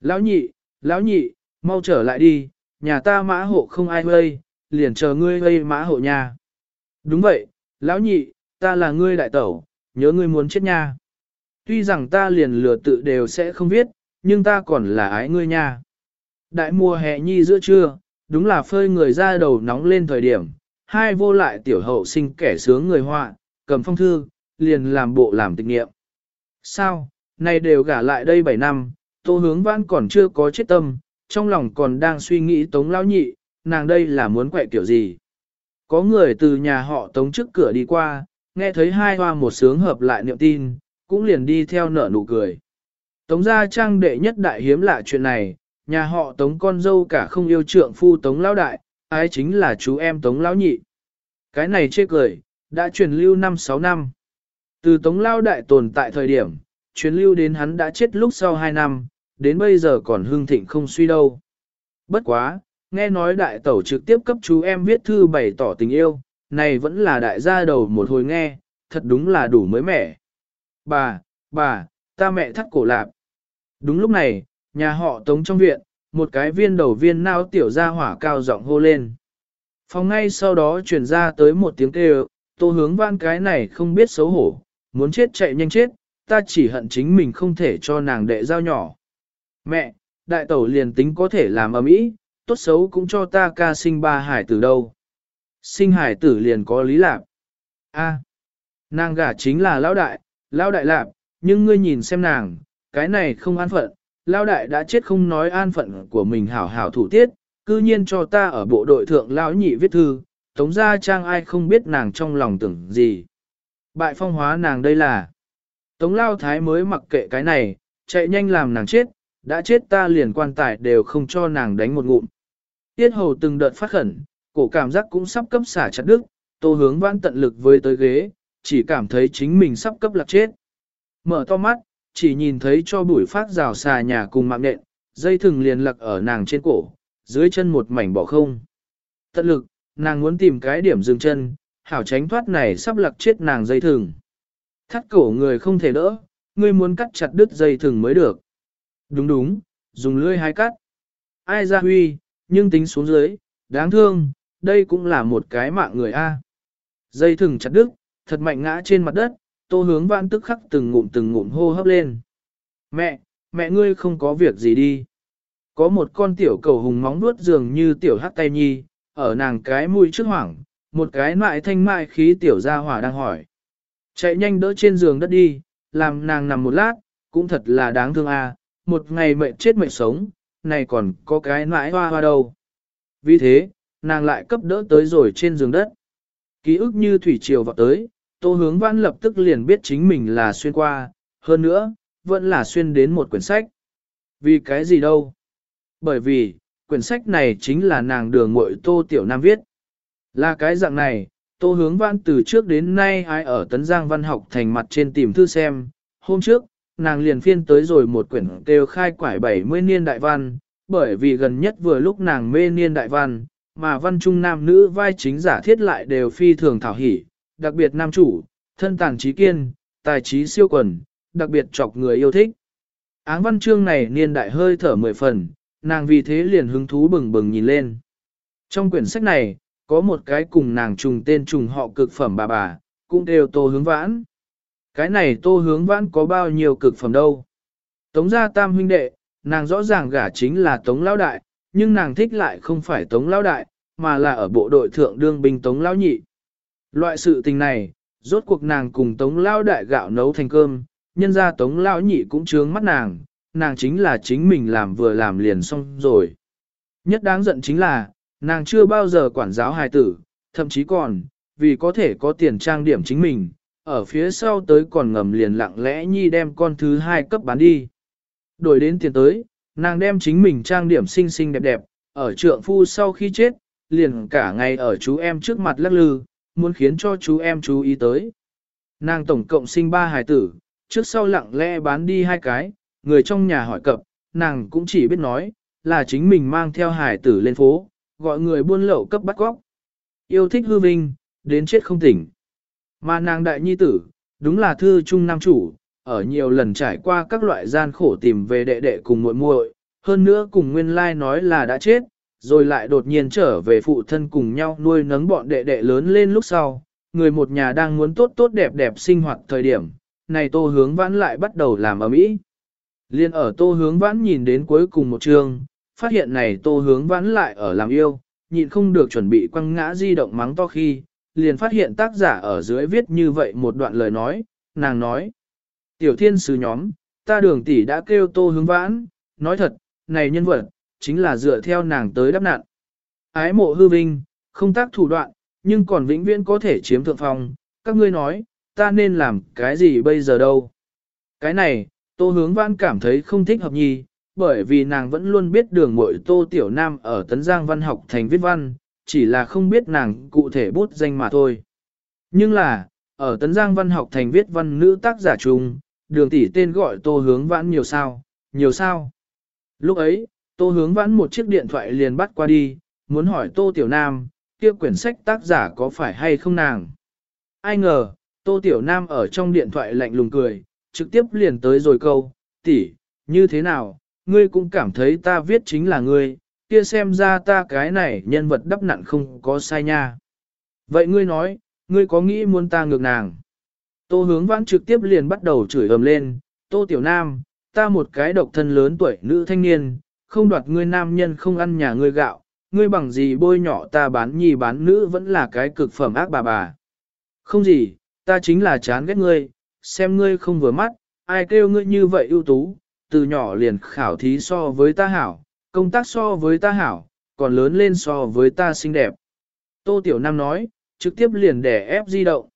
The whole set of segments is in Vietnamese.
Lão nhị, lão nhị, mau trở lại đi, nhà ta mã hộ không ai vây, liền chờ ngươi vây mã hộ nhà. Đúng vậy, lão nhị, ta là ngươi đại tẩu, nhớ ngươi muốn chết nha. Tuy rằng ta liền lừa tự đều sẽ không viết, nhưng ta còn là ái ngươi nha. Đại mùa hè nhi giữa trưa, đúng là phơi người ra đầu nóng lên thời điểm, hai vô lại tiểu hậu sinh kẻ sướng người họa, cầm phong thư, liền làm bộ làm tịch nghiệm. Sao, này đều gả lại đây 7 năm, tô hướng vãn còn chưa có chết tâm, trong lòng còn đang suy nghĩ tống lão nhị, nàng đây là muốn quậy kiểu gì. Có người từ nhà họ tống trước cửa đi qua, nghe thấy hai hoa một sướng hợp lại niệm tin, cũng liền đi theo nở nụ cười. Tống gia trang đệ nhất đại hiếm lạ chuyện này, nhà họ tống con dâu cả không yêu trượng phu tống lão đại, ai chính là chú em tống lão nhị. Cái này chê cười, đã truyền lưu 5-6 năm. Từ tống lão đại tồn tại thời điểm, truyền lưu đến hắn đã chết lúc sau 2 năm, đến bây giờ còn hương thịnh không suy đâu. Bất quá, nghe nói đại tẩu trực tiếp cấp chú em viết thư bày tỏ tình yêu, này vẫn là đại gia đầu một hồi nghe, thật đúng là đủ mới mẻ. Bà, bà, ta mẹ thắt cổ lạp. Đúng lúc này, nhà họ tống trong viện, một cái viên đầu viên nao tiểu ra hỏa cao giọng hô lên. Phòng ngay sau đó chuyển ra tới một tiếng kêu, tô hướng văn cái này không biết xấu hổ, muốn chết chạy nhanh chết, ta chỉ hận chính mình không thể cho nàng đệ giao nhỏ. Mẹ, đại tẩu liền tính có thể làm ở mỹ, tốt xấu cũng cho ta ca sinh ba hải tử đâu. Sinh hải tử liền có lý lạc. A, nàng gả chính là lão đại, lão đại lạp, nhưng ngươi nhìn xem nàng, cái này không an phận, lão đại đã chết không nói an phận của mình hảo hảo thủ tiết, cư nhiên cho ta ở bộ đội thượng lão nhị viết thư, tống gia trang ai không biết nàng trong lòng tưởng gì. Bại phong hóa nàng đây là, tống lao thái mới mặc kệ cái này, chạy nhanh làm nàng chết, đã chết ta liền quan tài đều không cho nàng đánh một ngụm. Tiết hầu từng đợt phát khẩn, cổ cảm giác cũng sắp cấp xả chặt đứt, tô hướng vãn tận lực với tới ghế, chỉ cảm thấy chính mình sắp cấp lạc chết. Mở to mắt, chỉ nhìn thấy cho bụi phát rào xà nhà cùng mạng nện, dây thừng liền lặc ở nàng trên cổ, dưới chân một mảnh bỏ không. Tận lực, nàng muốn tìm cái điểm dừng chân, hảo tránh thoát này sắp lặc chết nàng dây thừng. Thắt cổ người không thể đỡ, ngươi muốn cắt chặt đứt dây thừng mới được. Đúng đúng, dùng lưỡi hai cắt. Ai ra huy, nhưng tính xuống dưới, đáng thương, đây cũng là một cái mạng người A. Dây thừng chặt đứt, thật mạnh ngã trên mặt đất, tô hướng vãn tức khắc từng ngụm từng ngụm hô hấp lên. Mẹ, mẹ ngươi không có việc gì đi. Có một con tiểu cầu hùng móng nuốt dường như tiểu hắc tay nhi, ở nàng cái mũi trước hoảng, một cái mại thanh mại khí tiểu gia hỏa đang hỏi. Chạy nhanh đỡ trên giường đất đi, làm nàng nằm một lát, cũng thật là đáng thương a một ngày mệnh chết mệnh sống, này còn có cái mãi hoa hoa đâu. Vì thế, nàng lại cấp đỡ tới rồi trên giường đất. Ký ức như thủy triều vào tới, tô hướng văn lập tức liền biết chính mình là xuyên qua, hơn nữa, vẫn là xuyên đến một quyển sách. Vì cái gì đâu? Bởi vì, quyển sách này chính là nàng đường muội tô tiểu nam viết. Là cái dạng này, tô hướng văn từ trước đến nay ai ở Tấn Giang Văn học thành mặt trên tìm thư xem, hôm trước, nàng liền phiên tới rồi một quyển kêu khai quải 70 niên đại văn, bởi vì gần nhất vừa lúc nàng mê niên đại văn, mà văn trung nam nữ vai chính giả thiết lại đều phi thường thảo hỉ, đặc biệt nam chủ, thân tàn trí kiên, tài trí siêu quần, đặc biệt chọc người yêu thích. Áng văn chương này niên đại hơi thở mười phần, nàng vì thế liền hứng thú bừng bừng nhìn lên. Trong quyển sách này, có một cái cùng nàng trùng tên trùng họ cực phẩm bà bà, cũng đều tô hướng vãn. Cái này tô hướng vãn có bao nhiêu cực phẩm đâu. Tống gia tam huynh đệ, nàng rõ ràng gả chính là tống lão đại, nhưng nàng thích lại không phải tống lão đại, mà là ở bộ đội thượng đương binh tống lão nhị. Loại sự tình này, rốt cuộc nàng cùng tống lão đại gạo nấu thành cơm, nhân ra tống lão nhị cũng trướng mắt nàng, nàng chính là chính mình làm vừa làm liền xong rồi. Nhất đáng giận chính là, nàng chưa bao giờ quản giáo hài tử, thậm chí còn, vì có thể có tiền trang điểm chính mình, ở phía sau tới còn ngầm liền lặng lẽ nhi đem con thứ hai cấp bán đi. Đổi đến tiền tới, nàng đem chính mình trang điểm xinh xinh đẹp đẹp, ở trượng phu sau khi chết, liền cả ngày ở chú em trước mặt lắc lư, muốn khiến cho chú em chú ý tới. Nàng tổng cộng sinh ba hài tử, trước sau lặng lẽ bán đi hai cái, người trong nhà hỏi cập, nàng cũng chỉ biết nói, là chính mình mang theo hài tử lên phố, gọi người buôn lậu cấp bắt góc. Yêu thích hư vinh, đến chết không tỉnh. Mà nàng đại nhi tử, đúng là thư trung nam chủ, ở nhiều lần trải qua các loại gian khổ tìm về đệ đệ cùng muội muội, hơn nữa cùng nguyên lai nói là đã chết, rồi lại đột nhiên trở về phụ thân cùng nhau nuôi nấng bọn đệ đệ lớn lên lúc sau, người một nhà đang muốn tốt tốt đẹp đẹp sinh hoạt thời điểm, này tô hướng vãn lại bắt đầu làm ở mỹ. Liên ở tô hướng vãn nhìn đến cuối cùng một chương, phát hiện này tô hướng vãn lại ở làm yêu, nhịn không được chuẩn bị quăng ngã di động mắng to khi, liền phát hiện tác giả ở dưới viết như vậy một đoạn lời nói, nàng nói. Tiểu thiên sứ nhóm, ta đường tỷ đã kêu tô hướng vãn, nói thật, này nhân vật, chính là dựa theo nàng tới đáp nạn. Ái mộ hư vinh, không tác thủ đoạn, nhưng còn vĩnh viễn có thể chiếm thượng phong, các ngươi nói, ta nên làm cái gì bây giờ đâu. Cái này, tô hướng vãn cảm thấy không thích hợp nhì, bởi vì nàng vẫn luôn biết đường mội tô tiểu nam ở Tấn Giang văn học thành viết văn, chỉ là không biết nàng cụ thể bút danh mà thôi. Nhưng là, ở Tấn Giang văn học thành viết văn nữ tác giả chung, đường tỷ tên gọi tô hướng vãn nhiều sao, nhiều sao. Lúc ấy, tô hướng vãn một chiếc điện thoại liền bắt qua đi, muốn hỏi tô tiểu nam, kia quyển sách tác giả có phải hay không nàng. Ai ngờ, tô tiểu nam ở trong điện thoại lạnh lùng cười, trực tiếp liền tới rồi câu, tỷ, như thế nào, ngươi cũng cảm thấy ta viết chính là ngươi, kia xem ra ta cái này nhân vật đắp nặn không có sai nha. Vậy ngươi nói, ngươi có nghĩ muốn ta ngược nàng? Tô hướng vãn trực tiếp liền bắt đầu chửi ầm lên, Tô Tiểu Nam, ta một cái độc thân lớn tuổi nữ thanh niên, không đoạt ngươi nam nhân không ăn nhà ngươi gạo, ngươi bằng gì bôi nhỏ ta bán nhì bán nữ vẫn là cái cực phẩm ác bà bà. Không gì, ta chính là chán ghét ngươi, xem ngươi không vừa mắt, ai kêu ngươi như vậy ưu tú, từ nhỏ liền khảo thí so với ta hảo, công tác so với ta hảo, còn lớn lên so với ta xinh đẹp. Tô Tiểu Nam nói, trực tiếp liền đẻ ép di động.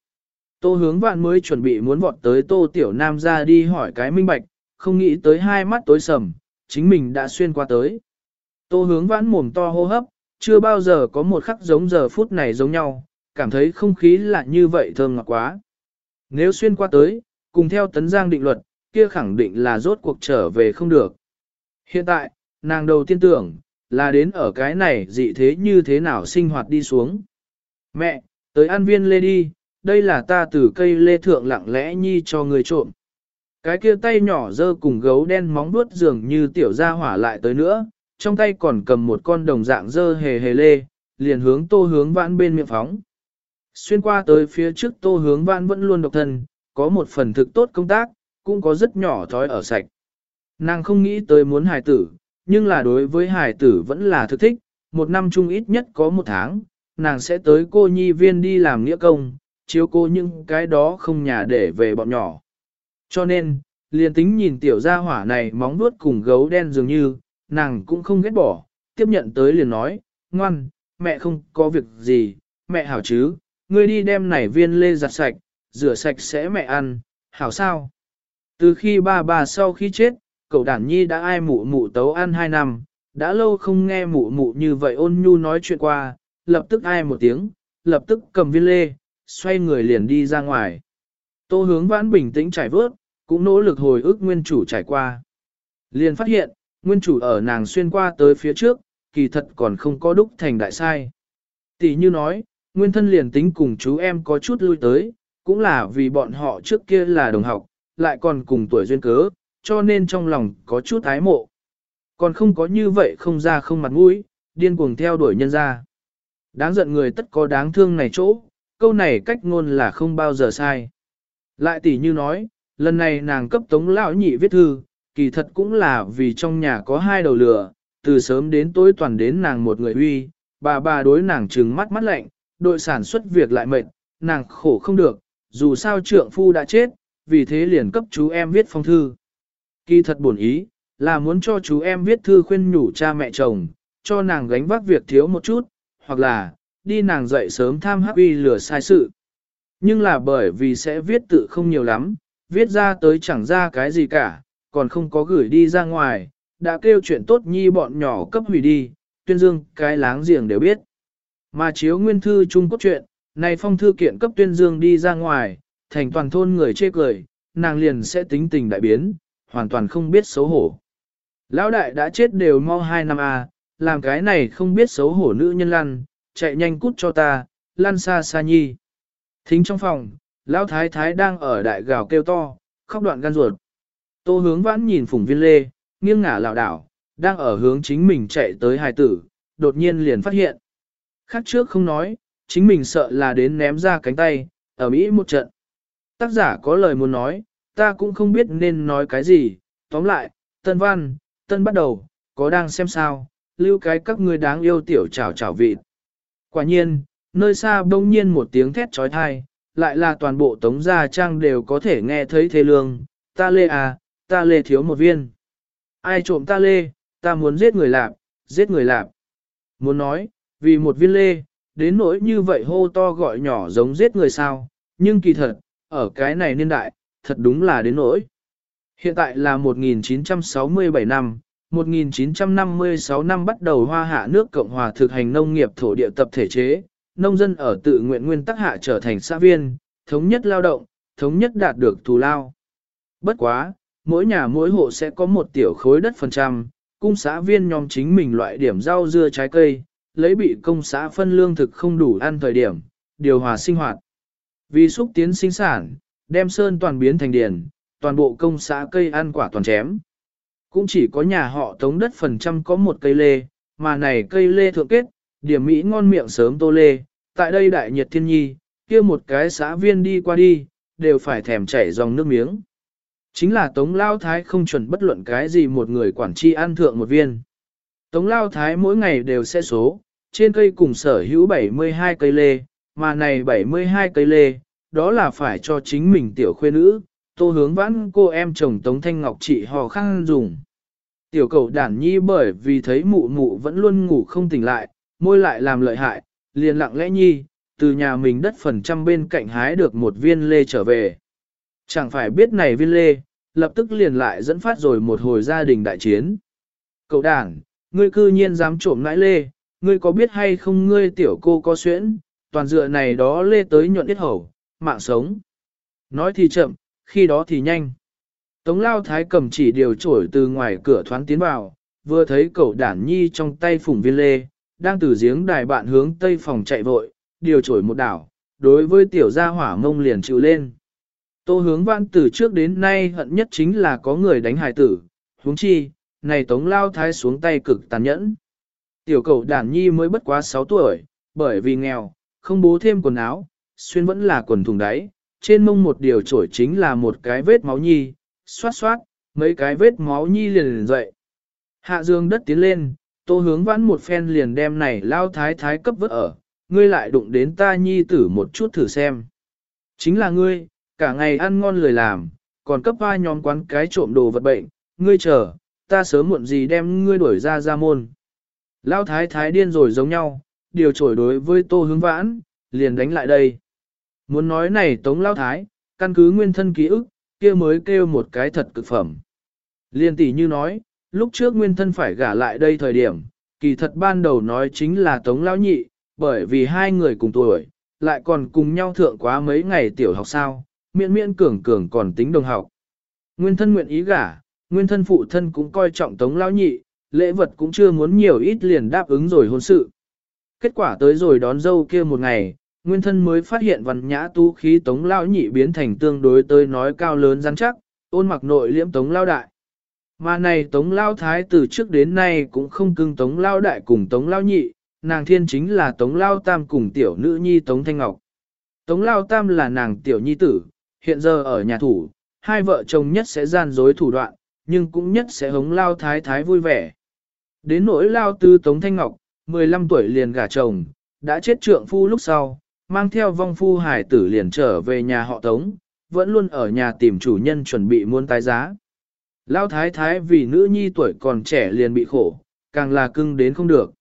Tô hướng vạn mới chuẩn bị muốn vọt tới Tô Tiểu Nam ra đi hỏi cái minh bạch, không nghĩ tới hai mắt tối sầm, chính mình đã xuyên qua tới. Tô hướng vãn mồm to hô hấp, chưa bao giờ có một khắc giống giờ phút này giống nhau, cảm thấy không khí là như vậy thơm ngọt quá. Nếu xuyên qua tới, cùng theo tấn giang định luật, kia khẳng định là rốt cuộc trở về không được. Hiện tại, nàng đầu tiên tưởng, là đến ở cái này dị thế như thế nào sinh hoạt đi xuống. Mẹ, tới ăn viên lê đi, đây là ta từ cây lê thượng lặng lẽ nhi cho người trộm. Cái kia tay nhỏ dơ cùng gấu đen móng vuốt dường như tiểu gia hỏa lại tới nữa, trong tay còn cầm một con đồng dạng dơ hề hề lê, liền hướng tô hướng vãn bên miệng phóng. Xuyên qua tới phía trước tô hướng vãn vẫn luôn độc thân, có một phần thực tốt công tác, cũng có rất nhỏ thói ở sạch. Nàng không nghĩ tới muốn hài tử, nhưng là đối với hải tử vẫn là thực thích, một năm chung ít nhất có một tháng, nàng sẽ tới cô nhi viên đi làm nghĩa công, chiếu cô những cái đó không nhà để về bọn nhỏ. Cho nên, liền tính nhìn tiểu gia hỏa này móng vuốt cùng gấu đen dường như, nàng cũng không ghét bỏ, tiếp nhận tới liền nói, ngoan, mẹ không có việc gì, mẹ hảo chứ, ngươi đi đem nảy viên lê giặt sạch, rửa sạch sẽ mẹ ăn, hảo sao? Từ khi ba bà sau khi chết, cậu đản nhi đã ai mụ mụ tấu ăn hai năm, đã lâu không nghe mụ mụ như vậy ôn nhu nói chuyện qua, lập tức ai một tiếng, lập tức cầm viên lê, xoay người liền đi ra ngoài. Tô hướng vãn bình tĩnh trải vớt, cũng nỗ lực hồi ức nguyên chủ trải qua. Liền phát hiện, nguyên chủ ở nàng xuyên qua tới phía trước, kỳ thật còn không có đúc thành đại sai. Tỷ như nói, nguyên thân liền tính cùng chú em có chút lui tới, cũng là vì bọn họ trước kia là đồng học, lại còn cùng tuổi duyên cớ, cho nên trong lòng có chút ái mộ. Còn không có như vậy không ra không mặt mũi, điên cuồng theo đuổi nhân ra. Đáng giận người tất có đáng thương này chỗ, câu này cách ngôn là không bao giờ sai. Lại tỷ như nói, lần này nàng cấp tống lão nhị viết thư, kỳ thật cũng là vì trong nhà có hai đầu lửa, từ sớm đến tối toàn đến nàng một người uy, bà bà đối nàng trừng mắt mắt lạnh, đội sản xuất việc lại mệt, nàng khổ không được, dù sao trượng phu đã chết, vì thế liền cấp chú em viết phong thư. Kỳ thật buồn ý, là muốn cho chú em viết thư khuyên nhủ cha mẹ chồng, cho nàng gánh vác việc thiếu một chút, hoặc là, đi nàng dậy sớm tham hắc uy lửa sai sự. Nhưng là bởi vì sẽ viết tự không nhiều lắm, viết ra tới chẳng ra cái gì cả, còn không có gửi đi ra ngoài, đã kêu chuyện tốt nhi bọn nhỏ cấp hủy đi, tuyên dương cái láng giềng đều biết. Mà chiếu nguyên thư trung cốt truyện, này phong thư kiện cấp tuyên dương đi ra ngoài, thành toàn thôn người chê cười, nàng liền sẽ tính tình đại biến, hoàn toàn không biết xấu hổ. Lão đại đã chết đều mau hai năm a, à, làm cái này không biết xấu hổ nữ nhân lăn, chạy nhanh cút cho ta, lăn xa xa nhi. Thính trong phòng, lão thái thái đang ở đại gào kêu to, khóc đoạn gan ruột. Tô hướng vãn nhìn phùng viên lê, nghiêng ngả lảo đảo, đang ở hướng chính mình chạy tới hài tử, đột nhiên liền phát hiện. Khác trước không nói, chính mình sợ là đến ném ra cánh tay, ở Mỹ một trận. Tác giả có lời muốn nói, ta cũng không biết nên nói cái gì, tóm lại, tân văn, tân bắt đầu, có đang xem sao, lưu cái các ngươi đáng yêu tiểu chảo chảo vịt. Quả nhiên, nơi xa bỗng nhiên một tiếng thét trói thai, lại là toàn bộ tống gia trang đều có thể nghe thấy thê lương, ta lê à, ta lê thiếu một viên. Ai trộm ta lê, ta muốn giết người lạp, giết người lạp. Muốn nói, vì một viên lê, đến nỗi như vậy hô to gọi nhỏ giống giết người sao, nhưng kỳ thật, ở cái này niên đại, thật đúng là đến nỗi. Hiện tại là 1967 năm, 1956 năm bắt đầu hoa hạ nước Cộng hòa thực hành nông nghiệp thổ địa tập thể chế, nông dân ở tự nguyện nguyên tắc hạ trở thành xã viên, thống nhất lao động, thống nhất đạt được thù lao. Bất quá, mỗi nhà mỗi hộ sẽ có một tiểu khối đất phần trăm, cung xã viên nhóm chính mình loại điểm rau dưa trái cây, lấy bị công xã phân lương thực không đủ ăn thời điểm, điều hòa sinh hoạt. Vì xúc tiến sinh sản, đem sơn toàn biến thành điền, toàn bộ công xã cây ăn quả toàn chém. Cũng chỉ có nhà họ tống đất phần trăm có một cây lê, mà này cây lê thượng kết, điểm Mỹ ngon miệng sớm tô lê, tại đây đại nhiệt thiên nhi, kia một cái xã viên đi qua đi, đều phải thèm chảy dòng nước miếng. Chính là Tống Lao Thái không chuẩn bất luận cái gì một người quản tri ăn thượng một viên. Tống Lao Thái mỗi ngày đều sẽ số, trên cây cùng sở hữu 72 cây lê, mà này 72 cây lê, đó là phải cho chính mình tiểu khuê nữ, tô hướng vãn cô em chồng Tống Thanh Ngọc chị hò khăn dùng. Tiểu cầu đản nhi bởi vì thấy mụ mụ vẫn luôn ngủ không tỉnh lại, môi lại làm lợi hại, liền lặng lẽ nhi, từ nhà mình đất phần trăm bên cạnh hái được một viên lê trở về. Chẳng phải biết này viên lê, lập tức liền lại dẫn phát rồi một hồi gia đình đại chiến. Cậu đảng, ngươi cư nhiên dám trộm nãi lê, ngươi có biết hay không ngươi tiểu cô có xuyễn, toàn dựa này đó lê tới nhuận ít hầu, mạng sống. Nói thì chậm, khi đó thì nhanh. Tống lao thái cầm chỉ điều trổi từ ngoài cửa thoáng tiến vào, vừa thấy cậu đản nhi trong tay phủng viên lê, đang từ giếng đài bạn hướng tây phòng chạy vội, điều trổi một đảo, đối với tiểu gia hỏa mông liền chịu lên. Tô hướng văn từ trước đến nay hận nhất chính là có người đánh hài tử, huống chi, này tống lao thái xuống tay cực tàn nhẫn. Tiểu cậu đản nhi mới bất quá 6 tuổi, bởi vì nghèo, không bố thêm quần áo, xuyên vẫn là quần thùng đáy, trên mông một điều trổi chính là một cái vết máu nhi, xoát xoát, mấy cái vết máu nhi liền liền dậy. Hạ dương đất tiến lên, tô hướng vãn một phen liền đem này lao thái thái cấp vớt ở, ngươi lại đụng đến ta nhi tử một chút thử xem. Chính là ngươi, cả ngày ăn ngon lười làm, còn cấp vai nhóm quán cái trộm đồ vật bệnh, ngươi chờ, ta sớm muộn gì đem ngươi đuổi ra ra môn. Lao thái thái điên rồi giống nhau, điều trổi đối với tô hướng vãn, liền đánh lại đây. Muốn nói này tống lao thái, căn cứ nguyên thân ký ức, kia mới kêu một cái thật cực phẩm. Liên tỷ như nói, lúc trước nguyên thân phải gả lại đây thời điểm, kỳ thật ban đầu nói chính là tống lao nhị, bởi vì hai người cùng tuổi, lại còn cùng nhau thượng quá mấy ngày tiểu học sao, miễn miễn cường cường còn tính đồng học. Nguyên thân nguyện ý gả, nguyên thân phụ thân cũng coi trọng tống lao nhị, lễ vật cũng chưa muốn nhiều ít liền đáp ứng rồi hôn sự. Kết quả tới rồi đón dâu kia một ngày, nguyên thân mới phát hiện văn nhã tu khí tống lao nhị biến thành tương đối tới nói cao lớn rắn chắc, ôn mặc nội liễm tống lao đại. Mà này tống lao thái từ trước đến nay cũng không cưng tống lao đại cùng tống lao nhị, nàng thiên chính là tống lao tam cùng tiểu nữ nhi tống thanh ngọc. Tống lao tam là nàng tiểu nhi tử, hiện giờ ở nhà thủ, hai vợ chồng nhất sẽ gian dối thủ đoạn, nhưng cũng nhất sẽ hống lao thái thái vui vẻ. Đến nỗi lao tư Tống Thanh Ngọc, 15 tuổi liền gả chồng, đã chết trượng phu lúc sau, mang theo vong phu hải tử liền trở về nhà họ Tống, vẫn luôn ở nhà tìm chủ nhân chuẩn bị muôn tái giá. Lao thái thái vì nữ nhi tuổi còn trẻ liền bị khổ, càng là cưng đến không được.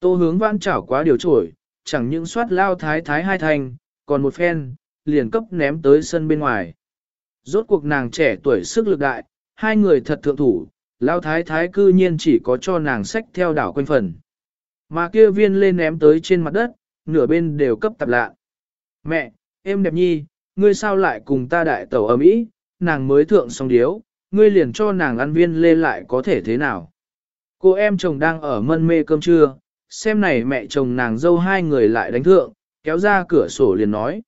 Tô hướng vãn chảo quá điều trổi, chẳng những soát lao thái thái hai thành, còn một phen, liền cấp ném tới sân bên ngoài. Rốt cuộc nàng trẻ tuổi sức lực đại, hai người thật thượng thủ, lao thái thái cư nhiên chỉ có cho nàng sách theo đảo quanh phần. Mà kia viên lên ném tới trên mặt đất, nửa bên đều cấp tập lạ. Mẹ, em đẹp nhi, ngươi sao lại cùng ta đại tẩu ở mỹ, nàng mới thượng xong điếu, ngươi liền cho nàng ăn viên lê lại có thể thế nào. Cô em chồng đang ở mân mê cơm trưa, xem này mẹ chồng nàng dâu hai người lại đánh thượng, kéo ra cửa sổ liền nói.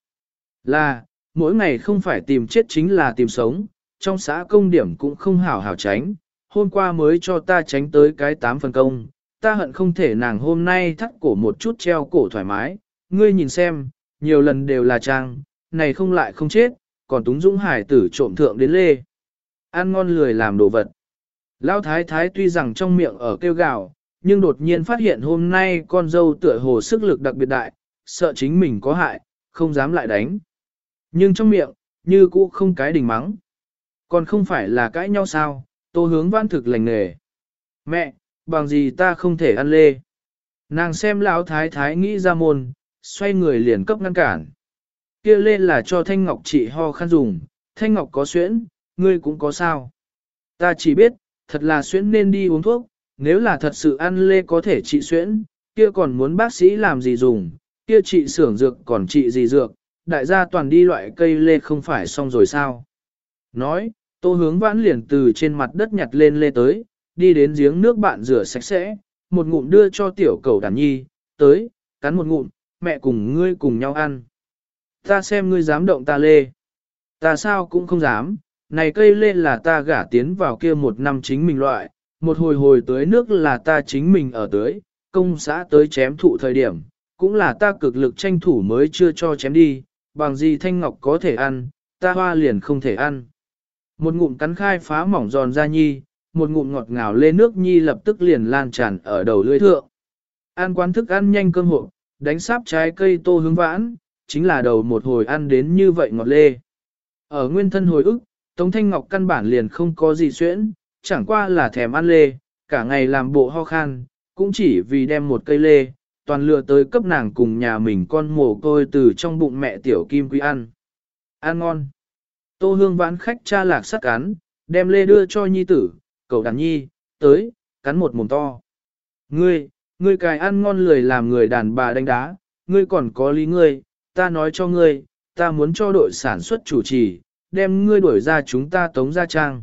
Là, mỗi ngày không phải tìm chết chính là tìm sống, trong xã công điểm cũng không hảo hảo tránh, hôm qua mới cho ta tránh tới cái tám phần công, ta hận không thể nàng hôm nay thắt cổ một chút treo cổ thoải mái, ngươi nhìn xem, nhiều lần đều là trang, này không lại không chết, còn túng dũng hải tử trộm thượng đến lê. Ăn ngon lười làm đồ vật. Lão thái thái tuy rằng trong miệng ở kêu gào, nhưng đột nhiên phát hiện hôm nay con dâu tựa hồ sức lực đặc biệt đại, sợ chính mình có hại, không dám lại đánh. Nhưng trong miệng, như cũ không cái đỉnh mắng. Còn không phải là cãi nhau sao, tô hướng văn thực lành nghề. Mẹ, bằng gì ta không thể ăn lê. Nàng xem lão thái thái nghĩ ra môn, xoay người liền cấp ngăn cản. Kia lê là cho Thanh Ngọc chị ho khăn dùng, Thanh Ngọc có xuyễn, ngươi cũng có sao. Ta chỉ biết, thật là xuyễn nên đi uống thuốc, nếu là thật sự ăn lê có thể trị xuyễn, kia còn muốn bác sĩ làm gì dùng, kia trị xưởng dược còn trị gì dược, đại gia toàn đi loại cây lê không phải xong rồi sao. Nói, tô hướng vãn liền từ trên mặt đất nhặt lên lê tới, đi đến giếng nước bạn rửa sạch sẽ, một ngụm đưa cho tiểu cầu đàn nhi, tới, cắn một ngụm, mẹ cùng ngươi cùng nhau ăn. Ta xem ngươi dám động ta lê. Ta sao cũng không dám, này cây lê là ta gả tiến vào kia một năm chính mình loại, một hồi hồi tới nước là ta chính mình ở tới, công xã tới chém thụ thời điểm, cũng là ta cực lực tranh thủ mới chưa cho chém đi, bằng gì thanh ngọc có thể ăn, ta hoa liền không thể ăn. Một ngụm cắn khai phá mỏng giòn ra nhi, một ngụm ngọt ngào lê nước nhi lập tức liền lan tràn ở đầu lưỡi thượng. Ăn quán thức ăn nhanh cơm hộ, đánh sáp trái cây tô hướng vãn, chính là đầu một hồi ăn đến như vậy ngọt lê. Ở nguyên thân hồi ức, Tống Thanh Ngọc căn bản liền không có gì xuyễn, chẳng qua là thèm ăn lê, cả ngày làm bộ ho khan, cũng chỉ vì đem một cây lê, toàn lừa tới cấp nàng cùng nhà mình con mồ côi từ trong bụng mẹ tiểu kim quý ăn. Ăn ngon. Tô hương vãn khách cha lạc sắc cán, đem lê đưa cho nhi tử, cầu đàn nhi, tới, cắn một mồm to. Ngươi, ngươi cài ăn ngon lười làm người đàn bà đánh đá, ngươi còn có lý ngươi, ta nói cho ngươi, ta muốn cho đội sản xuất chủ trì, đem ngươi đuổi ra chúng ta tống ra trang.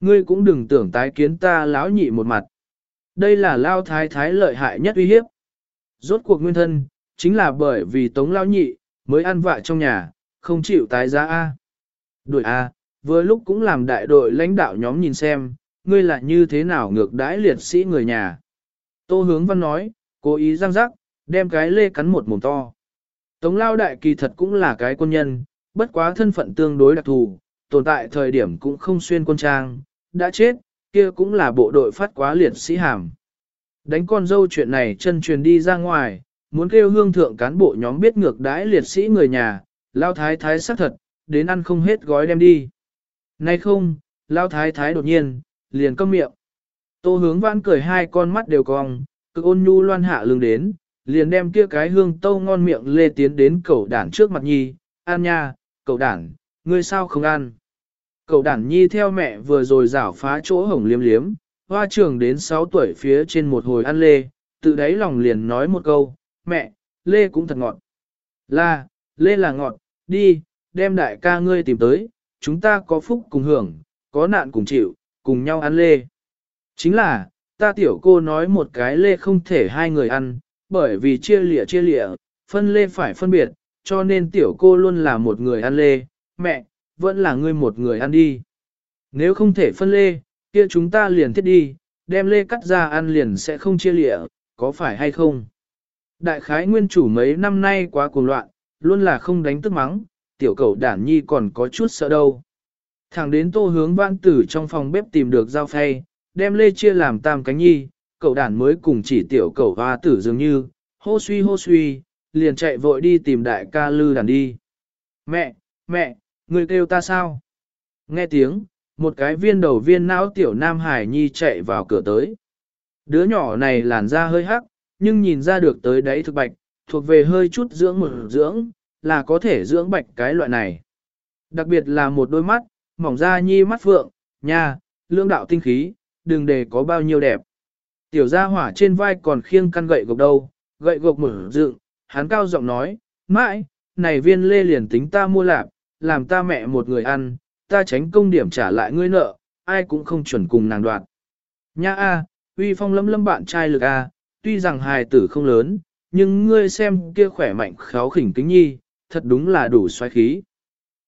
Ngươi cũng đừng tưởng tái kiến ta lão nhị một mặt. Đây là lao thái thái lợi hại nhất uy hiếp. Rốt cuộc nguyên thân, chính là bởi vì tống lao nhị, mới ăn vạ trong nhà, không chịu tái giá A. Đội A, vừa lúc cũng làm đại đội lãnh đạo nhóm nhìn xem, ngươi là như thế nào ngược đãi liệt sĩ người nhà. Tô hướng văn nói, cố ý răng rắc, đem cái lê cắn một mồm to. Tống lao đại kỳ thật cũng là cái quân nhân, bất quá thân phận tương đối đặc thù, tồn tại thời điểm cũng không xuyên quân trang, đã chết, kia cũng là bộ đội phát quá liệt sĩ hàm. Đánh con dâu chuyện này chân truyền đi ra ngoài, muốn kêu hương thượng cán bộ nhóm biết ngược đãi liệt sĩ người nhà, lao thái thái xác thật, đến ăn không hết gói đem đi. Nay không, lao thái thái đột nhiên, liền câm miệng. Tô hướng vãn cười hai con mắt đều cong, cực ôn nhu loan hạ lưng đến, liền đem kia cái hương tâu ngon miệng lê tiến đến cậu đản trước mặt nhi, an nha, cậu đản, ngươi sao không ăn. Cậu đản nhi theo mẹ vừa rồi rảo phá chỗ hổng liếm liếm, hoa trường đến 6 tuổi phía trên một hồi ăn lê, tự đáy lòng liền nói một câu, mẹ, lê cũng thật ngọt. Là, lê là ngọt, đi, đem đại ca ngươi tìm tới, chúng ta có phúc cùng hưởng, có nạn cùng chịu, cùng nhau ăn lê. Chính là, ta tiểu cô nói một cái lê không thể hai người ăn, bởi vì chia lịa chia lịa, phân lê phải phân biệt, cho nên tiểu cô luôn là một người ăn lê, mẹ, vẫn là ngươi một người ăn đi. Nếu không thể phân lê, kia chúng ta liền thiết đi, đem lê cắt ra ăn liền sẽ không chia lịa, có phải hay không? Đại khái nguyên chủ mấy năm nay quá cuồng loạn, luôn là không đánh tức mắng, tiểu cầu đản nhi còn có chút sợ đâu. Thẳng đến tô hướng vãn tử trong phòng bếp tìm được dao phay, đem lê chia làm tam cánh nhi, cậu đản mới cùng chỉ tiểu cậu hoa tử dường như, hô suy hô suy, liền chạy vội đi tìm đại ca lư đàn đi. Mẹ, mẹ, người kêu ta sao? Nghe tiếng, một cái viên đầu viên não tiểu nam hải nhi chạy vào cửa tới. Đứa nhỏ này làn da hơi hắc, nhưng nhìn ra được tới đấy thực bạch, thuộc về hơi chút dưỡng một dưỡng, là có thể dưỡng bạch cái loại này. Đặc biệt là một đôi mắt, mỏng da nhi mắt phượng, nha, lương đạo tinh khí, đừng để có bao nhiêu đẹp. Tiểu gia hỏa trên vai còn khiêng căn gậy gộc đâu, gậy gộc mở dựng, hắn cao giọng nói, mãi, này viên lê liền tính ta mua lạp, làm ta mẹ một người ăn, ta tránh công điểm trả lại ngươi nợ, ai cũng không chuẩn cùng nàng đoạt. Nha a, uy phong lâm lâm bạn trai lực a, tuy rằng hài tử không lớn, nhưng ngươi xem kia khỏe mạnh khéo khỉnh kính nhi, thật đúng là đủ xoáy khí.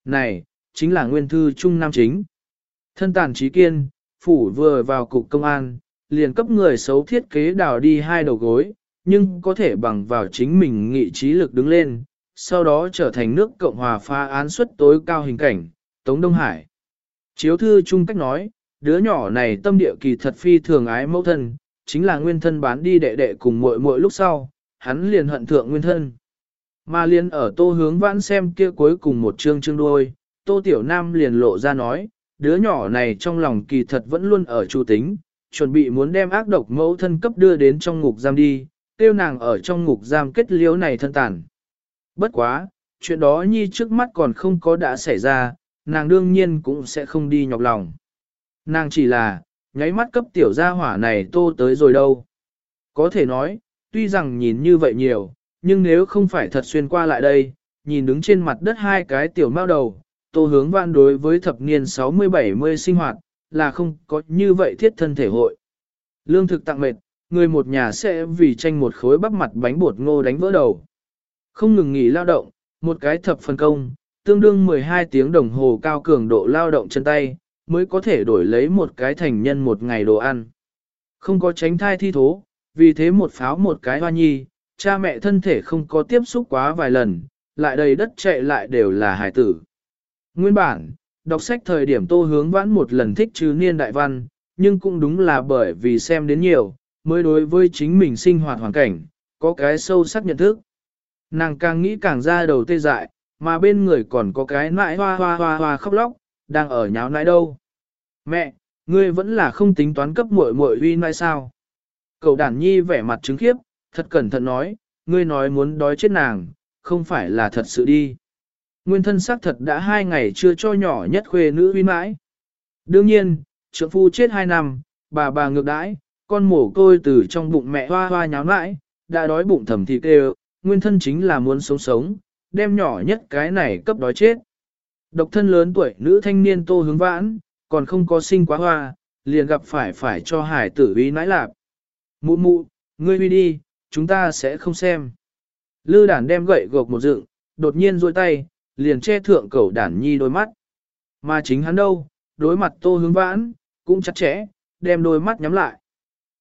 Này, chính là nguyên thư trung nam chính. Thân tàn trí kiên, phủ vừa vào cục công an, liền cấp người xấu thiết kế đào đi hai đầu gối, nhưng có thể bằng vào chính mình nghị trí lực đứng lên, sau đó trở thành nước Cộng hòa phá án suất tối cao hình cảnh, Tống Đông Hải. Chiếu thư trung cách nói, đứa nhỏ này tâm địa kỳ thật phi thường ái mẫu thân, chính là nguyên thân bán đi đệ đệ cùng muội muội lúc sau, hắn liền hận thượng nguyên thân. Mà liền ở tô hướng vãn xem kia cuối cùng một chương chương đuôi, tô tiểu nam liền lộ ra nói, đứa nhỏ này trong lòng kỳ thật vẫn luôn ở chu tính, chuẩn bị muốn đem ác độc mẫu thân cấp đưa đến trong ngục giam đi, tiêu nàng ở trong ngục giam kết liễu này thân tàn. Bất quá, chuyện đó nhi trước mắt còn không có đã xảy ra, nàng đương nhiên cũng sẽ không đi nhọc lòng. Nàng chỉ là, nháy mắt cấp tiểu gia hỏa này tô tới rồi đâu. Có thể nói, tuy rằng nhìn như vậy nhiều, nhưng nếu không phải thật xuyên qua lại đây, nhìn đứng trên mặt đất hai cái tiểu mao đầu, tô hướng văn đối với thập niên 60-70 sinh hoạt, là không có như vậy thiết thân thể hội. Lương thực tặng mệt, người một nhà sẽ vì tranh một khối bắp mặt bánh bột ngô đánh vỡ đầu. Không ngừng nghỉ lao động, một cái thập phân công, tương đương 12 tiếng đồng hồ cao cường độ lao động chân tay, mới có thể đổi lấy một cái thành nhân một ngày đồ ăn. Không có tránh thai thi thố, vì thế một pháo một cái hoa nhi, cha mẹ thân thể không có tiếp xúc quá vài lần, lại đầy đất chạy lại đều là hải tử. Nguyên bản, đọc sách thời điểm tô hướng vãn một lần thích chứ niên đại văn, nhưng cũng đúng là bởi vì xem đến nhiều, mới đối với chính mình sinh hoạt hoàn cảnh, có cái sâu sắc nhận thức. Nàng càng nghĩ càng ra đầu tê dại, mà bên người còn có cái nãi hoa hoa hoa hoa khóc lóc, đang ở nháo nãi đâu. Mẹ, ngươi vẫn là không tính toán cấp muội muội uy nãi sao? Cậu đản nhi vẻ mặt chứng khiếp, thật cẩn thận nói, ngươi nói muốn đói chết nàng, không phải là thật sự đi. Nguyên thân xác thật đã hai ngày chưa cho nhỏ nhất khuê nữ uy mãi. Đương nhiên, trượng phu chết hai năm, bà bà ngược đãi, con mổ côi từ trong bụng mẹ hoa hoa nháo nãi, đã đói bụng thầm thì kêu, nguyên thân chính là muốn sống sống, đem nhỏ nhất cái này cấp đói chết. Độc thân lớn tuổi nữ thanh niên tô hướng vãn, còn không có sinh quá hoa, liền gặp phải phải cho hải tử uy nãi lạp. Mụ mụ, ngươi uy đi, chúng ta sẽ không xem. Lư đản đem gậy gộc một dựng, đột nhiên rôi tay, liền che thượng cẩu đản nhi đôi mắt. Mà chính hắn đâu, đối mặt tô hướng vãn, cũng chặt chẽ, đem đôi mắt nhắm lại.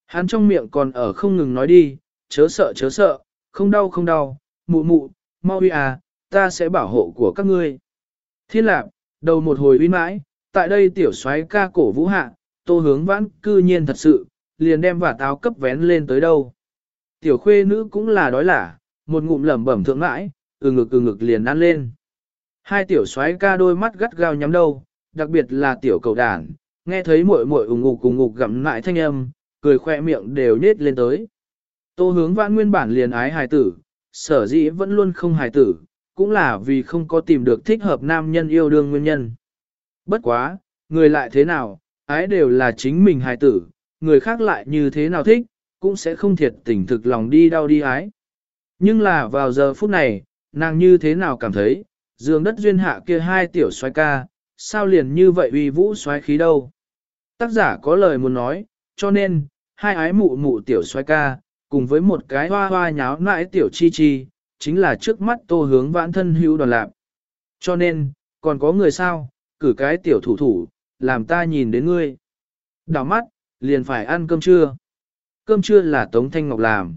Hắn trong miệng còn ở không ngừng nói đi, chớ sợ chớ sợ, không đau không đau, mụ mụ, mau uy à, ta sẽ bảo hộ của các ngươi. Thiên lạc, đầu một hồi uy mãi, tại đây tiểu soái ca cổ vũ hạ, tô hướng vãn cư nhiên thật sự, liền đem vả táo cấp vén lên tới đâu. Tiểu khuê nữ cũng là đói lả, một ngụm lẩm bẩm thượng mãi, ừ ngực ừ ngực liền ăn lên. Hai tiểu soái ca đôi mắt gắt gao nhắm đâu, đặc biệt là tiểu cầu đàn, nghe thấy muội muội ủng ngục cùng ngục gặm lại thanh âm, cười khoe miệng đều nết lên tới. Tô hướng vãn nguyên bản liền ái hài tử, sở dĩ vẫn luôn không hài tử, cũng là vì không có tìm được thích hợp nam nhân yêu đương nguyên nhân. Bất quá, người lại thế nào, ái đều là chính mình hài tử, người khác lại như thế nào thích, cũng sẽ không thiệt tình thực lòng đi đau đi ái. Nhưng là vào giờ phút này, nàng như thế nào cảm thấy, giường đất duyên hạ kia hai tiểu xoái ca, sao liền như vậy uy vũ xoái khí đâu. Tác giả có lời muốn nói, cho nên, hai ái mụ mụ tiểu xoái ca, cùng với một cái hoa hoa nháo nãi tiểu chi chi, chính là trước mắt tô hướng vãn thân hữu đoàn lạc. Cho nên, còn có người sao, cử cái tiểu thủ thủ, làm ta nhìn đến ngươi. Đảo mắt, liền phải ăn cơm trưa. Cơm trưa là Tống Thanh Ngọc làm.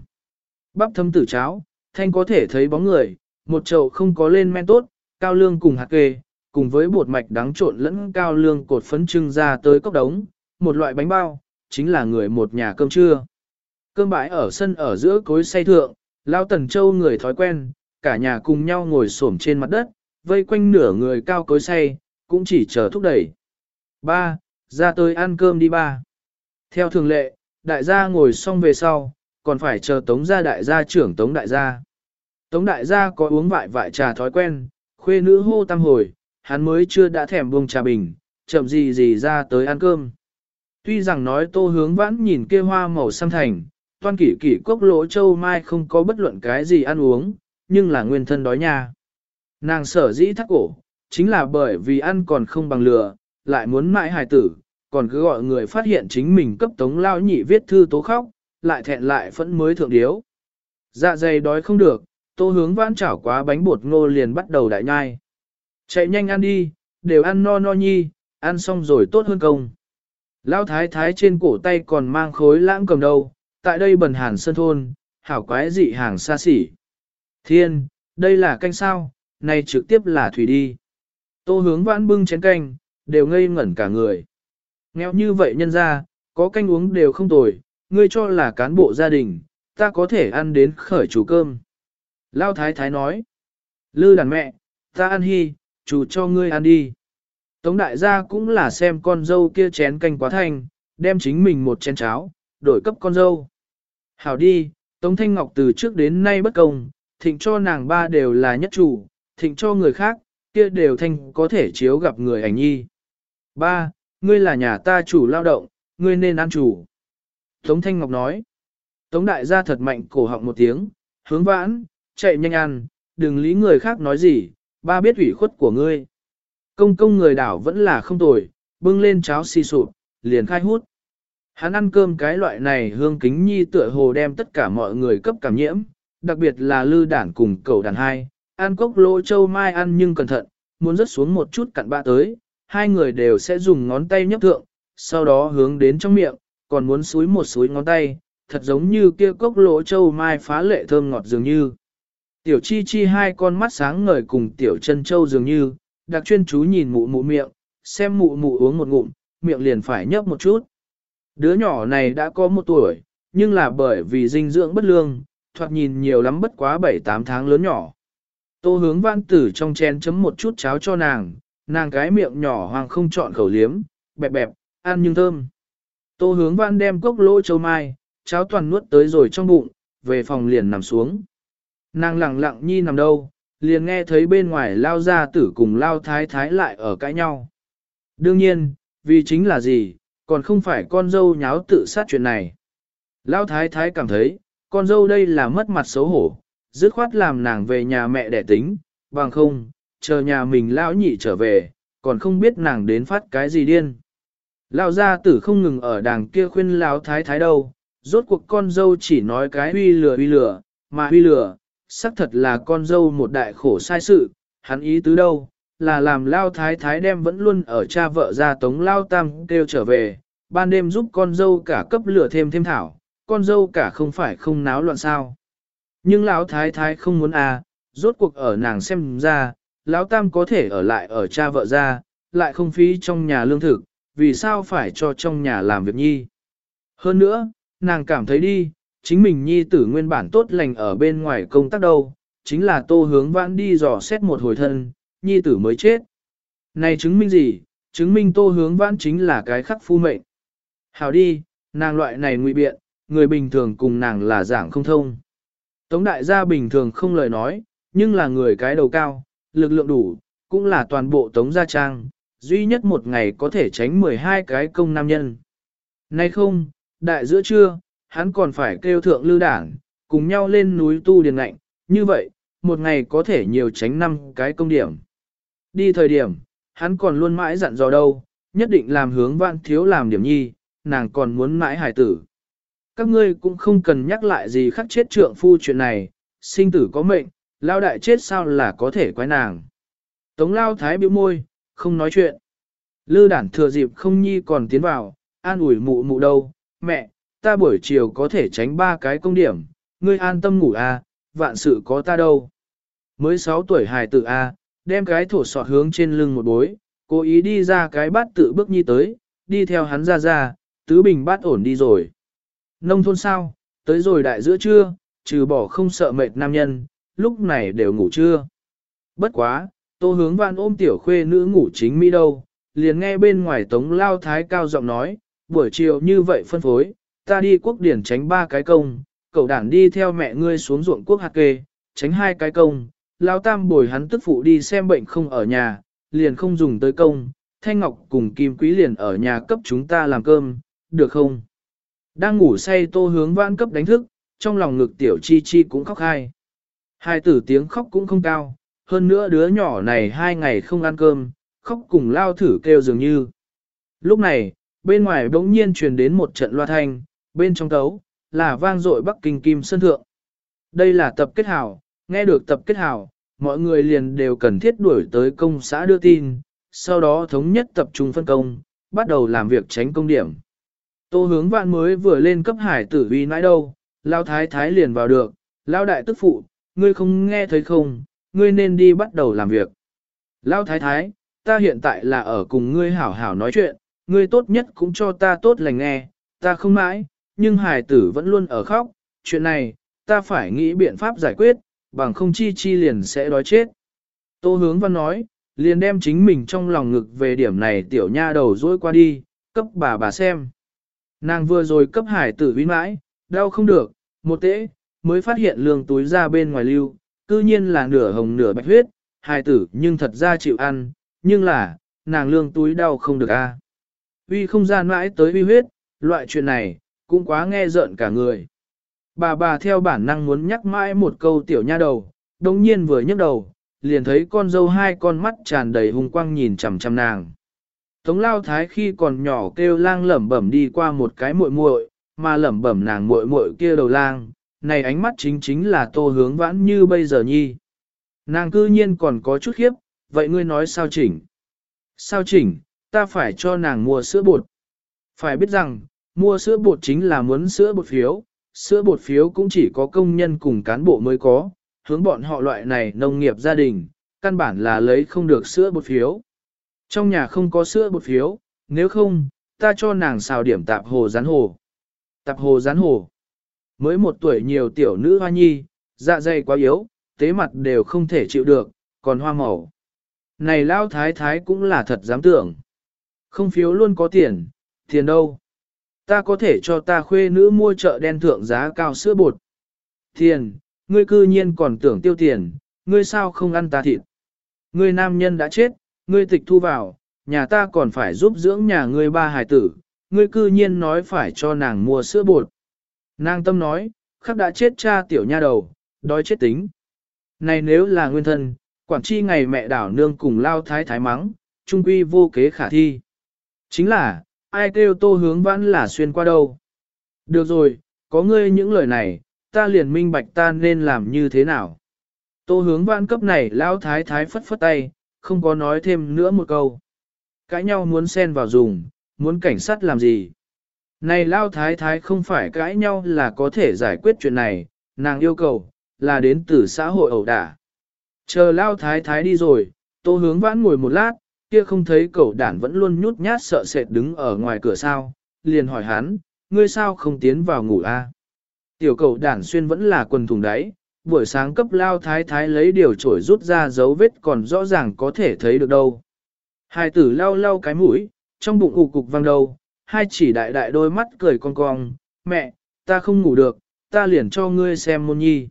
Bắp thấm tử cháo, Thanh có thể thấy bóng người, một chậu không có lên men tốt, cao lương cùng hạt kê, cùng với bột mạch đắng trộn lẫn cao lương cột phấn trưng ra tới cốc đống, một loại bánh bao, chính là người một nhà cơm trưa. Cơm bãi ở sân ở giữa cối say thượng, Lao Tần Châu người thói quen, cả nhà cùng nhau ngồi xổm trên mặt đất, vây quanh nửa người cao cối say, cũng chỉ chờ thúc đẩy. Ba, ra tới ăn cơm đi ba. Theo thường lệ, đại gia ngồi xong về sau, còn phải chờ tống gia đại gia trưởng tống đại gia. Tống đại gia có uống vại vại trà thói quen, khuê nữ hô tam hồi, hắn mới chưa đã thèm buông trà bình, chậm gì gì ra tới ăn cơm. Tuy rằng nói tô hướng vãn nhìn kia hoa màu xăm thành, toan kỷ kỷ cốc lỗ châu mai không có bất luận cái gì ăn uống, nhưng là nguyên thân đói nha. Nàng sở dĩ thắt cổ, chính là bởi vì ăn còn không bằng lừa, lại muốn mãi hài tử, còn cứ gọi người phát hiện chính mình cấp tống lao nhị viết thư tố khóc, lại thẹn lại phẫn mới thượng điếu. Dạ dày đói không được, tô hướng vãn chảo quá bánh bột ngô liền bắt đầu đại nhai. Chạy nhanh ăn đi, đều ăn no no nhi, ăn xong rồi tốt hơn công. Lão thái thái trên cổ tay còn mang khối lãng cầm đầu, tại đây bần hàn sơn thôn, hảo quái dị hàng xa xỉ. Thiên, đây là canh sao, này trực tiếp là thủy đi. Tô hướng vãn bưng chén canh, đều ngây ngẩn cả người. Nghèo như vậy nhân ra, có canh uống đều không tồi, ngươi cho là cán bộ gia đình, ta có thể ăn đến khởi chủ cơm. Lao thái thái nói, lư đàn mẹ, ta ăn hy, chủ cho ngươi ăn đi. Tống đại gia cũng là xem con dâu kia chén canh quá thanh, đem chính mình một chén cháo, đổi cấp con dâu. Hảo đi, Tống Thanh Ngọc từ trước đến nay bất công, thịnh cho nàng ba đều là nhất chủ, thịnh cho người khác, kia đều thanh có thể chiếu gặp người ảnh nhi. Ba, ngươi là nhà ta chủ lao động, ngươi nên ăn chủ. Tống Thanh Ngọc nói. Tống đại gia thật mạnh cổ họng một tiếng, hướng vãn, chạy nhanh ăn, đừng lý người khác nói gì, ba biết ủy khuất của ngươi. Công công người đảo vẫn là không tồi, bưng lên cháo xì sụp, liền khai hút. Hắn ăn cơm cái loại này hương kính nhi tựa hồ đem tất cả mọi người cấp cảm nhiễm, đặc biệt là lư đản cùng cầu đàn hai, ăn cốc lỗ châu mai ăn nhưng cẩn thận, muốn rớt xuống một chút cặn bạ tới, hai người đều sẽ dùng ngón tay nhấp thượng, sau đó hướng đến trong miệng, còn muốn suối một suối ngón tay, thật giống như kia cốc lỗ châu mai phá lệ thơm ngọt dường như. Tiểu chi chi hai con mắt sáng ngời cùng tiểu chân châu dường như, đặc chuyên chú nhìn mụ mụ miệng, xem mụ mụ uống một ngụm, miệng liền phải nhấp một chút. Đứa nhỏ này đã có một tuổi, nhưng là bởi vì dinh dưỡng bất lương, thoạt nhìn nhiều lắm bất quá 7-8 tháng lớn nhỏ. Tô hướng văn tử trong chén chấm một chút cháo cho nàng, nàng cái miệng nhỏ hoàng không chọn khẩu liếm, bẹp bẹp, ăn nhưng thơm. Tô hướng văn đem cốc lỗ châu mai, cháo toàn nuốt tới rồi trong bụng, về phòng liền nằm xuống. Nàng lặng lặng nhi nằm đâu, liền nghe thấy bên ngoài lao ra tử cùng lao thái thái lại ở cãi nhau. Đương nhiên, vì chính là gì, còn không phải con dâu nháo tự sát chuyện này. Lao thái thái cảm thấy, con dâu đây là mất mặt xấu hổ, dứt khoát làm nàng về nhà mẹ đẻ tính, bằng không, chờ nhà mình lão nhị trở về, còn không biết nàng đến phát cái gì điên. Lao gia tử không ngừng ở đàng kia khuyên lão thái thái đâu, rốt cuộc con dâu chỉ nói cái huy lừa huy lừa, mà huy lừa, xác thật là con dâu một đại khổ sai sự, hắn ý tứ đâu, là làm lao thái thái đem vẫn luôn ở cha vợ ra tống lao tam kêu trở về, ban đêm giúp con dâu cả cấp lửa thêm thêm thảo, con dâu cả không phải không náo loạn sao. Nhưng lão thái thái không muốn à, rốt cuộc ở nàng xem ra, lão tam có thể ở lại ở cha vợ ra, lại không phí trong nhà lương thực, vì sao phải cho trong nhà làm việc nhi. Hơn nữa, nàng cảm thấy đi, chính mình nhi tử nguyên bản tốt lành ở bên ngoài công tác đâu, chính là tô hướng vãn đi dò xét một hồi thân, nhi tử mới chết. Này chứng minh gì? Chứng minh tô hướng vãn chính là cái khắc phu mệnh. Hào đi, nàng loại này ngụy biện, người bình thường cùng nàng là giảng không thông. Tống đại gia bình thường không lời nói, nhưng là người cái đầu cao, lực lượng đủ, cũng là toàn bộ tống gia trang, duy nhất một ngày có thể tránh 12 cái công nam nhân. Nay không, đại giữa trưa, hắn còn phải kêu thượng lưu đảng, cùng nhau lên núi tu điền ngạnh, như vậy, một ngày có thể nhiều tránh năm cái công điểm. Đi thời điểm, hắn còn luôn mãi dặn dò đâu, nhất định làm hướng vạn thiếu làm điểm nhi, nàng còn muốn mãi hài tử. Các ngươi cũng không cần nhắc lại gì khắc chết trượng phu chuyện này, sinh tử có mệnh, lao đại chết sao là có thể quái nàng. Tống lao thái biểu môi, không nói chuyện. Lư đản thừa dịp không nhi còn tiến vào, an ủi mụ mụ đâu, mẹ, ta buổi chiều có thể tránh ba cái công điểm, ngươi an tâm ngủ à, vạn sự có ta đâu. Mới 6 tuổi hài tử a, à, đem cái thổ sọt hướng trên lưng một bối, cố ý đi ra cái bát tự bước nhi tới, đi theo hắn ra ra, tứ bình bát ổn đi rồi. Nông thôn sao, tới rồi đại giữa trưa, trừ bỏ không sợ mệt nam nhân, lúc này đều ngủ trưa. Bất quá, tô hướng vạn ôm tiểu khuê nữ ngủ chính mỹ đâu, liền nghe bên ngoài tống lao thái cao giọng nói, buổi chiều như vậy phân phối, ta đi quốc điển tránh ba cái công, cậu đảng đi theo mẹ ngươi xuống ruộng quốc hạt kê, tránh hai cái công, lao tam bồi hắn tức phụ đi xem bệnh không ở nhà, liền không dùng tới công, Thanh Ngọc cùng Kim Quý liền ở nhà cấp chúng ta làm cơm, được không? Đang ngủ say tô hướng vãn cấp đánh thức, trong lòng ngực tiểu chi chi cũng khóc hai. Hai tử tiếng khóc cũng không cao, hơn nữa đứa nhỏ này hai ngày không ăn cơm, khóc cùng lao thử kêu dường như. Lúc này, bên ngoài bỗng nhiên truyền đến một trận loa thanh, bên trong tấu, là vang dội Bắc Kinh Kim Sơn Thượng. Đây là tập kết hảo, nghe được tập kết hảo, mọi người liền đều cần thiết đuổi tới công xã đưa tin, sau đó thống nhất tập trung phân công, bắt đầu làm việc tránh công điểm. Tô hướng vạn mới vừa lên cấp hải tử uy nãi đâu, lao thái thái liền vào được, lao đại tức phụ, ngươi không nghe thấy không, ngươi nên đi bắt đầu làm việc. Lao thái thái, ta hiện tại là ở cùng ngươi hảo hảo nói chuyện, ngươi tốt nhất cũng cho ta tốt lành nghe, ta không mãi, nhưng hải tử vẫn luôn ở khóc, chuyện này, ta phải nghĩ biện pháp giải quyết, bằng không chi chi liền sẽ đói chết. Tô hướng văn nói, liền đem chính mình trong lòng ngực về điểm này tiểu nha đầu dối qua đi, cấp bà bà xem. Nàng vừa rồi cấp hải tử vĩ mãi, đau không được, một tễ, mới phát hiện lương túi ra bên ngoài lưu, cư nhiên là nửa hồng nửa bạch huyết, hải tử nhưng thật ra chịu ăn, nhưng là, nàng lương túi đau không được a. Uy không gian mãi tới uy huyết, loại chuyện này, cũng quá nghe rợn cả người. Bà bà theo bản năng muốn nhắc mãi một câu tiểu nha đầu, đồng nhiên vừa nhấc đầu, liền thấy con dâu hai con mắt tràn đầy hung quang nhìn chằm chằm nàng. Tống lao thái khi còn nhỏ kêu lang lẩm bẩm đi qua một cái muội muội, mà lẩm bẩm nàng muội muội kia đầu lang, này ánh mắt chính chính là tô hướng vãn như bây giờ nhi. Nàng cư nhiên còn có chút khiếp, vậy ngươi nói sao chỉnh? Sao chỉnh, ta phải cho nàng mua sữa bột. Phải biết rằng, mua sữa bột chính là muốn sữa bột phiếu, sữa bột phiếu cũng chỉ có công nhân cùng cán bộ mới có, hướng bọn họ loại này nông nghiệp gia đình, căn bản là lấy không được sữa bột phiếu. Trong nhà không có sữa bột phiếu, nếu không, ta cho nàng xào điểm tạp hồ rán hồ. Tạp hồ rán hồ. Mới một tuổi nhiều tiểu nữ hoa nhi, dạ dày quá yếu, tế mặt đều không thể chịu được, còn hoa màu. Này lao thái thái cũng là thật dám tưởng. Không phiếu luôn có tiền, tiền đâu. Ta có thể cho ta khuê nữ mua chợ đen thượng giá cao sữa bột. Tiền, ngươi cư nhiên còn tưởng tiêu tiền, ngươi sao không ăn ta thịt. Ngươi nam nhân đã chết, ngươi tịch thu vào, nhà ta còn phải giúp dưỡng nhà ngươi ba hài tử, ngươi cư nhiên nói phải cho nàng mua sữa bột. Nàng tâm nói, khắc đã chết cha tiểu nha đầu, đói chết tính. Này nếu là nguyên thân, quản chi ngày mẹ đảo nương cùng lao thái thái mắng, trung quy vô kế khả thi. Chính là, ai kêu tô hướng vãn là xuyên qua đâu. Được rồi, có ngươi những lời này, ta liền minh bạch ta nên làm như thế nào. Tô hướng vãn cấp này lão thái thái phất phất tay, không có nói thêm nữa một câu. Cãi nhau muốn xen vào dùng, muốn cảnh sát làm gì. Này lao thái thái không phải cãi nhau là có thể giải quyết chuyện này, nàng yêu cầu, là đến từ xã hội ẩu đả. Chờ lao thái thái đi rồi, tô hướng vãn ngồi một lát, kia không thấy cậu đản vẫn luôn nhút nhát sợ sệt đứng ở ngoài cửa sao, liền hỏi hắn, ngươi sao không tiến vào ngủ a? Tiểu cậu đản xuyên vẫn là quần thùng đáy, buổi sáng cấp lao thái thái lấy điều trổi rút ra dấu vết còn rõ ràng có thể thấy được đâu. Hai tử lau lau cái mũi, trong bụng ụ cục văng đầu, hai chỉ đại đại đôi mắt cười con cong, mẹ, ta không ngủ được, ta liền cho ngươi xem môn nhi.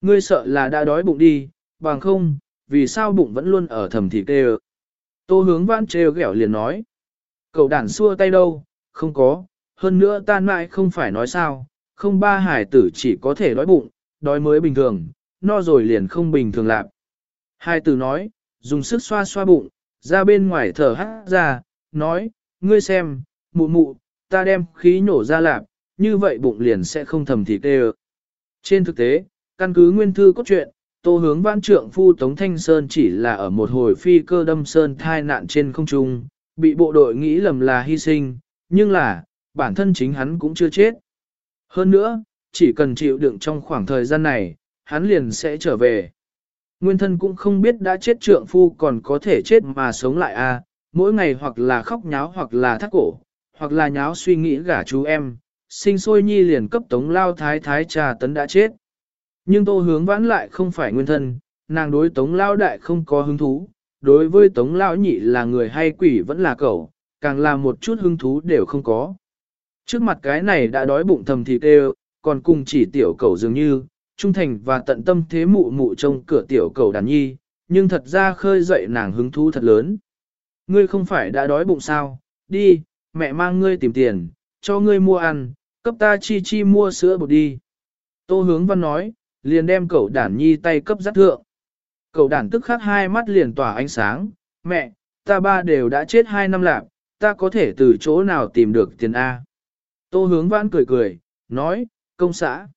Ngươi sợ là đã đói bụng đi, bằng không, vì sao bụng vẫn luôn ở thầm thịt tê Tô hướng vãn trêu ghẹo liền nói. Cậu đàn xua tay đâu, không có, hơn nữa tan mãi không phải nói sao, không ba hải tử chỉ có thể đói bụng, đói mới bình thường, no rồi liền không bình thường lạc. Hai tử nói, dùng sức xoa xoa bụng, ra bên ngoài thở hát ra, nói, ngươi xem, mụ mụ, ta đem khí nổ ra lạp, như vậy bụng liền sẽ không thầm thịt tê Trên thực tế, căn cứ nguyên thư cốt truyện, tô hướng văn trượng phu Tống Thanh Sơn chỉ là ở một hồi phi cơ đâm sơn thai nạn trên không trung, bị bộ đội nghĩ lầm là hy sinh, nhưng là, bản thân chính hắn cũng chưa chết. Hơn nữa, chỉ cần chịu đựng trong khoảng thời gian này, hắn liền sẽ trở về. Nguyên thân cũng không biết đã chết trượng phu còn có thể chết mà sống lại à, mỗi ngày hoặc là khóc nháo hoặc là thắt cổ, hoặc là nháo suy nghĩ gả chú em, sinh sôi nhi liền cấp tống lao thái thái trà tấn đã chết. Nhưng tô hướng vãn lại không phải nguyên thân, nàng đối tống lao đại không có hứng thú, đối với tống lao nhị là người hay quỷ vẫn là cậu, càng là một chút hứng thú đều không có. Trước mặt cái này đã đói bụng thầm thịt đều, còn cùng chỉ tiểu cậu dường như, trung thành và tận tâm thế mụ mụ trong cửa tiểu cậu đàn nhi, nhưng thật ra khơi dậy nàng hứng thú thật lớn. Ngươi không phải đã đói bụng sao, đi, mẹ mang ngươi tìm tiền, cho ngươi mua ăn, cấp ta chi chi mua sữa bột đi. Tô hướng văn nói, liền đem cậu đản nhi tay cấp dắt thượng. Cậu đản tức khắc hai mắt liền tỏa ánh sáng, mẹ, ta ba đều đã chết hai năm lạc, ta có thể từ chỗ nào tìm được tiền A. Tô hướng Vãn cười cười, nói, công xã.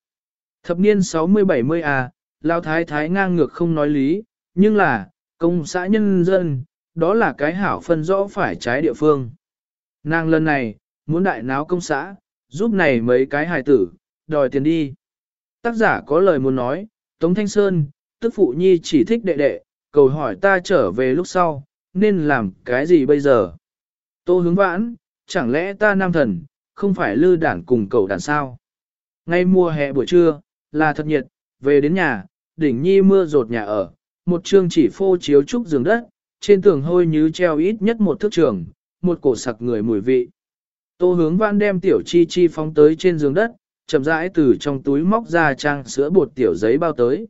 Thập niên 60-70 A, lao thái thái ngang ngược không nói lý, nhưng là, công xã nhân dân, đó là cái hảo phân rõ phải trái địa phương. Nàng lần này, muốn đại náo công xã, giúp này mấy cái hài tử, đòi tiền đi. Tác giả có lời muốn nói, Tống Thanh Sơn, tức phụ nhi chỉ thích đệ đệ, cầu hỏi ta trở về lúc sau, nên làm cái gì bây giờ? Tô hướng vãn, chẳng lẽ ta nam thần, không phải lư đản cùng cầu đàn sao? Ngay mùa hè buổi trưa, là thật nhiệt, về đến nhà, đỉnh nhi mưa rột nhà ở, một trường chỉ phô chiếu trúc giường đất, trên tường hôi như treo ít nhất một thước trường, một cổ sặc người mùi vị. Tô hướng vãn đem tiểu chi chi phóng tới trên giường đất, chậm rãi từ trong túi móc ra trang sữa bột tiểu giấy bao tới.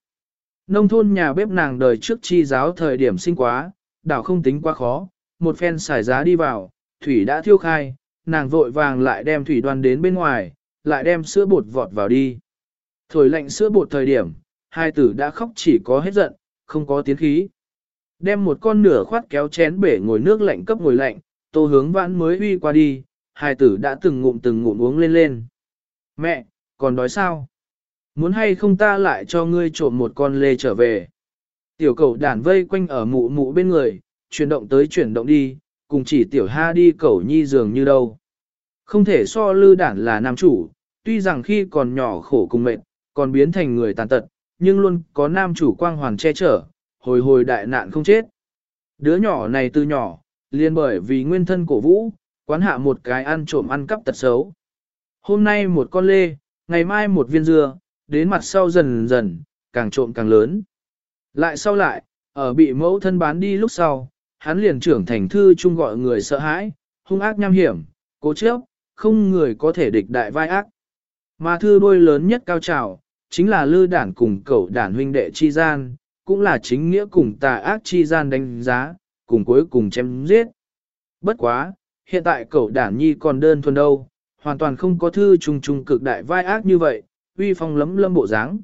Nông thôn nhà bếp nàng đời trước chi giáo thời điểm sinh quá, đảo không tính quá khó, một phen xài giá đi vào, thủy đã thiêu khai, nàng vội vàng lại đem thủy đoan đến bên ngoài, lại đem sữa bột vọt vào đi. Thổi lạnh sữa bột thời điểm, hai tử đã khóc chỉ có hết giận, không có tiến khí. Đem một con nửa khoát kéo chén bể ngồi nước lạnh cấp ngồi lạnh, tô hướng vãn mới uy qua đi, hai tử đã từng ngụm từng ngụm uống lên lên. Mẹ, còn đói sao? Muốn hay không ta lại cho ngươi trộm một con lê trở về? Tiểu cầu đàn vây quanh ở mụ mụ bên người, chuyển động tới chuyển động đi, cùng chỉ tiểu ha đi cầu nhi dường như đâu. Không thể so lư đản là nam chủ, tuy rằng khi còn nhỏ khổ cùng mệt, còn biến thành người tàn tật, nhưng luôn có nam chủ quang hoàn che chở, hồi hồi đại nạn không chết. Đứa nhỏ này từ nhỏ, liền bởi vì nguyên thân cổ vũ, quán hạ một cái ăn trộm ăn cắp tật xấu. Hôm nay một con lê, ngày mai một viên dưa, đến mặt sau dần dần, càng trộm càng lớn. Lại sau lại, ở bị mẫu thân bán đi lúc sau, hắn liền trưởng thành thư chung gọi người sợ hãi, hung ác nham hiểm, cố chấp, không người có thể địch đại vai ác. Mà thư đôi lớn nhất cao trào, chính là lư đản cùng cậu đản huynh đệ chi gian, cũng là chính nghĩa cùng tà ác chi gian đánh giá, cùng cuối cùng chém giết. Bất quá, hiện tại cậu đản nhi còn đơn thuần đâu, hoàn toàn không có thư trùng trùng cực đại vai ác như vậy, uy phong lấm lâm bộ dáng.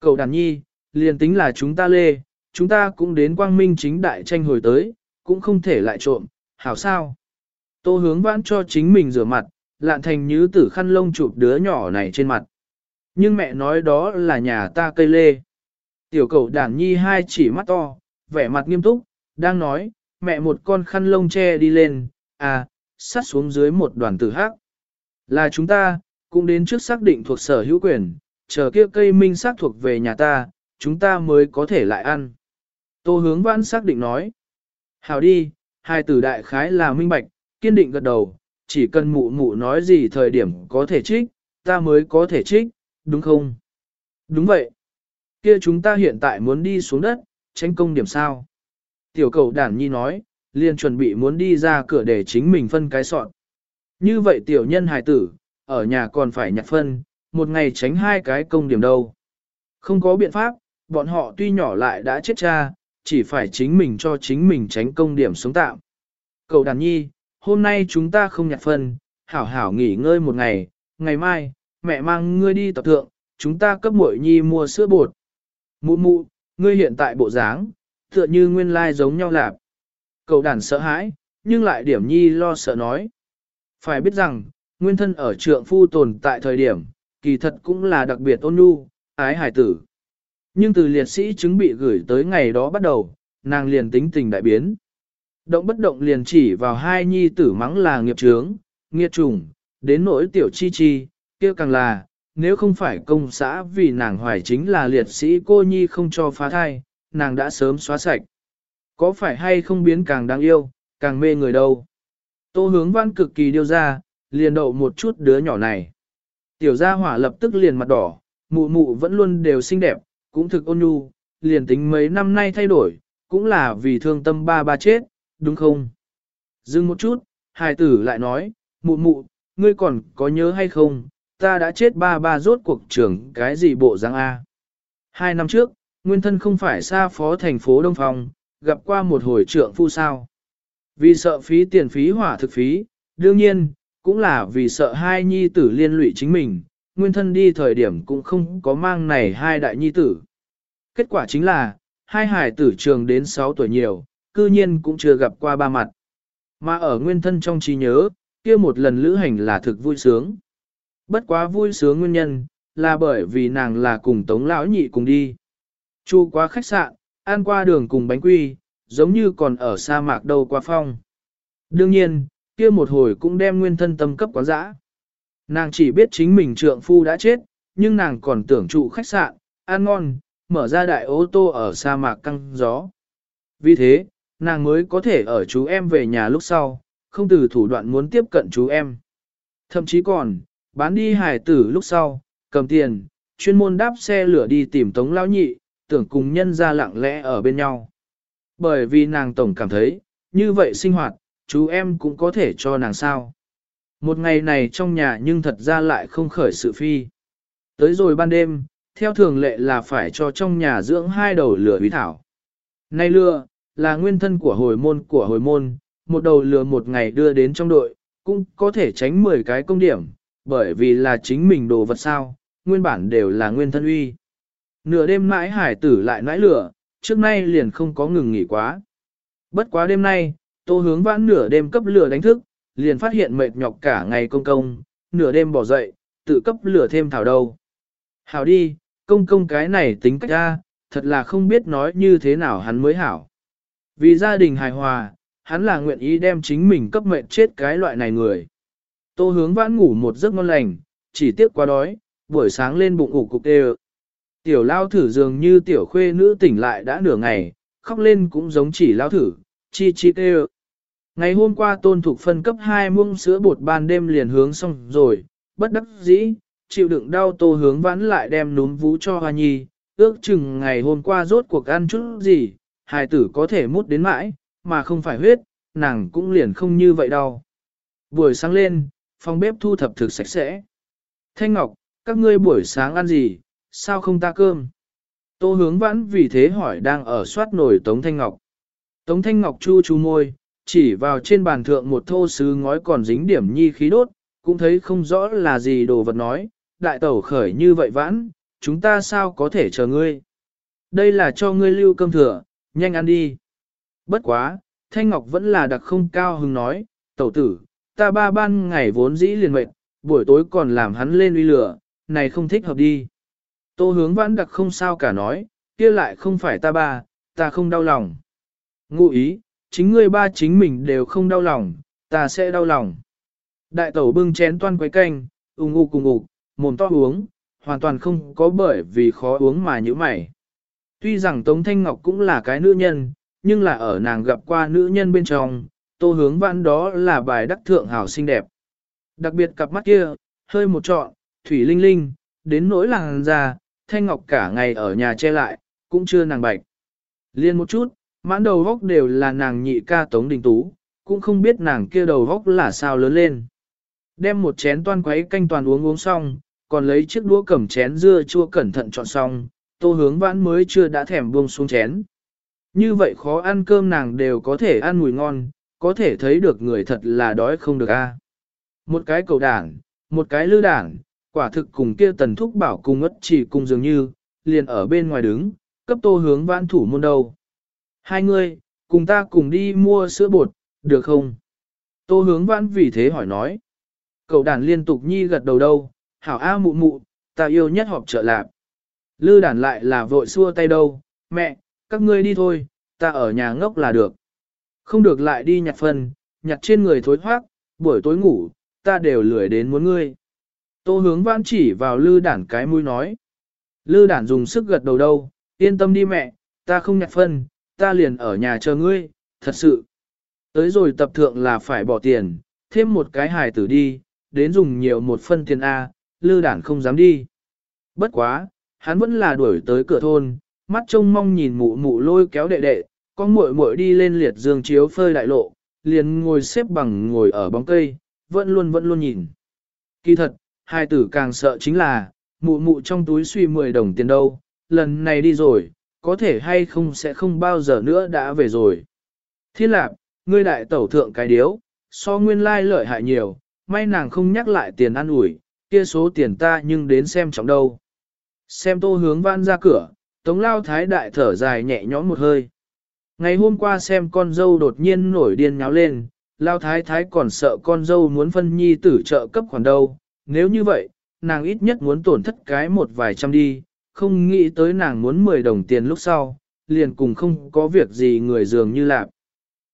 Cậu đàn nhi, liền tính là chúng ta lê, chúng ta cũng đến quang minh chính đại tranh hồi tới, cũng không thể lại trộm, hảo sao. Tô hướng vãn cho chính mình rửa mặt, lạn thành như tử khăn lông chụp đứa nhỏ này trên mặt. Nhưng mẹ nói đó là nhà ta cây lê. Tiểu cậu đàn nhi hai chỉ mắt to, vẻ mặt nghiêm túc, đang nói, mẹ một con khăn lông che đi lên, à, sát xuống dưới một đoàn tử hắc. Là chúng ta, cũng đến trước xác định thuộc sở hữu quyền, chờ kia cây minh xác thuộc về nhà ta, chúng ta mới có thể lại ăn. Tô hướng vãn xác định nói. Hào đi, hai tử đại khái là minh bạch, kiên định gật đầu, chỉ cần mụ mụ nói gì thời điểm có thể trích, ta mới có thể trích, đúng không? Đúng vậy. Kia chúng ta hiện tại muốn đi xuống đất, tránh công điểm sao? Tiểu cầu đản nhi nói, liền chuẩn bị muốn đi ra cửa để chính mình phân cái sọn. Như vậy tiểu nhân hài tử, ở nhà còn phải nhặt phân, một ngày tránh hai cái công điểm đâu. Không có biện pháp, bọn họ tuy nhỏ lại đã chết cha, chỉ phải chính mình cho chính mình tránh công điểm sống tạm. Cậu đàn nhi, hôm nay chúng ta không nhặt phân, hảo hảo nghỉ ngơi một ngày, ngày mai, mẹ mang ngươi đi tập thượng, chúng ta cấp muội nhi mua sữa bột. Mụ mụ, ngươi hiện tại bộ dáng, tựa như nguyên lai giống nhau lạp. Cậu đàn sợ hãi, nhưng lại điểm nhi lo sợ nói. Phải biết rằng, nguyên thân ở trượng phu tồn tại thời điểm, kỳ thật cũng là đặc biệt ôn nhu, ái hải tử. Nhưng từ liệt sĩ chứng bị gửi tới ngày đó bắt đầu, nàng liền tính tình đại biến. Động bất động liền chỉ vào hai nhi tử mắng là nghiệp trướng, nghiệt trùng, đến nỗi tiểu chi chi, kia càng là, nếu không phải công xã vì nàng hoài chính là liệt sĩ cô nhi không cho phá thai, nàng đã sớm xóa sạch. Có phải hay không biến càng đáng yêu, càng mê người đâu. Tô hướng văn cực kỳ điêu ra, liền đậu một chút đứa nhỏ này. Tiểu gia hỏa lập tức liền mặt đỏ, mụ mụ vẫn luôn đều xinh đẹp, cũng thực ôn nhu, liền tính mấy năm nay thay đổi, cũng là vì thương tâm ba ba chết, đúng không? Dừng một chút, hài tử lại nói, mụ mụ, ngươi còn có nhớ hay không, ta đã chết ba ba rốt cuộc trưởng cái gì bộ dáng A. Hai năm trước, nguyên thân không phải xa phó thành phố Đông Phong, gặp qua một hồi trượng phu sao. Vì sợ phí tiền phí hỏa thực phí, đương nhiên, cũng là vì sợ hai nhi tử liên lụy chính mình, nguyên thân đi thời điểm cũng không có mang này hai đại nhi tử. Kết quả chính là, hai hải tử trường đến 6 tuổi nhiều, cư nhiên cũng chưa gặp qua ba mặt. Mà ở nguyên thân trong trí nhớ, kia một lần lữ hành là thực vui sướng. Bất quá vui sướng nguyên nhân, là bởi vì nàng là cùng tống lão nhị cùng đi. Chu qua khách sạn, ăn qua đường cùng bánh quy, giống như còn ở sa mạc đâu qua phong. Đương nhiên, kia một hồi cũng đem nguyên thân tâm cấp quán dã. Nàng chỉ biết chính mình trượng phu đã chết, nhưng nàng còn tưởng trụ khách sạn, ăn ngon, mở ra đại ô tô ở sa mạc căng gió. Vì thế, nàng mới có thể ở chú em về nhà lúc sau, không từ thủ đoạn muốn tiếp cận chú em. Thậm chí còn, bán đi hải tử lúc sau, cầm tiền, chuyên môn đáp xe lửa đi tìm tống lão nhị, tưởng cùng nhân ra lặng lẽ ở bên nhau. Bởi vì nàng tổng cảm thấy, như vậy sinh hoạt, chú em cũng có thể cho nàng sao. Một ngày này trong nhà nhưng thật ra lại không khởi sự phi. Tới rồi ban đêm, theo thường lệ là phải cho trong nhà dưỡng hai đầu lửa bí thảo. Nay lừa, là nguyên thân của hồi môn của hồi môn, một đầu lừa một ngày đưa đến trong đội, cũng có thể tránh 10 cái công điểm, bởi vì là chính mình đồ vật sao, nguyên bản đều là nguyên thân uy. Nửa đêm mãi hải tử lại nãi lửa, trước nay liền không có ngừng nghỉ quá. Bất quá đêm nay, tô hướng vãn nửa đêm cấp lửa đánh thức, liền phát hiện mệt nhọc cả ngày công công, nửa đêm bỏ dậy, tự cấp lửa thêm thảo đầu. Hảo đi, công công cái này tính cách ra, thật là không biết nói như thế nào hắn mới hảo. Vì gia đình hài hòa, hắn là nguyện ý đem chính mình cấp mệnh chết cái loại này người. Tô hướng vãn ngủ một giấc ngon lành, chỉ tiếc quá đói, buổi sáng lên bụng ủ cục đều. Tiểu lao thử dường như tiểu khuê nữ tỉnh lại đã nửa ngày, khóc lên cũng giống chỉ lao thử, chi chi tê Ngày hôm qua tôn thục phân cấp 2 muông sữa bột ban đêm liền hướng xong rồi, bất đắc dĩ, chịu đựng đau tô hướng vãn lại đem núm vú cho hoa nhi, ước chừng ngày hôm qua rốt cuộc ăn chút gì, hài tử có thể mút đến mãi, mà không phải huyết, nàng cũng liền không như vậy đâu. Buổi sáng lên, phòng bếp thu thập thực sạch sẽ. Thanh Ngọc, các ngươi buổi sáng ăn gì, sao không ta cơm? Tô hướng vãn vì thế hỏi đang ở soát nổi Tống Thanh Ngọc. Tống Thanh Ngọc chu chu môi, chỉ vào trên bàn thượng một thô sứ ngói còn dính điểm nhi khí đốt, cũng thấy không rõ là gì đồ vật nói, đại tẩu khởi như vậy vãn, chúng ta sao có thể chờ ngươi? Đây là cho ngươi lưu cơm thừa, nhanh ăn đi. Bất quá, Thanh Ngọc vẫn là đặc không cao hứng nói, tẩu tử, ta ba ban ngày vốn dĩ liền mệt, buổi tối còn làm hắn lên uy lửa, này không thích hợp đi. Tô hướng vãn đặc không sao cả nói, kia lại không phải ta ba, ta không đau lòng. Ngụ ý, chính ngươi ba chính mình đều không đau lòng, ta sẽ đau lòng. Đại tẩu bưng chén toan quấy canh, ung ung cùng ục, mồm to uống, hoàn toàn không có bởi vì khó uống mà như mày. Tuy rằng Tống Thanh Ngọc cũng là cái nữ nhân, nhưng là ở nàng gặp qua nữ nhân bên trong, tô hướng vãn đó là bài đắc thượng hảo xinh đẹp. Đặc biệt cặp mắt kia, hơi một trọn, thủy linh linh, đến nỗi làng già. Thanh Ngọc cả ngày ở nhà che lại, cũng chưa nàng bạch. Liên một chút, mãn đầu góc đều là nàng nhị ca Tống Đình Tú, cũng không biết nàng kia đầu góc là sao lớn lên. Đem một chén toan quấy canh toàn uống uống xong, còn lấy chiếc đũa cầm chén dưa chua cẩn thận chọn xong, tô hướng vãn mới chưa đã thèm buông xuống chén. Như vậy khó ăn cơm nàng đều có thể ăn mùi ngon, có thể thấy được người thật là đói không được a. Một cái cầu đảng, một cái lư đảng, quả thực cùng kia tần thúc bảo cùng ất chỉ cùng dường như, liền ở bên ngoài đứng, cấp tô hướng vãn thủ môn đầu. Hai người, cùng ta cùng đi mua sữa bột, được không? Tô hướng vãn vì thế hỏi nói. Cậu đàn liên tục nhi gật đầu đâu, hảo a mụ mụ, ta yêu nhất họp trợ lạp. Lư đàn lại là vội xua tay đâu, mẹ, các ngươi đi thôi, ta ở nhà ngốc là được. Không được lại đi nhặt phân, nhặt trên người thối thoát, buổi tối ngủ, ta đều lười đến muốn ngươi. Tô hướng vãn chỉ vào lư đản cái mũi nói. Lư đản dùng sức gật đầu đâu, yên tâm đi mẹ, ta không nhặt phân, ta liền ở nhà chờ ngươi, thật sự. Tới rồi tập thượng là phải bỏ tiền, thêm một cái hài tử đi, đến dùng nhiều một phân tiền A, lư đản không dám đi. Bất quá, hắn vẫn là đuổi tới cửa thôn, mắt trông mong nhìn mụ mụ lôi kéo đệ đệ, con muội muội đi lên liệt dương chiếu phơi đại lộ, liền ngồi xếp bằng ngồi ở bóng cây, vẫn luôn vẫn luôn nhìn. Kỳ thật, hai tử càng sợ chính là, mụ mụ trong túi suy 10 đồng tiền đâu, lần này đi rồi, có thể hay không sẽ không bao giờ nữa đã về rồi. Thiên lạp, ngươi đại tẩu thượng cái điếu, so nguyên lai lợi hại nhiều, may nàng không nhắc lại tiền ăn ủi, kia số tiền ta nhưng đến xem trọng đâu. Xem tô hướng văn ra cửa, tống lao thái đại thở dài nhẹ nhõm một hơi. Ngày hôm qua xem con dâu đột nhiên nổi điên nháo lên, lao thái thái còn sợ con dâu muốn phân nhi tử trợ cấp khoản đâu, nếu như vậy, nàng ít nhất muốn tổn thất cái một vài trăm đi, không nghĩ tới nàng muốn 10 đồng tiền lúc sau, liền cùng không có việc gì người dường như lạc.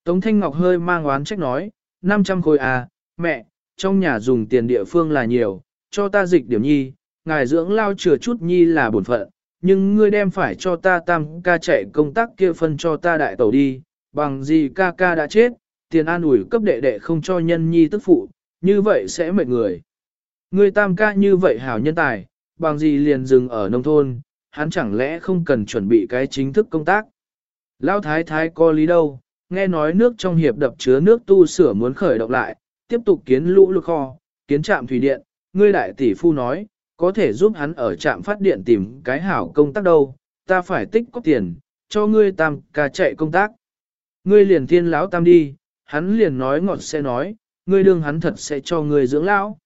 Tống Thanh Ngọc hơi mang oán trách nói, 500 khối à, mẹ, trong nhà dùng tiền địa phương là nhiều, cho ta dịch điểm nhi, ngài dưỡng lao chừa chút nhi là bổn phận, nhưng ngươi đem phải cho ta tam ca chạy công tác kia phân cho ta đại tẩu đi, bằng gì ca ca đã chết, tiền an ủi cấp đệ đệ không cho nhân nhi tức phụ, như vậy sẽ mệt người. Ngươi tam ca như vậy hảo nhân tài, bằng gì liền dừng ở nông thôn, hắn chẳng lẽ không cần chuẩn bị cái chính thức công tác. Lão thái thái có lý đâu, nghe nói nước trong hiệp đập chứa nước tu sửa muốn khởi động lại, tiếp tục kiến lũ lụt kho, kiến trạm thủy điện, ngươi đại tỷ phu nói, có thể giúp hắn ở trạm phát điện tìm cái hảo công tác đâu, ta phải tích có tiền, cho ngươi tam ca chạy công tác. Ngươi liền thiên lão tam đi, hắn liền nói ngọt sẽ nói, ngươi đương hắn thật sẽ cho ngươi dưỡng lão.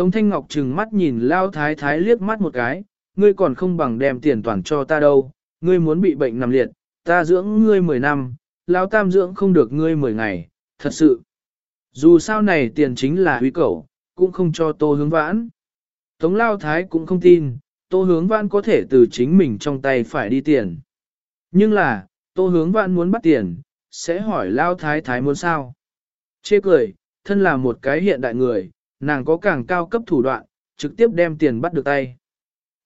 Tống Thanh Ngọc trừng mắt nhìn Lao Thái Thái liếc mắt một cái, ngươi còn không bằng đem tiền toàn cho ta đâu, ngươi muốn bị bệnh nằm liệt, ta dưỡng ngươi 10 năm, Lao Tam dưỡng không được ngươi 10 ngày, thật sự. Dù sao này tiền chính là huy cẩu, cũng không cho tô hướng vãn. Tống Lao Thái cũng không tin, tô hướng vãn có thể từ chính mình trong tay phải đi tiền. Nhưng là, tô hướng vãn muốn bắt tiền, sẽ hỏi Lao Thái Thái muốn sao. Chê cười, thân là một cái hiện đại người, nàng có càng cao cấp thủ đoạn, trực tiếp đem tiền bắt được tay.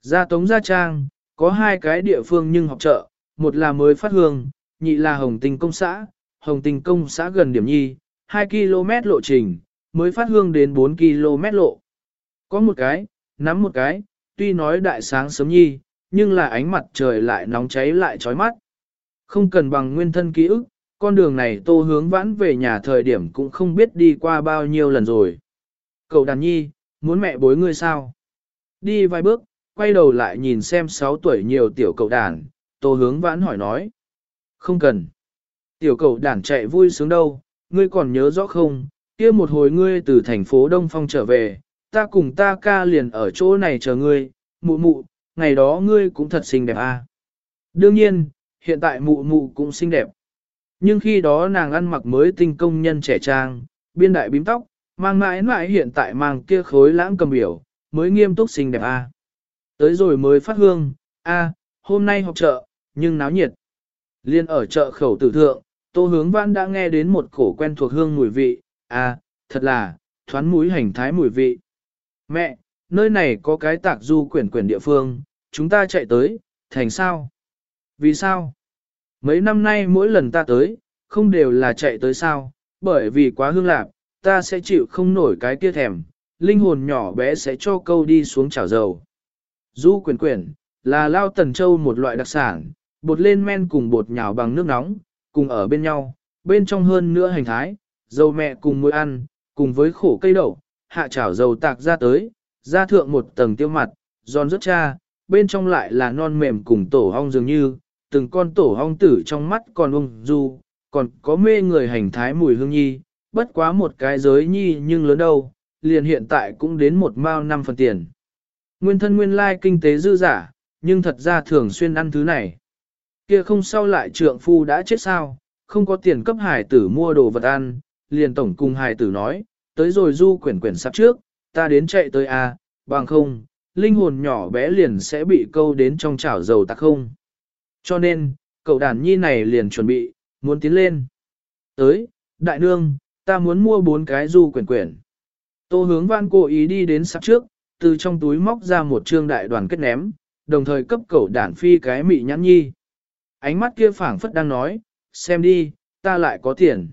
Gia Tống Gia Trang, có hai cái địa phương nhưng học trợ, một là mới phát hương, nhị là Hồng Tình Công xã, Hồng Tình Công xã gần điểm nhi, 2 km lộ trình, mới phát hương đến 4 km lộ. Có một cái, nắm một cái, tuy nói đại sáng sớm nhi, nhưng là ánh mặt trời lại nóng cháy lại chói mắt. Không cần bằng nguyên thân ký ức, con đường này tô hướng vãn về nhà thời điểm cũng không biết đi qua bao nhiêu lần rồi. Cậu đàn nhi, muốn mẹ bối ngươi sao? Đi vài bước, quay đầu lại nhìn xem 6 tuổi nhiều tiểu cậu đàn, tô hướng vãn hỏi nói. Không cần. Tiểu cậu đàn chạy vui sướng đâu, ngươi còn nhớ rõ không? kia một hồi ngươi từ thành phố Đông Phong trở về, ta cùng ta ca liền ở chỗ này chờ ngươi, mụ mụ, ngày đó ngươi cũng thật xinh đẹp à. Đương nhiên, hiện tại mụ mụ cũng xinh đẹp. Nhưng khi đó nàng ăn mặc mới tinh công nhân trẻ trang, biên đại bím tóc, mang mãi mãi hiện tại mang kia khối lãng cầm biểu, mới nghiêm túc xinh đẹp a. À. Tới rồi mới phát hương, a, à, hôm nay học chợ, nhưng náo nhiệt. Liên ở chợ khẩu tử thượng, tô hướng văn đã nghe đến một cổ quen thuộc hương mùi vị, a, à, thật là, thoán mũi hành thái mùi vị. Mẹ, nơi này có cái tạc du quyển quyển địa phương, chúng ta chạy tới, thành sao? Vì sao? Mấy năm nay mỗi lần ta tới, không đều là chạy tới sao, bởi vì quá hương lạc, ta sẽ chịu không nổi cái kia thèm, linh hồn nhỏ bé sẽ cho câu đi xuống chảo dầu. Du quyển quyển, là lao tần châu một loại đặc sản, bột lên men cùng bột nhào bằng nước nóng, cùng ở bên nhau, bên trong hơn nữa hành thái, dầu mẹ cùng muối ăn, cùng với khổ cây đậu, hạ chảo dầu tạc ra tới, ra thượng một tầng tiêu mặt, giòn rất cha, bên trong lại là non mềm cùng tổ hong dường như, từng con tổ hong tử trong mắt còn ung du, còn có mê người hành thái mùi hương nhi, bất quá một cái giới nhi nhưng lớn đâu, liền hiện tại cũng đến một mao năm phần tiền. Nguyên thân nguyên lai kinh tế dư giả, nhưng thật ra thường xuyên ăn thứ này. Kia không sau lại trượng phu đã chết sao, không có tiền cấp hải tử mua đồ vật ăn, liền tổng cùng hải tử nói, tới rồi du quyển quyển sắp trước, ta đến chạy tới a, à, bằng không, linh hồn nhỏ bé liền sẽ bị câu đến trong chảo dầu tạc không. Cho nên, cậu đàn nhi này liền chuẩn bị, muốn tiến lên. Tới, đại nương, ta muốn mua bốn cái du quyển quyển. Tô hướng văn cố ý đi đến sắp trước, từ trong túi móc ra một trương đại đoàn kết ném, đồng thời cấp cẩu đản phi cái mị nhãn nhi. Ánh mắt kia phảng phất đang nói, xem đi, ta lại có tiền.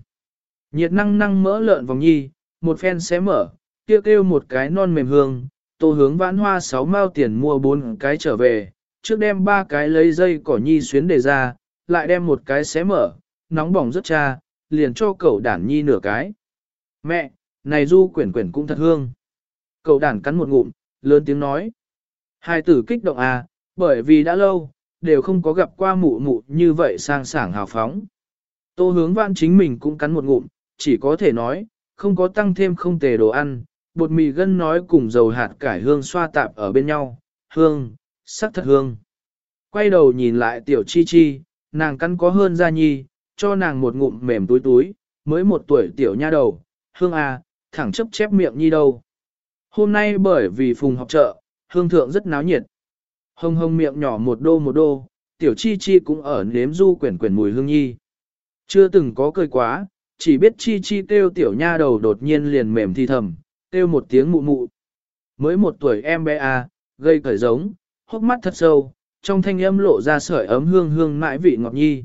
Nhiệt năng năng mỡ lợn vòng nhi, một phen xé mở, kia kêu, kêu một cái non mềm hương, tô hướng vãn hoa sáu mao tiền mua bốn cái trở về, trước đem ba cái lấy dây cỏ nhi xuyến để ra, lại đem một cái xé mở, nóng bỏng rất cha, liền cho cậu đản nhi nửa cái. Mẹ, này du quyển quyển cũng thật hương. Cậu đản cắn một ngụm, lớn tiếng nói. Hai tử kích động à, bởi vì đã lâu, đều không có gặp qua mụ mụ như vậy sang sảng hào phóng. Tô hướng vãn chính mình cũng cắn một ngụm, chỉ có thể nói, không có tăng thêm không tề đồ ăn, bột mì gân nói cùng dầu hạt cải hương xoa tạp ở bên nhau, hương, sắc thật hương. Quay đầu nhìn lại tiểu chi chi, nàng cắn có hơn ra nhi, cho nàng một ngụm mềm túi túi, mới một tuổi tiểu nha đầu, hương à, thẳng chấp chép miệng nhi đâu. Hôm nay bởi vì phùng học chợ, hương thượng rất náo nhiệt. Hông hông miệng nhỏ một đô một đô, tiểu chi chi cũng ở nếm du quyển quyển mùi hương nhi. Chưa từng có cười quá, chỉ biết chi chi kêu tiểu nha đầu đột nhiên liền mềm thi thầm, kêu một tiếng mụ mụ. Mới một tuổi em bé à, gây cởi giống, hốc mắt thật sâu, trong thanh âm lộ ra sợi ấm hương hương mãi vị ngọt nhi.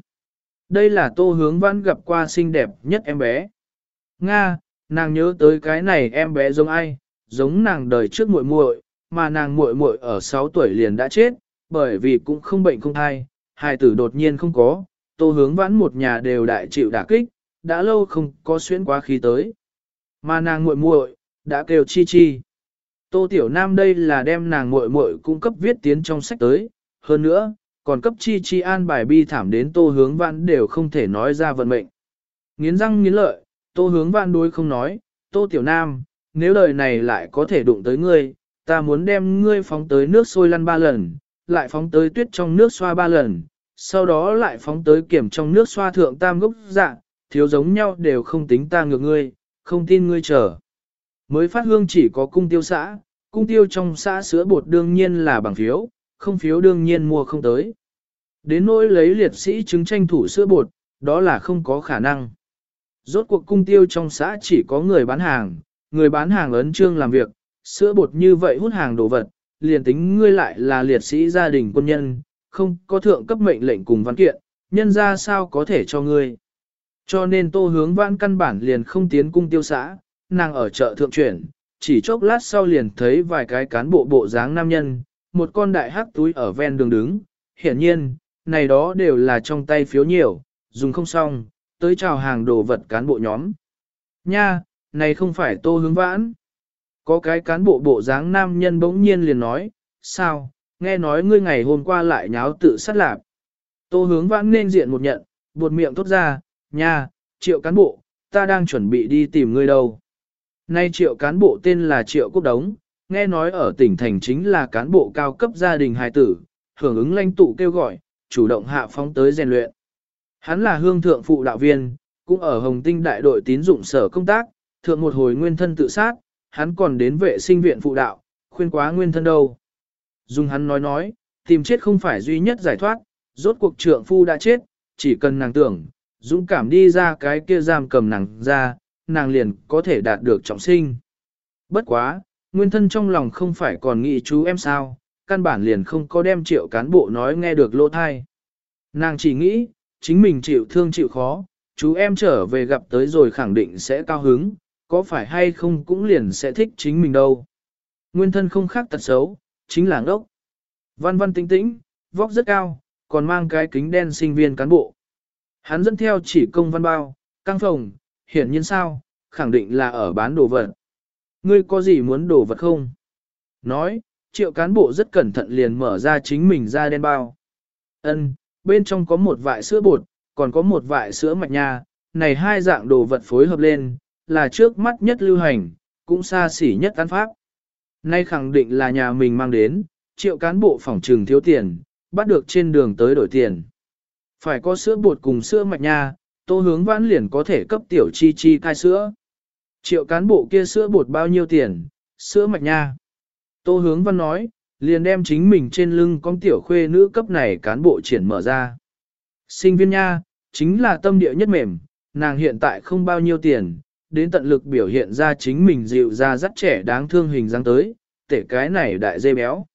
Đây là tô hướng văn gặp qua xinh đẹp nhất em bé. Nga, nàng nhớ tới cái này em bé giống ai, giống nàng đời trước muội muội, mà nàng muội muội ở 6 tuổi liền đã chết, bởi vì cũng không bệnh không thai, hài tử đột nhiên không có, tô hướng vãn một nhà đều đại chịu đả kích, đã lâu không có xuyên quá khí tới. Mà nàng muội muội đã kêu chi chi. Tô Tiểu Nam đây là đem nàng muội muội cung cấp viết tiến trong sách tới, hơn nữa, còn cấp chi chi an bài bi thảm đến tô hướng vãn đều không thể nói ra vận mệnh. Nghiến răng nghiến lợi, tô hướng vãn đối không nói, tô Tiểu Nam, nếu lời này lại có thể đụng tới ngươi, ta muốn đem ngươi phóng tới nước sôi lăn ba lần, lại phóng tới tuyết trong nước xoa ba lần, sau đó lại phóng tới kiểm trong nước xoa thượng tam gốc dạng thiếu giống nhau đều không tính ta ngược ngươi, không tin ngươi chờ. Mới phát hương chỉ có cung tiêu xã, cung tiêu trong xã sữa bột đương nhiên là bằng phiếu, không phiếu đương nhiên mua không tới. Đến nỗi lấy liệt sĩ chứng tranh thủ sữa bột, đó là không có khả năng. Rốt cuộc cung tiêu trong xã chỉ có người bán hàng, người bán hàng ấn trương làm việc, sữa bột như vậy hút hàng đồ vật, liền tính ngươi lại là liệt sĩ gia đình quân nhân, không có thượng cấp mệnh lệnh cùng văn kiện, nhân ra sao có thể cho ngươi. Cho nên tô hướng vãn căn bản liền không tiến cung tiêu xã, nàng ở chợ thượng chuyển, chỉ chốc lát sau liền thấy vài cái cán bộ bộ dáng nam nhân, một con đại hắc túi ở ven đường đứng, hiển nhiên, này đó đều là trong tay phiếu nhiều, dùng không xong, tới chào hàng đồ vật cán bộ nhóm. Nha, này không phải tô hướng vãn. Có cái cán bộ bộ dáng nam nhân bỗng nhiên liền nói, sao, nghe nói ngươi ngày hôm qua lại nháo tự sát lạp. Tô hướng vãn nên diện một nhận, buột miệng tốt ra, nha, triệu cán bộ, ta đang chuẩn bị đi tìm ngươi đâu. Nay triệu cán bộ tên là Triệu Quốc Đống, nghe nói ở tỉnh thành chính là cán bộ cao cấp gia đình hài tử, hưởng ứng lãnh tụ kêu gọi, chủ động hạ phóng tới rèn luyện. Hắn là hương thượng phụ đạo viên, cũng ở Hồng Tinh đại đội tín dụng sở công tác, thượng một hồi nguyên thân tự sát, hắn còn đến vệ sinh viện phụ đạo, khuyên quá nguyên thân đâu. Dung hắn nói nói, tìm chết không phải duy nhất giải thoát, rốt cuộc trượng phu đã chết, chỉ cần nàng tưởng, dũng cảm đi ra cái kia giam cầm nàng ra, nàng liền có thể đạt được trọng sinh. Bất quá, nguyên thân trong lòng không phải còn nghĩ chú em sao, căn bản liền không có đem triệu cán bộ nói nghe được lỗ thai. Nàng chỉ nghĩ, chính mình chịu thương chịu khó, chú em trở về gặp tới rồi khẳng định sẽ cao hứng, có phải hay không cũng liền sẽ thích chính mình đâu. Nguyên thân không khác tật xấu, chính là ngốc. Văn văn tinh tĩnh, vóc rất cao, còn mang cái kính đen sinh viên cán bộ. Hắn dẫn theo chỉ công văn bao, căng phòng, hiển nhiên sao, khẳng định là ở bán đồ vật. Ngươi có gì muốn đồ vật không? Nói, triệu cán bộ rất cẩn thận liền mở ra chính mình ra đen bao. Ân, bên trong có một vại sữa bột, còn có một vại sữa mạch nha, này hai dạng đồ vật phối hợp lên, là trước mắt nhất lưu hành, cũng xa xỉ nhất ăn pháp. Nay khẳng định là nhà mình mang đến, triệu cán bộ phòng trừng thiếu tiền, bắt được trên đường tới đổi tiền. Phải có sữa bột cùng sữa mạch nha, tô hướng vãn liền có thể cấp tiểu chi chi cai sữa. Triệu cán bộ kia sữa bột bao nhiêu tiền, sữa mạch nha. Tô hướng văn nói, liền đem chính mình trên lưng con tiểu khuê nữ cấp này cán bộ triển mở ra. Sinh viên nha, chính là tâm địa nhất mềm, nàng hiện tại không bao nhiêu tiền, đến tận lực biểu hiện ra chính mình dịu ra rất trẻ đáng thương hình dáng tới, tể cái này đại dây béo.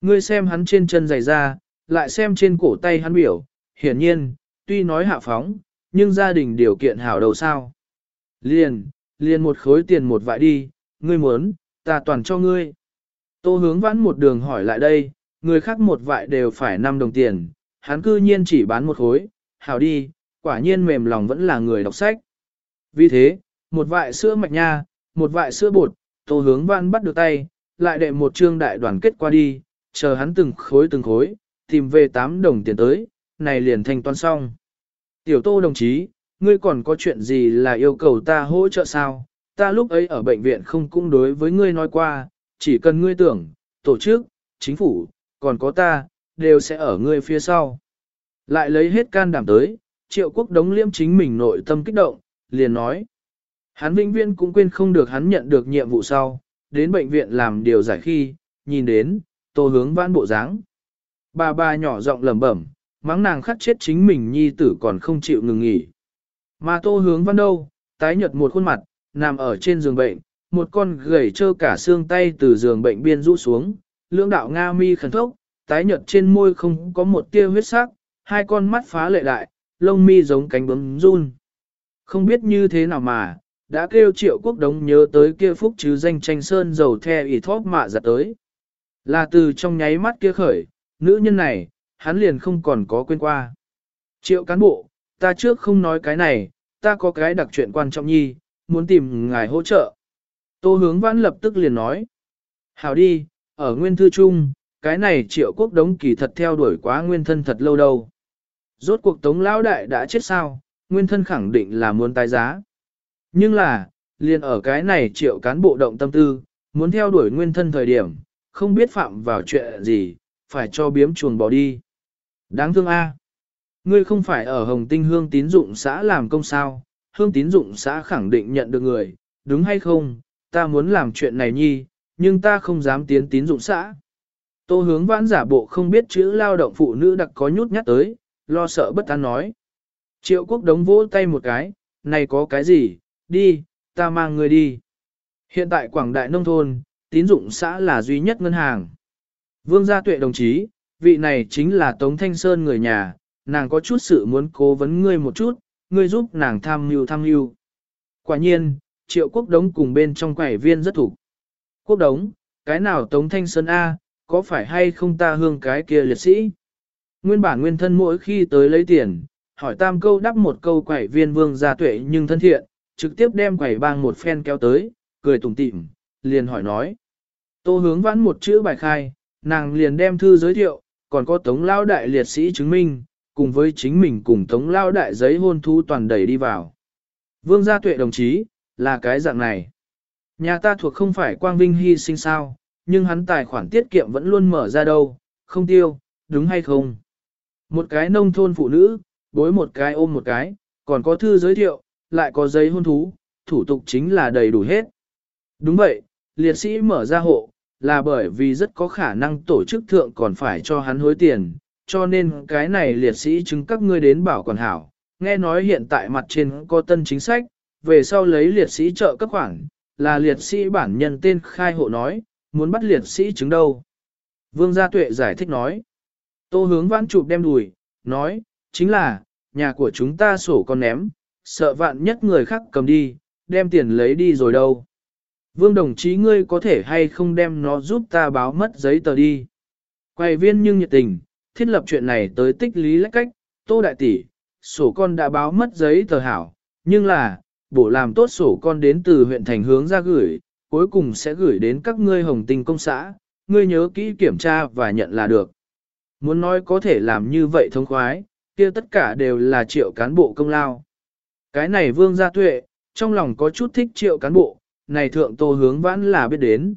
Ngươi xem hắn trên chân dày ra, lại xem trên cổ tay hắn biểu, hiển nhiên, tuy nói hạ phóng, nhưng gia đình điều kiện hảo đầu sao. Liền, liền một khối tiền một vại đi, ngươi muốn, ta toàn cho ngươi. Tô hướng vãn một đường hỏi lại đây, người khác một vại đều phải 5 đồng tiền, hắn cư nhiên chỉ bán một khối, hảo đi, quả nhiên mềm lòng vẫn là người đọc sách. Vì thế, một vại sữa mạch nha, một vại sữa bột, tô hướng vãn bắt được tay, lại đệ một trương đại đoàn kết qua đi, chờ hắn từng khối từng khối, tìm về 8 đồng tiền tới, này liền thanh toán xong. Tiểu tô đồng chí, ngươi còn có chuyện gì là yêu cầu ta hỗ trợ sao? Ta lúc ấy ở bệnh viện không cũng đối với ngươi nói qua, chỉ cần ngươi tưởng, tổ chức, chính phủ, còn có ta, đều sẽ ở ngươi phía sau. Lại lấy hết can đảm tới, triệu quốc đống liêm chính mình nội tâm kích động, liền nói. Hắn vĩnh viên cũng quên không được hắn nhận được nhiệm vụ sau, đến bệnh viện làm điều giải khi, nhìn đến, tô hướng vãn bộ dáng. Bà bà nhỏ giọng lẩm bẩm, mắng nàng khắc chết chính mình nhi tử còn không chịu ngừng nghỉ. Mà tô hướng văn đâu, tái nhợt một khuôn mặt, nằm ở trên giường bệnh, một con gầy trơ cả xương tay từ giường bệnh biên rũ xuống, lưỡng đạo Nga mi khẩn thốc, tái nhợt trên môi không có một tia huyết sắc, hai con mắt phá lệ đại, lông mi giống cánh bướm run. Không biết như thế nào mà, đã kêu triệu quốc đống nhớ tới kia phúc chứ danh tranh sơn dầu the ỉ thóp mạ giặt tới. Là từ trong nháy mắt kia khởi, nữ nhân này, hắn liền không còn có quên qua. Triệu cán bộ, ta trước không nói cái này, ta có cái đặc chuyện quan trọng nhi, muốn tìm ngài hỗ trợ. Tô hướng vãn lập tức liền nói. Hảo đi, ở nguyên thư chung, cái này triệu quốc đống kỳ thật theo đuổi quá nguyên thân thật lâu đâu. Rốt cuộc tống lão đại đã chết sao, nguyên thân khẳng định là muốn tái giá. Nhưng là, liền ở cái này triệu cán bộ động tâm tư, muốn theo đuổi nguyên thân thời điểm, không biết phạm vào chuyện gì, phải cho biếm chuồng bỏ đi. Đáng thương a, Ngươi không phải ở Hồng Tinh Hương tín dụng xã làm công sao, Hương tín dụng xã khẳng định nhận được người, đúng hay không, ta muốn làm chuyện này nhi, nhưng ta không dám tiến tín dụng xã. Tô hướng vãn giả bộ không biết chữ lao động phụ nữ đặc có nhút nhát tới, lo sợ bất an nói. Triệu quốc đống vỗ tay một cái, này có cái gì, đi, ta mang người đi. Hiện tại Quảng Đại Nông Thôn, tín dụng xã là duy nhất ngân hàng. Vương gia tuệ đồng chí, vị này chính là Tống Thanh Sơn người nhà, nàng có chút sự muốn cố vấn ngươi một chút, ngươi giúp nàng tham mưu tham mưu. Quả nhiên, triệu quốc đống cùng bên trong quẻ viên rất thủ. Quốc đống, cái nào Tống Thanh Sơn A, có phải hay không ta hương cái kia liệt sĩ? Nguyên bản nguyên thân mỗi khi tới lấy tiền, hỏi tam câu đắp một câu quẻ viên vương gia tuệ nhưng thân thiện, trực tiếp đem quẻ bang một phen kéo tới, cười tủm tỉm, liền hỏi nói. Tô hướng vãn một chữ bài khai, nàng liền đem thư giới thiệu, còn có tống lao đại liệt sĩ chứng minh, cùng với chính mình cùng tống lao đại giấy hôn thú toàn đầy đi vào. Vương gia tuệ đồng chí, là cái dạng này. Nhà ta thuộc không phải quang vinh hy sinh sao, nhưng hắn tài khoản tiết kiệm vẫn luôn mở ra đâu, không tiêu, đúng hay không? Một cái nông thôn phụ nữ, bối một cái ôm một cái, còn có thư giới thiệu, lại có giấy hôn thú, thủ tục chính là đầy đủ hết. Đúng vậy, liệt sĩ mở ra hộ, là bởi vì rất có khả năng tổ chức thượng còn phải cho hắn hối tiền, cho nên cái này liệt sĩ chứng các ngươi đến bảo quản hảo. Nghe nói hiện tại mặt trên có tân chính sách, về sau lấy liệt sĩ trợ cấp khoản, là liệt sĩ bản nhân tên khai hộ nói, muốn bắt liệt sĩ chứng đâu. Vương Gia Tuệ giải thích nói. Tô hướng vãn chụp đem đùi, nói, chính là, nhà của chúng ta sổ con ném, sợ vạn nhất người khác cầm đi, đem tiền lấy đi rồi đâu. Vương đồng chí ngươi có thể hay không đem nó giúp ta báo mất giấy tờ đi. Quay viên nhưng nhiệt tình, thiết lập chuyện này tới tích lý lách cách, tô đại tỷ, sổ con đã báo mất giấy tờ hảo, nhưng là, bổ làm tốt sổ con đến từ huyện thành hướng ra gửi, cuối cùng sẽ gửi đến các ngươi hồng tinh công xã, ngươi nhớ kỹ kiểm tra và nhận là được. Muốn nói có thể làm như vậy thông khoái, kia tất cả đều là triệu cán bộ công lao. Cái này vương gia tuệ, trong lòng có chút thích triệu cán bộ, này thượng tô hướng vãn là biết đến.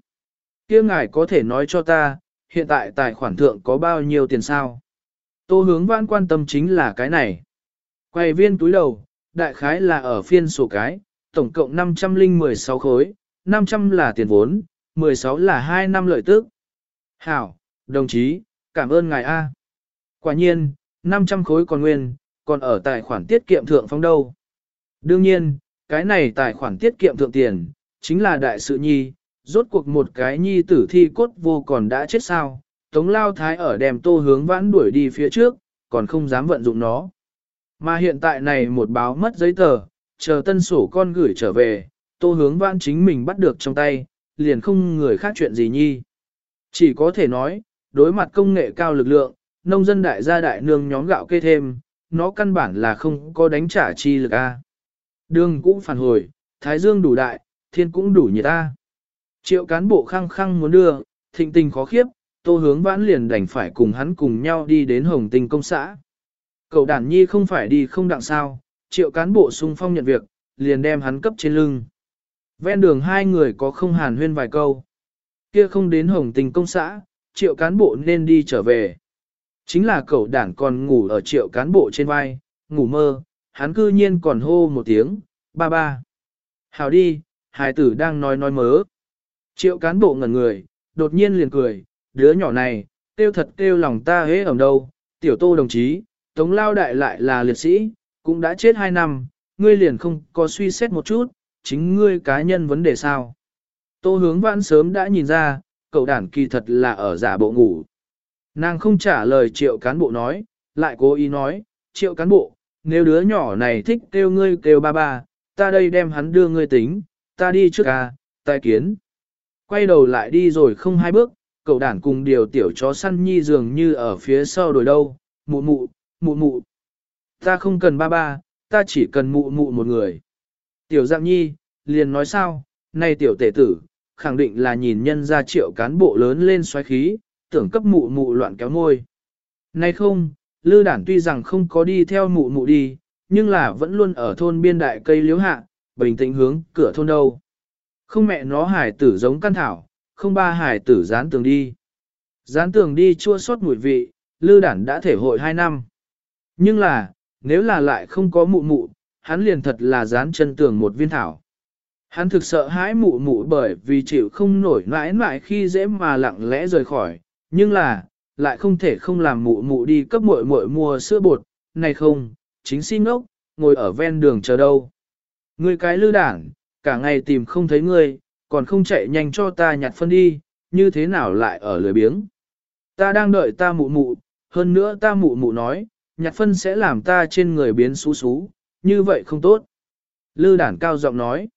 kia ngài có thể nói cho ta, hiện tại tài khoản thượng có bao nhiêu tiền sao? Tô hướng vãn quan tâm chính là cái này. Quay viên túi đầu, đại khái là ở phiên sổ cái, tổng cộng 516 khối, 500 là tiền vốn, 16 là 2 năm lợi tức. Hảo, đồng chí, cảm ơn ngài A. Quả nhiên, 500 khối còn nguyên, còn ở tài khoản tiết kiệm thượng phong đâu. Đương nhiên, cái này tài khoản tiết kiệm thượng tiền, chính là đại sự nhi, rốt cuộc một cái nhi tử thi cốt vô còn đã chết sao, Tống Lao Thái ở đèm tô hướng vãn đuổi đi phía trước, còn không dám vận dụng nó. Mà hiện tại này một báo mất giấy tờ, chờ tân sổ con gửi trở về, tô hướng vãn chính mình bắt được trong tay, liền không người khác chuyện gì nhi. Chỉ có thể nói, đối mặt công nghệ cao lực lượng, nông dân đại gia đại nương nhóm gạo kê thêm, nó căn bản là không có đánh trả chi lực A. Đường cũng phản hồi, thái dương đủ đại, thiên cũng đủ nhiệt A. Triệu cán bộ khăng khăng muốn đưa, thịnh tình khó khiếp, tô hướng vãn liền đành phải cùng hắn cùng nhau đi đến hồng tinh công xã. Cậu đản nhi không phải đi không đặng sao, triệu cán bộ sung phong nhận việc, liền đem hắn cấp trên lưng. Ven đường hai người có không hàn huyên vài câu. Kia không đến hồng tình công xã, triệu cán bộ nên đi trở về. Chính là cậu đản còn ngủ ở triệu cán bộ trên vai, ngủ mơ, hắn cư nhiên còn hô một tiếng, ba ba. Hào đi, hài tử đang nói nói mớ. Triệu cán bộ ngẩn người, đột nhiên liền cười, đứa nhỏ này, tiêu thật tiêu lòng ta hế ẩm đâu, tiểu tô đồng chí, tống lao đại lại là liệt sĩ, cũng đã chết hai năm, ngươi liền không có suy xét một chút, chính ngươi cá nhân vấn đề sao. Tô hướng vãn sớm đã nhìn ra, cậu đản kỳ thật là ở giả bộ ngủ. Nàng không trả lời triệu cán bộ nói, lại cố ý nói, triệu cán bộ, nếu đứa nhỏ này thích kêu ngươi kêu ba ba, ta đây đem hắn đưa ngươi tính, ta đi trước à, tai kiến. Quay đầu lại đi rồi không hai bước, cậu đản cùng điều tiểu chó săn nhi dường như ở phía sau đồi đâu, mụ mụ, mụ mụ. Ta không cần ba ba, ta chỉ cần mụ mụ một người. Tiểu dạng nhi, liền nói sao, này tiểu tể tử, khẳng định là nhìn nhân ra triệu cán bộ lớn lên xoáy khí, tưởng cấp mụ mụ loạn kéo môi. Này không, lư đản tuy rằng không có đi theo mụ mụ đi, nhưng là vẫn luôn ở thôn biên đại cây liếu hạ, bình tĩnh hướng cửa thôn đâu. Không mẹ nó hải tử giống căn thảo, không ba hải tử dán tường đi. Dán tường đi chua sót mùi vị, lư đản đã thể hội hai năm. Nhưng là, nếu là lại không có mụ mụ, hắn liền thật là dán chân tường một viên thảo. Hắn thực sợ hãi mụ mụ bởi vì chịu không nổi mãi mãi khi dễ mà lặng lẽ rời khỏi, nhưng là, lại không thể không làm mụ mụ đi cấp muội muội mua sữa bột, này không, chính xin ngốc, ngồi ở ven đường chờ đâu. Người cái lư đảng, cả ngày tìm không thấy ngươi, còn không chạy nhanh cho ta nhặt phân đi, như thế nào lại ở lười biếng. Ta đang đợi ta mụ mụ, hơn nữa ta mụ mụ nói, nhặt phân sẽ làm ta trên người biến xú xú, như vậy không tốt. Lư đản cao giọng nói.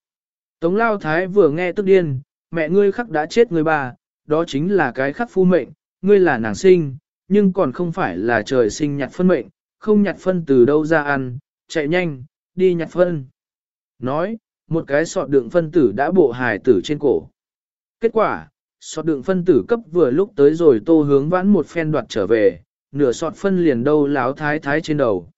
Tống lao thái vừa nghe tức điên, mẹ ngươi khắc đã chết người bà, đó chính là cái khắc phu mệnh, ngươi là nàng sinh, nhưng còn không phải là trời sinh nhặt phân mệnh, không nhặt phân từ đâu ra ăn, chạy nhanh, đi nhặt phân. Nói, một cái sọt đựng phân tử đã bộ hài tử trên cổ. Kết quả, sọt đựng phân tử cấp vừa lúc tới rồi tô hướng vãn một phen đoạt trở về, nửa sọt phân liền đâu láo thái thái trên đầu.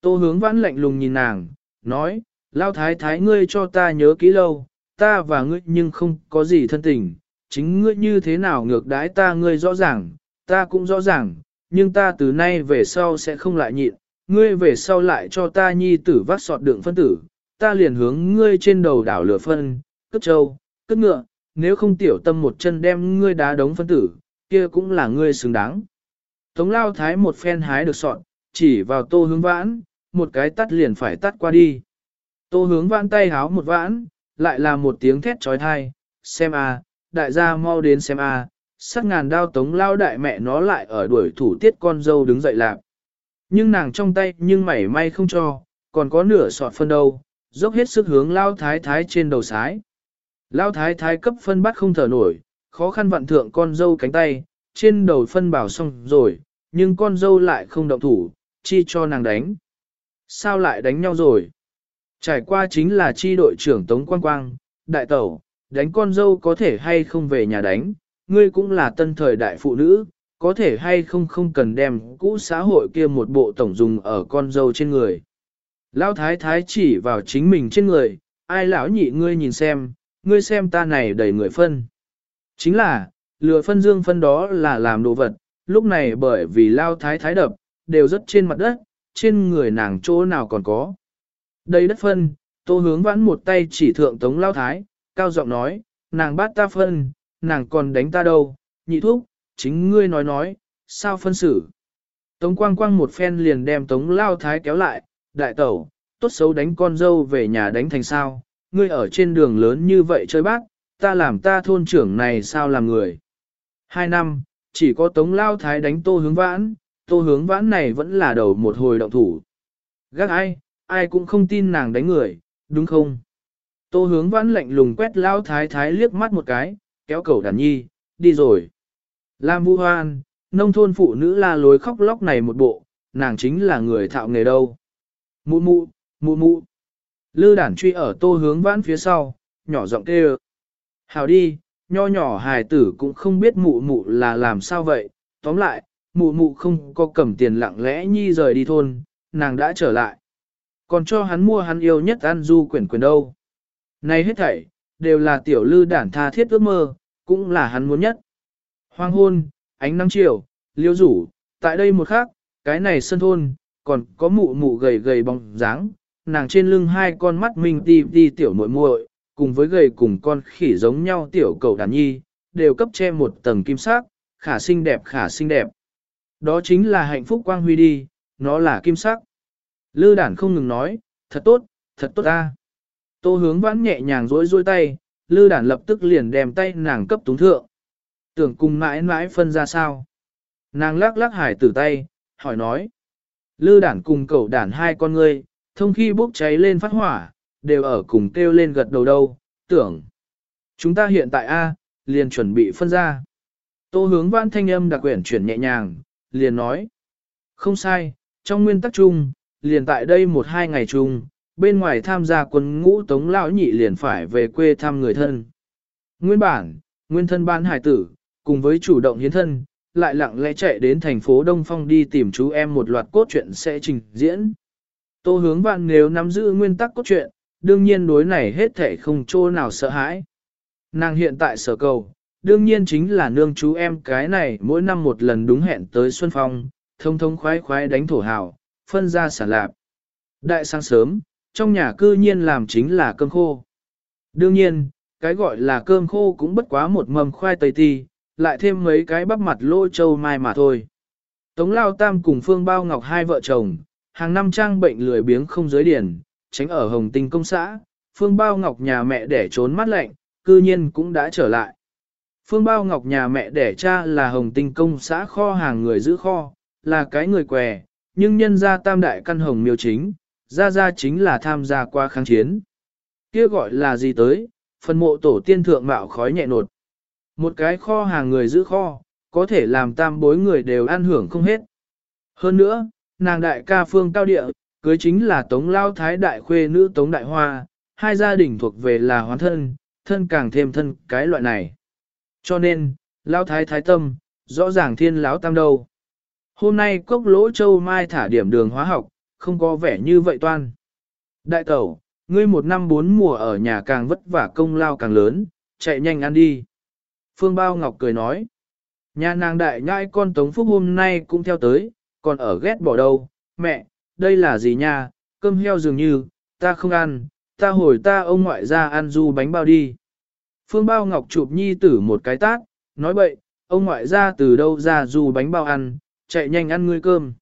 Tô hướng vãn lạnh lùng nhìn nàng, nói, lao thái thái ngươi cho ta nhớ kỹ lâu, ta và ngươi nhưng không có gì thân tình, chính ngươi như thế nào ngược đãi ta ngươi rõ ràng, ta cũng rõ ràng, nhưng ta từ nay về sau sẽ không lại nhịn, ngươi về sau lại cho ta nhi tử vác sọt đựng phân tử, ta liền hướng ngươi trên đầu đảo lửa phân, cất trâu, cất ngựa, nếu không tiểu tâm một chân đem ngươi đá đống phân tử, kia cũng là ngươi xứng đáng. Tống lao thái một phen hái được sọt, chỉ vào tô hướng vãn, một cái tắt liền phải tắt qua đi. Tô hướng vãn tay háo một vãn, lại là một tiếng thét trói thai, xem a, đại gia mau đến xem a, à, sắc ngàn đao tống lao đại mẹ nó lại ở đuổi thủ tiết con dâu đứng dậy lạc. Nhưng nàng trong tay nhưng mảy may không cho, còn có nửa sọt phân đâu, dốc hết sức hướng lao thái thái trên đầu sái. Lao thái thái cấp phân bắt không thở nổi, khó khăn vặn thượng con dâu cánh tay, trên đầu phân bảo xong rồi, nhưng con dâu lại không động thủ, chi cho nàng đánh. Sao lại đánh nhau rồi? Trải qua chính là chi đội trưởng Tống Quang Quang, đại tẩu, đánh con dâu có thể hay không về nhà đánh, ngươi cũng là tân thời đại phụ nữ, có thể hay không không cần đem cũ xã hội kia một bộ tổng dùng ở con dâu trên người. Lão thái thái chỉ vào chính mình trên người, ai lão nhị ngươi nhìn xem, ngươi xem ta này đầy người phân. Chính là, lừa phân dương phân đó là làm đồ vật, lúc này bởi vì lao thái thái đập, đều rất trên mặt đất, trên người nàng chỗ nào còn có. Đây đất phân, tô hướng vãn một tay chỉ thượng tống lao thái, cao giọng nói, nàng bắt ta phân, nàng còn đánh ta đâu, nhị thúc, chính ngươi nói nói, sao phân xử. Tống quang quang một phen liền đem tống lao thái kéo lại, đại tẩu, tốt xấu đánh con dâu về nhà đánh thành sao, ngươi ở trên đường lớn như vậy chơi bác, ta làm ta thôn trưởng này sao làm người. Hai năm, chỉ có tống lao thái đánh tô hướng vãn, tô hướng vãn này vẫn là đầu một hồi động thủ. Gác ai, ai cũng không tin nàng đánh người, đúng không? Tô hướng vãn lạnh lùng quét lao thái thái liếc mắt một cái, kéo cầu đàn nhi, đi rồi. Lam Vũ Hoan, nông thôn phụ nữ la lối khóc lóc này một bộ, nàng chính là người thạo nghề đâu. Mụ mụ, mụ mụ. Lư đản truy ở tô hướng vãn phía sau, nhỏ giọng kêu. Hào đi, nho nhỏ hài tử cũng không biết mụ mụ là làm sao vậy. Tóm lại, mụ mụ không có cầm tiền lặng lẽ nhi rời đi thôn, nàng đã trở lại. Còn cho hắn mua hắn yêu nhất ăn du quyển quyển đâu. Này hết thảy, đều là tiểu lư đản tha thiết ước mơ, cũng là hắn muốn nhất. Hoang hôn, ánh nắng chiều, liêu rủ, tại đây một khác cái này sân thôn, còn có mụ mụ gầy gầy bóng dáng, nàng trên lưng hai con mắt minh ti ti tiểu muội muội, cùng với gầy cùng con khỉ giống nhau tiểu cầu đàn nhi, đều cấp che một tầng kim sắc, khả xinh đẹp khả xinh đẹp. Đó chính là hạnh phúc quang huy đi, nó là kim sắc. Lư đản không ngừng nói, thật tốt, Thật tốt ta. Tô hướng vãn nhẹ nhàng rối rối tay, lư đản lập tức liền đem tay nàng cấp túng thượng. Tưởng cùng mãi mãi phân ra sao? Nàng lắc lắc hải tử tay, hỏi nói. Lư đản cùng cậu đản hai con ngươi, thông khi bốc cháy lên phát hỏa, đều ở cùng kêu lên gật đầu đâu, tưởng. Chúng ta hiện tại A, liền chuẩn bị phân ra. Tô hướng vãn thanh âm đặc quyển chuyển nhẹ nhàng, liền nói. Không sai, trong nguyên tắc chung, liền tại đây một hai ngày chung, bên ngoài tham gia quân ngũ tống lão nhị liền phải về quê thăm người thân. Nguyên bản, nguyên thân ban hải tử, cùng với chủ động hiến thân, lại lặng lẽ chạy đến thành phố Đông Phong đi tìm chú em một loạt cốt truyện sẽ trình diễn. Tô hướng vạn nếu nắm giữ nguyên tắc cốt truyện, đương nhiên đối này hết thể không chỗ nào sợ hãi. Nàng hiện tại sở cầu, đương nhiên chính là nương chú em cái này mỗi năm một lần đúng hẹn tới Xuân Phong, thông thông khoái khoái đánh thổ hào, phân ra sản lạp. Đại sáng sớm, trong nhà cư nhiên làm chính là cơm khô. Đương nhiên, cái gọi là cơm khô cũng bất quá một mầm khoai tây ti, lại thêm mấy cái bắp mặt lô châu mai mà thôi. Tống Lao Tam cùng Phương Bao Ngọc hai vợ chồng, hàng năm trang bệnh lười biếng không giới điển, tránh ở Hồng Tinh công xã, Phương Bao Ngọc nhà mẹ để trốn mắt lạnh, cư nhiên cũng đã trở lại. Phương Bao Ngọc nhà mẹ đẻ cha là Hồng Tinh công xã kho hàng người giữ kho, là cái người què, nhưng nhân ra tam đại căn hồng miêu chính, ra ra chính là tham gia qua kháng chiến. Kia gọi là gì tới, phần mộ tổ tiên thượng mạo khói nhẹ nột. Một cái kho hàng người giữ kho, có thể làm tam bối người đều ăn hưởng không hết. Hơn nữa, nàng đại ca phương cao địa, cưới chính là Tống Lao Thái đại khuê nữ Tống Đại Hoa, hai gia đình thuộc về là hoán thân, thân càng thêm thân cái loại này. Cho nên, Lao Thái Thái Tâm, rõ ràng thiên lão tam đâu. Hôm nay cốc lỗ châu mai thả điểm đường hóa học, không có vẻ như vậy toan. Đại tẩu, ngươi một năm bốn mùa ở nhà càng vất vả công lao càng lớn, chạy nhanh ăn đi. Phương Bao Ngọc cười nói. Nhà nàng đại nhãi con Tống Phúc hôm nay cũng theo tới, còn ở ghét bỏ đâu. Mẹ, đây là gì nha, cơm heo dường như, ta không ăn, ta hồi ta ông ngoại ra ăn du bánh bao đi. Phương Bao Ngọc chụp nhi tử một cái tát, nói bậy, ông ngoại ra từ đâu ra du bánh bao ăn, chạy nhanh ăn ngươi cơm.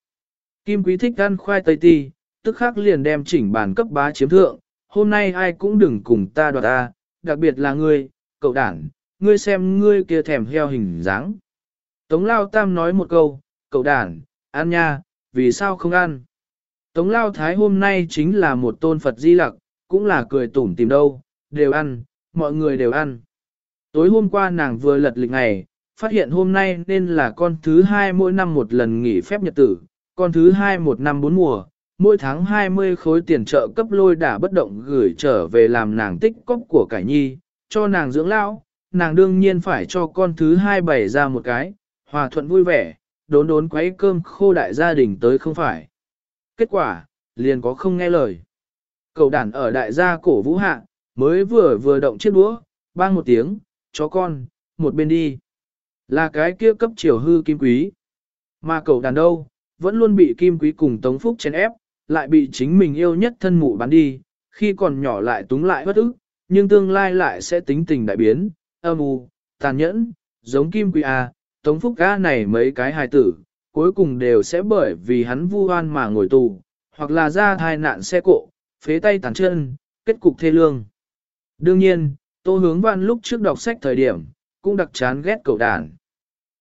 Kim Quý thích ăn khoai tây ti, tức khắc liền đem chỉnh bàn cấp bá chiếm thượng, hôm nay ai cũng đừng cùng ta đoạt ta, đặc biệt là ngươi, cậu đảng, ngươi xem ngươi kia thèm heo hình dáng. Tống Lao Tam nói một câu, cậu đàn, ăn nha, vì sao không ăn? Tống Lao Thái hôm nay chính là một tôn Phật di lặc, cũng là cười tủm tìm đâu, đều ăn, mọi người đều ăn. Tối hôm qua nàng vừa lật lịch ngày, phát hiện hôm nay nên là con thứ hai mỗi năm một lần nghỉ phép nhật tử, con thứ hai một năm bốn mùa, mỗi tháng 20 khối tiền trợ cấp lôi đả bất động gửi trở về làm nàng tích cóp của cải nhi, cho nàng dưỡng lão, nàng đương nhiên phải cho con thứ hai bày ra một cái, hòa thuận vui vẻ, đốn đốn quấy cơm khô đại gia đình tới không phải. Kết quả, liền có không nghe lời. Cậu đàn ở đại gia cổ vũ hạ, mới vừa vừa động chiếc đũa, bang một tiếng, chó con, một bên đi. Là cái kia cấp chiều hư kim quý. Mà cậu đàn đâu, vẫn luôn bị kim quý cùng tống phúc chèn ép, lại bị chính mình yêu nhất thân mụ bán đi, khi còn nhỏ lại túng lại bất ức, nhưng tương lai lại sẽ tính tình đại biến, âm u, tàn nhẫn, giống kim Quy A, à, tống phúc A này mấy cái hài tử, cuối cùng đều sẽ bởi vì hắn vu oan mà ngồi tù, hoặc là ra thai nạn xe cộ, phế tay tàn chân, kết cục thê lương. Đương nhiên, Tô Hướng Văn lúc trước đọc sách thời điểm, cũng đặc chán ghét cậu đàn.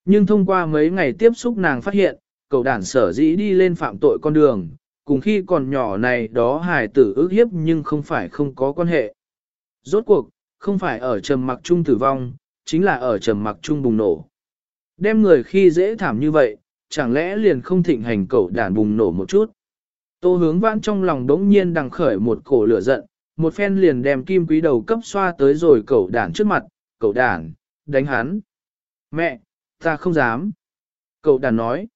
Nhưng thông qua mấy ngày tiếp xúc nàng phát hiện, cậu đàn sở dĩ đi lên phạm tội con đường, cùng khi còn nhỏ này đó hài tử ước hiếp nhưng không phải không có quan hệ. Rốt cuộc, không phải ở trầm mặc chung tử vong, chính là ở trầm mặc chung bùng nổ. Đem người khi dễ thảm như vậy, chẳng lẽ liền không thịnh hành cậu đàn bùng nổ một chút. Tô hướng vãn trong lòng đống nhiên đằng khởi một cổ lửa giận, một phen liền đem kim quý đầu cấp xoa tới rồi cậu đàn trước mặt, cậu đàn, đánh hắn. Mẹ, ta không dám. Cậu đàn nói.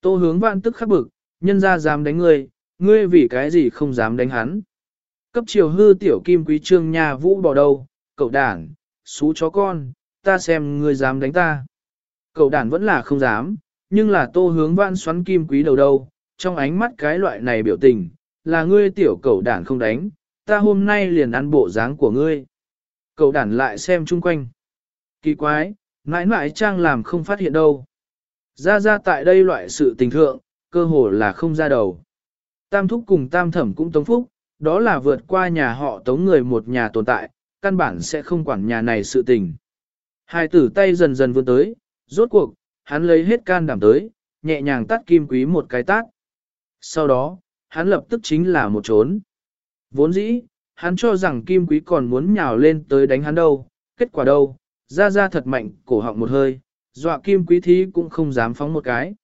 Tô hướng vãn tức khắc bực, nhân ra dám đánh ngươi, ngươi vì cái gì không dám đánh hắn. Cấp chiều hư tiểu kim quý trương nhà vũ bỏ đầu cậu đàn, xú chó con, ta xem ngươi dám đánh ta. Cậu đàn vẫn là không dám, nhưng là tô hướng vãn xoắn kim quý đầu đâu, trong ánh mắt cái loại này biểu tình, là ngươi tiểu cậu đàn không đánh, ta hôm nay liền ăn bộ dáng của ngươi. Cậu đàn lại xem chung quanh. Kỳ quái, mãi mãi trang làm không phát hiện đâu. Ra ra tại đây loại sự tình thượng, cơ hồ là không ra đầu. Tam thúc cùng tam thẩm cũng tống phúc, đó là vượt qua nhà họ tống người một nhà tồn tại, căn bản sẽ không quản nhà này sự tình. Hai tử tay dần dần vươn tới, rốt cuộc, hắn lấy hết can đảm tới, nhẹ nhàng tắt kim quý một cái tát. Sau đó, hắn lập tức chính là một trốn. Vốn dĩ, hắn cho rằng kim quý còn muốn nhào lên tới đánh hắn đâu, kết quả đâu, ra ra thật mạnh, cổ họng một hơi, dọa kim quý thí cũng không dám phóng một cái.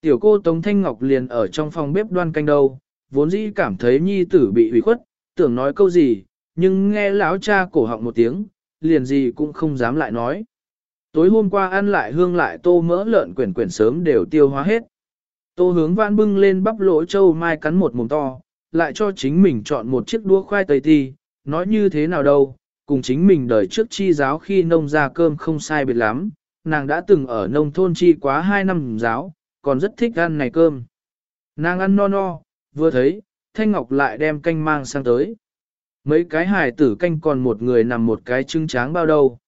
Tiểu cô Tống Thanh Ngọc liền ở trong phòng bếp đoan canh đâu, vốn dĩ cảm thấy nhi tử bị hủy khuất, tưởng nói câu gì, nhưng nghe lão cha cổ họng một tiếng, liền gì cũng không dám lại nói. Tối hôm qua ăn lại hương lại tô mỡ lợn quyển quyển sớm đều tiêu hóa hết. Tô hướng vãn bưng lên bắp lỗ châu mai cắn một mồm to, lại cho chính mình chọn một chiếc đũa khoai tây ti, nói như thế nào đâu, cùng chính mình đời trước chi giáo khi nông ra cơm không sai biệt lắm, nàng đã từng ở nông thôn chi quá 2 năm giáo, còn rất thích ăn này cơm. Nàng ăn no no, vừa thấy, Thanh Ngọc lại đem canh mang sang tới. Mấy cái hài tử canh còn một người nằm một cái trứng tráng bao đâu.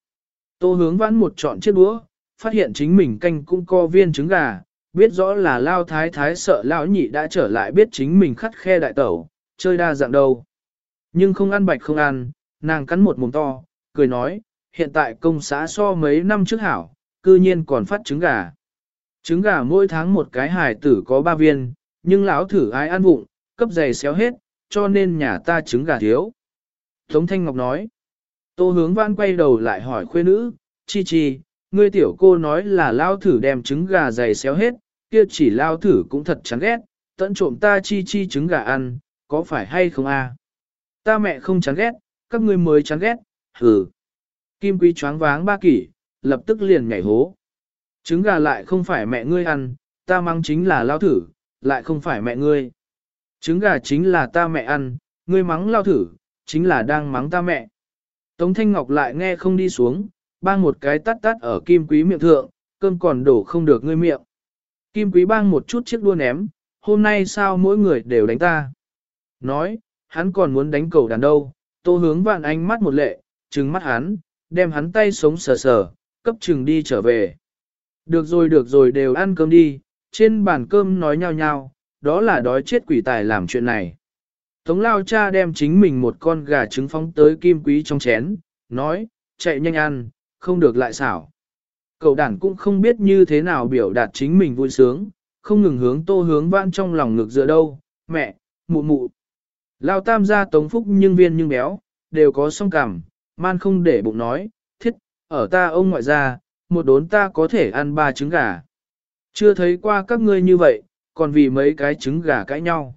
Tô hướng vãn một chọn chiếc đũa, phát hiện chính mình canh cũng co viên trứng gà, biết rõ là lao thái thái sợ lão nhị đã trở lại biết chính mình khắt khe đại tẩu, chơi đa dạng đâu. Nhưng không ăn bạch không ăn, nàng cắn một mồm to, cười nói, hiện tại công xã so mấy năm trước hảo, cư nhiên còn phát trứng gà. Trứng gà mỗi tháng một cái hài tử có ba viên, nhưng lão thử ai ăn vụng, cấp dày xéo hết, cho nên nhà ta trứng gà thiếu. Tống Thanh Ngọc nói, tô hướng văn quay đầu lại hỏi khuê nữ, chi chi, ngươi tiểu cô nói là lao thử đem trứng gà dày xéo hết, kia chỉ lao thử cũng thật chán ghét, tận trộm ta chi chi trứng gà ăn, có phải hay không a? Ta mẹ không chán ghét, các ngươi mới chán ghét, hừ. Kim quý choáng váng ba kỷ, lập tức liền nhảy hố. Trứng gà lại không phải mẹ ngươi ăn, ta mang chính là lao thử, lại không phải mẹ ngươi. Trứng gà chính là ta mẹ ăn, ngươi mắng lao thử, chính là đang mắng ta mẹ. Tống Thanh Ngọc lại nghe không đi xuống, bang một cái tắt tắt ở kim quý miệng thượng, cơm còn đổ không được ngươi miệng. Kim quý bang một chút chiếc đua ném, hôm nay sao mỗi người đều đánh ta. Nói, hắn còn muốn đánh cầu đàn đâu, tô hướng vạn ánh mắt một lệ, trừng mắt hắn, đem hắn tay sống sờ sờ, cấp trừng đi trở về. Được rồi được rồi đều ăn cơm đi, trên bàn cơm nói nhau nhau, đó là đói chết quỷ tài làm chuyện này. Tống lao cha đem chính mình một con gà trứng phóng tới kim quý trong chén, nói, chạy nhanh ăn, không được lại xảo. Cậu đàn cũng không biết như thế nào biểu đạt chính mình vui sướng, không ngừng hướng tô hướng vãn trong lòng ngực dựa đâu, mẹ, mụ mụ. Lao tam gia tống phúc nhưng viên nhưng béo, đều có song cảm, man không để bụng nói, thiết, ở ta ông ngoại gia, một đốn ta có thể ăn ba trứng gà. Chưa thấy qua các ngươi như vậy, còn vì mấy cái trứng gà cãi nhau.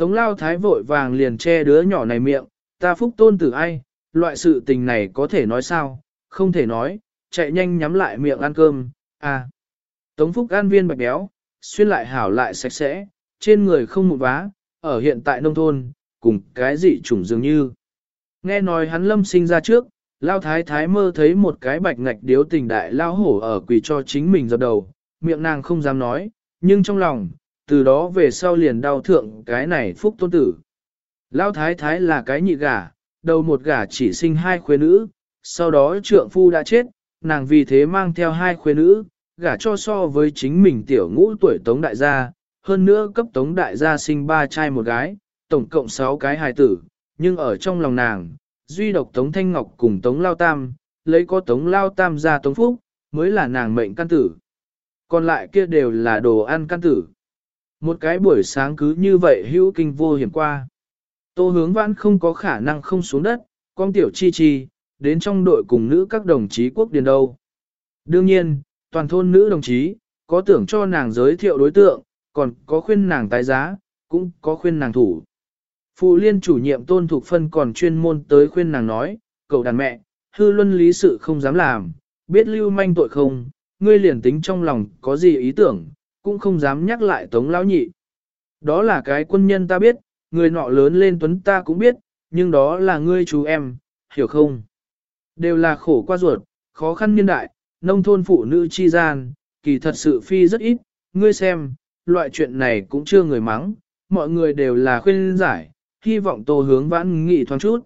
Tống lao thái vội vàng liền che đứa nhỏ này miệng, ta phúc tôn tử ai, loại sự tình này có thể nói sao, không thể nói, chạy nhanh nhắm lại miệng ăn cơm, à. Tống phúc ăn viên bạch béo, xuyên lại hảo lại sạch sẽ, trên người không một vá, ở hiện tại nông thôn, cùng cái gì chủng dường như. Nghe nói hắn lâm sinh ra trước, lao thái thái mơ thấy một cái bạch ngạch điếu tình đại lao hổ ở quỳ cho chính mình dập đầu, miệng nàng không dám nói, nhưng trong lòng, từ đó về sau liền đau thượng cái này phúc tôn tử. Lao thái thái là cái nhị gả, đầu một gả chỉ sinh hai khuê nữ, sau đó trượng phu đã chết, nàng vì thế mang theo hai khuê nữ, gả cho so với chính mình tiểu ngũ tuổi tống đại gia, hơn nữa cấp tống đại gia sinh ba trai một gái, tổng cộng sáu cái hài tử, nhưng ở trong lòng nàng, duy độc tống thanh ngọc cùng tống lao tam, lấy có tống lao tam ra tống phúc, mới là nàng mệnh căn tử. Còn lại kia đều là đồ ăn căn tử. Một cái buổi sáng cứ như vậy hữu kinh vô hiểm qua. Tô hướng vãn không có khả năng không xuống đất, con tiểu chi chi, đến trong đội cùng nữ các đồng chí quốc điền đâu. Đương nhiên, toàn thôn nữ đồng chí, có tưởng cho nàng giới thiệu đối tượng, còn có khuyên nàng tái giá, cũng có khuyên nàng thủ. Phụ liên chủ nhiệm tôn thuộc phân còn chuyên môn tới khuyên nàng nói, cậu đàn mẹ, hư luân lý sự không dám làm, biết lưu manh tội không, ngươi liền tính trong lòng có gì ý tưởng, cũng không dám nhắc lại tống lão nhị. Đó là cái quân nhân ta biết, người nọ lớn lên tuấn ta cũng biết, nhưng đó là ngươi chú em, hiểu không? Đều là khổ qua ruột, khó khăn niên đại, nông thôn phụ nữ chi gian, kỳ thật sự phi rất ít, ngươi xem, loại chuyện này cũng chưa người mắng, mọi người đều là khuyên giải, hy vọng tô hướng vãn nghị thoáng chút.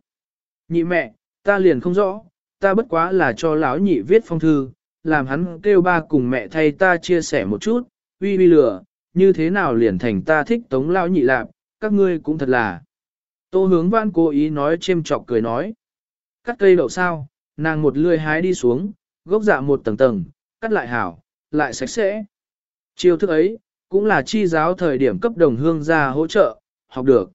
Nhị mẹ, ta liền không rõ, ta bất quá là cho lão nhị viết phong thư, làm hắn kêu ba cùng mẹ thay ta chia sẻ một chút, uy uy lửa, như thế nào liền thành ta thích tống lao nhị lạp, các ngươi cũng thật là. Tô hướng văn cố ý nói chêm chọc cười nói. Cắt cây đậu sao, nàng một lươi hái đi xuống, gốc dạ một tầng tầng, cắt lại hảo, lại sạch sẽ. Chiêu thức ấy, cũng là chi giáo thời điểm cấp đồng hương ra hỗ trợ, học được.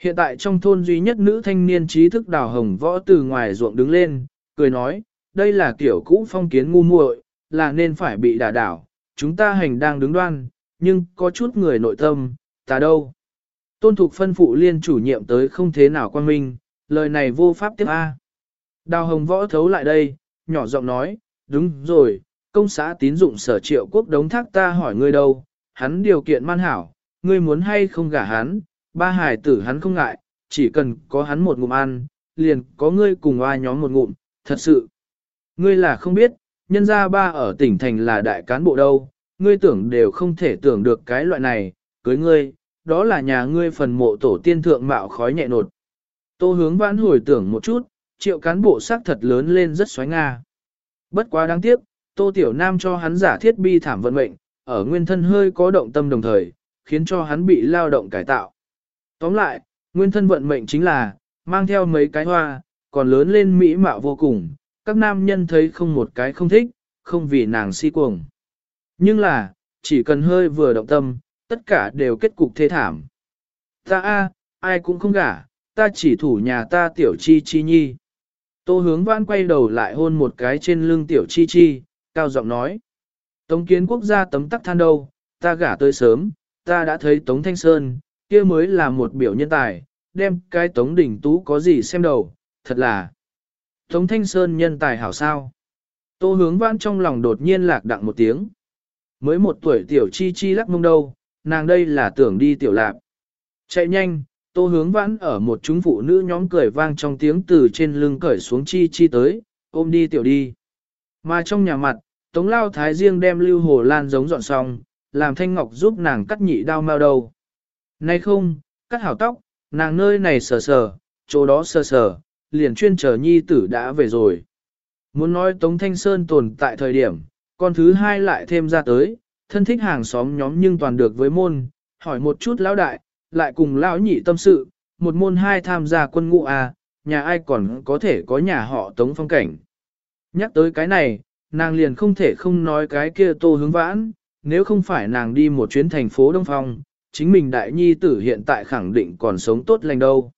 Hiện tại trong thôn duy nhất nữ thanh niên trí thức đào hồng võ từ ngoài ruộng đứng lên, cười nói, đây là kiểu cũ phong kiến ngu muội, là nên phải bị đả đảo, chúng ta hành đang đứng đoan, nhưng có chút người nội tâm, ta đâu. Tôn thục phân phụ liên chủ nhiệm tới không thế nào quan minh, lời này vô pháp tiếp A. Đào hồng võ thấu lại đây, nhỏ giọng nói, đúng rồi, công xã tín dụng sở triệu quốc đống thác ta hỏi ngươi đâu, hắn điều kiện man hảo, ngươi muốn hay không gả hắn, ba hải tử hắn không ngại, chỉ cần có hắn một ngụm ăn, liền có ngươi cùng ai nhóm một ngụm, thật sự. Ngươi là không biết, nhân gia ba ở tỉnh thành là đại cán bộ đâu, ngươi tưởng đều không thể tưởng được cái loại này, cưới ngươi, đó là nhà ngươi phần mộ tổ tiên thượng mạo khói nhẹ nột. Tô hướng vãn hồi tưởng một chút, triệu cán bộ xác thật lớn lên rất xoáy nga. Bất quá đáng tiếc, Tô Tiểu Nam cho hắn giả thiết bi thảm vận mệnh, ở nguyên thân hơi có động tâm đồng thời, khiến cho hắn bị lao động cải tạo. Tóm lại, nguyên thân vận mệnh chính là, mang theo mấy cái hoa, còn lớn lên mỹ mạo vô cùng, các nam nhân thấy không một cái không thích, không vì nàng si cuồng. Nhưng là, chỉ cần hơi vừa động tâm, tất cả đều kết cục thê thảm. Ta a, ai cũng không gả, ta chỉ thủ nhà ta tiểu chi chi nhi. Tô hướng vãn quay đầu lại hôn một cái trên lưng tiểu chi chi, cao giọng nói. Tống kiến quốc gia tấm tắc than đâu, ta gả tới sớm, ta đã thấy Tống Thanh Sơn, kia mới là một biểu nhân tài, đem cái Tống Đỉnh Tú có gì xem đầu, thật là. Tống Thanh Sơn nhân tài hảo sao. Tô hướng vãn trong lòng đột nhiên lạc đặng một tiếng. Mới một tuổi tiểu chi chi lắc mông đâu, nàng đây là tưởng đi tiểu lạp. Chạy nhanh, tô hướng vãn ở một chúng phụ nữ nhóm cười vang trong tiếng từ trên lưng cởi xuống chi chi tới, ôm đi tiểu đi. Mà trong nhà mặt, Tống Lao Thái riêng đem lưu hồ lan giống dọn xong, làm Thanh Ngọc giúp nàng cắt nhị đao mao đầu. Nay không, cắt hảo tóc, nàng nơi này sờ sờ, chỗ đó sờ sờ, liền chuyên chờ nhi tử đã về rồi. Muốn nói Tống Thanh Sơn tồn tại thời điểm, con thứ hai lại thêm ra tới, thân thích hàng xóm nhóm nhưng toàn được với môn, hỏi một chút lão đại, lại cùng lão nhị tâm sự, một môn hai tham gia quân ngũ à, nhà ai còn có thể có nhà họ Tống phong cảnh. Nhắc tới cái này, nàng liền không thể không nói cái kia tô hướng vãn, nếu không phải nàng đi một chuyến thành phố Đông Phong, chính mình đại nhi tử hiện tại khẳng định còn sống tốt lành đâu.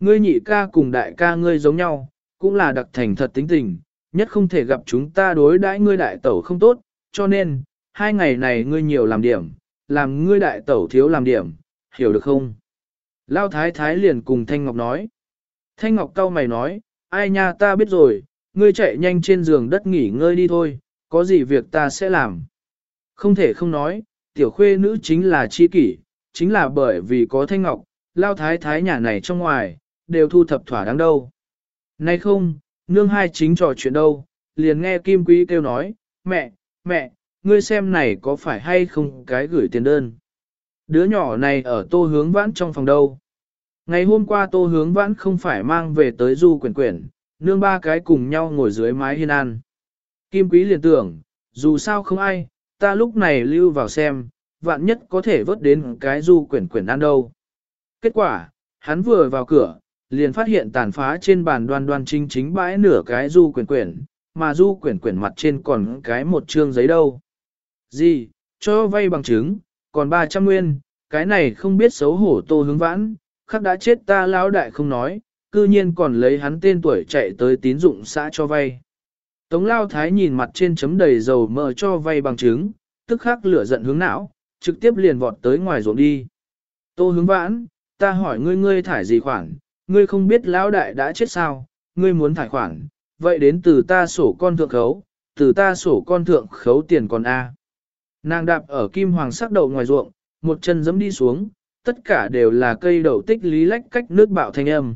Ngươi nhị ca cùng đại ca ngươi giống nhau, cũng là đặc thành thật tính tình, nhất không thể gặp chúng ta đối đãi ngươi đại tẩu không tốt, cho nên, hai ngày này ngươi nhiều làm điểm, làm ngươi đại tẩu thiếu làm điểm, hiểu được không? Lao thái thái liền cùng Thanh Ngọc nói. Thanh Ngọc cau mày nói, ai nha ta biết rồi, ngươi chạy nhanh trên giường đất nghỉ ngơi đi thôi, có gì việc ta sẽ làm. Không thể không nói, tiểu khuê nữ chính là chi kỷ, chính là bởi vì có Thanh Ngọc, Lao thái thái nhà này trong ngoài, đều thu thập thỏa đáng đâu. Nay không, nương hai chính trò chuyện đâu, liền nghe Kim Quý kêu nói, mẹ, mẹ, ngươi xem này có phải hay không cái gửi tiền đơn. Đứa nhỏ này ở tô hướng vãn trong phòng đâu. Ngày hôm qua tô hướng vãn không phải mang về tới du quyển quyển, nương ba cái cùng nhau ngồi dưới mái hiên ăn. Kim Quý liền tưởng, dù sao không ai, ta lúc này lưu vào xem, vạn nhất có thể vớt đến cái du quyển quyển ăn đâu. Kết quả, hắn vừa vào cửa, liền phát hiện tàn phá trên bàn đoan đoan chính chính bãi nửa cái du quyển quyển, mà du quyển quyển mặt trên còn cái một chương giấy đâu. Gì, cho vay bằng chứng, còn 300 nguyên, cái này không biết xấu hổ tô hướng vãn, khắc đã chết ta lão đại không nói, cư nhiên còn lấy hắn tên tuổi chạy tới tín dụng xã cho vay. Tống lao thái nhìn mặt trên chấm đầy dầu mỡ cho vay bằng chứng, tức khắc lửa giận hướng não, trực tiếp liền vọt tới ngoài ruộng đi. Tô hướng vãn, ta hỏi ngươi ngươi thải gì khoản, ngươi không biết lão đại đã chết sao, ngươi muốn thải khoản, vậy đến từ ta sổ con thượng khấu, từ ta sổ con thượng khấu tiền còn A. Nàng đạp ở kim hoàng sắc đậu ngoài ruộng, một chân giẫm đi xuống, tất cả đều là cây đậu tích lý lách cách nước bạo thanh âm.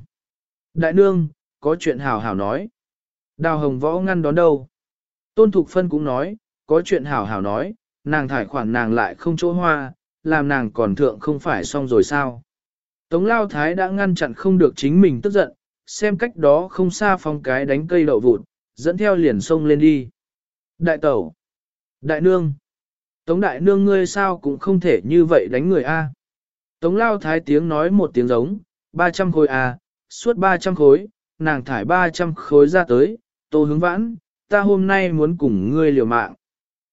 Đại nương, có chuyện hảo hảo nói. Đào hồng võ ngăn đón đâu. Tôn Thục Phân cũng nói, có chuyện hảo hảo nói, nàng thải khoản nàng lại không chỗ hoa, làm nàng còn thượng không phải xong rồi sao. Tống Lao Thái đã ngăn chặn không được chính mình tức giận, xem cách đó không xa phong cái đánh cây đậu vụt, dẫn theo liền sông lên đi. Đại tẩu, đại nương, Tống đại nương ngươi sao cũng không thể như vậy đánh người a. Tống Lao Thái tiếng nói một tiếng giống, 300 khối a, suốt 300 khối, nàng thải 300 khối ra tới, tô hướng vãn, ta hôm nay muốn cùng ngươi liều mạng.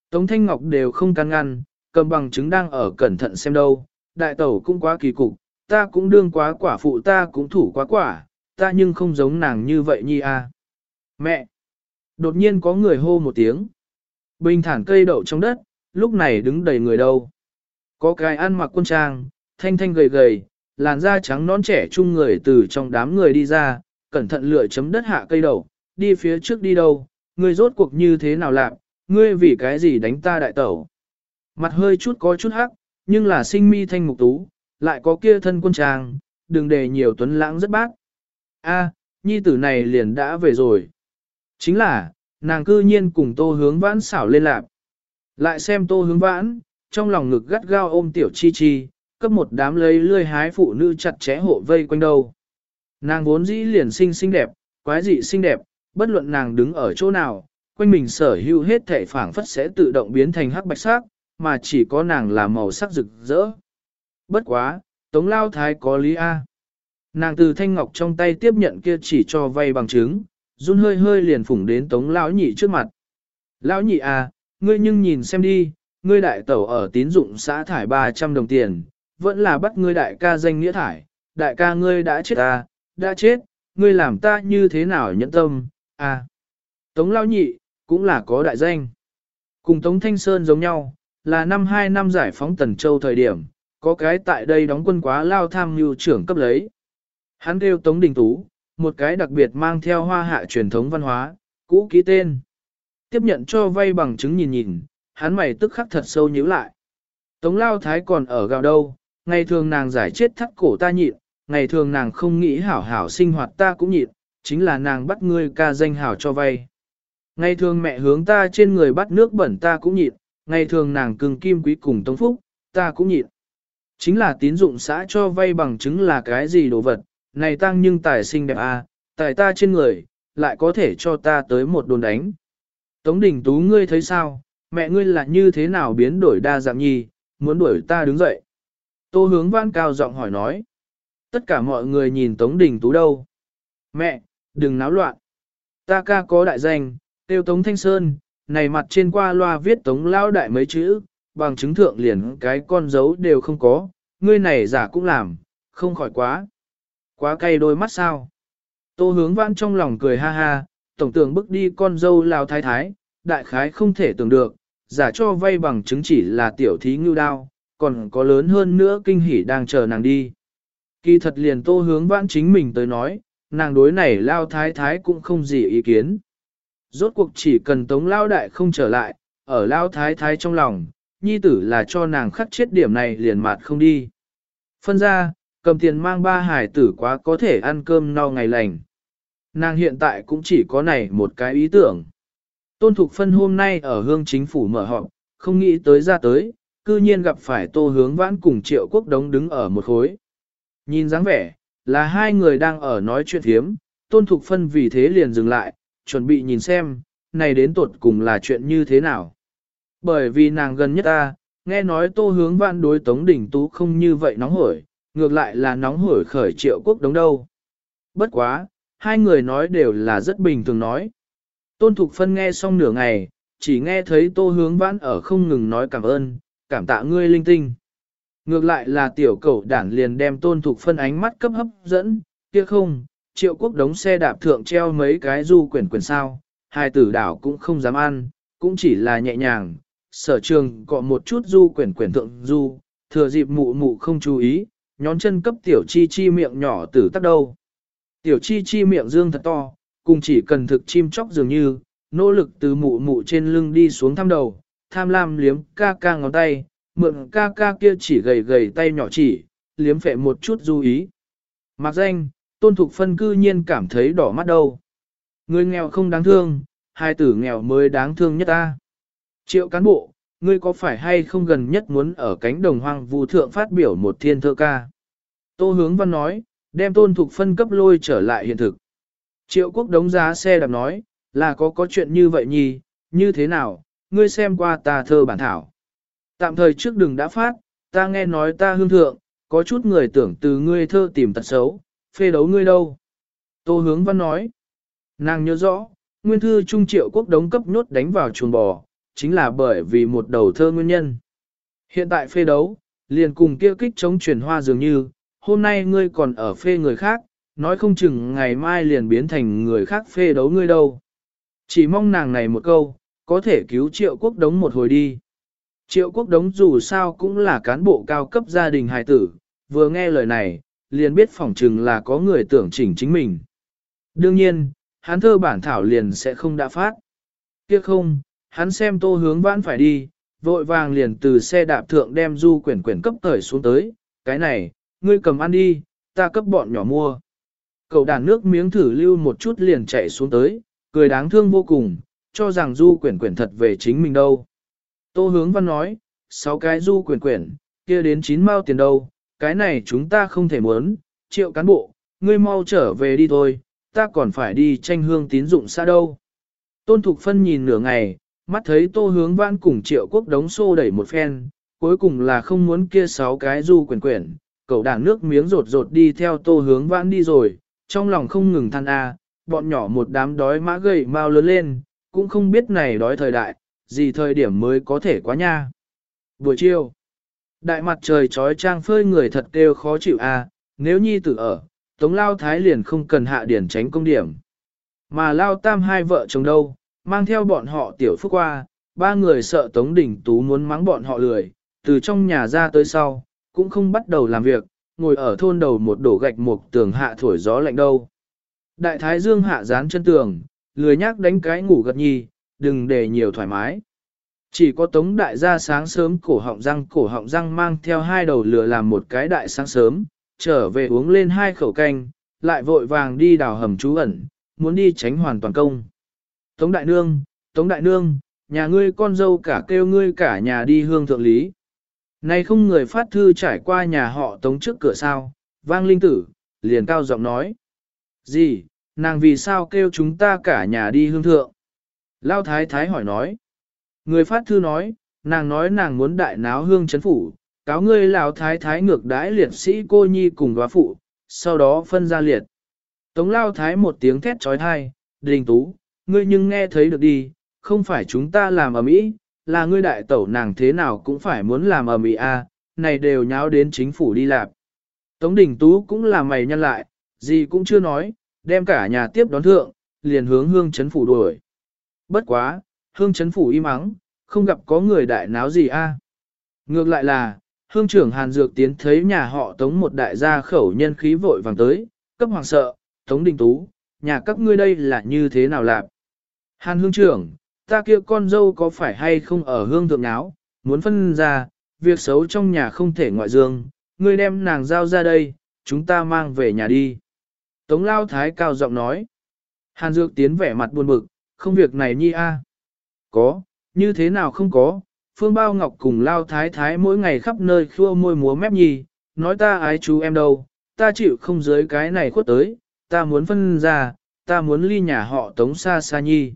Tống Thanh Ngọc đều không can ngăn, cầm bằng chứng đang ở cẩn thận xem đâu, đại tẩu cũng quá kỳ cục, ta cũng đương quá quả phụ ta cũng thủ quá quả, ta nhưng không giống nàng như vậy nhi à. Mẹ! Đột nhiên có người hô một tiếng. Bình thản cây đậu trong đất, lúc này đứng đầy người đâu. Có cái ăn mặc quân trang, thanh thanh gầy gầy, làn da trắng nón trẻ trung người từ trong đám người đi ra, cẩn thận lựa chấm đất hạ cây đậu, đi phía trước đi đâu, ngươi rốt cuộc như thế nào làm, ngươi vì cái gì đánh ta đại tẩu. Mặt hơi chút có chút hắc, nhưng là sinh mi thanh mục tú, lại có kia thân quân trang, đừng để nhiều tuấn lãng rất bác. A, nhi tử này liền đã về rồi. Chính là, nàng cư nhiên cùng tô hướng vãn xảo lên lạp. Lại xem tô hướng vãn, trong lòng ngực gắt gao ôm tiểu chi chi, cấp một đám lấy lươi hái phụ nữ chặt chẽ hộ vây quanh đầu. Nàng vốn dĩ liền xinh xinh đẹp, quái dị xinh đẹp, bất luận nàng đứng ở chỗ nào, quanh mình sở hữu hết thể phảng phất sẽ tự động biến thành hắc bạch sắc, mà chỉ có nàng là màu sắc rực rỡ. Bất quá, Tống Lao Thái có lý A. Nàng từ thanh ngọc trong tay tiếp nhận kia chỉ cho vay bằng chứng, run hơi hơi liền phủng đến Tống Lão Nhị trước mặt. Lão Nhị A, ngươi nhưng nhìn xem đi, ngươi đại tẩu ở tín dụng xã thải 300 đồng tiền, vẫn là bắt ngươi đại ca danh nghĩa thải, đại ca ngươi đã chết ta, đã chết, ngươi làm ta như thế nào nhẫn tâm, à. Tống Lao Nhị, cũng là có đại danh. Cùng Tống Thanh Sơn giống nhau, là năm 2 năm giải phóng Tần Châu thời điểm, có cái tại đây đóng quân quá lao tham mưu trưởng cấp lấy. Hắn kêu Tống Đình Tú, một cái đặc biệt mang theo hoa hạ truyền thống văn hóa, cũ ký tên. Tiếp nhận cho vay bằng chứng nhìn nhìn, hắn mày tức khắc thật sâu nhíu lại. Tống Lao Thái còn ở gạo đâu, ngày thường nàng giải chết thắt cổ ta nhịn, ngày thường nàng không nghĩ hảo hảo sinh hoạt ta cũng nhịn, chính là nàng bắt ngươi ca danh hảo cho vay. Ngày thường mẹ hướng ta trên người bắt nước bẩn ta cũng nhịn, ngày thường nàng cưng kim quý cùng tống phúc, ta cũng nhịn. Chính là tín dụng xã cho vay bằng chứng là cái gì đồ vật, này tăng nhưng tài sinh đẹp à, tài ta trên người, lại có thể cho ta tới một đồn đánh. Tống đình tú ngươi thấy sao, mẹ ngươi là như thế nào biến đổi đa dạng nhi, muốn đuổi ta đứng dậy. Tô hướng văn cao giọng hỏi nói. Tất cả mọi người nhìn Tống Đình Tú đâu. Mẹ, đừng náo loạn. Ta ca có đại danh, tiêu Tống Thanh Sơn, này mặt trên qua loa viết Tống Lao Đại mấy chữ, bằng chứng thượng liền cái con dấu đều không có, ngươi này giả cũng làm, không khỏi quá. Quá cay đôi mắt sao. Tô hướng Vãn trong lòng cười ha ha, tổng tưởng bước đi con dâu lao thái thái, đại khái không thể tưởng được, giả cho vay bằng chứng chỉ là tiểu thí ngưu đao, còn có lớn hơn nữa kinh hỉ đang chờ nàng đi. Kỳ thật liền tô hướng vãn chính mình tới nói, nàng đối này lao thái thái cũng không gì ý kiến. Rốt cuộc chỉ cần tống lao đại không trở lại, ở lao thái thái trong lòng, nhi tử là cho nàng khắc chết điểm này liền mặt không đi. Phân ra, cầm tiền mang ba hải tử quá có thể ăn cơm no ngày lành. Nàng hiện tại cũng chỉ có này một cái ý tưởng. Tôn Thục Phân hôm nay ở hương chính phủ mở họp, không nghĩ tới ra tới, cư nhiên gặp phải tô hướng vãn cùng triệu quốc đống đứng ở một khối. Nhìn dáng vẻ, là hai người đang ở nói chuyện thiếm, tôn thục phân vì thế liền dừng lại, chuẩn bị nhìn xem, này đến tuột cùng là chuyện như thế nào. Bởi vì nàng gần nhất ta, nghe nói tô hướng vãn đối tống đỉnh tú không như vậy nóng hổi, ngược lại là nóng hổi khởi triệu quốc đống đâu. Bất quá, hai người nói đều là rất bình thường nói. Tôn Thục Phân nghe xong nửa ngày, chỉ nghe thấy tô hướng vãn ở không ngừng nói cảm ơn, cảm tạ ngươi linh tinh. Ngược lại là tiểu cẩu đản liền đem tôn thục phân ánh mắt cấp hấp dẫn, kia không, triệu quốc đống xe đạp thượng treo mấy cái du quyển quyển sao, hai tử đảo cũng không dám ăn, cũng chỉ là nhẹ nhàng, sở trường cọ một chút du quyển quyển thượng du, thừa dịp mụ mụ không chú ý, nhón chân cấp tiểu chi chi miệng nhỏ tử tắt đâu. Tiểu chi chi miệng dương thật to, cùng chỉ cần thực chim chóc dường như, nỗ lực từ mụ mụ trên lưng đi xuống thăm đầu, tham lam liếm ca ca ngón tay, mượn ca ca kia chỉ gầy gầy tay nhỏ chỉ, liếm phệ một chút du ý. Mặc danh, tôn thục phân cư nhiên cảm thấy đỏ mắt đâu. Người nghèo không đáng thương, hai tử nghèo mới đáng thương nhất ta. Triệu cán bộ, ngươi có phải hay không gần nhất muốn ở cánh đồng hoang vu thượng phát biểu một thiên thơ ca? Tô hướng văn nói, đem tôn thục phân cấp lôi trở lại hiện thực. Triệu quốc đống giá xe đạp nói, là có có chuyện như vậy nhì, như thế nào, ngươi xem qua ta thơ bản thảo. Tạm thời trước đừng đã phát, ta nghe nói ta hương thượng, có chút người tưởng từ ngươi thơ tìm tật xấu, phê đấu ngươi đâu? Tô hướng văn nói. Nàng nhớ rõ, nguyên thư trung triệu quốc đống cấp nhốt đánh vào chuồng bò, chính là bởi vì một đầu thơ nguyên nhân. Hiện tại phê đấu, liền cùng kia kích chống chuyển hoa dường như, hôm nay ngươi còn ở phê người khác, nói không chừng ngày mai liền biến thành người khác phê đấu ngươi đâu. Chỉ mong nàng này một câu, có thể cứu triệu quốc đống một hồi đi. Triệu quốc đống dù sao cũng là cán bộ cao cấp gia đình hài tử, vừa nghe lời này, liền biết phỏng chừng là có người tưởng chỉnh chính mình. Đương nhiên, hán thơ bản thảo liền sẽ không đã phát. Kia không, hắn xem tô hướng vãn phải đi, vội vàng liền từ xe đạp thượng đem du quyển quyển cấp thời xuống tới, cái này, ngươi cầm ăn đi, ta cấp bọn nhỏ mua. Cậu đàn nước miếng thử lưu một chút liền chạy xuống tới, cười đáng thương vô cùng, cho rằng du quyển quyển thật về chính mình đâu. Tô hướng văn nói, sáu cái du quyển quyển, kia đến chín mao tiền đâu, cái này chúng ta không thể muốn, triệu cán bộ, ngươi mau trở về đi thôi, ta còn phải đi tranh hương tín dụng xa đâu. Tôn Thục Phân nhìn nửa ngày, mắt thấy tô hướng văn cùng triệu quốc đống xô đẩy một phen, cuối cùng là không muốn kia sáu cái du quyển quyển, cậu đảng nước miếng rột rột đi theo tô hướng vãn đi rồi, trong lòng không ngừng than a, bọn nhỏ một đám đói mã gầy mau lớn lên, cũng không biết này đói thời đại, gì thời điểm mới có thể quá nha. Buổi chiều, đại mặt trời trói trang phơi người thật kêu khó chịu a, nếu nhi tử ở, tống lao thái liền không cần hạ điển tránh công điểm. Mà lao tam hai vợ chồng đâu, mang theo bọn họ tiểu phúc qua, ba người sợ tống đỉnh tú muốn mắng bọn họ lười, từ trong nhà ra tới sau, cũng không bắt đầu làm việc, ngồi ở thôn đầu một đổ gạch một tường hạ thổi gió lạnh đâu. Đại thái dương hạ dán chân tường, lười nhác đánh cái ngủ gật nhi, đừng để nhiều thoải mái. Chỉ có tống đại gia sáng sớm cổ họng răng cổ họng răng mang theo hai đầu lửa làm một cái đại sáng sớm, trở về uống lên hai khẩu canh, lại vội vàng đi đào hầm trú ẩn, muốn đi tránh hoàn toàn công. Tống đại nương, tống đại nương, nhà ngươi con dâu cả kêu ngươi cả nhà đi hương thượng lý. Này không người phát thư trải qua nhà họ tống trước cửa sao, vang linh tử, liền cao giọng nói. Gì, nàng vì sao kêu chúng ta cả nhà đi hương thượng? Lao thái thái hỏi nói. Người phát thư nói, nàng nói nàng muốn đại náo hương chấn phủ, cáo ngươi lão thái thái ngược đãi liệt sĩ cô nhi cùng góa phụ, sau đó phân ra liệt. Tống lao thái một tiếng thét trói thai, đình tú, ngươi nhưng nghe thấy được đi, không phải chúng ta làm ở mỹ, là ngươi đại tẩu nàng thế nào cũng phải muốn làm ở mỹ a, này đều nháo đến chính phủ đi làm. Tống đình tú cũng là mày nhăn lại, gì cũng chưa nói, đem cả nhà tiếp đón thượng, liền hướng hương chấn phủ đuổi. Bất quá, hương chấn phủ im mắng, không gặp có người đại náo gì a. Ngược lại là, hương trưởng Hàn Dược tiến thấy nhà họ tống một đại gia khẩu nhân khí vội vàng tới, cấp hoàng sợ, tống đình tú, nhà các ngươi đây là như thế nào lạc. Hàn hương trưởng, ta kia con dâu có phải hay không ở hương thượng áo, muốn phân ra, việc xấu trong nhà không thể ngoại dương, ngươi đem nàng giao ra đây, chúng ta mang về nhà đi. Tống lao thái cao giọng nói. Hàn Dược tiến vẻ mặt buồn bực, không việc này nhi a. Có, như thế nào không có, Phương Bao Ngọc cùng lao thái thái mỗi ngày khắp nơi khua môi múa mép nhi, nói ta ái chú em đâu, ta chịu không dưới cái này khuất tới, ta muốn phân ra, ta muốn ly nhà họ tống xa xa nhi.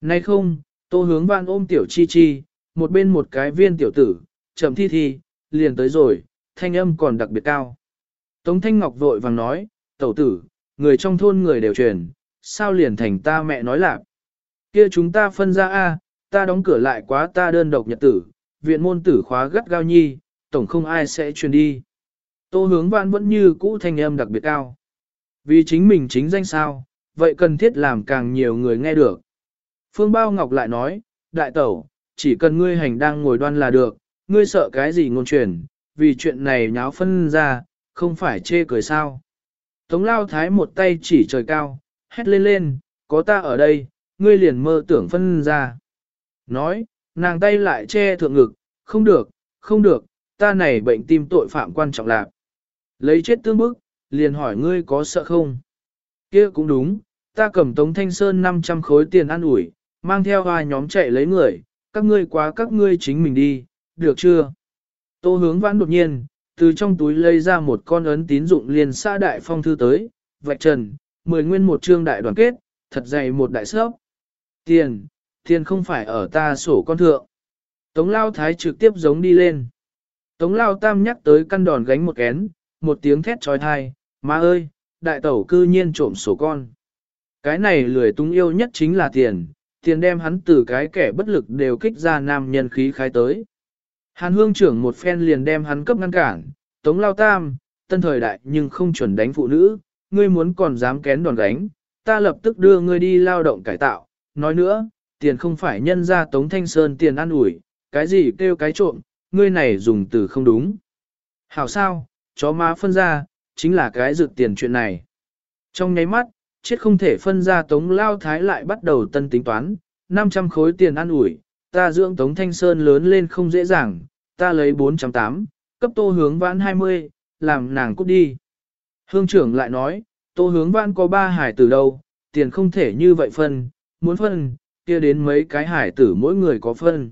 Nay không, tô hướng văn ôm tiểu chi chi, một bên một cái viên tiểu tử, chậm thi thi, liền tới rồi, thanh âm còn đặc biệt cao. Tống Thanh Ngọc vội vàng nói, tẩu tử, người trong thôn người đều truyền, sao liền thành ta mẹ nói lạc. Kia chúng ta phân ra a, ta đóng cửa lại quá ta đơn độc nhật tử, viện môn tử khóa gắt gao nhi, tổng không ai sẽ truyền đi. Tô hướng vạn vẫn như cũ thanh âm đặc biệt cao. Vì chính mình chính danh sao, vậy cần thiết làm càng nhiều người nghe được. Phương Bao Ngọc lại nói, đại tẩu, chỉ cần ngươi hành đang ngồi đoan là được, ngươi sợ cái gì ngôn truyền, vì chuyện này nháo phân ra, không phải chê cười sao. Tống lao thái một tay chỉ trời cao, hét lên lên, có ta ở đây, ngươi liền mơ tưởng phân ra. Nói, nàng tay lại che thượng ngực, không được, không được, ta này bệnh tim tội phạm quan trọng lạc. Lấy chết tương bức, liền hỏi ngươi có sợ không? kia cũng đúng, ta cầm Tống Thanh Sơn 500 khối tiền ăn ủi, mang theo hai nhóm chạy lấy người, các ngươi quá các ngươi chính mình đi, được chưa? Tô hướng vãn đột nhiên, từ trong túi lấy ra một con ấn tín dụng liền xã đại phong thư tới, vạch trần, mười nguyên một trương đại đoàn kết, thật dày một đại sớp. Tiền, tiền không phải ở ta sổ con thượng. Tống lao thái trực tiếp giống đi lên. Tống lao tam nhắc tới căn đòn gánh một kén, một tiếng thét trói thai, má ơi, đại tẩu cư nhiên trộm sổ con. Cái này lười tung yêu nhất chính là tiền, tiền đem hắn từ cái kẻ bất lực đều kích ra nam nhân khí khai tới. Hàn hương trưởng một phen liền đem hắn cấp ngăn cản, tống lao tam, tân thời đại nhưng không chuẩn đánh phụ nữ, ngươi muốn còn dám kén đòn đánh, ta lập tức đưa ngươi đi lao động cải tạo, nói nữa, tiền không phải nhân ra tống thanh sơn tiền ăn ủi, cái gì kêu cái trộm, ngươi này dùng từ không đúng. Hảo sao, chó má phân ra, chính là cái rực tiền chuyện này. Trong nháy mắt, chết không thể phân ra tống lao thái lại bắt đầu tân tính toán, 500 khối tiền ăn ủi, ta dưỡng tống thanh sơn lớn lên không dễ dàng, ta lấy 408, cấp tô hướng vãn 20, làm nàng cút đi. Hương trưởng lại nói, tô hướng vãn có ba hải tử đâu, tiền không thể như vậy phân, muốn phân, kia đến mấy cái hải tử mỗi người có phân.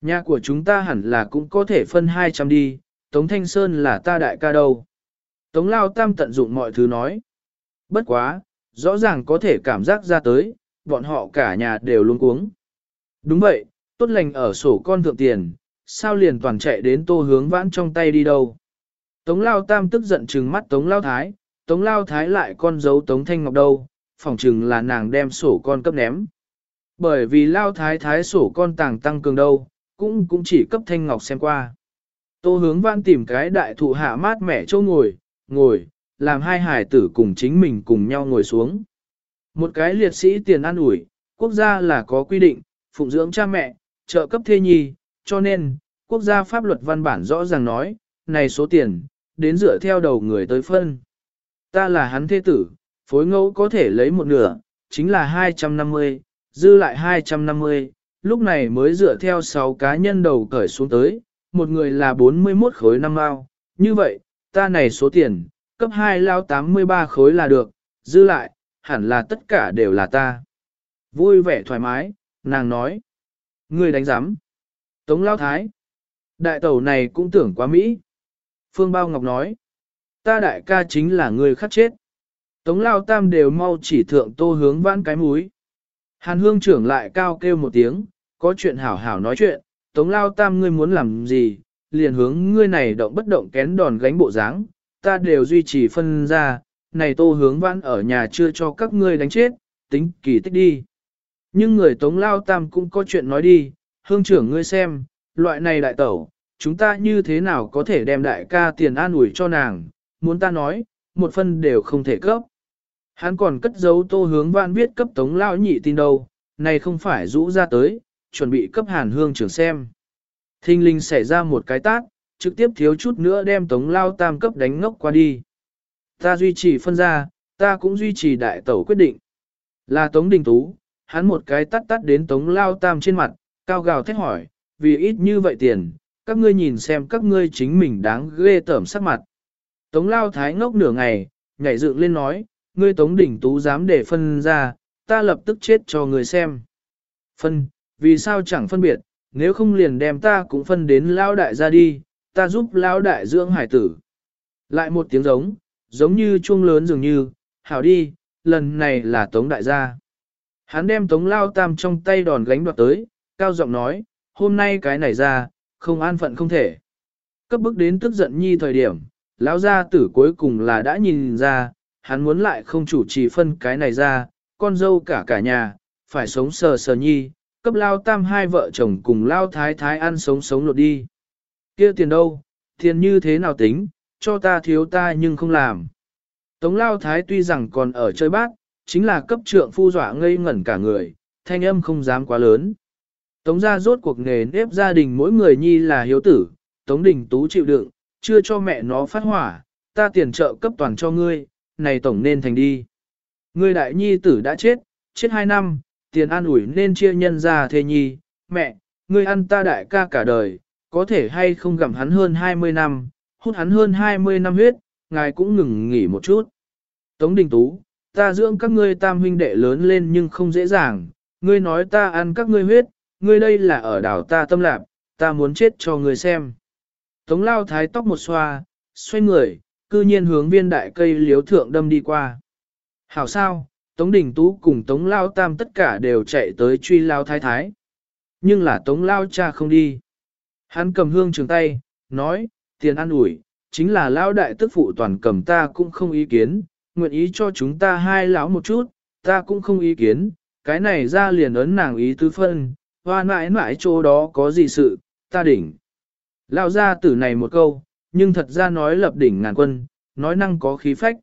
Nhà của chúng ta hẳn là cũng có thể phân 200 đi, Tống Thanh Sơn là ta đại ca đâu. Tống Lao Tam tận dụng mọi thứ nói. Bất quá, rõ ràng có thể cảm giác ra tới, bọn họ cả nhà đều luôn cuống. Đúng vậy, tốt lành ở sổ con thượng tiền, sao liền toàn chạy đến tô hướng vãn trong tay đi đâu. Tống Lao Tam tức giận trừng mắt Tống Lao Thái, Tống Lao Thái lại con dấu Tống Thanh Ngọc đâu, phỏng chừng là nàng đem sổ con cấp ném. Bởi vì Lao Thái Thái sổ con tàng tăng cường đâu, cũng cũng chỉ cấp Thanh Ngọc xem qua. Tô hướng vãn tìm cái đại thụ hạ mát mẻ châu ngồi, ngồi, làm hai hải tử cùng chính mình cùng nhau ngồi xuống. Một cái liệt sĩ tiền ăn ủi, quốc gia là có quy định, phụng dưỡng cha mẹ, trợ cấp thê nhi, cho nên, quốc gia pháp luật văn bản rõ ràng nói, này số tiền, đến dựa theo đầu người tới phân. Ta là hắn thế tử, phối ngẫu có thể lấy một nửa, chính là 250, dư lại 250, lúc này mới dựa theo 6 cá nhân đầu cởi xuống tới, một người là 41 khối năm mao. Như vậy, ta này số tiền, cấp 2 lao 83 khối là được, dư lại, hẳn là tất cả đều là ta. Vui vẻ thoải mái, nàng nói. Người đánh giám. Tống lao thái. Đại tẩu này cũng tưởng quá Mỹ. Phương Bao Ngọc nói. Ta đại ca chính là người khắc chết. Tống lao tam đều mau chỉ thượng tô hướng vãn cái múi. Hàn hương trưởng lại cao kêu một tiếng, có chuyện hảo hảo nói chuyện, tống lao tam ngươi muốn làm gì, liền hướng ngươi này động bất động kén đòn gánh bộ dáng, ta đều duy trì phân ra, này tô hướng vãn ở nhà chưa cho các ngươi đánh chết, tính kỳ tích đi. Nhưng người tống lao tam cũng có chuyện nói đi, hương trưởng ngươi xem, loại này đại tẩu, chúng ta như thế nào có thể đem đại ca tiền an ủi cho nàng, muốn ta nói, một phân đều không thể cấp. Hắn còn cất giấu tô hướng vãn viết cấp tống lao nhị tin đâu, này không phải rũ ra tới, chuẩn bị cấp hàn hương trưởng xem. Thinh linh xảy ra một cái tát, trực tiếp thiếu chút nữa đem tống lao tam cấp đánh ngốc qua đi. Ta duy trì phân ra, ta cũng duy trì đại tẩu quyết định. Là tống đình tú, hắn một cái tắt tắt đến tống lao tam trên mặt, cao gào thét hỏi, vì ít như vậy tiền, các ngươi nhìn xem các ngươi chính mình đáng ghê tởm sắc mặt. Tống lao thái ngốc nửa ngày, nhảy dựng lên nói, ngươi tống đỉnh tú dám để phân ra, ta lập tức chết cho người xem. Phân, vì sao chẳng phân biệt, nếu không liền đem ta cũng phân đến lao đại ra đi, ta giúp lão đại dưỡng hải tử. Lại một tiếng giống, giống như chuông lớn dường như, hảo đi, lần này là tống đại gia. Hắn đem tống lao tam trong tay đòn gánh đoạt tới, cao giọng nói, hôm nay cái này ra, không an phận không thể. Cấp bức đến tức giận nhi thời điểm, lão gia tử cuối cùng là đã nhìn ra, hắn muốn lại không chủ trì phân cái này ra, con dâu cả cả nhà, phải sống sờ sờ nhi, cấp lao tam hai vợ chồng cùng lao thái thái ăn sống sống lột đi kia tiền đâu, tiền như thế nào tính, cho ta thiếu ta nhưng không làm. Tống lao thái tuy rằng còn ở chơi bát, chính là cấp trượng phu dọa ngây ngẩn cả người, thanh âm không dám quá lớn. Tống ra rốt cuộc nghề nếp gia đình mỗi người nhi là hiếu tử, Tống Đình Tú chịu đựng, chưa cho mẹ nó phát hỏa, ta tiền trợ cấp toàn cho ngươi, này tổng nên thành đi. Ngươi đại nhi tử đã chết, chết hai năm, tiền an ủi nên chia nhân ra thê nhi, mẹ, ngươi ăn ta đại ca cả đời, có thể hay không gặm hắn hơn 20 năm, hút hắn hơn 20 năm huyết, ngài cũng ngừng nghỉ một chút. Tống Đình Tú, ta dưỡng các ngươi tam huynh đệ lớn lên nhưng không dễ dàng, ngươi nói ta ăn các ngươi huyết, ngươi đây là ở đảo ta tâm lạc, ta muốn chết cho ngươi xem. Tống lao thái tóc một xoa, xoay người, cư nhiên hướng viên đại cây liếu thượng đâm đi qua. Hảo sao, Tống Đình Tú cùng Tống Lao Tam tất cả đều chạy tới truy Lao Thái Thái. Nhưng là Tống Lao cha không đi. Hắn cầm hương trường tay, nói, tiền ăn ủi, chính là lão Đại tức phụ toàn cầm ta cũng không ý kiến, nguyện ý cho chúng ta hai lão một chút, ta cũng không ý kiến, cái này ra liền ấn nàng ý tứ phân, hoa mãi mãi chỗ đó có gì sự, ta đỉnh. Lão ra tử này một câu, nhưng thật ra nói lập đỉnh ngàn quân, nói năng có khí phách.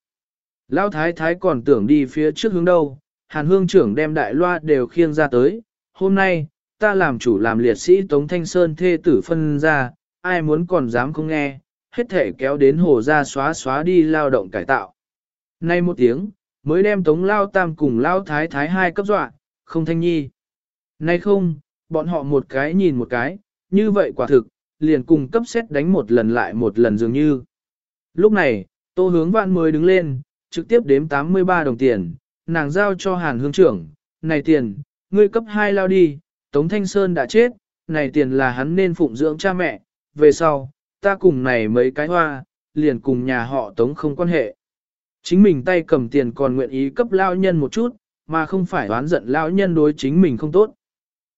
Lão thái thái còn tưởng đi phía trước hướng đâu, hàn hương trưởng đem đại loa đều khiêng ra tới, hôm nay, ta làm chủ làm liệt sĩ Tống Thanh Sơn thê tử phân ra, ai muốn còn dám không nghe, hết thể kéo đến hồ ra xóa xóa đi lao động cải tạo. Nay một tiếng, mới đem Tống Lao Tam cùng Lao Thái Thái hai cấp dọa, không thanh nhi. Nay không, bọn họ một cái nhìn một cái, như vậy quả thực, liền cùng cấp xét đánh một lần lại một lần dường như. Lúc này, Tô Hướng Vạn mới đứng lên, trực tiếp đếm 83 đồng tiền, nàng giao cho Hàn Hương trưởng, này tiền, ngươi cấp 2 lao đi, Tống Thanh Sơn đã chết, này tiền là hắn nên phụng dưỡng cha mẹ, về sau, ta cùng này mấy cái hoa, liền cùng nhà họ Tống không quan hệ. Chính mình tay cầm tiền còn nguyện ý cấp lao nhân một chút, mà không phải đoán giận lao nhân đối chính mình không tốt.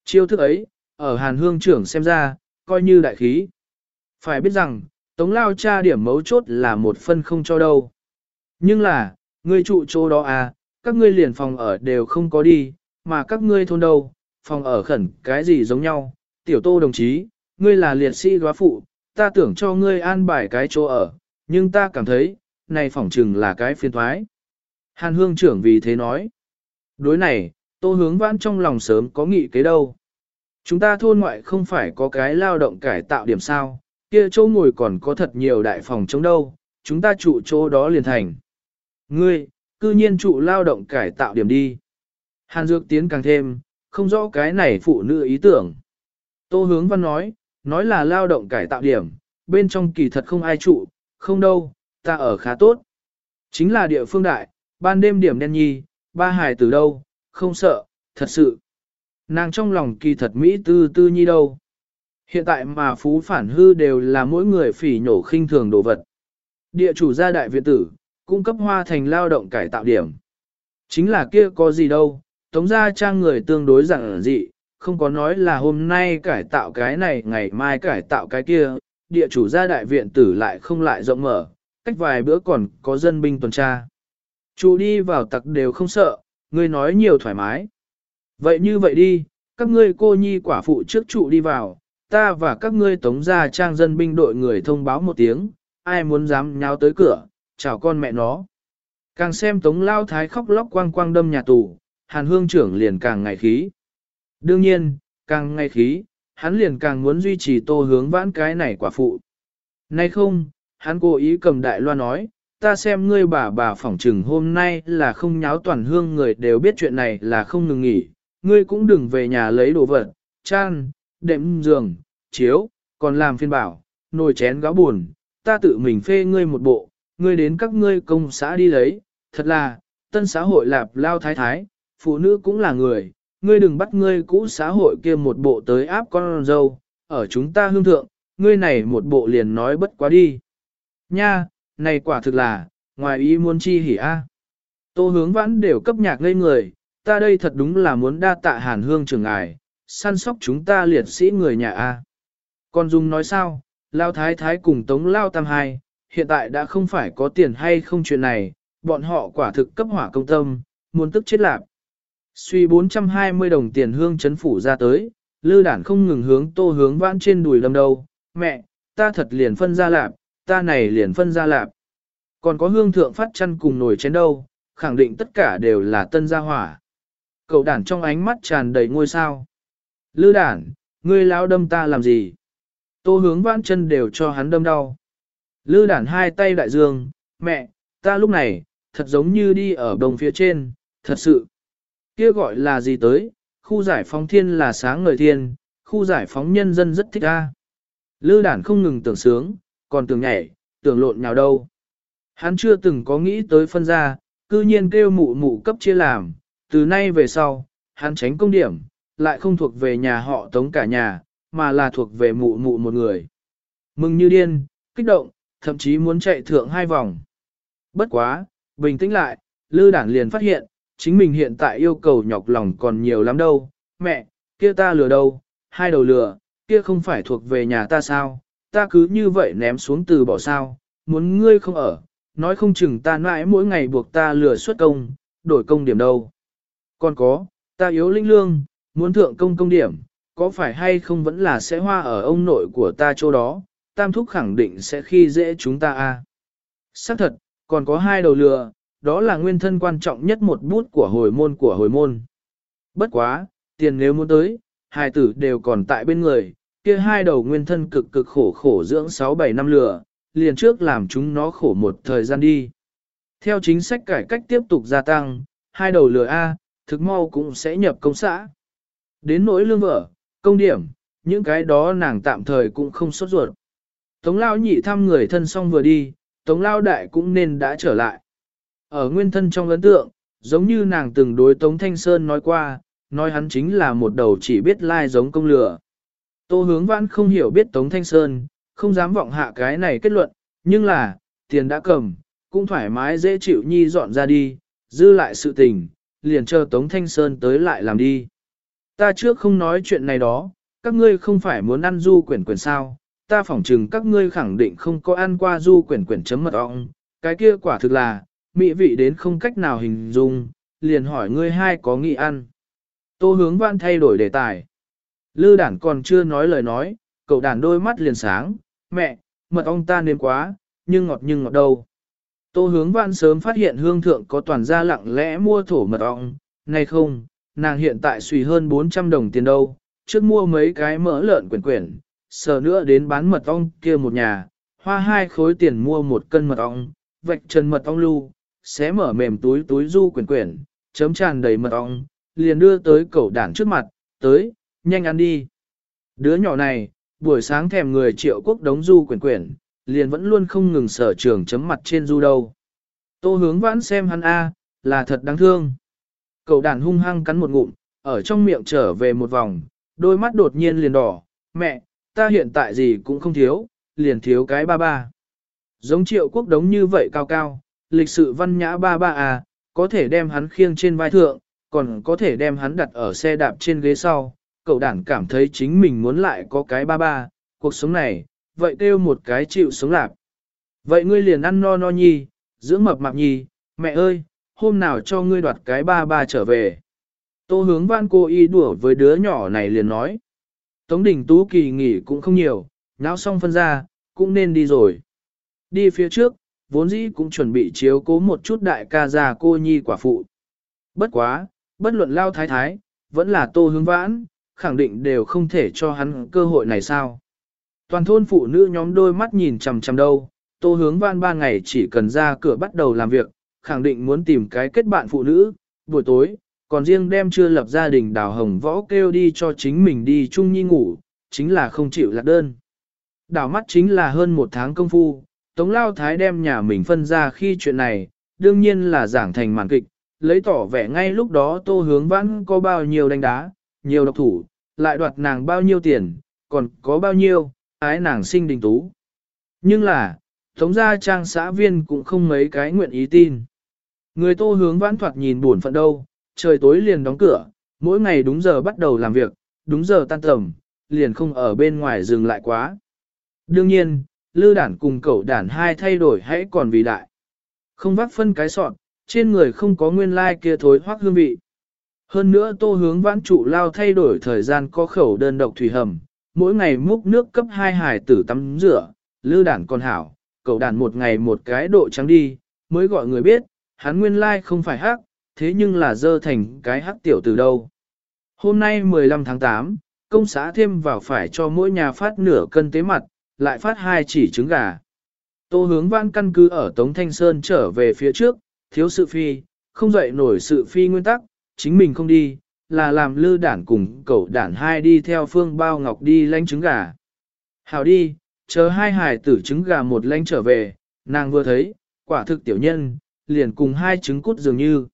Chiêu thức ấy, ở Hàn Hương trưởng xem ra, coi như đại khí. Phải biết rằng, Tống lao cha điểm mấu chốt là một phân không cho đâu. Nhưng là, ngươi trụ chỗ đó à, các ngươi liền phòng ở đều không có đi, mà các ngươi thôn đâu, phòng ở khẩn cái gì giống nhau. Tiểu tô đồng chí, ngươi là liệt sĩ góa phụ, ta tưởng cho ngươi an bài cái chỗ ở, nhưng ta cảm thấy, này phỏng chừng là cái phiên thoái. Hàn hương trưởng vì thế nói. Đối này, tô hướng vãn trong lòng sớm có nghị kế đâu. Chúng ta thôn ngoại không phải có cái lao động cải tạo điểm sao, kia chỗ ngồi còn có thật nhiều đại phòng chống đâu, chúng ta trụ chỗ đó liền thành. Ngươi, cư nhiên trụ lao động cải tạo điểm đi. Hàn Dược tiến càng thêm, không rõ cái này phụ nữ ý tưởng. Tô hướng văn nói, nói là lao động cải tạo điểm, bên trong kỳ thật không ai trụ, không đâu, ta ở khá tốt. Chính là địa phương đại, ban đêm điểm đen nhi, ba hài từ đâu, không sợ, thật sự. Nàng trong lòng kỳ thật Mỹ tư tư nhi đâu. Hiện tại mà phú phản hư đều là mỗi người phỉ nhổ khinh thường đồ vật. Địa chủ gia đại viện tử, cung cấp hoa thành lao động cải tạo điểm. Chính là kia có gì đâu, tống gia trang người tương đối giản dị, không có nói là hôm nay cải tạo cái này ngày mai cải tạo cái kia, địa chủ gia đại viện tử lại không lại rộng mở, cách vài bữa còn có dân binh tuần tra. Chủ đi vào tặc đều không sợ, ngươi nói nhiều thoải mái. Vậy như vậy đi, các ngươi cô nhi quả phụ trước trụ đi vào, ta và các ngươi tống gia trang dân binh đội người thông báo một tiếng, ai muốn dám nháo tới cửa, chào con mẹ nó. Càng xem tống lao thái khóc lóc quang quang đâm nhà tù, hàn hương trưởng liền càng ngày khí. Đương nhiên, càng ngày khí, hắn liền càng muốn duy trì tô hướng vãn cái này quả phụ. Nay không, hắn cố ý cầm đại loa nói, ta xem ngươi bà bà phỏng trừng hôm nay là không nháo toàn hương người đều biết chuyện này là không ngừng nghỉ, ngươi cũng đừng về nhà lấy đồ vật, chan, đệm giường, chiếu, còn làm phiên bảo, nồi chén gáo buồn, ta tự mình phê ngươi một bộ, ngươi đến các ngươi công xã đi lấy, thật là, tân xã hội lạp lao thái thái, phụ nữ cũng là người, ngươi đừng bắt ngươi cũ xã hội kia một bộ tới áp con dâu, ở chúng ta hương thượng, ngươi này một bộ liền nói bất quá đi. Nha, này quả thực là, ngoài ý muốn chi hỉ a. Tô hướng vãn đều cấp nhạc ngây người, ta đây thật đúng là muốn đa tạ hàn hương trưởng ngài, săn sóc chúng ta liệt sĩ người nhà a. Con Dung nói sao, Lao Thái Thái cùng Tống Lao Tam Hai, hiện tại đã không phải có tiền hay không chuyện này, bọn họ quả thực cấp hỏa công tâm, muốn tức chết lạc. Suy 420 đồng tiền hương chấn phủ ra tới, lư đản không ngừng hướng tô hướng vãn trên đùi lâm đầu, mẹ, ta thật liền phân ra lạp, ta này liền phân ra lạp. Còn có hương thượng phát chăn cùng nồi chén đâu, khẳng định tất cả đều là tân gia hỏa. Cậu đản trong ánh mắt tràn đầy ngôi sao. Lư đản, ngươi lao đâm ta làm gì? Tô hướng vãn chân đều cho hắn đâm đau. Lư đản hai tay đại dương, mẹ, ta lúc này, thật giống như đi ở đồng phía trên, thật sự. Kia gọi là gì tới, khu giải phóng thiên là sáng ngời thiên, khu giải phóng nhân dân rất thích a. Lư đản không ngừng tưởng sướng, còn tưởng nhảy, tưởng lộn nhào đâu. Hắn chưa từng có nghĩ tới phân ra, cư nhiên kêu mụ mụ cấp chia làm, từ nay về sau, hắn tránh công điểm, lại không thuộc về nhà họ tống cả nhà, mà là thuộc về mụ mụ một người. Mừng như điên, kích động, thậm chí muốn chạy thượng hai vòng. Bất quá, bình tĩnh lại, Lư Đản liền phát hiện, chính mình hiện tại yêu cầu nhọc lòng còn nhiều lắm đâu. Mẹ, kia ta lừa đâu, hai đầu lừa, kia không phải thuộc về nhà ta sao, ta cứ như vậy ném xuống từ bỏ sao, muốn ngươi không ở, nói không chừng ta mãi mỗi ngày buộc ta lừa xuất công, đổi công điểm đâu. Còn có, ta yếu linh lương, muốn thượng công công điểm, có phải hay không vẫn là sẽ hoa ở ông nội của ta chỗ đó, tam thúc khẳng định sẽ khi dễ chúng ta a. À. Xác thật, còn có hai đầu lừa, đó là nguyên thân quan trọng nhất một bút của hồi môn của hồi môn. Bất quá, tiền nếu muốn tới, hai tử đều còn tại bên người, kia hai đầu nguyên thân cực cực khổ khổ dưỡng 6-7 năm lửa liền trước làm chúng nó khổ một thời gian đi. Theo chính sách cải cách tiếp tục gia tăng, hai đầu lừa A, thực mau cũng sẽ nhập công xã. Đến nỗi lương vợ, công điểm, những cái đó nàng tạm thời cũng không sốt ruột. Tống lao nhị thăm người thân xong vừa đi, tống lao đại cũng nên đã trở lại. Ở nguyên thân trong ấn tượng, giống như nàng từng đối tống thanh sơn nói qua, nói hắn chính là một đầu chỉ biết lai giống công lửa Tô hướng vãn không hiểu biết tống thanh sơn, không dám vọng hạ cái này kết luận, nhưng là, tiền đã cầm, cũng thoải mái dễ chịu nhi dọn ra đi, dư lại sự tình, liền chờ Tống Thanh Sơn tới lại làm đi. Ta trước không nói chuyện này đó, các ngươi không phải muốn ăn du quyển quyển sao, ta phỏng chừng các ngươi khẳng định không có ăn qua du quyển quyển chấm mật ong, cái kia quả thực là, mỹ vị đến không cách nào hình dung, liền hỏi ngươi hai có nghị ăn. Tô hướng văn thay đổi đề tài. Lư đản còn chưa nói lời nói, cậu đàn đôi mắt liền sáng, mẹ, mật ong ta nếm quá, nhưng ngọt nhưng ngọt đâu. Tô hướng văn sớm phát hiện hương thượng có toàn gia lặng lẽ mua thổ mật ong, này không, nàng hiện tại suy hơn 400 đồng tiền đâu, trước mua mấy cái mỡ lợn quyển quyển, sờ nữa đến bán mật ong kia một nhà, hoa hai khối tiền mua một cân mật ong, vạch chân mật ong lưu, xé mở mềm túi túi du quyển quyển, chấm tràn đầy mật ong, liền đưa tới cậu đản trước mặt, tới, nhanh ăn đi. Đứa nhỏ này, buổi sáng thèm người triệu quốc đống du quyển quyển, liền vẫn luôn không ngừng sở trường chấm mặt trên du đâu. Tô hướng vãn xem hắn A, là thật đáng thương. Cậu đàn hung hăng cắn một ngụm, ở trong miệng trở về một vòng, đôi mắt đột nhiên liền đỏ, mẹ, ta hiện tại gì cũng không thiếu, liền thiếu cái ba ba. Giống triệu quốc đống như vậy cao cao, lịch sự văn nhã ba ba à, có thể đem hắn khiêng trên vai thượng, còn có thể đem hắn đặt ở xe đạp trên ghế sau. Cậu đảng cảm thấy chính mình muốn lại có cái ba ba, cuộc sống này, vậy kêu một cái chịu sống lạc. Vậy ngươi liền ăn no no nhi, dưỡng mập mạp nhi, mẹ ơi, hôm nào cho ngươi đoạt cái ba ba trở về. Tô hướng văn cô y đùa với đứa nhỏ này liền nói. Tống đỉnh tú kỳ nghỉ cũng không nhiều, nháo xong phân ra, cũng nên đi rồi. Đi phía trước, vốn dĩ cũng chuẩn bị chiếu cố một chút đại ca già cô nhi quả phụ. Bất quá, bất luận lao thái thái, vẫn là tô hướng vãn, khẳng định đều không thể cho hắn cơ hội này sao. Toàn thôn phụ nữ nhóm đôi mắt nhìn chằm chằm đâu, tô hướng vãn ba ngày chỉ cần ra cửa bắt đầu làm việc, khẳng định muốn tìm cái kết bạn phụ nữ, buổi tối, còn riêng đem chưa lập gia đình đào hồng võ kêu đi cho chính mình đi chung nhi ngủ, chính là không chịu lạc đơn. Đào mắt chính là hơn một tháng công phu, Tống Lao Thái đem nhà mình phân ra khi chuyện này, đương nhiên là giảng thành màn kịch, lấy tỏ vẻ ngay lúc đó tô hướng vãn có bao nhiêu đánh đá, nhiều độc thủ, lại đoạt nàng bao nhiêu tiền, còn có bao nhiêu, ái nàng sinh đình tú. Nhưng là, tống gia trang xã viên cũng không mấy cái nguyện ý tin. Người tô hướng vãn thoạt nhìn buồn phận đâu, trời tối liền đóng cửa, mỗi ngày đúng giờ bắt đầu làm việc, đúng giờ tan tầm, liền không ở bên ngoài dừng lại quá. Đương nhiên, lư đản cùng cậu đản hai thay đổi hãy còn vì đại. Không vác phân cái sọt, trên người không có nguyên lai like kia thối hoác hương vị. Hơn nữa tô hướng vãn trụ lao thay đổi thời gian có khẩu đơn độc thủy hầm, mỗi ngày múc nước cấp hai hải tử tắm rửa, lư đản còn hảo, cậu Đản một ngày một cái độ trắng đi, mới gọi người biết, hắn nguyên lai không phải hắc, thế nhưng là dơ thành cái hắc tiểu từ đâu. Hôm nay 15 tháng 8, công xã thêm vào phải cho mỗi nhà phát nửa cân tế mặt, lại phát hai chỉ trứng gà. Tô hướng văn căn cứ ở Tống Thanh Sơn trở về phía trước, thiếu sự phi, không dậy nổi sự phi nguyên tắc, chính mình không đi, là làm lư đản cùng cậu đản hai đi theo phương bao ngọc đi lánh trứng gà. Hào đi, chờ hai hải tử trứng gà một lánh trở về, nàng vừa thấy, quả thực tiểu nhân, liền cùng hai trứng cút dường như.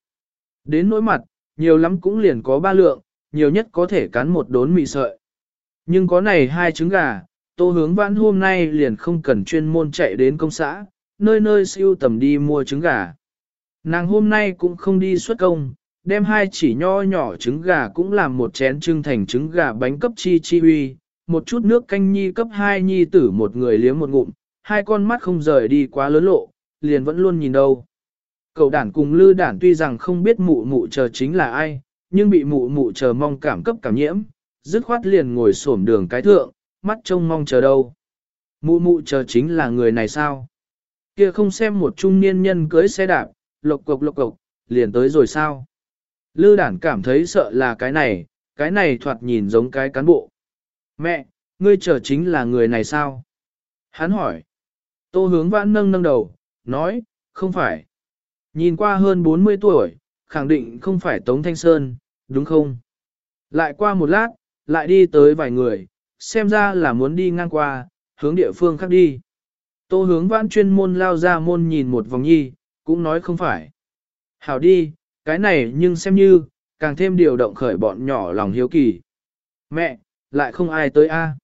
Đến nỗi mặt, nhiều lắm cũng liền có ba lượng, nhiều nhất có thể cắn một đốn mì sợi. Nhưng có này hai trứng gà, tô hướng vãn hôm nay liền không cần chuyên môn chạy đến công xã, nơi nơi siêu tầm đi mua trứng gà. Nàng hôm nay cũng không đi xuất công, đem hai chỉ nho nhỏ trứng gà cũng làm một chén trưng thành trứng gà bánh cấp chi chi huy, một chút nước canh nhi cấp hai nhi tử một người liếm một ngụm, hai con mắt không rời đi quá lớn lộ, liền vẫn luôn nhìn đâu. Cậu đản cùng lư đản tuy rằng không biết mụ mụ chờ chính là ai, nhưng bị mụ mụ chờ mong cảm cấp cảm nhiễm, dứt khoát liền ngồi xổm đường cái thượng, mắt trông mong chờ đâu. Mụ mụ chờ chính là người này sao? Kia không xem một trung niên nhân cưới xe đạp, lộc cộc lộc cộc, liền tới rồi sao? Lư đản cảm thấy sợ là cái này, cái này thoạt nhìn giống cái cán bộ. Mẹ, ngươi chờ chính là người này sao? Hắn hỏi. Tô hướng vãn nâng nâng đầu, nói, không phải. Nhìn qua hơn 40 tuổi, khẳng định không phải Tống Thanh Sơn, đúng không? Lại qua một lát, lại đi tới vài người, xem ra là muốn đi ngang qua, hướng địa phương khác đi. Tô hướng vãn chuyên môn lao ra môn nhìn một vòng nhi, cũng nói không phải. Hảo đi, cái này nhưng xem như, càng thêm điều động khởi bọn nhỏ lòng hiếu kỳ. Mẹ, lại không ai tới a. À?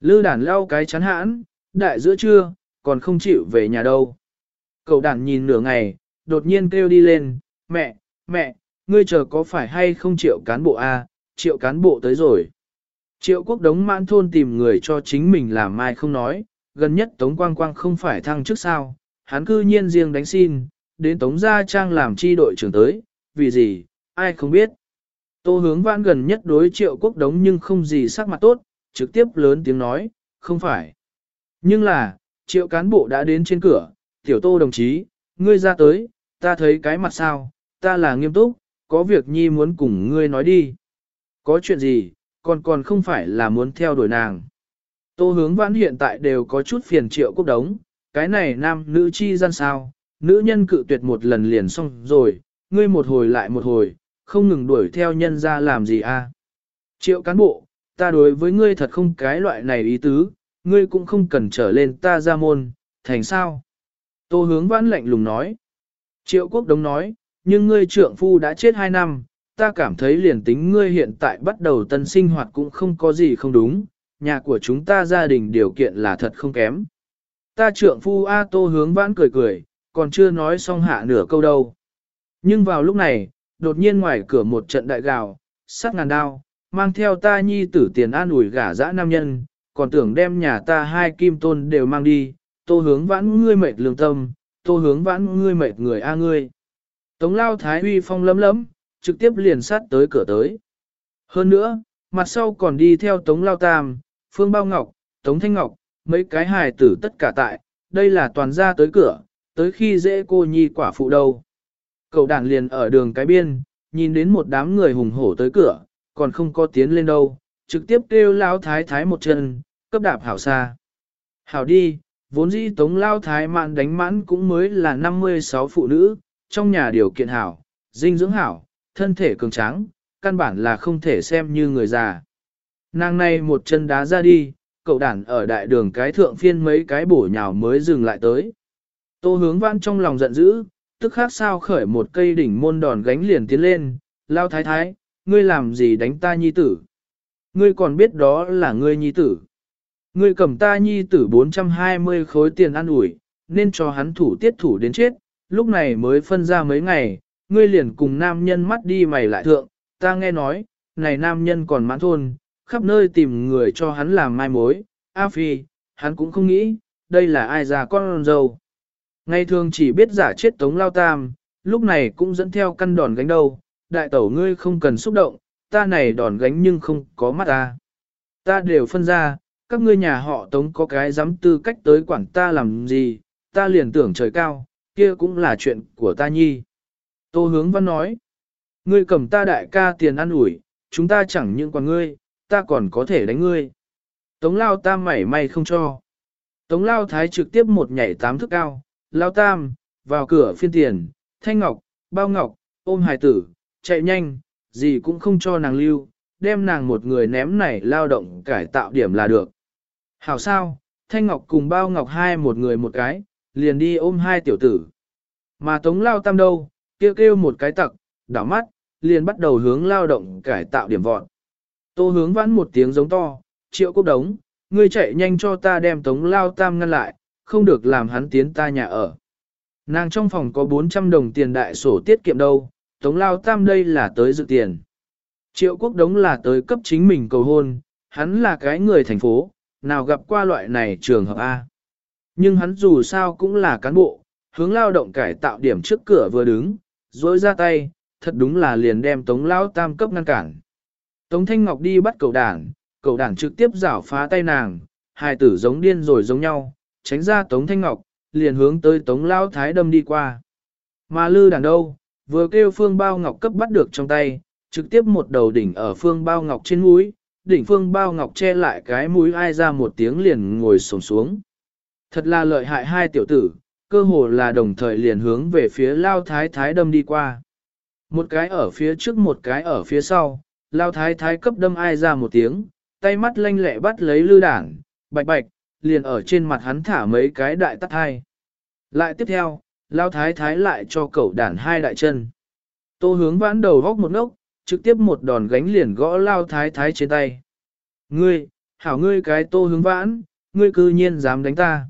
Lư đàn lao cái chán hãn, đại giữa trưa, còn không chịu về nhà đâu. Cậu đàn nhìn nửa ngày, đột nhiên kêu đi lên, mẹ, mẹ, ngươi chờ có phải hay không triệu cán bộ a? triệu cán bộ tới rồi. Triệu quốc đống mãn thôn tìm người cho chính mình làm mai không nói, gần nhất Tống Quang Quang không phải thăng trước sao, hắn cư nhiên riêng đánh xin, đến Tống Gia Trang làm chi đội trưởng tới, vì gì, ai không biết. Tô hướng vãn gần nhất đối triệu quốc đống nhưng không gì sắc mặt tốt, trực tiếp lớn tiếng nói, không phải. Nhưng là, triệu cán bộ đã đến trên cửa, tiểu tô đồng chí, ngươi ra tới, ta thấy cái mặt sao, ta là nghiêm túc, có việc nhi muốn cùng ngươi nói đi. Có chuyện gì, còn còn không phải là muốn theo đuổi nàng. Tô hướng vãn hiện tại đều có chút phiền triệu quốc đống, cái này nam nữ chi gian sao, nữ nhân cự tuyệt một lần liền xong rồi, ngươi một hồi lại một hồi, không ngừng đuổi theo nhân ra làm gì a? Triệu cán bộ, ta đối với ngươi thật không cái loại này ý tứ, ngươi cũng không cần trở lên ta ra môn, thành sao? Tô hướng vãn lạnh lùng nói. Triệu quốc đống nói, nhưng ngươi trưởng phu đã chết hai năm, ta cảm thấy liền tính ngươi hiện tại bắt đầu tân sinh hoạt cũng không có gì không đúng, nhà của chúng ta gia đình điều kiện là thật không kém. Ta trượng phu A Tô hướng vãn cười cười, còn chưa nói xong hạ nửa câu đâu. Nhưng vào lúc này, đột nhiên ngoài cửa một trận đại gào, sắc ngàn đao, mang theo ta nhi tử tiền an ủi gả dã nam nhân, còn tưởng đem nhà ta hai kim tôn đều mang đi, tô hướng vãn ngươi mệt lương tâm, tô hướng vãn ngươi mệt người A ngươi. Tống lao thái uy phong lấm lấm, trực tiếp liền sát tới cửa tới. Hơn nữa, mặt sau còn đi theo Tống Lao Tam, Phương Bao Ngọc, Tống Thanh Ngọc, mấy cái hài tử tất cả tại, đây là toàn ra tới cửa, tới khi dễ cô nhi quả phụ đâu. Cậu đàn liền ở đường cái biên, nhìn đến một đám người hùng hổ tới cửa, còn không có tiến lên đâu, trực tiếp kêu Lao Thái Thái một chân, cấp đạp hảo xa. Hảo đi, vốn dĩ Tống Lao Thái mạn đánh mãn cũng mới là 56 phụ nữ, trong nhà điều kiện hảo, dinh dưỡng hảo, thân thể cường tráng, căn bản là không thể xem như người già. Nàng này một chân đá ra đi, cậu đản ở đại đường cái thượng phiên mấy cái bổ nhào mới dừng lại tới. Tô hướng văn trong lòng giận dữ, tức khác sao khởi một cây đỉnh môn đòn gánh liền tiến lên, lao thái thái, ngươi làm gì đánh ta nhi tử? Ngươi còn biết đó là ngươi nhi tử. Ngươi cầm ta nhi tử 420 khối tiền ăn ủi, nên cho hắn thủ tiết thủ đến chết, lúc này mới phân ra mấy ngày, ngươi liền cùng nam nhân mắt đi mày lại thượng, ta nghe nói, này nam nhân còn mãn thôn, khắp nơi tìm người cho hắn làm mai mối, A Phi, hắn cũng không nghĩ, đây là ai già con dâu. Ngày thường chỉ biết giả chết tống lao tam, lúc này cũng dẫn theo căn đòn gánh đâu, đại tẩu ngươi không cần xúc động, ta này đòn gánh nhưng không có mắt ta. Ta đều phân ra, các ngươi nhà họ tống có cái dám tư cách tới quản ta làm gì, ta liền tưởng trời cao, kia cũng là chuyện của ta nhi. Tô hướng văn nói, ngươi cầm ta đại ca tiền ăn ủi, chúng ta chẳng những quản ngươi, ta còn có thể đánh ngươi. Tống lao tam mảy may không cho. Tống lao thái trực tiếp một nhảy tám thước cao, lao tam, vào cửa phiên tiền, thanh ngọc, bao ngọc, ôm hài tử, chạy nhanh, gì cũng không cho nàng lưu, đem nàng một người ném này lao động cải tạo điểm là được. Hảo sao, thanh ngọc cùng bao ngọc hai một người một cái, liền đi ôm hai tiểu tử. Mà tống lao tam đâu, kêu kêu một cái tặc, đảo mắt, liền bắt đầu hướng lao động cải tạo điểm vọt. Tô hướng vãn một tiếng giống to, triệu quốc đống, ngươi chạy nhanh cho ta đem tống lao tam ngăn lại, không được làm hắn tiến ta nhà ở. Nàng trong phòng có 400 đồng tiền đại sổ tiết kiệm đâu, tống lao tam đây là tới dự tiền. Triệu quốc đống là tới cấp chính mình cầu hôn, hắn là cái người thành phố, nào gặp qua loại này trường hợp A. Nhưng hắn dù sao cũng là cán bộ, hướng lao động cải tạo điểm trước cửa vừa đứng, dối ra tay, thật đúng là liền đem Tống Lao Tam cấp ngăn cản. Tống Thanh Ngọc đi bắt cậu đảng, cậu đảng trực tiếp rảo phá tay nàng, hai tử giống điên rồi giống nhau, tránh ra Tống Thanh Ngọc, liền hướng tới Tống Lao Thái đâm đi qua. Mà lư đàn đâu, vừa kêu Phương Bao Ngọc cấp bắt được trong tay, trực tiếp một đầu đỉnh ở Phương Bao Ngọc trên mũi, đỉnh Phương Bao Ngọc che lại cái mũi ai ra một tiếng liền ngồi sổng xuống. Thật là lợi hại hai tiểu tử, cơ hồ là đồng thời liền hướng về phía Lao Thái Thái đâm đi qua. Một cái ở phía trước một cái ở phía sau, Lao Thái Thái cấp đâm ai ra một tiếng, tay mắt lanh lẹ bắt lấy lư đảng, bạch bạch, liền ở trên mặt hắn thả mấy cái đại tắt hai. Lại tiếp theo, Lao Thái Thái lại cho cậu đản hai đại chân. Tô hướng vãn đầu góc một ngốc, trực tiếp một đòn gánh liền gõ Lao Thái Thái trên tay. Ngươi, hảo ngươi cái tô hướng vãn, ngươi cư nhiên dám đánh ta.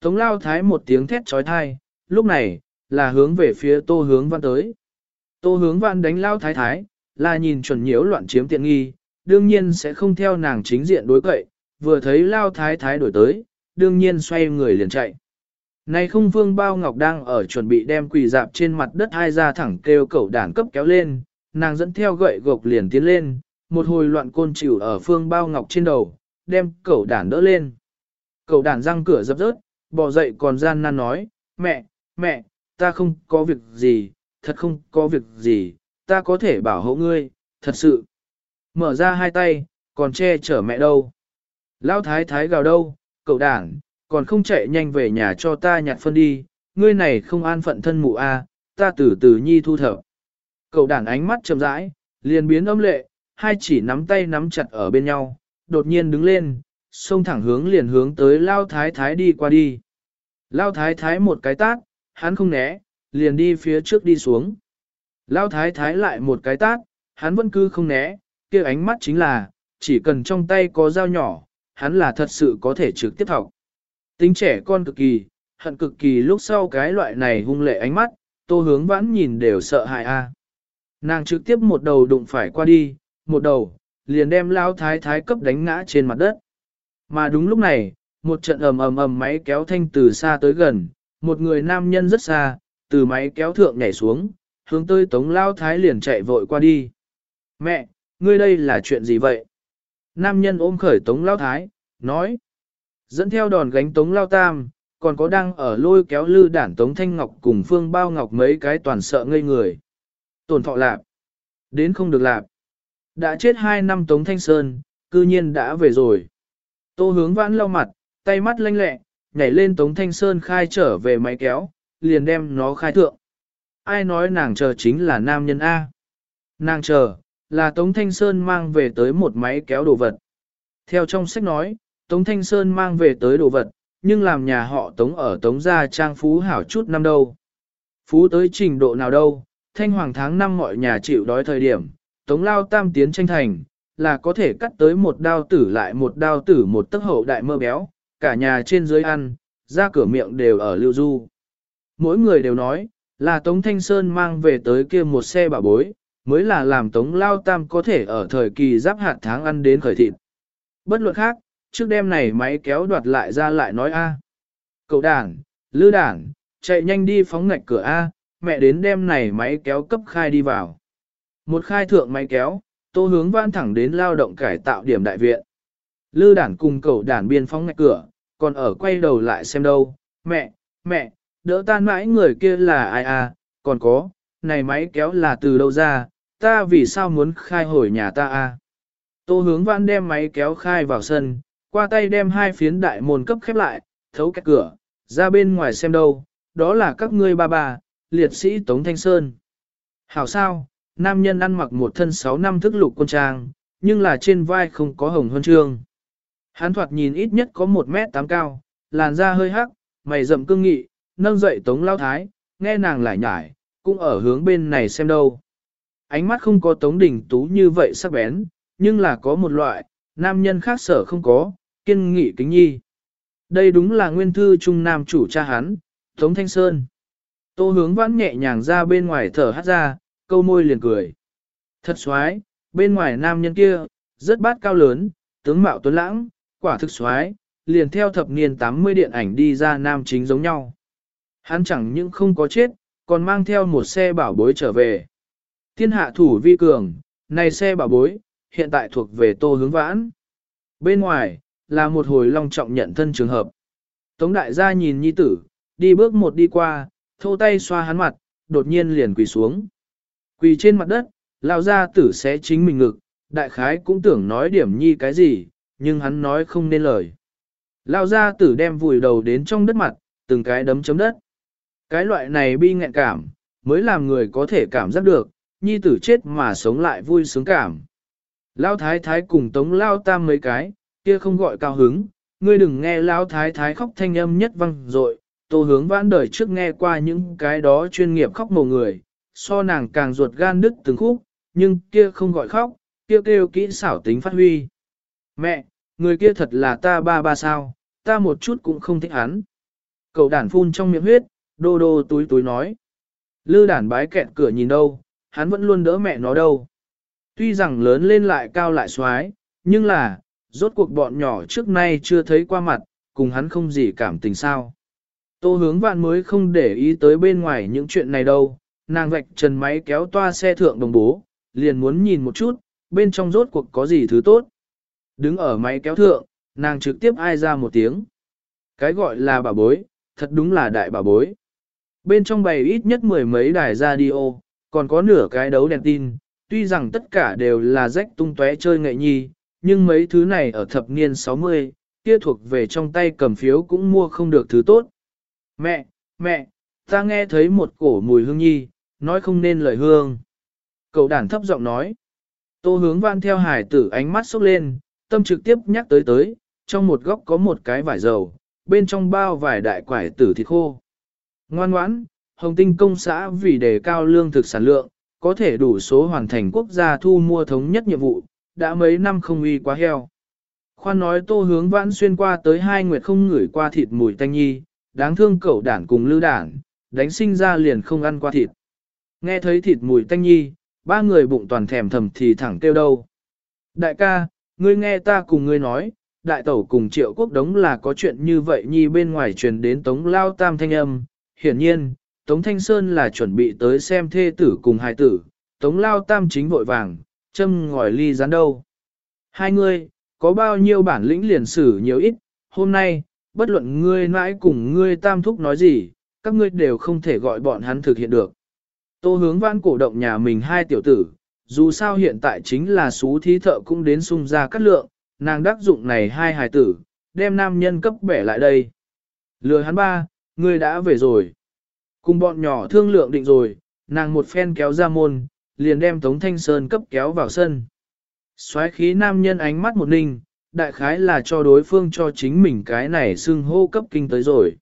Tống Lao Thái một tiếng thét trói thai, lúc này, là hướng về phía tô hướng Văn tới. Tô hướng Văn đánh Lao Thái Thái, là nhìn chuẩn nhiễu loạn chiếm tiện nghi, đương nhiên sẽ không theo nàng chính diện đối cậy, vừa thấy Lao Thái Thái đổi tới, đương nhiên xoay người liền chạy. Này không vương bao ngọc đang ở chuẩn bị đem quỳ dạp trên mặt đất hai ra thẳng kêu cẩu đàn cấp kéo lên, nàng dẫn theo gậy gộc liền tiến lên, một hồi loạn côn chịu ở phương bao ngọc trên đầu, đem cẩu đàn đỡ lên. Cẩu đàn răng cửa dập rớt, bỏ dậy còn gian nan nói, mẹ, mẹ, ta không có việc gì, thật không có việc gì, ta có thể bảo hộ ngươi, thật sự. Mở ra hai tay, còn che chở mẹ đâu. Lão thái thái gào đâu, cậu đảng, còn không chạy nhanh về nhà cho ta nhặt phân đi, ngươi này không an phận thân mụ a, ta từ từ nhi thu thở. Cậu đảng ánh mắt chậm rãi, liền biến âm lệ, hai chỉ nắm tay nắm chặt ở bên nhau, đột nhiên đứng lên, xông thẳng hướng liền hướng tới Lao Thái Thái đi qua đi. Lao Thái Thái một cái tát, hắn không né, liền đi phía trước đi xuống. Lao Thái Thái lại một cái tát, hắn vẫn cứ không né, kia ánh mắt chính là, chỉ cần trong tay có dao nhỏ, hắn là thật sự có thể trực tiếp học. Tính trẻ con cực kỳ, hận cực kỳ lúc sau cái loại này hung lệ ánh mắt, tô hướng vãn nhìn đều sợ hại a. Nàng trực tiếp một đầu đụng phải qua đi, một đầu, liền đem lao thái thái cấp đánh ngã trên mặt đất. Mà đúng lúc này, một trận ầm ầm ầm máy kéo thanh từ xa tới gần, một người nam nhân rất xa, từ máy kéo thượng nhảy xuống, hướng tới tống lao thái liền chạy vội qua đi. Mẹ, ngươi đây là chuyện gì vậy? Nam nhân ôm khởi tống lao thái, nói. Dẫn theo đòn gánh tống lao tam, còn có đang ở lôi kéo lư đản tống thanh ngọc cùng phương bao ngọc mấy cái toàn sợ ngây người. Tổn thọ lạp. Đến không được lạp. Đã chết hai năm tống thanh sơn, cư nhiên đã về rồi. Tô hướng vãn lau mặt, tay mắt lanh lẹ, nhảy lên tống thanh sơn khai trở về máy kéo, liền đem nó khai thượng. Ai nói nàng chờ chính là nam nhân A. Nàng chờ, là Tống Thanh Sơn mang về tới một máy kéo đồ vật. Theo trong sách nói, Tống Thanh Sơn mang về tới đồ vật, nhưng làm nhà họ Tống ở Tống gia trang phú hảo chút năm đâu. Phú tới trình độ nào đâu, thanh hoàng tháng năm mọi nhà chịu đói thời điểm, Tống lao tam tiến tranh thành, là có thể cắt tới một đao tử lại một đao tử một tấc hậu đại mơ béo, cả nhà trên dưới ăn, ra cửa miệng đều ở lưu du. Mỗi người đều nói, là Tống Thanh Sơn mang về tới kia một xe bà bối, mới là làm Tống Lao Tam có thể ở thời kỳ giáp hạt tháng ăn đến khởi thịt. Bất luận khác, trước đêm này máy kéo đoạt lại ra lại nói A. Cậu đảng, lư đảng, chạy nhanh đi phóng ngạch cửa A, mẹ đến đêm này máy kéo cấp khai đi vào. Một khai thượng máy kéo, tô hướng Vãn thẳng đến lao động cải tạo điểm đại viện. Lư đản cùng cậu đản biên phóng ngạch cửa, còn ở quay đầu lại xem đâu, mẹ, mẹ, đỡ tan mãi người kia là ai à, còn có, này máy kéo là từ đâu ra, ta vì sao muốn khai hồi nhà ta à. Tô hướng Vãn đem máy kéo khai vào sân, qua tay đem hai phiến đại môn cấp khép lại, thấu cái cửa, ra bên ngoài xem đâu, đó là các ngươi ba bà, liệt sĩ Tống Thanh Sơn. Hảo sao, nam nhân ăn mặc một thân sáu năm thức lục quân trang, nhưng là trên vai không có hồng huân trương. Hắn thoạt nhìn ít nhất có một mét tám cao, làn da hơi hắc, mày rậm cương nghị, nâng dậy Tống Lao Thái, nghe nàng lại nhải, cũng ở hướng bên này xem đâu. Ánh mắt không có Tống đỉnh Tú như vậy sắc bén, nhưng là có một loại, nam nhân khác sở không có, kiên nghị kính nhi. Đây đúng là nguyên thư trung nam chủ cha hắn, Tống Thanh Sơn. Tô hướng vãn nhẹ nhàng ra bên ngoài thở hát ra, câu môi liền cười. Thật xoái, bên ngoài nam nhân kia, rất bát cao lớn, tướng mạo tuấn lãng, quả thực xoái, liền theo thập niên 80 điện ảnh đi ra nam chính giống nhau. Hắn chẳng những không có chết, còn mang theo một xe bảo bối trở về. Thiên hạ thủ vi cường, này xe bảo bối, hiện tại thuộc về tô hướng vãn. Bên ngoài, là một hồi long trọng nhận thân trường hợp. Tống đại gia nhìn nhi tử, đi bước một đi qua, thô tay xoa hắn mặt, đột nhiên liền quỳ xuống. Quỳ trên mặt đất, lao ra tử sẽ chính mình ngực, đại khái cũng tưởng nói điểm nhi cái gì, nhưng hắn nói không nên lời. Lao ra tử đem vùi đầu đến trong đất mặt, từng cái đấm chấm đất. Cái loại này bi nghẹn cảm, mới làm người có thể cảm giác được, nhi tử chết mà sống lại vui sướng cảm. Lao thái thái cùng tống lao tam mấy cái, kia không gọi cao hứng, ngươi đừng nghe lao thái thái khóc thanh âm nhất văng rồi, tô hướng vãn đời trước nghe qua những cái đó chuyên nghiệp khóc mồ người, so nàng càng ruột gan đứt từng khúc, nhưng kia không gọi khóc, kia kêu, kỹ xảo tính phát huy. Mẹ, người kia thật là ta ba ba sao, ta một chút cũng không thích hắn. Cậu đản phun trong miệng huyết, đô đô túi túi nói. Lư đản bái kẹt cửa nhìn đâu, hắn vẫn luôn đỡ mẹ nó đâu. Tuy rằng lớn lên lại cao lại xoái, nhưng là, rốt cuộc bọn nhỏ trước nay chưa thấy qua mặt, cùng hắn không gì cảm tình sao. Tô hướng vạn mới không để ý tới bên ngoài những chuyện này đâu, nàng vạch trần máy kéo toa xe thượng đồng bố, liền muốn nhìn một chút, bên trong rốt cuộc có gì thứ tốt. Đứng ở máy kéo thượng, nàng trực tiếp ai ra một tiếng. Cái gọi là bà bối, thật đúng là đại bà bối. Bên trong bày ít nhất mười mấy đài radio, còn có nửa cái đấu đèn tin, tuy rằng tất cả đều là rách tung tóe chơi nghệ nhi, nhưng mấy thứ này ở thập niên 60, kia thuộc về trong tay cầm phiếu cũng mua không được thứ tốt. Mẹ, mẹ, ta nghe thấy một cổ mùi hương nhi, nói không nên lời hương. Cậu đàn thấp giọng nói. Tô hướng văn theo hải tử ánh mắt sốc lên, tâm trực tiếp nhắc tới tới, trong một góc có một cái vải dầu, bên trong bao vải đại quải tử thịt khô. Ngoan ngoãn, Hồng Tinh công xã vì đề cao lương thực sản lượng, có thể đủ số hoàn thành quốc gia thu mua thống nhất nhiệm vụ, đã mấy năm không uy quá heo. Khoan nói tô hướng vãn xuyên qua tới hai nguyệt không ngửi qua thịt mùi tanh nhi, đáng thương cậu đản cùng lưu đản, đánh sinh ra liền không ăn qua thịt. Nghe thấy thịt mùi tanh nhi, ba người bụng toàn thèm thầm thì thẳng kêu đâu. Đại ca, ngươi nghe ta cùng ngươi nói, đại tẩu cùng triệu quốc đống là có chuyện như vậy nhi bên ngoài truyền đến tống lao tam thanh âm. Hiển nhiên, tống thanh sơn là chuẩn bị tới xem thê tử cùng hài tử, tống lao tam chính vội vàng, châm ngòi ly rán đâu. Hai ngươi, có bao nhiêu bản lĩnh liền sử nhiều ít, hôm nay, bất luận ngươi nãi cùng ngươi tam thúc nói gì, các ngươi đều không thể gọi bọn hắn thực hiện được. Tô hướng văn cổ động nhà mình hai tiểu tử, dù sao hiện tại chính là xú thí thợ cũng đến sung ra cắt lượng, nàng đắc dụng này hai hài tử, đem nam nhân cấp bẻ lại đây. Lừa hắn ba, ngươi đã về rồi. Cùng bọn nhỏ thương lượng định rồi, nàng một phen kéo ra môn, liền đem Tống Thanh Sơn cấp kéo vào sân. Xoáy khí nam nhân ánh mắt một ninh, đại khái là cho đối phương cho chính mình cái này xưng hô cấp kinh tới rồi.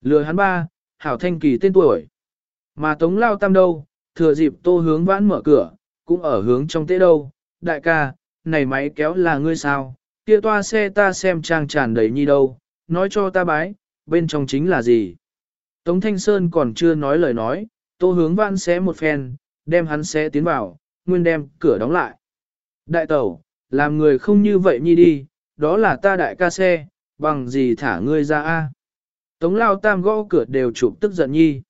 Lừa hắn ba, hảo thanh kỳ tên tuổi. Mà Tống Lao Tam đâu, thừa dịp tô hướng vãn mở cửa, cũng ở hướng trong tế đâu. Đại ca, này máy kéo là ngươi sao, kia toa xe ta xem trang tràn đầy nhi đâu, nói cho ta bái, bên trong chính là gì. Tống Thanh Sơn còn chưa nói lời nói, tô hướng vãn xé một phen, đem hắn xé tiến vào, nguyên đem cửa đóng lại. Đại tẩu, làm người không như vậy nhi đi, đó là ta đại ca xe, bằng gì thả ngươi ra a? Tống lao tam gõ cửa đều chụp tức giận nhi.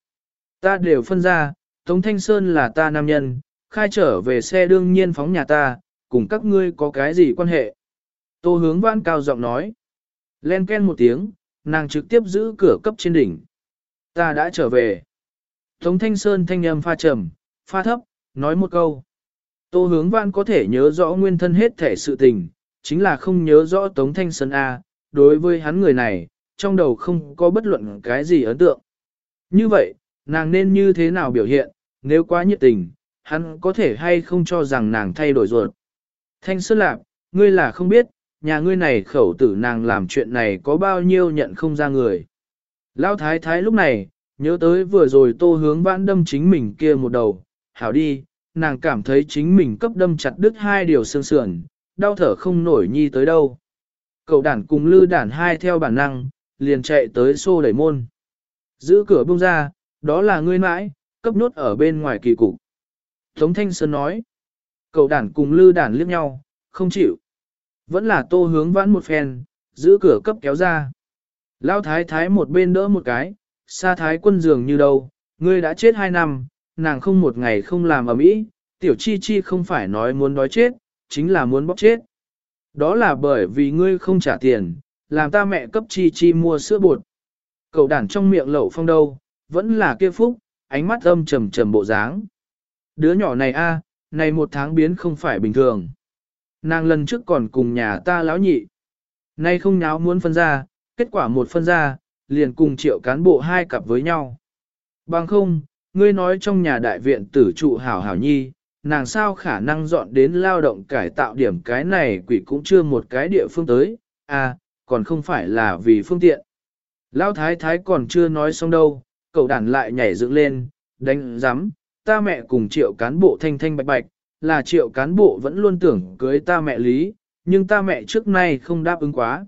Ta đều phân ra, Tống Thanh Sơn là ta nam nhân, khai trở về xe đương nhiên phóng nhà ta, cùng các ngươi có cái gì quan hệ. Tô hướng vãn cao giọng nói. Len ken một tiếng, nàng trực tiếp giữ cửa cấp trên đỉnh. Ta đã trở về. Tống Thanh Sơn thanh âm pha trầm, pha thấp, nói một câu. Tô hướng vãn có thể nhớ rõ nguyên thân hết thể sự tình, chính là không nhớ rõ Tống Thanh Sơn A, đối với hắn người này, trong đầu không có bất luận cái gì ấn tượng. Như vậy, nàng nên như thế nào biểu hiện, nếu quá nhiệt tình, hắn có thể hay không cho rằng nàng thay đổi ruột. Thanh Sơn Lạp, ngươi là không biết, nhà ngươi này khẩu tử nàng làm chuyện này có bao nhiêu nhận không ra người. Lão thái thái lúc này, nhớ tới vừa rồi tô hướng vãn đâm chính mình kia một đầu, hảo đi, nàng cảm thấy chính mình cấp đâm chặt đứt hai điều xương sườn, đau thở không nổi nhi tới đâu. Cậu đản cùng lư đản hai theo bản năng, liền chạy tới xô đẩy môn. Giữ cửa bung ra, đó là ngươi mãi, cấp nốt ở bên ngoài kỳ cục. Tống Thanh Sơn nói, cậu đản cùng lư đản liếc nhau, không chịu. Vẫn là tô hướng vãn một phen, giữ cửa cấp kéo ra. Lao thái thái một bên đỡ một cái, sa thái quân dường như đâu, ngươi đã chết hai năm, nàng không một ngày không làm ở mỹ, tiểu chi chi không phải nói muốn đói chết, chính là muốn bóc chết. Đó là bởi vì ngươi không trả tiền, làm ta mẹ cấp chi chi mua sữa bột. Cậu đàn trong miệng lẩu phong đâu, vẫn là kia phúc, ánh mắt âm trầm trầm bộ dáng. Đứa nhỏ này a, này một tháng biến không phải bình thường. Nàng lần trước còn cùng nhà ta lão nhị. Nay không nháo muốn phân ra, kết quả một phân ra, liền cùng triệu cán bộ hai cặp với nhau. Bằng không, ngươi nói trong nhà đại viện tử trụ hảo hảo nhi, nàng sao khả năng dọn đến lao động cải tạo điểm cái này quỷ cũng chưa một cái địa phương tới, à, còn không phải là vì phương tiện. Lao thái thái còn chưa nói xong đâu, cậu đàn lại nhảy dựng lên, đánh giám, ta mẹ cùng triệu cán bộ thanh thanh bạch bạch, là triệu cán bộ vẫn luôn tưởng cưới ta mẹ lý, nhưng ta mẹ trước nay không đáp ứng quá.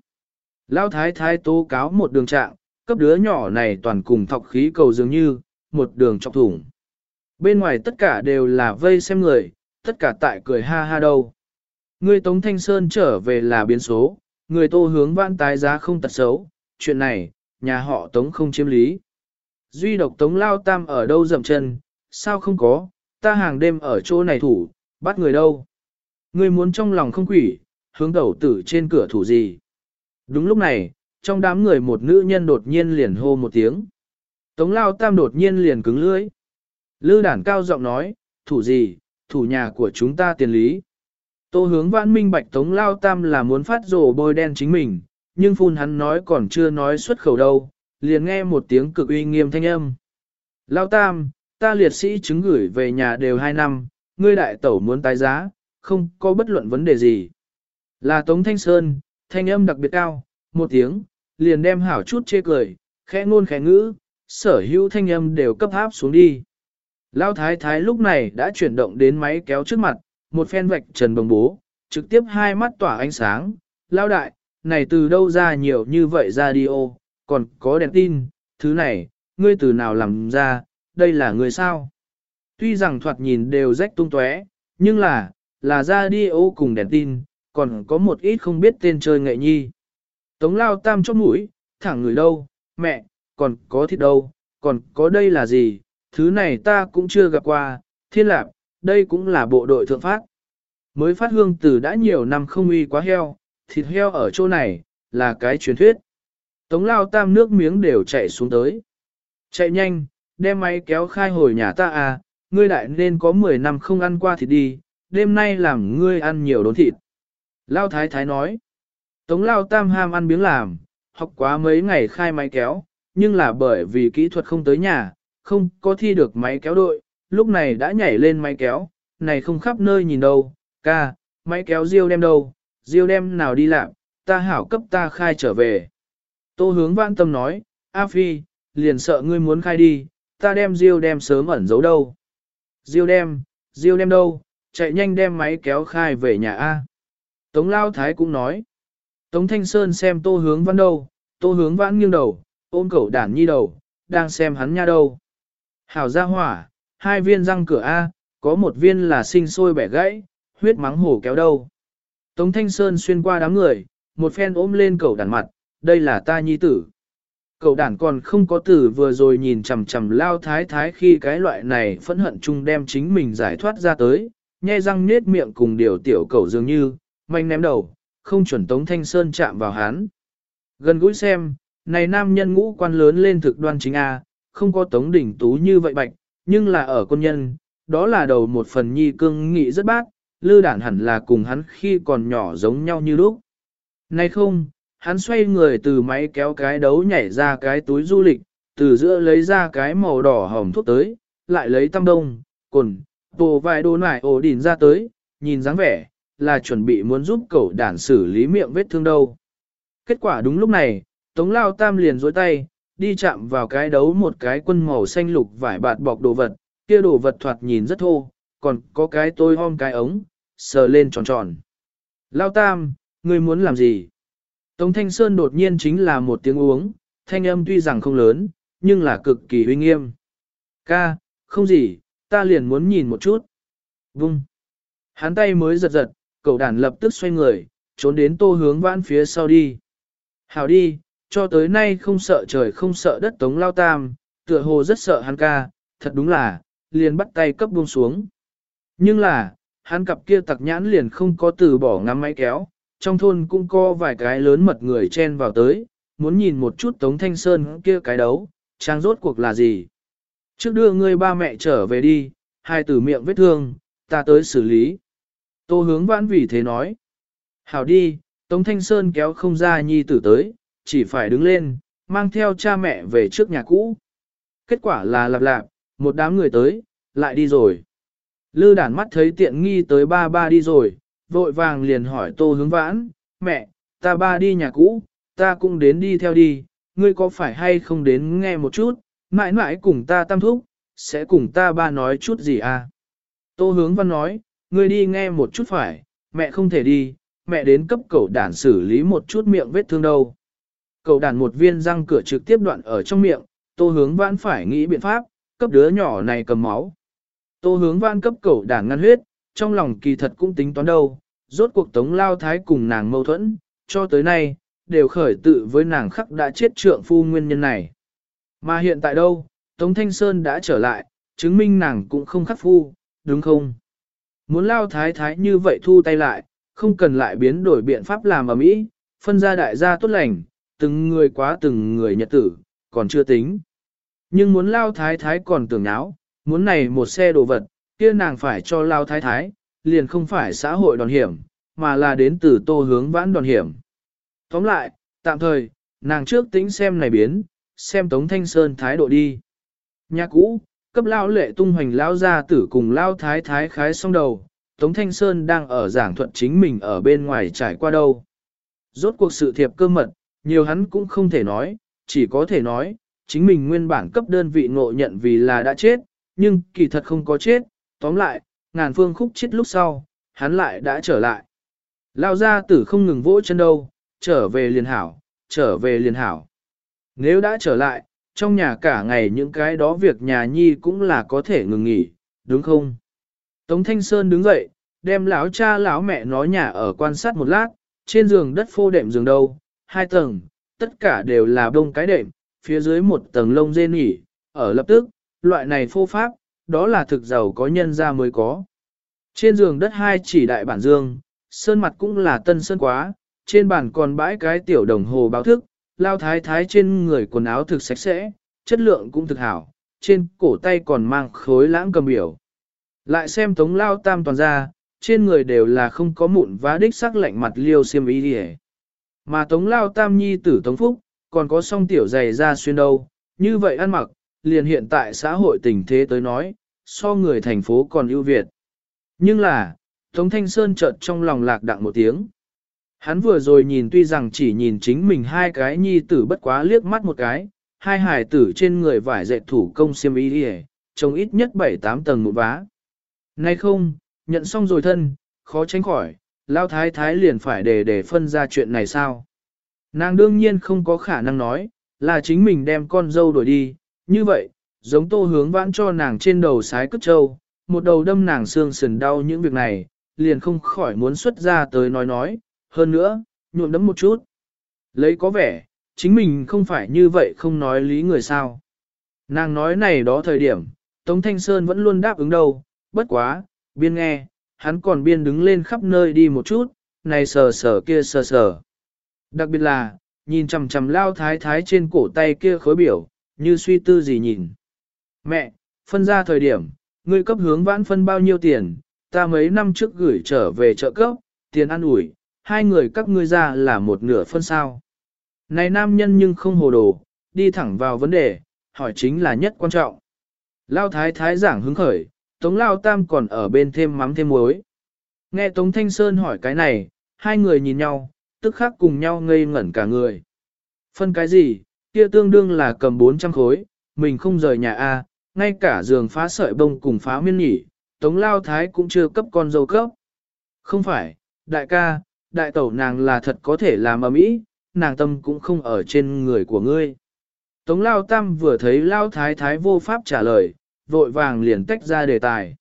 Lao thái thái tố cáo một đường trạng, cấp đứa nhỏ này toàn cùng thọc khí cầu dường như, một đường chọc thủng. Bên ngoài tất cả đều là vây xem người, tất cả tại cười ha ha đâu. Người Tống Thanh Sơn trở về là biến số, người tô hướng vãn tái giá không tật xấu, chuyện này, nhà họ Tống không chiếm lý. Duy độc Tống Lao Tam ở đâu dậm chân, sao không có, ta hàng đêm ở chỗ này thủ, bắt người đâu. Người muốn trong lòng không quỷ, hướng đầu tử trên cửa thủ gì. Đúng lúc này, trong đám người một nữ nhân đột nhiên liền hô một tiếng. Tống Lao Tam đột nhiên liền cứng lưỡi. Lư đản cao giọng nói, thủ gì, thủ nhà của chúng ta tiền lý. Tô hướng vãn minh bạch Tống Lao Tam là muốn phát rổ bôi đen chính mình, nhưng phun hắn nói còn chưa nói xuất khẩu đâu, liền nghe một tiếng cực uy nghiêm thanh âm. Lao Tam, ta liệt sĩ chứng gửi về nhà đều hai năm, ngươi đại tẩu muốn tái giá, không có bất luận vấn đề gì. Là Tống Thanh Sơn, thanh âm đặc biệt cao, một tiếng, liền đem hảo chút chê cười, khẽ ngôn khẽ ngữ, sở hữu thanh âm đều cấp áp xuống đi. Lao thái thái lúc này đã chuyển động đến máy kéo trước mặt, một phen vạch trần bồng bố, trực tiếp hai mắt tỏa ánh sáng. Lao đại, này từ đâu ra nhiều như vậy radio, còn có đèn tin, thứ này, ngươi từ nào làm ra, đây là người sao? Tuy rằng thoạt nhìn đều rách tung tóe, nhưng là, là ra đi ô cùng đèn tin, còn có một ít không biết tên chơi nghệ nhi. Tống lao tam chóp mũi, thẳng người đâu, mẹ, còn có thịt đâu, còn có đây là gì, thứ này ta cũng chưa gặp qua, thiên lạc, đây cũng là bộ đội thượng phát. Mới phát hương từ đã nhiều năm không uy quá heo, thịt heo ở chỗ này, là cái truyền thuyết. Tống lao tam nước miếng đều chạy xuống tới. Chạy nhanh, đem máy kéo khai hồi nhà ta à, ngươi đại nên có 10 năm không ăn qua thịt đi, đêm nay làm ngươi ăn nhiều đốn thịt. Lao thái thái nói, Tống lao tam ham ăn miếng làm, học quá mấy ngày khai máy kéo, nhưng là bởi vì kỹ thuật không tới nhà, không có thi được máy kéo đội, lúc này đã nhảy lên máy kéo, này không khắp nơi nhìn đâu, ca, máy kéo riêu đem đâu, riêu đem nào đi làm, ta hảo cấp ta khai trở về. Tô hướng vãn tâm nói, A Phi, liền sợ ngươi muốn khai đi, ta đem Diêu đem sớm ẩn giấu đâu. Diêu đem, Diêu đem đâu, chạy nhanh đem máy kéo khai về nhà A. Tống Lao Thái cũng nói, Tống Thanh Sơn xem tô hướng vãn đâu, tô hướng vãn nghiêng đầu, ôm cẩu đản nhi đầu, đang xem hắn nha đâu. Hảo ra hỏa, hai viên răng cửa A, có một viên là sinh sôi bẻ gãy, huyết mắng hổ kéo đâu. Tống Thanh Sơn xuyên qua đám người, một phen ôm lên cẩu đản mặt, đây là ta nhi tử. Cậu đàn còn không có tử vừa rồi nhìn chằm chằm lao thái thái khi cái loại này phẫn hận chung đem chính mình giải thoát ra tới, nhai răng nết miệng cùng điều tiểu cậu dường như, manh ném đầu, không chuẩn Tống Thanh Sơn chạm vào hắn. Gần gũi xem, này nam nhân ngũ quan lớn lên thực đoan chính A, không có Tống Đỉnh Tú như vậy bạch, nhưng là ở quân nhân, đó là đầu một phần nhi cương nghị rất bác, lư đản hẳn là cùng hắn khi còn nhỏ giống nhau như lúc. Này không, hắn xoay người từ máy kéo cái đấu nhảy ra cái túi du lịch, từ giữa lấy ra cái màu đỏ hồng thuốc tới, lại lấy tăm đông, cồn, bộ vài đồ nải ổ đỉn ra tới, nhìn dáng vẻ, là chuẩn bị muốn giúp cậu đản xử lý miệng vết thương đâu. Kết quả đúng lúc này, Tống Lao Tam liền dối tay, đi chạm vào cái đấu một cái quân màu xanh lục vải bạt bọc đồ vật, kia đồ vật thoạt nhìn rất thô, còn có cái tôi om cái ống, sờ lên tròn tròn. Lao Tam, ngươi muốn làm gì? Tống Thanh Sơn đột nhiên chính là một tiếng uống, thanh âm tuy rằng không lớn, nhưng là cực kỳ uy nghiêm. Ca, không gì, ta liền muốn nhìn một chút. Vung. Hắn tay mới giật giật, cậu đàn lập tức xoay người, trốn đến tô hướng vãn phía sau đi. Hảo đi, cho tới nay không sợ trời không sợ đất tống lao tam, tựa hồ rất sợ hắn ca, thật đúng là, liền bắt tay cấp buông xuống. Nhưng là, hắn cặp kia tặc nhãn liền không có từ bỏ ngắm máy kéo, trong thôn cũng có vài cái lớn mật người chen vào tới, muốn nhìn một chút Tống Thanh Sơn kia cái đấu, trang rốt cuộc là gì. Trước đưa ngươi ba mẹ trở về đi, hai tử miệng vết thương, ta tới xử lý. Tô hướng vãn vì thế nói. Hảo đi, Tống Thanh Sơn kéo không ra nhi tử tới, chỉ phải đứng lên, mang theo cha mẹ về trước nhà cũ. Kết quả là lạp lạp, một đám người tới, lại đi rồi. Lư đản mắt thấy tiện nghi tới ba ba đi rồi, vội vàng liền hỏi tô hướng vãn, mẹ, ta ba đi nhà cũ, ta cũng đến đi theo đi, ngươi có phải hay không đến nghe một chút, mãi mãi cùng ta tam thúc, sẽ cùng ta ba nói chút gì à? Tô hướng văn nói, ngươi đi nghe một chút phải, mẹ không thể đi, mẹ đến cấp cậu đản xử lý một chút miệng vết thương đâu. Cậu đản một viên răng cửa trực tiếp đoạn ở trong miệng, tô hướng vãn phải nghĩ biện pháp, cấp đứa nhỏ này cầm máu. Tô hướng văn cấp cậu đản ngăn huyết, trong lòng kỳ thật cũng tính toán đâu, rốt cuộc tống lao thái cùng nàng mâu thuẫn, cho tới nay, đều khởi tự với nàng khắc đã chết trượng phu nguyên nhân này. Mà hiện tại đâu, Tống Thanh Sơn đã trở lại, chứng minh nàng cũng không khắc phu, đúng không? Muốn lao thái thái như vậy thu tay lại, không cần lại biến đổi biện pháp làm ở mỹ, phân ra đại gia tốt lành, từng người quá từng người nhật tử, còn chưa tính. Nhưng muốn lao thái thái còn tưởng nháo, muốn này một xe đồ vật, kia nàng phải cho lao thái thái, liền không phải xã hội đòn hiểm, mà là đến từ tô hướng vãn đòn hiểm. Tóm lại, tạm thời, nàng trước tính xem này biến, xem Tống Thanh Sơn thái độ đi. Nhà cũ, cấp lao lệ tung hoành lao gia tử cùng lao thái thái khái xong đầu, Tống Thanh Sơn đang ở giảng thuận chính mình ở bên ngoài trải qua đâu. Rốt cuộc sự thiệp cơ mật, nhiều hắn cũng không thể nói, chỉ có thể nói, chính mình nguyên bản cấp đơn vị ngộ nhận vì là đã chết, nhưng kỳ thật không có chết, tóm lại, ngàn phương khúc chết lúc sau, hắn lại đã trở lại. Lao gia tử không ngừng vỗ chân đâu, trở về liền hảo, trở về liền hảo. Nếu đã trở lại, trong nhà cả ngày những cái đó việc nhà nhi cũng là có thể ngừng nghỉ, đúng không? Tống Thanh Sơn đứng dậy, đem lão cha lão mẹ nói nhà ở quan sát một lát, trên giường đất phô đệm giường đâu, hai tầng, tất cả đều là đông cái đệm, phía dưới một tầng lông dê nghỉ, ở lập tức, loại này phô pháp, đó là thực giàu có nhân ra mới có. Trên giường đất hai chỉ đại bản dương, sơn mặt cũng là tân sơn quá, trên bàn còn bãi cái tiểu đồng hồ báo thức, lao thái thái trên người quần áo thực sạch sẽ, chất lượng cũng thực hảo, trên cổ tay còn mang khối lãng cầm biểu. Lại xem tống lao tam toàn ra, trên người đều là không có mụn vá đích sắc lạnh mặt liêu xiêm ý đi Mà tống lao tam nhi tử tống phúc, còn có song tiểu dày ra xuyên đâu, như vậy ăn mặc, liền hiện tại xã hội tình thế tới nói, so người thành phố còn ưu việt. Nhưng là, Tống Thanh Sơn chợt trong lòng lạc đặng một tiếng. Hắn vừa rồi nhìn tuy rằng chỉ nhìn chính mình hai cái nhi tử bất quá liếc mắt một cái, hai hải tử trên người vải dệt thủ công xiêm y đi trông ít nhất bảy tám tầng một vá. Nay không, nhận xong rồi thân, khó tránh khỏi, lao thái thái liền phải để để phân ra chuyện này sao. Nàng đương nhiên không có khả năng nói, là chính mình đem con dâu đổi đi, như vậy, giống tô hướng vãn cho nàng trên đầu sái cất trâu, một đầu đâm nàng xương sườn đau những việc này, liền không khỏi muốn xuất ra tới nói nói, hơn nữa, nhuộm đấm một chút. Lấy có vẻ, chính mình không phải như vậy không nói lý người sao. Nàng nói này đó thời điểm, Tống Thanh Sơn vẫn luôn đáp ứng đâu, bất quá, biên nghe, hắn còn biên đứng lên khắp nơi đi một chút, này sờ sờ kia sờ sờ. Đặc biệt là, nhìn chằm chằm lao thái thái trên cổ tay kia khối biểu, như suy tư gì nhìn. Mẹ, phân ra thời điểm, ngươi cấp hướng vãn phân bao nhiêu tiền, ta mấy năm trước gửi trở về chợ cấp, tiền ăn ủi, hai người các ngươi ra là một nửa phân sao. Này nam nhân nhưng không hồ đồ, đi thẳng vào vấn đề, hỏi chính là nhất quan trọng. Lao thái thái giảng hứng khởi, Tống Lao Tam còn ở bên thêm mắm thêm muối. Nghe Tống Thanh Sơn hỏi cái này, hai người nhìn nhau, tức khắc cùng nhau ngây ngẩn cả người. Phân cái gì, kia tương đương là cầm 400 khối, mình không rời nhà A, ngay cả giường phá sợi bông cùng phá miên nhỉ, Tống Lao Thái cũng chưa cấp con dâu cấp. Không phải, đại ca, đại tẩu nàng là thật có thể làm ở mỹ, nàng tâm cũng không ở trên người của ngươi. Tống Lao Tam vừa thấy Lao Thái Thái vô pháp trả lời, vội vàng liền tách ra đề tài.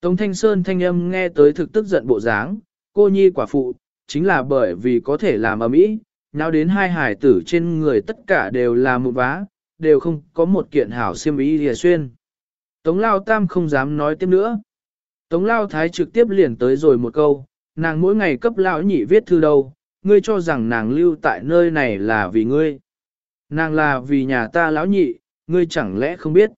Tống Thanh Sơn thanh âm nghe tới thực tức giận bộ dáng, cô nhi quả phụ, chính là bởi vì có thể làm ở mỹ, nào đến hai hải tử trên người tất cả đều là một vá, đều không có một kiện hảo xiêm ý lìa xuyên. Tống Lao Tam không dám nói tiếp nữa. Tống Lao Thái trực tiếp liền tới rồi một câu, nàng mỗi ngày cấp lão nhị viết thư đâu, ngươi cho rằng nàng lưu tại nơi này là vì ngươi. Nàng là vì nhà ta lão nhị, ngươi chẳng lẽ không biết.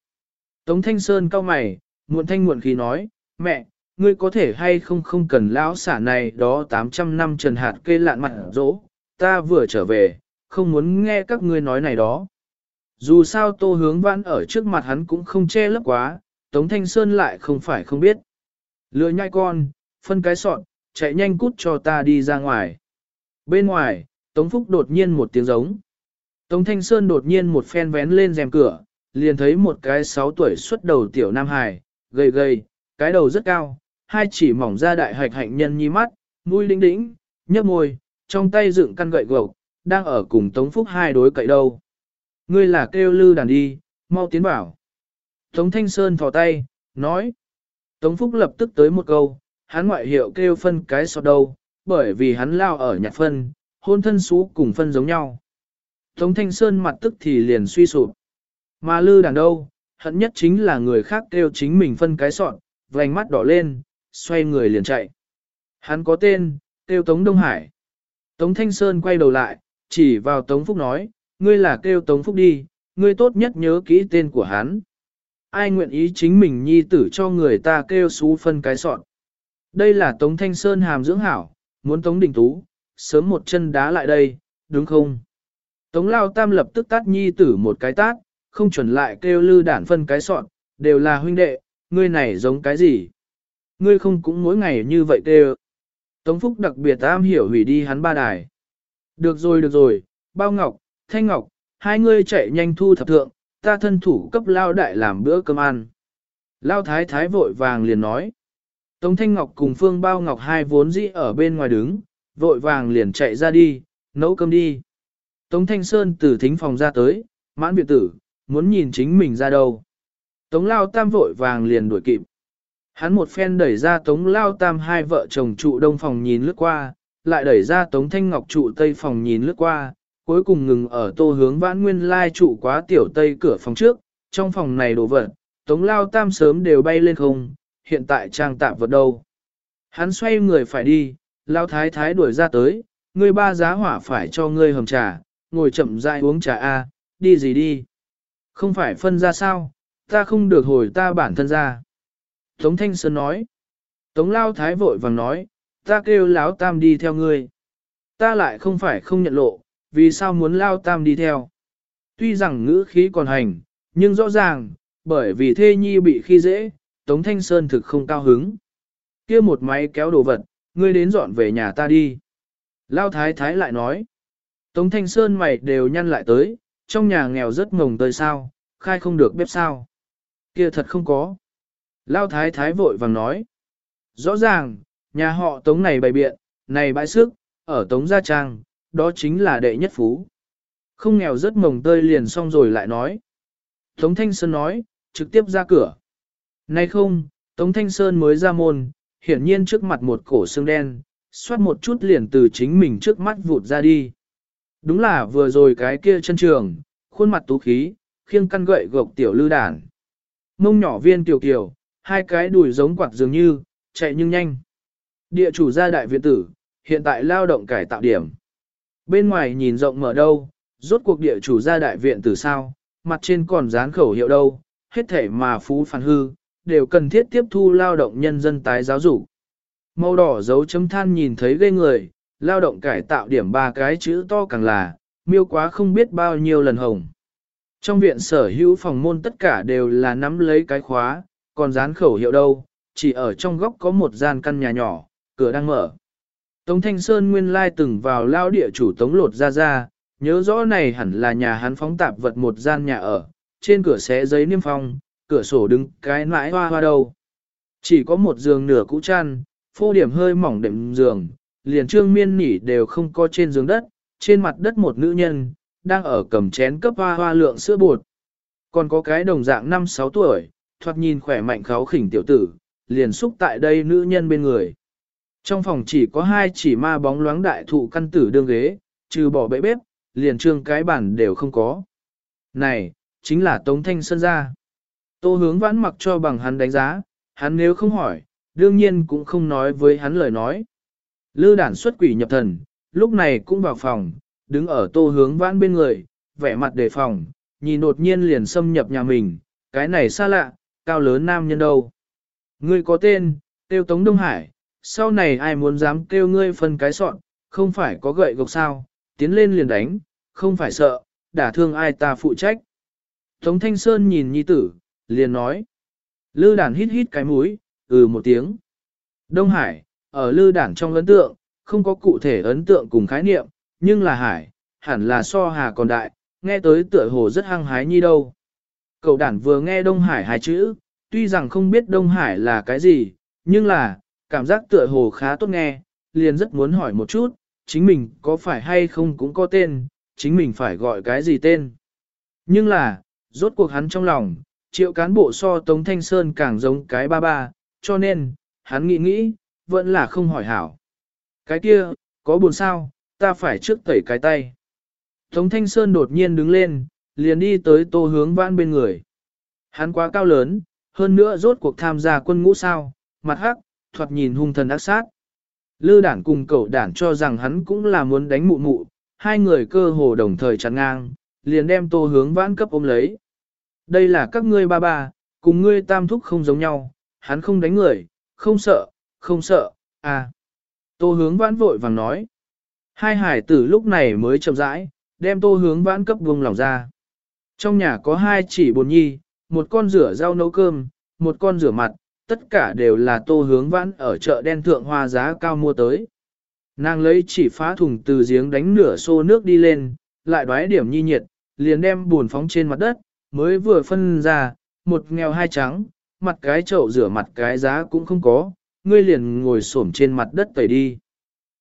Tống Thanh Sơn cau mày, muộn thanh muộn khí nói, mẹ, ngươi có thể hay không không cần lão xả này đó 800 năm trần hạt kê lạn mặt dỗ, ta vừa trở về, không muốn nghe các ngươi nói này đó. Dù sao tô hướng vãn ở trước mặt hắn cũng không che lấp quá, Tống Thanh Sơn lại không phải không biết. Lừa nhai con, phân cái sọn, chạy nhanh cút cho ta đi ra ngoài. Bên ngoài, Tống Phúc đột nhiên một tiếng giống. Tống Thanh Sơn đột nhiên một phen vén lên rèm cửa, liền thấy một cái 6 tuổi xuất đầu tiểu Nam Hải, gầy gầy, cái đầu rất cao, hai chỉ mỏng ra đại hạch hạnh nhân nhi mắt, mũi đĩnh đĩnh, nhấp môi, trong tay dựng căn gậy gộc, đang ở cùng Tống Phúc hai đối cậy đâu. Ngươi là kêu lư đàn đi, mau tiến vào. Tống Thanh Sơn thò tay, nói. Tống Phúc lập tức tới một câu, hắn ngoại hiệu kêu phân cái sọt đâu, bởi vì hắn lao ở nhặt phân, hôn thân xú cùng phân giống nhau. Tống Thanh Sơn mặt tức thì liền suy sụp. Mà lư đàn đâu, hận nhất chính là người khác kêu chính mình phân cái sọt vành mắt đỏ lên, xoay người liền chạy. Hắn có tên, kêu Tống Đông Hải. Tống Thanh Sơn quay đầu lại, chỉ vào Tống Phúc nói, ngươi là kêu Tống Phúc đi, ngươi tốt nhất nhớ kỹ tên của hắn. Ai nguyện ý chính mình nhi tử cho người ta kêu xú phân cái sọn. Đây là Tống Thanh Sơn hàm dưỡng hảo, muốn Tống Đình Tú, sớm một chân đá lại đây, đúng không? Tống Lao Tam lập tức tát nhi tử một cái tát, không chuẩn lại kêu lư đản phân cái sọn, đều là huynh đệ, ngươi này giống cái gì? Ngươi không cũng mỗi ngày như vậy kêu. Tống Phúc đặc biệt am hiểu hủy đi hắn ba đài. Được rồi được rồi, bao ngọc, thanh ngọc, hai ngươi chạy nhanh thu thập thượng, ta thân thủ cấp lao đại làm bữa cơm ăn. Lao thái thái vội vàng liền nói. Tống Thanh Ngọc cùng Phương Bao Ngọc hai vốn dĩ ở bên ngoài đứng, vội vàng liền chạy ra đi, nấu cơm đi. Tống Thanh Sơn từ thính phòng ra tới, mãn biệt tử, muốn nhìn chính mình ra đâu. Tống Lao Tam vội vàng liền đuổi kịp. Hắn một phen đẩy ra Tống Lao Tam hai vợ chồng trụ đông phòng nhìn lướt qua, lại đẩy ra Tống Thanh Ngọc trụ tây phòng nhìn lướt qua, cuối cùng ngừng ở tô hướng vãn nguyên lai trụ quá tiểu tây cửa phòng trước, trong phòng này đồ vật, Tống Lao Tam sớm đều bay lên không, hiện tại trang tạm vật đâu. Hắn xoay người phải đi, Lao Thái Thái đuổi ra tới, ngươi ba giá hỏa phải cho ngươi hầm trà, ngồi chậm rãi uống trà A, đi gì đi. Không phải phân ra sao, ta không được hồi ta bản thân ra. Tống Thanh Sơn nói. Tống Lao Thái vội vàng nói, ta kêu Lão Tam đi theo ngươi. Ta lại không phải không nhận lộ, vì sao muốn Lao Tam đi theo. Tuy rằng ngữ khí còn hành, nhưng rõ ràng, bởi vì thê nhi bị khi dễ, Tống Thanh Sơn thực không cao hứng. kia một máy kéo đồ vật, ngươi đến dọn về nhà ta đi. Lao Thái Thái lại nói. Tống Thanh Sơn mày đều nhăn lại tới, trong nhà nghèo rất ngồng tới sao, khai không được bếp sao. kia thật không có. Lao Thái Thái vội vàng nói. Rõ ràng, nhà họ Tống này bày biện, này bãi sức, ở Tống Gia Trang, đó chính là đệ nhất phú. Không nghèo rất mồng tơi liền xong rồi lại nói. Tống Thanh Sơn nói, trực tiếp ra cửa. Nay không, Tống Thanh Sơn mới ra môn, hiển nhiên trước mặt một cổ xương đen, xoát một chút liền từ chính mình trước mắt vụt ra đi. Đúng là vừa rồi cái kia chân trường, khuôn mặt tú khí, khiêng căn gậy gộc tiểu lư đàn. Mông nhỏ viên tiểu kiều, hai cái đùi giống quạt dường như, chạy nhưng nhanh. Địa chủ gia đại viện tử, hiện tại lao động cải tạo điểm. Bên ngoài nhìn rộng mở đâu, rốt cuộc địa chủ gia đại viện tử sao, mặt trên còn dán khẩu hiệu đâu, hết thể mà phú phản hư, đều cần thiết tiếp thu lao động nhân dân tái giáo dục. Màu đỏ dấu chấm than nhìn thấy ghê người, lao động cải tạo điểm ba cái chữ to càng là, miêu quá không biết bao nhiêu lần hồng. Trong viện sở hữu phòng môn tất cả đều là nắm lấy cái khóa, còn dán khẩu hiệu đâu, chỉ ở trong góc có một gian căn nhà nhỏ, cửa đang mở. Tống Thanh Sơn nguyên lai từng vào lao địa chủ tống lột ra ra, nhớ rõ này hẳn là nhà hắn phóng tạp vật một gian nhà ở, trên cửa xé giấy niêm phong, cửa sổ đứng cái nãi hoa hoa đâu. Chỉ có một giường nửa cũ chăn, phô điểm hơi mỏng đệm giường, liền trương miên nỉ đều không có trên giường đất, trên mặt đất một nữ nhân, đang ở cầm chén cấp hoa hoa lượng sữa bột. Còn có cái đồng dạng 5-6 tuổi, thoạt nhìn khỏe mạnh kháo khỉnh tiểu tử, liền xúc tại đây nữ nhân bên người. Trong phòng chỉ có hai chỉ ma bóng loáng đại thụ căn tử đương ghế, trừ bỏ bệ bếp, liền trương cái bản đều không có. Này, chính là Tống Thanh Sơn ra. Tô hướng vãn mặc cho bằng hắn đánh giá, hắn nếu không hỏi, đương nhiên cũng không nói với hắn lời nói. Lư đản xuất quỷ nhập thần, lúc này cũng vào phòng, đứng ở tô hướng vãn bên người, vẻ mặt đề phòng, nhìn đột nhiên liền xâm nhập nhà mình, cái này xa lạ, cao lớn nam nhân đâu. Ngươi có tên, tiêu Tống Đông Hải, sau này ai muốn dám kêu ngươi phân cái sọn, không phải có gậy gộc sao, tiến lên liền đánh, không phải sợ, đả thương ai ta phụ trách. Tống Thanh Sơn nhìn nhi tử, liền nói. Lư đàn hít hít cái mũi, ừ một tiếng. Đông Hải, ở lư đàn trong ấn tượng, không có cụ thể ấn tượng cùng khái niệm, nhưng là Hải, hẳn là so hà còn đại, nghe tới tựa hồ rất hăng hái nhi đâu. Cậu đản vừa nghe Đông Hải hai chữ, tuy rằng không biết Đông Hải là cái gì, nhưng là, cảm giác tựa hồ khá tốt nghe, liền rất muốn hỏi một chút, chính mình có phải hay không cũng có tên, chính mình phải gọi cái gì tên. Nhưng là, rốt cuộc hắn trong lòng, triệu cán bộ so Tống Thanh Sơn càng giống cái ba ba, cho nên, hắn nghĩ nghĩ, vẫn là không hỏi hảo. Cái kia, có buồn sao, ta phải trước tẩy cái tay. Tống Thanh Sơn đột nhiên đứng lên, liền đi tới tô hướng vãn bên người. Hắn quá cao lớn, hơn nữa rốt cuộc tham gia quân ngũ sao, mặt hắc, thoạt nhìn hung thần ác sát. Lư đản cùng cậu đản cho rằng hắn cũng là muốn đánh mụ mụ, hai người cơ hồ đồng thời chặn ngang, liền đem tô hướng vãn cấp ôm lấy. Đây là các ngươi ba ba, cùng ngươi tam thúc không giống nhau, hắn không đánh người, không sợ, không sợ, à. Tô hướng vãn vội vàng nói. Hai hải tử lúc này mới chậm rãi, đem tô hướng vãn cấp vùng lòng ra. Trong nhà có hai chỉ bồn nhi, một con rửa rau nấu cơm, một con rửa mặt, tất cả đều là tô hướng vãn ở chợ đen thượng hoa giá cao mua tới. Nàng lấy chỉ phá thùng từ giếng đánh nửa xô nước đi lên, lại đoái điểm nhi nhiệt, liền đem buồn phóng trên mặt đất, mới vừa phân ra, một nghèo hai trắng, mặt cái chậu rửa mặt cái giá cũng không có, ngươi liền ngồi xổm trên mặt đất tẩy đi.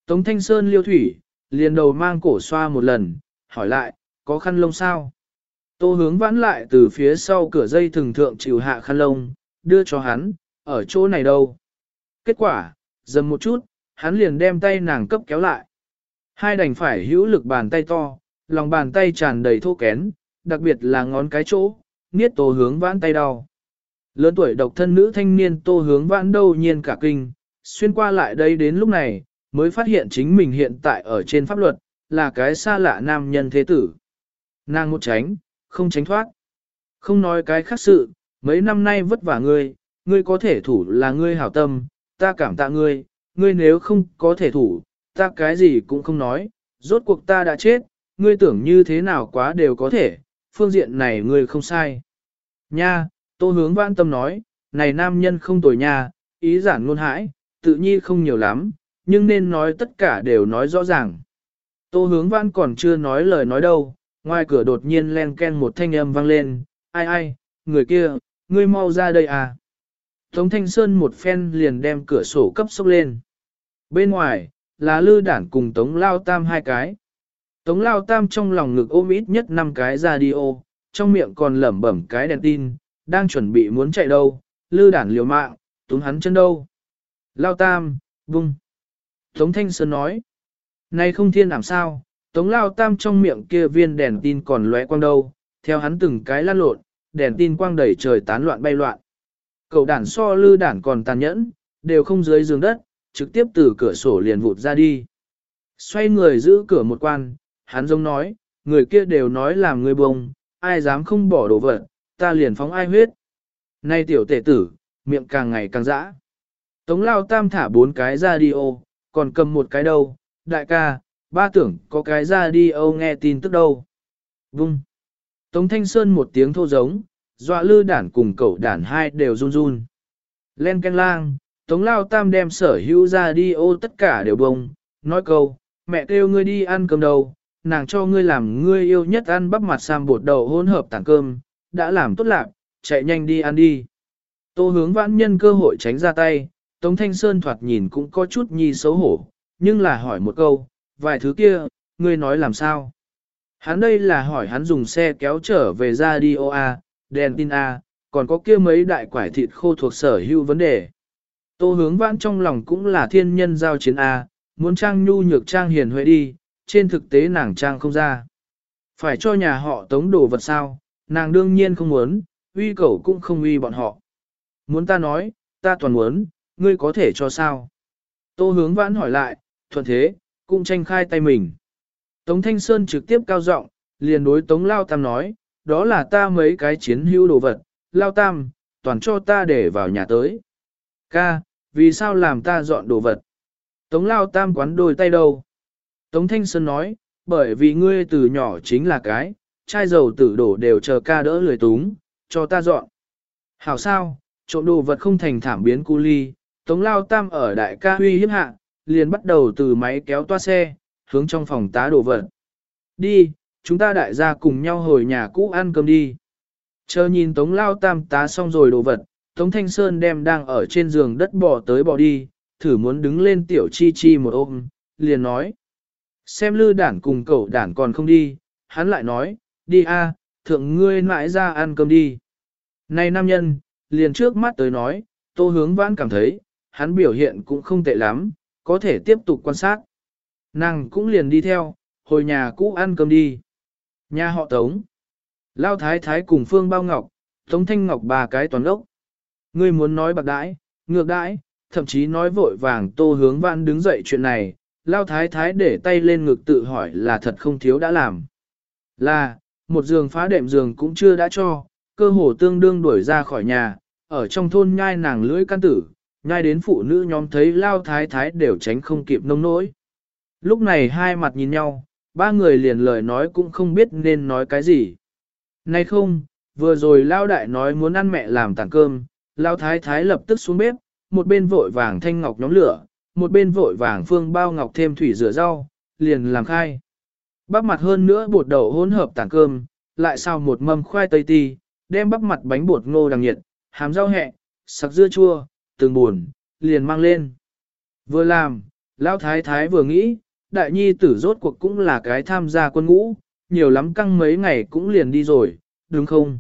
Tống Thanh Sơn liêu thủy, liền đầu mang cổ xoa một lần, hỏi lại, có khăn lông sao? Tô hướng vãn lại từ phía sau cửa dây thường thượng chịu hạ khăn lông, đưa cho hắn, ở chỗ này đâu? Kết quả, dầm một chút, hắn liền đem tay nàng cấp kéo lại. Hai đành phải hữu lực bàn tay to, lòng bàn tay tràn đầy thô kén, đặc biệt là ngón cái chỗ, niết tô hướng vãn tay đau. Lớn tuổi độc thân nữ thanh niên tô hướng vãn đâu nhiên cả kinh, xuyên qua lại đây đến lúc này, mới phát hiện chính mình hiện tại ở trên pháp luật, là cái xa lạ nam nhân thế tử. Nàng một tránh, không tránh thoát. Không nói cái khác sự, mấy năm nay vất vả ngươi, ngươi có thể thủ là ngươi hảo tâm, ta cảm tạ ngươi, ngươi nếu không có thể thủ, ta cái gì cũng không nói, rốt cuộc ta đã chết, ngươi tưởng như thế nào quá đều có thể, phương diện này ngươi không sai. Nha, tô hướng vãn tâm nói, này nam nhân không tồi nha, ý giản ngôn hãi, tự nhi không nhiều lắm, nhưng nên nói tất cả đều nói rõ ràng. Tô hướng vãn còn chưa nói lời nói đâu, ngoài cửa đột nhiên len ken một thanh âm vang lên, ai ai, người kia, ngươi mau ra đây à. Tống Thanh Sơn một phen liền đem cửa sổ cấp sốc lên. Bên ngoài, là lư đản cùng Tống Lao Tam hai cái. Tống Lao Tam trong lòng ngực ôm ít nhất 5 cái radio, trong miệng còn lẩm bẩm cái đèn tin, đang chuẩn bị muốn chạy đâu, lư đản liều mạng, túm hắn chân đâu. Lao Tam, vung. Tống Thanh Sơn nói, này không thiên làm sao, Tống Lao Tam trong miệng kia viên đèn tin còn lóe quang đâu, theo hắn từng cái lan lộn, đèn tin quang đầy trời tán loạn bay loạn. Cậu đản so lư đản còn tàn nhẫn, đều không dưới giường đất, trực tiếp từ cửa sổ liền vụt ra đi. Xoay người giữ cửa một quan, hắn giống nói, người kia đều nói làm người bông, ai dám không bỏ đồ vật, ta liền phóng ai huyết. Nay tiểu tể tử, miệng càng ngày càng dã. Tống lao tam thả bốn cái ra đi ô, còn cầm một cái đâu, đại ca, ba tưởng có cái ra đi âu nghe tin tức đâu. Vung. Tống thanh sơn một tiếng thô giống, dọa lư đản cùng cậu đản hai đều run run. Len canh lang, tống lao tam đem sở hữu ra đi ô tất cả đều bông, nói câu, mẹ kêu ngươi đi ăn cơm đâu, nàng cho ngươi làm ngươi yêu nhất ăn bắp mặt sam bột đầu hỗn hợp tảng cơm, đã làm tốt lạc, chạy nhanh đi ăn đi. Tô hướng vãn nhân cơ hội tránh ra tay, Tống Thanh Sơn thoạt nhìn cũng có chút nhi xấu hổ, nhưng là hỏi một câu, vài thứ kia, ngươi nói làm sao? Hắn đây là hỏi hắn dùng xe kéo trở về ra đi ô A, đèn tin A, còn có kia mấy đại quải thịt khô thuộc sở hữu vấn đề. Tô hướng vãn trong lòng cũng là thiên nhân giao chiến A, muốn trang nhu nhược trang hiền huệ đi, trên thực tế nàng trang không ra. Phải cho nhà họ tống đồ vật sao, nàng đương nhiên không muốn, uy cầu cũng không uy bọn họ. Muốn ta nói, ta toàn muốn, ngươi có thể cho sao? Tô hướng vãn hỏi lại, thuận thế, cũng tranh khai tay mình. Tống Thanh Sơn trực tiếp cao giọng, liền đối Tống Lao Tam nói, đó là ta mấy cái chiến hữu đồ vật, Lao Tam, toàn cho ta để vào nhà tới. Ca, vì sao làm ta dọn đồ vật? Tống Lao Tam quán đôi tay đâu? Tống Thanh Sơn nói, bởi vì ngươi từ nhỏ chính là cái, chai dầu tử đổ đều chờ ca đỡ lười túng, cho ta dọn. Hảo sao, trộm đồ vật không thành thảm biến cu ly, Tống Lao Tam ở đại ca huy hiếp hạ, liền bắt đầu từ máy kéo toa xe, hướng trong phòng tá đồ vật. Đi, chúng ta đại gia cùng nhau hồi nhà cũ ăn cơm đi. Chờ nhìn Tống Lao Tam tá xong rồi đồ vật, Tống Thanh Sơn đem đang ở trên giường đất bỏ tới bỏ đi, thử muốn đứng lên tiểu chi chi một ôm, liền nói. Xem lư đản cùng cậu đản còn không đi, hắn lại nói, đi a, thượng ngươi mãi ra ăn cơm đi. Này nam nhân, liền trước mắt tới nói, tô hướng vãn cảm thấy, hắn biểu hiện cũng không tệ lắm, có thể tiếp tục quan sát. Nàng cũng liền đi theo, hồi nhà cũ ăn cơm đi. Nhà họ Tống. Lao Thái Thái cùng Phương Bao Ngọc, Tống Thanh Ngọc ba cái toàn ốc. Ngươi muốn nói bạc đãi, ngược đãi, thậm chí nói vội vàng tô hướng vãn đứng dậy chuyện này, Lao Thái Thái để tay lên ngực tự hỏi là thật không thiếu đã làm. Là, một giường phá đệm giường cũng chưa đã cho, cơ hồ tương đương đuổi ra khỏi nhà, ở trong thôn nhai nàng lưỡi can tử, nhai đến phụ nữ nhóm thấy Lao Thái Thái đều tránh không kịp nông nỗi. Lúc này hai mặt nhìn nhau, ba người liền lời nói cũng không biết nên nói cái gì. Này không, vừa rồi Lao Đại nói muốn ăn mẹ làm tảng cơm, Lao Thái Thái lập tức xuống bếp, một bên vội vàng thanh ngọc nhóm lửa, một bên vội vàng phương bao ngọc thêm thủy rửa rau, liền làm khai. Bắp mặt hơn nữa bột đậu hỗn hợp tảng cơm, lại sao một mâm khoai tây ti, đem bắp mặt bánh bột ngô đằng nhiệt, hàm rau hẹ, sặc dưa chua, từng buồn, liền mang lên. Vừa làm, Lão Thái Thái vừa nghĩ, đại nhi tử rốt cuộc cũng là cái tham gia quân ngũ, nhiều lắm căng mấy ngày cũng liền đi rồi, đúng không?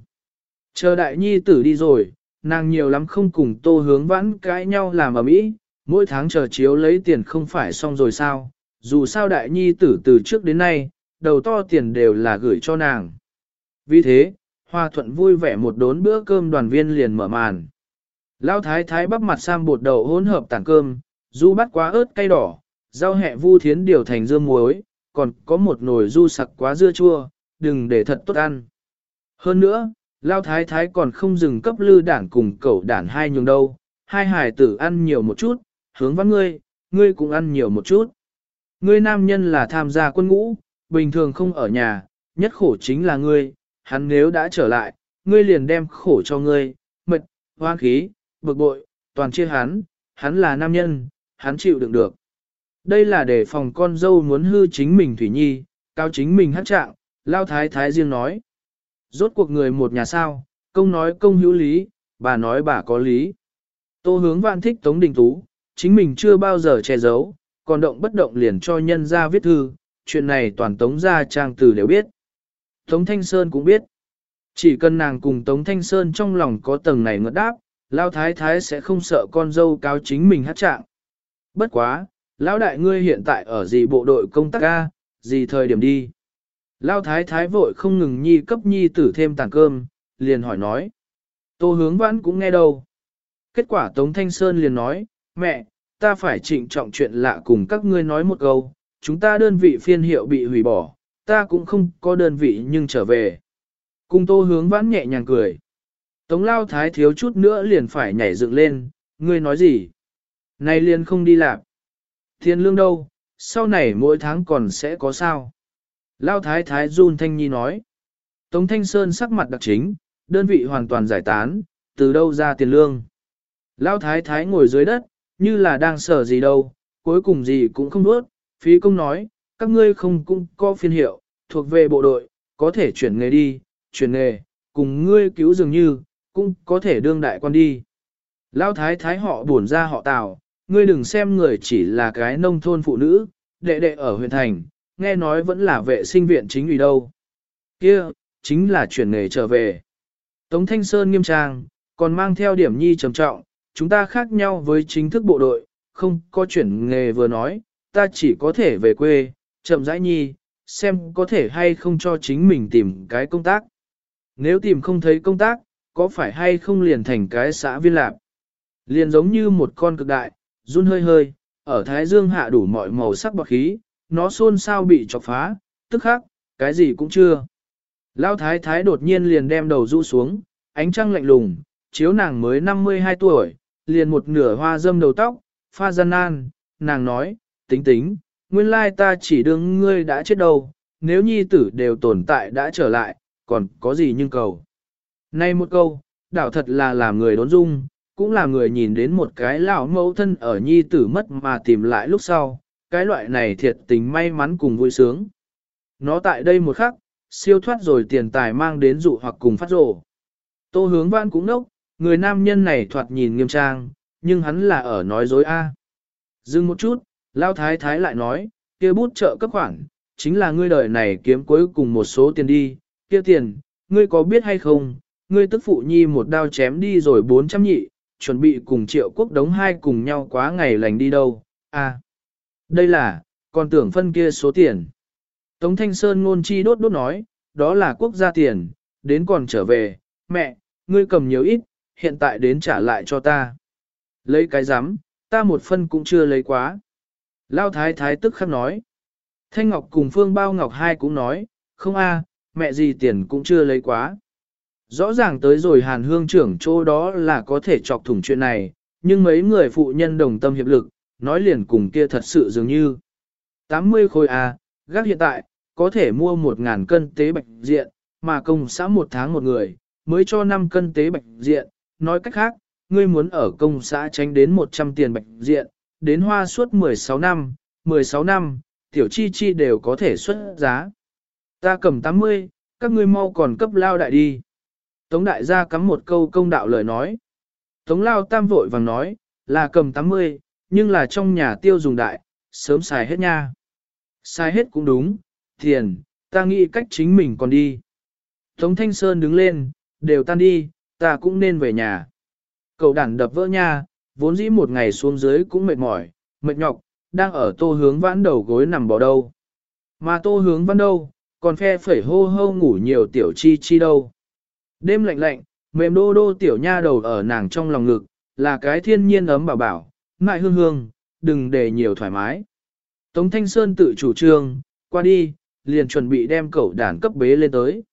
Chờ đại nhi tử đi rồi, nàng nhiều lắm không cùng tô hướng vãn cãi nhau làm ở mỹ, mỗi tháng chờ chiếu lấy tiền không phải xong rồi sao, dù sao đại nhi tử từ trước đến nay, đầu to tiền đều là gửi cho nàng. Vì thế, Hoa Thuận vui vẻ một đốn bữa cơm đoàn viên liền mở màn. Lão thái thái bắp mặt sam bột đậu hỗn hợp tảng cơm, du bắt quá ớt cay đỏ, rau hẹ vu thiến điều thành dưa muối, còn có một nồi du sặc quá dưa chua, đừng để thật tốt ăn. Hơn nữa, Lão thái thái còn không dừng cấp lư đản cùng cậu đản hai nhường đâu, hai hải tử ăn nhiều một chút, hướng văn ngươi, ngươi cũng ăn nhiều một chút. Ngươi nam nhân là tham gia quân ngũ, bình thường không ở nhà, nhất khổ chính là ngươi, hắn nếu đã trở lại, ngươi liền đem khổ cho ngươi, mệt, hoang khí, bực bội, toàn chia hắn, hắn là nam nhân, hắn chịu đựng được. Đây là để phòng con dâu muốn hư chính mình Thủy Nhi, cao chính mình hát trạng, lao thái thái riêng nói. Rốt cuộc người một nhà sao, công nói công hữu lý, bà nói bà có lý. Tô hướng vạn thích Tống Đình Tú, chính mình chưa bao giờ che giấu, còn động bất động liền cho nhân ra viết thư, chuyện này toàn Tống gia trang tử đều biết. Tống Thanh Sơn cũng biết. Chỉ cần nàng cùng Tống Thanh Sơn trong lòng có tầng này ngợt đáp, Lao Thái Thái sẽ không sợ con dâu cáo chính mình hát trạng. Bất quá, Lão Đại ngươi hiện tại ở gì bộ đội công tác ca, gì thời điểm đi. Lao Thái Thái vội không ngừng nhi cấp nhi tử thêm tàn cơm, liền hỏi nói. Tô hướng vãn cũng nghe đâu. Kết quả Tống Thanh Sơn liền nói, mẹ, ta phải trịnh trọng chuyện lạ cùng các ngươi nói một câu, chúng ta đơn vị phiên hiệu bị hủy bỏ, ta cũng không có đơn vị nhưng trở về. Cùng tô hướng vãn nhẹ nhàng cười. Tống lao thái thiếu chút nữa liền phải nhảy dựng lên, ngươi nói gì? Này liền không đi làm. Thiên lương đâu, sau này mỗi tháng còn sẽ có sao? Lao thái thái run thanh nhi nói. Tống thanh sơn sắc mặt đặc chính, đơn vị hoàn toàn giải tán, từ đâu ra tiền lương? Lao thái thái ngồi dưới đất, như là đang sợ gì đâu, cuối cùng gì cũng không nuốt, phí công nói, các ngươi không cũng có phiên hiệu, thuộc về bộ đội, có thể chuyển nghề đi, chuyển nghề, cùng ngươi cứu dường như, cũng có thể đương đại quan đi. Lão thái thái họ buồn ra họ tào, ngươi đừng xem người chỉ là cái nông thôn phụ nữ, đệ đệ ở huyện thành, nghe nói vẫn là vệ sinh viện chính ủy đâu. kia chính là chuyển nghề trở về. Tống Thanh Sơn nghiêm trang, còn mang theo điểm nhi trầm trọng, chúng ta khác nhau với chính thức bộ đội, không có chuyển nghề vừa nói, ta chỉ có thể về quê, Chậm rãi nhi, xem có thể hay không cho chính mình tìm cái công tác. Nếu tìm không thấy công tác, có phải hay không liền thành cái xã viên lạc. Liền giống như một con cực đại, run hơi hơi, ở Thái Dương hạ đủ mọi màu sắc bọc khí, nó xôn xao bị chọc phá, tức khắc, cái gì cũng chưa. lao thái thái đột nhiên liền đem đầu rũ xuống, ánh trăng lạnh lùng, chiếu nàng mới 52 tuổi, liền một nửa hoa dâm đầu tóc, pha gian nan, nàng nói, tính tính, nguyên lai ta chỉ đương ngươi đã chết đâu, nếu nhi tử đều tồn tại đã trở lại, còn có gì nhưng cầu. Nay một câu, đảo thật là làm người đốn dung, cũng là người nhìn đến một cái lão mẫu thân ở nhi tử mất mà tìm lại lúc sau, cái loại này thiệt tình may mắn cùng vui sướng. Nó tại đây một khắc, siêu thoát rồi tiền tài mang đến dụ hoặc cùng phát rổ. Tô hướng văn cũng nốc, người nam nhân này thoạt nhìn nghiêm trang, nhưng hắn là ở nói dối a. Dừng một chút, Lao Thái Thái lại nói, kia bút trợ cấp khoản, chính là ngươi đời này kiếm cuối cùng một số tiền đi, kia tiền, ngươi có biết hay không, ngươi tức phụ nhi một đao chém đi rồi 400 nhị, chuẩn bị cùng triệu quốc đống hai cùng nhau quá ngày lành đi đâu, à. Đây là, còn tưởng phân kia số tiền. Tống Thanh Sơn ngôn chi đốt đốt nói, đó là quốc gia tiền, đến còn trở về, mẹ, ngươi cầm nhiều ít, hiện tại đến trả lại cho ta. Lấy cái giám, ta một phân cũng chưa lấy quá. Lao thái thái tức khắc nói. Thanh Ngọc cùng Phương Bao Ngọc hai cũng nói, không a, mẹ gì tiền cũng chưa lấy quá. Rõ ràng tới rồi hàn hương trưởng chỗ đó là có thể chọc thủng chuyện này, nhưng mấy người phụ nhân đồng tâm hiệp lực, nói liền cùng kia thật sự dường như. 80 khối A, gác hiện tại, có thể mua 1.000 cân tế bạch diện, mà công xã một tháng một người, mới cho 5 cân tế bạch diện. Nói cách khác, ngươi muốn ở công xã tránh đến 100 tiền bạch diện, đến hoa suốt 16 năm, 16 năm, tiểu chi chi đều có thể xuất giá. Ta cầm 80, các ngươi mau còn cấp lao đại đi. Tống đại gia cắm một câu công đạo lời nói. Tống lao tam vội vàng nói, là cầm 80, nhưng là trong nhà tiêu dùng đại, sớm xài hết nha. Xài hết cũng đúng, tiền, ta nghĩ cách chính mình còn đi. Tống Thanh Sơn đứng lên, đều tan đi, ta cũng nên về nhà. Cậu đản đập vỡ nha, vốn dĩ một ngày xuống dưới cũng mệt mỏi, mệt nhọc, đang ở tô hướng vãn đầu gối nằm bỏ đâu. Mà tô hướng vãn đâu, còn phe phẩy hô hô ngủ nhiều tiểu chi chi đâu. Đêm lạnh lạnh, mềm đô đô tiểu nha đầu ở nàng trong lòng ngực, là cái thiên nhiên ấm bảo bảo, ngại hương hương, đừng để nhiều thoải mái. Tống Thanh Sơn tự chủ trương, qua đi, liền chuẩn bị đem cậu đàn cấp bế lên tới.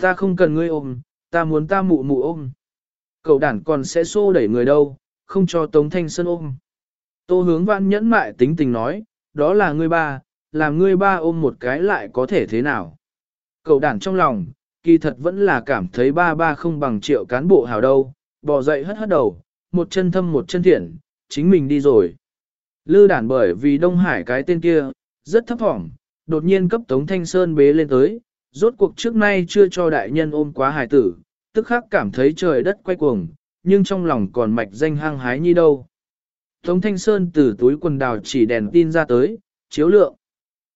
Ta không cần ngươi ôm, ta muốn ta mụ mụ ôm. Cậu đàn còn sẽ xô đẩy người đâu, không cho Tống Thanh Sơn ôm. Tô hướng Vãn nhẫn mại tính tình nói, đó là ngươi ba, làm ngươi ba ôm một cái lại có thể thế nào. Cậu đàn trong lòng, kỳ thật vẫn là cảm thấy ba ba không bằng triệu cán bộ hào đâu, bò dậy hất hất đầu, một chân thâm một chân thiện, chính mình đi rồi. Lư đản bởi vì Đông Hải cái tên kia, rất thấp thỏm, đột nhiên cấp Tống Thanh Sơn bế lên tới, rốt cuộc trước nay chưa cho đại nhân ôm quá hải tử, tức khắc cảm thấy trời đất quay cuồng, nhưng trong lòng còn mạch danh hăng hái như đâu. Tống Thanh Sơn từ túi quần đào chỉ đèn tin ra tới, chiếu lượng.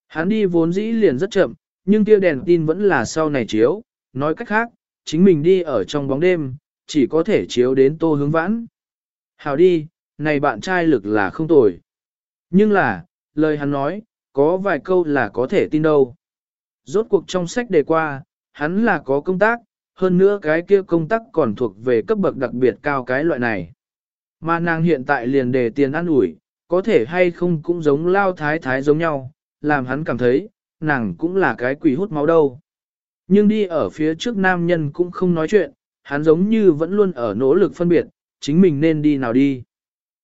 Hắn đi vốn dĩ liền rất chậm, nhưng kia đèn tin vẫn là sau này chiếu, nói cách khác, chính mình đi ở trong bóng đêm, chỉ có thể chiếu đến tô hướng vãn. Hào đi, này bạn trai lực là không tồi. Nhưng là, lời hắn nói, có vài câu là có thể tin đâu. Rốt cuộc trong sách đề qua, hắn là có công tác, hơn nữa cái kia công tác còn thuộc về cấp bậc đặc biệt cao cái loại này. Mà nàng hiện tại liền đề tiền ăn ủi, có thể hay không cũng giống lao thái thái giống nhau, làm hắn cảm thấy, nàng cũng là cái quỷ hút máu đâu. Nhưng đi ở phía trước nam nhân cũng không nói chuyện, hắn giống như vẫn luôn ở nỗ lực phân biệt, chính mình nên đi nào đi.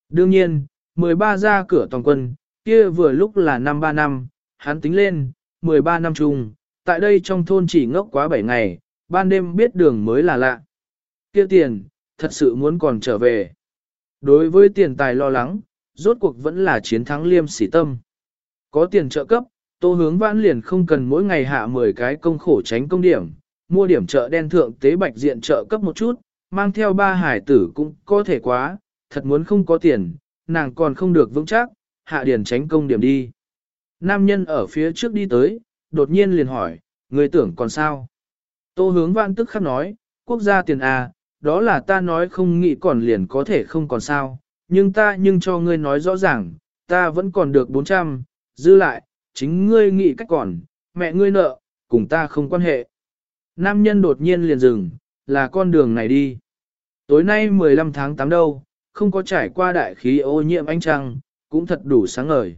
Đương nhiên, 13 ra cửa toàn quân, kia vừa lúc là năm 3 năm, hắn tính lên, 13 năm chung, tại đây trong thôn chỉ ngốc quá 7 ngày, ban đêm biết đường mới là lạ. Kia tiền, thật sự muốn còn trở về. Đối với tiền tài lo lắng, rốt cuộc vẫn là chiến thắng liêm sỉ tâm. Có tiền trợ cấp, tô hướng vãn liền không cần mỗi ngày hạ 10 cái công khổ tránh công điểm, mua điểm trợ đen thượng tế bạch diện trợ cấp một chút, mang theo ba hải tử cũng có thể quá, thật muốn không có tiền, nàng còn không được vững chắc, hạ điền tránh công điểm đi. Nam nhân ở phía trước đi tới, đột nhiên liền hỏi, người tưởng còn sao? Tô hướng vãn tức khắc nói, quốc gia tiền à, đó là ta nói không nghĩ còn liền có thể không còn sao, nhưng ta nhưng cho ngươi nói rõ ràng, ta vẫn còn được 400, dư lại, chính ngươi nghĩ cách còn, mẹ ngươi nợ, cùng ta không quan hệ. Nam nhân đột nhiên liền dừng, là con đường này đi. Tối nay 15 tháng 8 đâu, không có trải qua đại khí ô nhiễm ánh trăng, cũng thật đủ sáng ngời.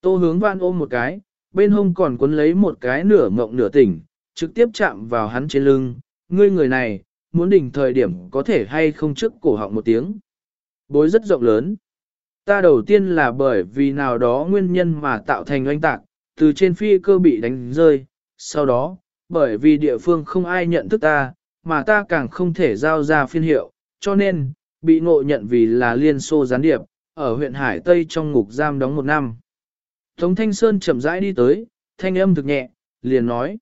Tô hướng văn ôm một cái, bên hông còn cuốn lấy một cái nửa mộng nửa tỉnh, trực tiếp chạm vào hắn trên lưng, ngươi người này, muốn đỉnh thời điểm có thể hay không trước cổ họng một tiếng. Bối rất rộng lớn. Ta đầu tiên là bởi vì nào đó nguyên nhân mà tạo thành oanh tạc, từ trên phi cơ bị đánh rơi, sau đó, bởi vì địa phương không ai nhận thức ta, mà ta càng không thể giao ra phiên hiệu, cho nên, bị ngộ nhận vì là liên xô gián điệp, ở huyện Hải Tây trong ngục giam đóng một năm. Tống Thanh Sơn chậm rãi đi tới, thanh âm thực nhẹ, liền nói.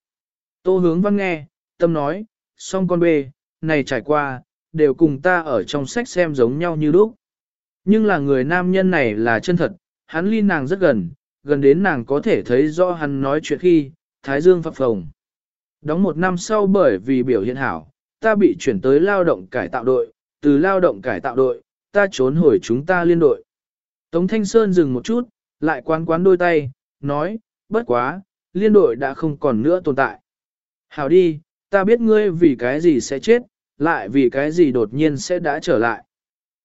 Tô hướng văn nghe, tâm nói, song con bê, này trải qua, đều cùng ta ở trong sách xem giống nhau như lúc. Nhưng là người nam nhân này là chân thật, hắn ly nàng rất gần, gần đến nàng có thể thấy rõ hắn nói chuyện khi, Thái Dương phập phồng. Đóng một năm sau bởi vì biểu hiện hảo, ta bị chuyển tới lao động cải tạo đội, từ lao động cải tạo đội, ta trốn hồi chúng ta liên đội. Tống Thanh Sơn dừng một chút, lại quán quán đôi tay, nói, bất quá, liên đội đã không còn nữa tồn tại. Hảo đi, ta biết ngươi vì cái gì sẽ chết, lại vì cái gì đột nhiên sẽ đã trở lại.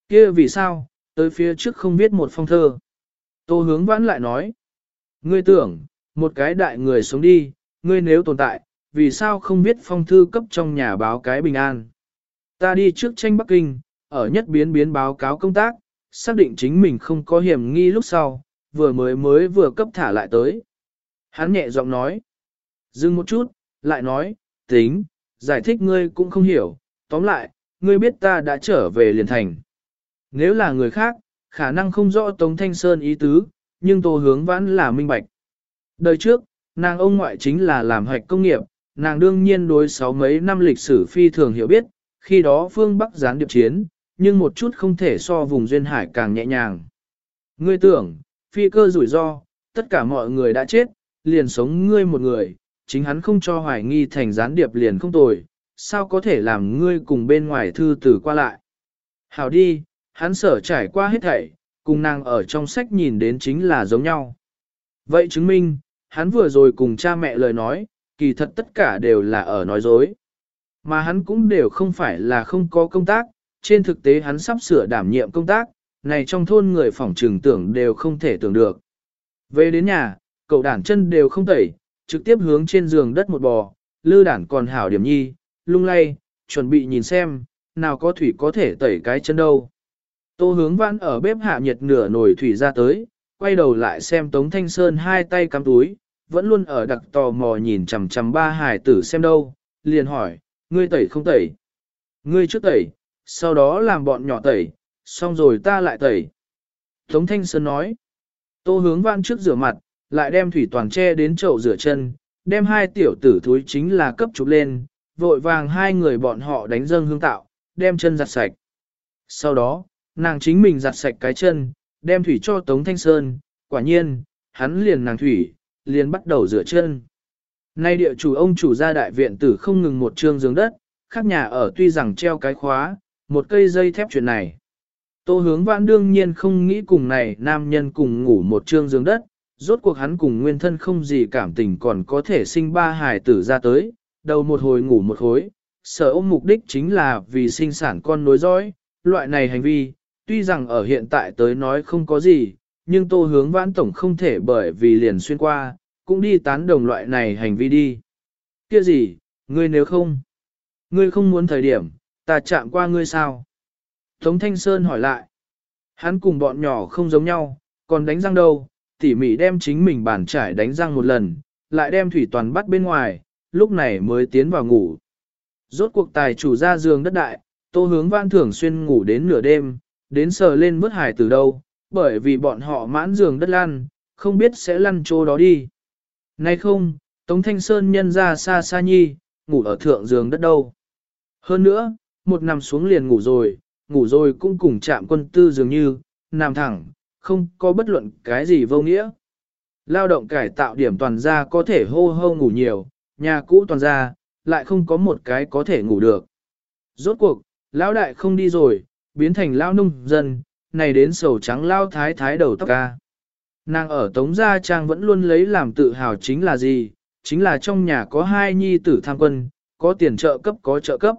kia vì sao, tới phía trước không viết một phong thơ. Tô hướng vãn lại nói, ngươi tưởng, một cái đại người sống đi, ngươi nếu tồn tại, vì sao không viết phong thư cấp trong nhà báo cái bình an. Ta đi trước tranh Bắc Kinh, ở nhất biến biến báo cáo công tác, xác định chính mình không có hiểm nghi lúc sau, vừa mới mới vừa cấp thả lại tới. Hắn nhẹ giọng nói, dừng một chút, lại nói, tính, giải thích ngươi cũng không hiểu, tóm lại, ngươi biết ta đã trở về liền thành. Nếu là người khác, khả năng không rõ Tống Thanh Sơn ý tứ, nhưng tô hướng vãn là minh bạch. Đời trước, nàng ông ngoại chính là làm hoạch công nghiệp, nàng đương nhiên đối sáu mấy năm lịch sử phi thường hiểu biết, khi đó phương Bắc gián điệp chiến, nhưng một chút không thể so vùng duyên hải càng nhẹ nhàng. Ngươi tưởng, phi cơ rủi ro, tất cả mọi người đã chết, liền sống ngươi một người, chính hắn không cho hoài nghi thành gián điệp liền không tồi, sao có thể làm ngươi cùng bên ngoài thư tử qua lại. Hảo đi, hắn sở trải qua hết thảy, cùng nàng ở trong sách nhìn đến chính là giống nhau. Vậy chứng minh, hắn vừa rồi cùng cha mẹ lời nói, kỳ thật tất cả đều là ở nói dối. Mà hắn cũng đều không phải là không có công tác, trên thực tế hắn sắp sửa đảm nhiệm công tác, này trong thôn người phỏng trường tưởng đều không thể tưởng được. Về đến nhà, cậu đản chân đều không tẩy, trực tiếp hướng trên giường đất một bò, lư đản còn hảo điểm nhi, lung lay, chuẩn bị nhìn xem, nào có thủy có thể tẩy cái chân đâu. Tô hướng vãn ở bếp hạ nhiệt nửa nồi thủy ra tới, quay đầu lại xem Tống Thanh Sơn hai tay cắm túi, vẫn luôn ở đặc tò mò nhìn chằm chằm ba hải tử xem đâu, liền hỏi, ngươi tẩy không tẩy? Ngươi trước tẩy, sau đó làm bọn nhỏ tẩy, xong rồi ta lại tẩy. Tống Thanh Sơn nói, tô hướng vãn trước rửa mặt, lại đem thủy toàn che đến chậu rửa chân, đem hai tiểu tử thúi chính là cấp chụp lên, vội vàng hai người bọn họ đánh dâng hương tạo, đem chân giặt sạch. Sau đó, nàng chính mình giặt sạch cái chân, đem thủy cho Tống Thanh Sơn, quả nhiên, hắn liền nàng thủy, liền bắt đầu rửa chân. Nay địa chủ ông chủ gia đại viện tử không ngừng một trương giường đất, khác nhà ở tuy rằng treo cái khóa, một cây dây thép chuyện này. Tô hướng vãn đương nhiên không nghĩ cùng này nam nhân cùng ngủ một trương giường đất, rốt cuộc hắn cùng nguyên thân không gì cảm tình còn có thể sinh ba hài tử ra tới, đầu một hồi ngủ một hồi, sở ôm mục đích chính là vì sinh sản con nối dõi, loại này hành vi, tuy rằng ở hiện tại tới nói không có gì, nhưng tô hướng vãn tổng không thể bởi vì liền xuyên qua, cũng đi tán đồng loại này hành vi đi. Kia gì, ngươi nếu không, ngươi không muốn thời điểm, ta chạm qua ngươi sao? Tống Thanh Sơn hỏi lại, hắn cùng bọn nhỏ không giống nhau, còn đánh răng đâu, tỉ mỉ đem chính mình bàn trải đánh răng một lần, lại đem thủy toàn bắt bên ngoài, lúc này mới tiến vào ngủ. Rốt cuộc tài chủ ra giường đất đại, tô hướng vãn thường xuyên ngủ đến nửa đêm, đến sờ lên vớt hải từ đâu, bởi vì bọn họ mãn giường đất lăn, không biết sẽ lăn chỗ đó đi. Nay không, Tống Thanh Sơn nhân ra xa xa nhi, ngủ ở thượng giường đất đâu. Hơn nữa, một nằm xuống liền ngủ rồi, ngủ rồi cũng cùng chạm quân tư dường như, nằm thẳng, không có bất luận cái gì vô nghĩa. Lao động cải tạo điểm toàn gia có thể hô hô ngủ nhiều, nhà cũ toàn gia, lại không có một cái có thể ngủ được. Rốt cuộc, lão đại không đi rồi, biến thành lao nông dân, này đến sầu trắng lao thái thái đầu tóc ca. Nàng ở Tống Gia Trang vẫn luôn lấy làm tự hào chính là gì, chính là trong nhà có hai nhi tử tham quân, có tiền trợ cấp có trợ cấp.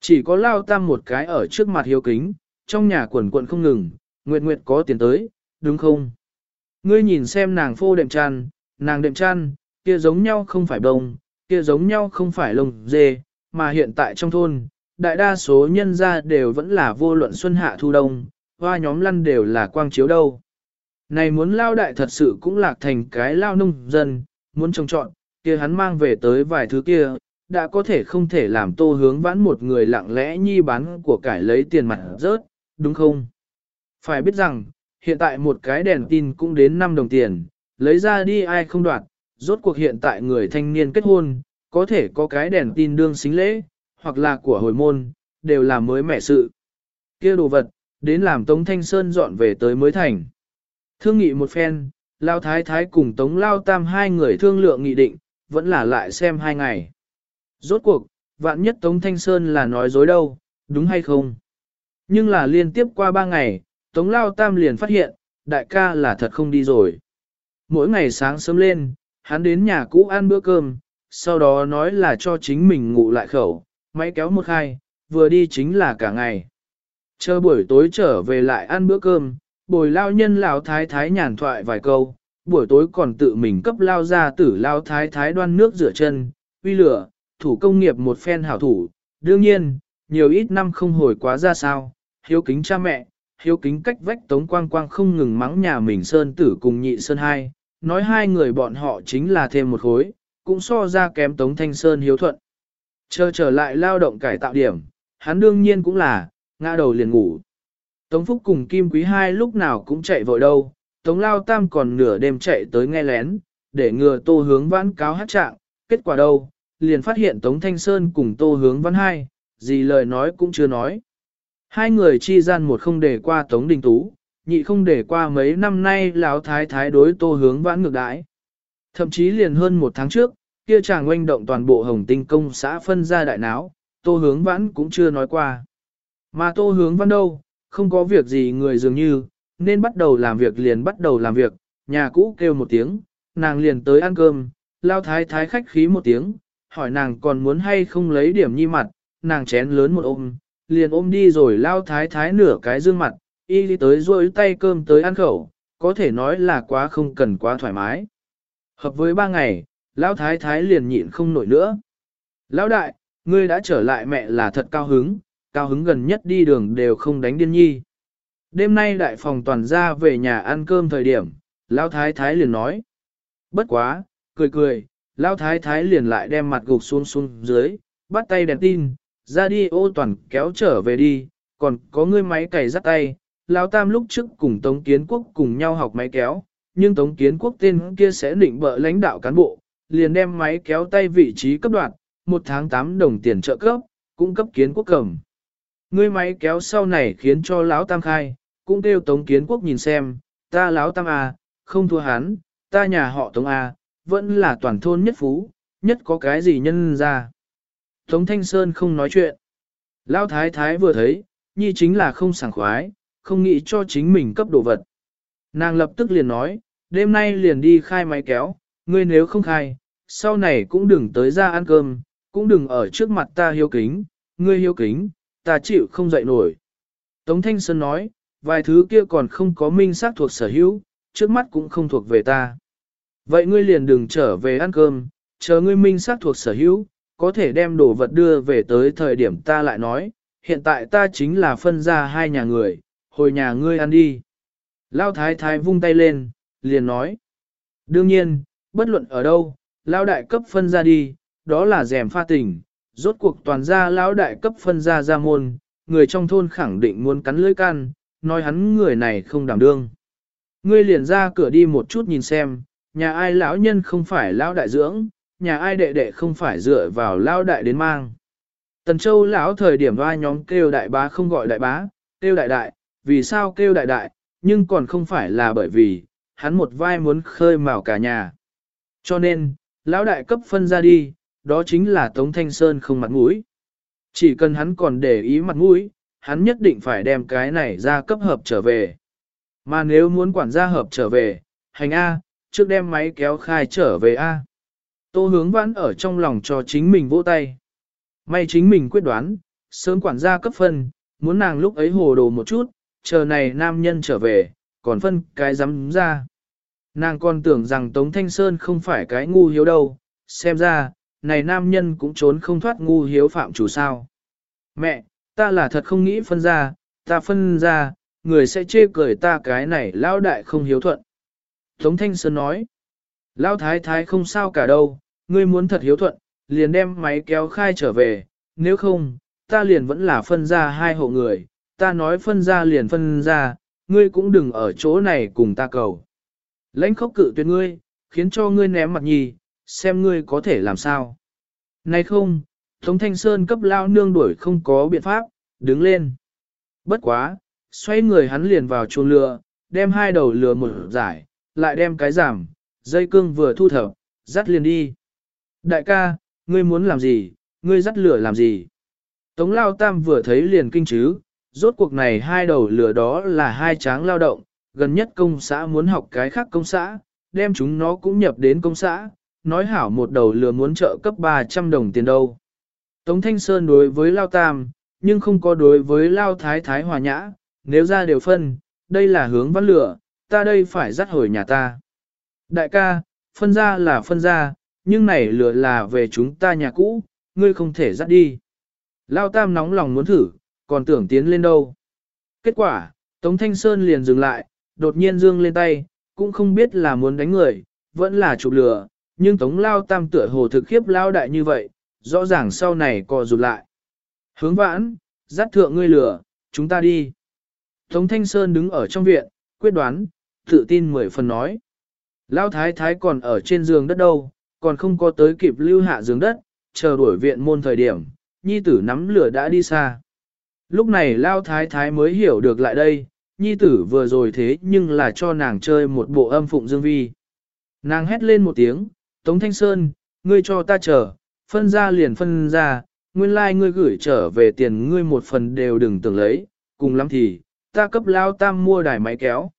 Chỉ có lao tam một cái ở trước mặt hiếu kính, trong nhà quần quận không ngừng, nguyệt nguyệt có tiền tới, đúng không? Ngươi nhìn xem nàng phô đệm chăn, nàng đệm chăn, kia giống nhau không phải bông, kia giống nhau không phải lông dê, mà hiện tại trong thôn, đại đa số nhân gia đều vẫn là vô luận xuân hạ thu đông, hoa nhóm lăn đều là quang chiếu đâu. Này muốn lao đại thật sự cũng lạc thành cái lao nông dân, muốn trông trọn, kia hắn mang về tới vài thứ kia, đã có thể không thể làm tô hướng vãn một người lặng lẽ nhi bán của cải lấy tiền mặt rớt, đúng không? Phải biết rằng, hiện tại một cái đèn tin cũng đến 5 đồng tiền, lấy ra đi ai không đoạt, rốt cuộc hiện tại người thanh niên kết hôn, có thể có cái đèn tin đương xính lễ, hoặc là của hồi môn, đều là mới mẻ sự. kia đồ vật, đến làm Tống Thanh Sơn dọn về tới mới thành. Thương nghị một phen, Lao Thái Thái cùng Tống Lao Tam hai người thương lượng nghị định, vẫn là lại xem hai ngày. Rốt cuộc, vạn nhất Tống Thanh Sơn là nói dối đâu, đúng hay không? Nhưng là liên tiếp qua ba ngày, Tống Lao Tam liền phát hiện, đại ca là thật không đi rồi. Mỗi ngày sáng sớm lên, hắn đến nhà cũ ăn bữa cơm, sau đó nói là cho chính mình ngủ lại khẩu, máy kéo một khai, vừa đi chính là cả ngày. Chờ buổi tối trở về lại ăn bữa cơm, bồi lao nhân lao thái thái nhàn thoại vài câu, buổi tối còn tự mình cấp lao ra tử lao thái thái đoan nước rửa chân, uy lửa, thủ công nghiệp một phen hảo thủ. Đương nhiên, nhiều ít năm không hồi quá ra sao, hiếu kính cha mẹ, hiếu kính cách vách tống quang quang không ngừng mắng nhà mình sơn tử cùng nhị sơn hai, nói hai người bọn họ chính là thêm một khối, cũng so ra kém tống thanh sơn hiếu thuận. Chờ trở lại lao động cải tạo điểm, hắn đương nhiên cũng là, ngã đầu liền ngủ. Tống Phúc cùng Kim Quý hai lúc nào cũng chạy vội đâu, Tống Lao Tam còn nửa đêm chạy tới nghe lén, để ngừa tô hướng vãn cáo hát trạng, kết quả đâu, liền phát hiện Tống Thanh Sơn cùng tô hướng vãn hai, gì lời nói cũng chưa nói. Hai người chi gian một không để qua Tống Đình Tú, nhị không để qua mấy năm nay lão thái thái đối tô hướng vãn ngược đãi. Thậm chí liền hơn một tháng trước, kia chàng oanh động toàn bộ hồng tinh công xã phân ra đại náo, tô hướng vãn cũng chưa nói qua. Mà tô hướng vãn đâu, không có việc gì người dường như, nên bắt đầu làm việc liền bắt đầu làm việc, nhà cũ kêu một tiếng, nàng liền tới ăn cơm, lao thái thái khách khí một tiếng, hỏi nàng còn muốn hay không lấy điểm nhi mặt, nàng chén lớn một ôm, liền ôm đi rồi lao thái thái nửa cái dương mặt, y đi tới rôi tay cơm tới ăn khẩu, có thể nói là quá không cần quá thoải mái. Hợp với ba ngày, lão thái thái liền nhịn không nổi nữa. Lão đại, ngươi đã trở lại mẹ là thật cao hứng, cao hứng gần nhất đi đường đều không đánh điên nhi. Đêm nay đại phòng toàn ra về nhà ăn cơm thời điểm, lão thái thái liền nói. Bất quá, cười cười, lão thái thái liền lại đem mặt gục xuống xuống dưới, bắt tay đèn tin, ra đi ô toàn kéo trở về đi, còn có ngươi máy cày dắt tay. Lão Tam lúc trước cùng Tống Kiến Quốc cùng nhau học máy kéo, nhưng Tống Kiến Quốc tên kia sẽ định bợ lãnh đạo cán bộ, liền đem máy kéo tay vị trí cấp đoạn, một tháng 8 đồng tiền trợ cấp, cũng cấp Kiến Quốc cầm. Ngươi máy kéo sau này khiến cho Lão Tam khai, cũng kêu Tống Kiến Quốc nhìn xem, ta Lão Tam à, không thua hắn, ta nhà họ Tống à, vẫn là toàn thôn nhất phú, nhất có cái gì nhân ra. Tống Thanh Sơn không nói chuyện. Lão Thái Thái vừa thấy, nhi chính là không sảng khoái, không nghĩ cho chính mình cấp đồ vật. Nàng lập tức liền nói, đêm nay liền đi khai máy kéo, ngươi nếu không khai, sau này cũng đừng tới ra ăn cơm, cũng đừng ở trước mặt ta hiếu kính, ngươi hiếu kính, ta chịu không dậy nổi. Tống Thanh Sơn nói, vài thứ kia còn không có minh xác thuộc sở hữu, trước mắt cũng không thuộc về ta. Vậy ngươi liền đừng trở về ăn cơm, chờ ngươi minh xác thuộc sở hữu, có thể đem đồ vật đưa về tới thời điểm ta lại nói, hiện tại ta chính là phân ra hai nhà người, hồi nhà ngươi ăn đi. Lao thái thái vung tay lên, liền nói. Đương nhiên, bất luận ở đâu, Lao đại cấp phân ra đi, đó là rèm pha tình, rốt cuộc toàn gia Lão đại cấp phân ra ra môn, người trong thôn khẳng định muốn cắn lưỡi can, nói hắn người này không đảm đương. Ngươi liền ra cửa đi một chút nhìn xem, nhà ai lão nhân không phải lão đại dưỡng, nhà ai đệ đệ không phải dựa vào lão đại đến mang. Tần Châu lão thời điểm ba nhóm kêu đại bá không gọi đại bá, kêu đại đại, vì sao kêu đại đại, nhưng còn không phải là bởi vì, hắn một vai muốn khơi mào cả nhà. Cho nên, lão đại cấp phân ra đi, đó chính là Tống Thanh Sơn không mặt mũi. Chỉ cần hắn còn để ý mặt mũi, hắn nhất định phải đem cái này ra cấp hợp trở về. Mà nếu muốn quản gia hợp trở về, hành A, trước đem máy kéo khai trở về A. Tô hướng vãn ở trong lòng cho chính mình vỗ tay. May chính mình quyết đoán, sớm quản gia cấp phân, muốn nàng lúc ấy hồ đồ một chút, chờ này nam nhân trở về, còn phân cái dám ra. Nàng còn tưởng rằng Tống Thanh Sơn không phải cái ngu hiếu đâu, xem ra, này nam nhân cũng trốn không thoát ngu hiếu phạm chủ sao. Mẹ, ta là thật không nghĩ phân ra, ta phân ra, người sẽ chê cười ta cái này lão đại không hiếu thuận. Tống Thanh Sơn nói, Lão thái thái không sao cả đâu, ngươi muốn thật hiếu thuận, liền đem máy kéo khai trở về, nếu không, ta liền vẫn là phân ra hai hộ người, ta nói phân ra liền phân ra, ngươi cũng đừng ở chỗ này cùng ta cầu. Lãnh khốc cự tuyệt ngươi, khiến cho ngươi ném mặt nhì, xem ngươi có thể làm sao. Này không, Tống Thanh Sơn cấp lao nương đuổi không có biện pháp, đứng lên. Bất quá, xoay người hắn liền vào chuồng lừa, đem hai đầu lừa một giải, lại đem cái giảm, dây cương vừa thu thập, dắt liền đi. Đại ca, ngươi muốn làm gì, ngươi dắt lửa làm gì? Tống lao tam vừa thấy liền kinh chứ, rốt cuộc này hai đầu lửa đó là hai tráng lao động, gần nhất công xã muốn học cái khác công xã, đem chúng nó cũng nhập đến công xã, nói hảo một đầu lừa muốn trợ cấp 300 đồng tiền đâu. Tống Thanh Sơn đối với lao tam, nhưng không có đối với lao thái thái hòa nhã, nếu ra đều phân, đây là hướng văn lửa, ta đây phải dắt hồi nhà ta. Đại ca, phân ra là phân ra, nhưng này lửa là về chúng ta nhà cũ, ngươi không thể dắt đi. Lao tam nóng lòng muốn thử, còn tưởng tiến lên đâu. Kết quả, Tống Thanh Sơn liền dừng lại, đột nhiên dương lên tay, cũng không biết là muốn đánh người, vẫn là chụp lửa, nhưng Tống Lao tam tựa hồ thực khiếp lao đại như vậy, rõ ràng sau này co rụt lại. Hướng vãn, dắt thượng ngươi lửa, chúng ta đi. Tống Thanh Sơn đứng ở trong viện, quyết đoán, tự tin mười phần nói. Lao thái thái còn ở trên giường đất đâu, còn không có tới kịp lưu hạ giường đất, chờ đuổi viện môn thời điểm, nhi tử nắm lửa đã đi xa. Lúc này Lao thái thái mới hiểu được lại đây, nhi tử vừa rồi thế nhưng là cho nàng chơi một bộ âm phụng dương vi. Nàng hét lên một tiếng, Tống Thanh Sơn, ngươi cho ta chờ, phân ra liền phân ra, nguyên lai like ngươi gửi trở về tiền ngươi một phần đều đừng tưởng lấy, cùng lắm thì, ta cấp lao tam mua đài máy kéo.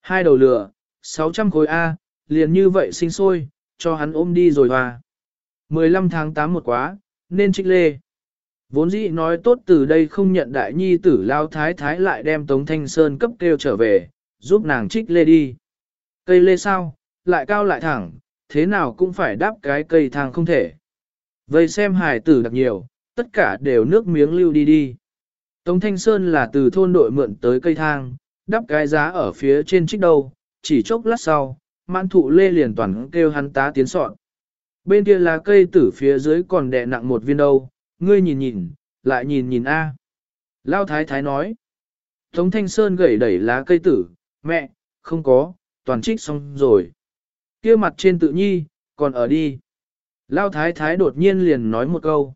Hai đầu lửa, 600 khối A, liền như vậy sinh sôi, cho hắn ôm đi rồi hòa. 15 tháng 8 một quá, nên trích lê. Vốn dĩ nói tốt từ đây không nhận đại nhi tử lao thái thái lại đem Tống Thanh Sơn cấp kêu trở về, giúp nàng trích lê đi. Cây lê sao, lại cao lại thẳng, thế nào cũng phải đáp cái cây thang không thể. Vậy xem hài tử đặc nhiều, tất cả đều nước miếng lưu đi đi. Tống Thanh Sơn là từ thôn đội mượn tới cây thang, đắp cái giá ở phía trên trích đầu, chỉ chốc lát sau, mãn thụ lê liền toàn kêu hắn tá tiến sọn. Bên kia là cây tử phía dưới còn đè nặng một viên đâu, ngươi nhìn nhìn, lại nhìn nhìn a. Lao thái thái nói. Tống Thanh Sơn gẩy đẩy lá cây tử, mẹ, không có, toàn trích xong rồi. kia mặt trên tự nhi, còn ở đi. Lao thái thái đột nhiên liền nói một câu.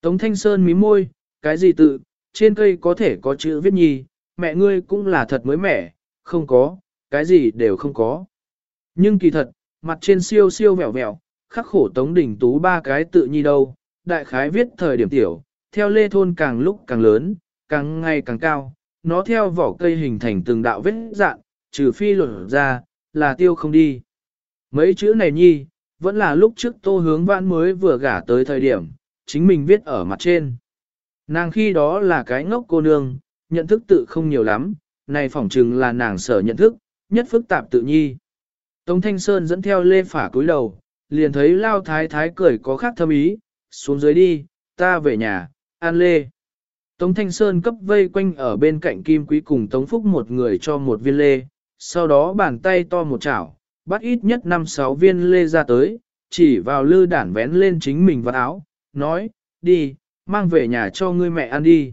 Tống Thanh Sơn mím môi, cái gì tự, trên cây có thể có chữ viết nhi, mẹ ngươi cũng là thật mới mẻ, không có, cái gì đều không có. Nhưng kỳ thật, mặt trên siêu siêu vẹo vẹo, khắc khổ Tống Đình Tú ba cái tự nhi đâu, đại khái viết thời điểm tiểu, theo lê thôn càng lúc càng lớn, càng ngày càng cao, nó theo vỏ cây hình thành từng đạo vết dạng, trừ phi luận ra, là tiêu không đi. Mấy chữ này nhi, vẫn là lúc trước tô hướng vãn mới vừa gả tới thời điểm, chính mình viết ở mặt trên. Nàng khi đó là cái ngốc cô nương, nhận thức tự không nhiều lắm, này phỏng chừng là nàng sở nhận thức, nhất phức tạp tự nhi. Tống Thanh Sơn dẫn theo lê phả cúi đầu, liền thấy lao thái thái cười có khác thâm ý, xuống dưới đi, ta về nhà, an lê. Tống Thanh Sơn cấp vây quanh ở bên cạnh Kim Quý cùng Tống Phúc một người cho một viên lê, sau đó bàn tay to một chảo, bắt ít nhất 5-6 viên lê ra tới, chỉ vào lư đản vén lên chính mình vào áo, nói, đi, mang về nhà cho ngươi mẹ ăn đi.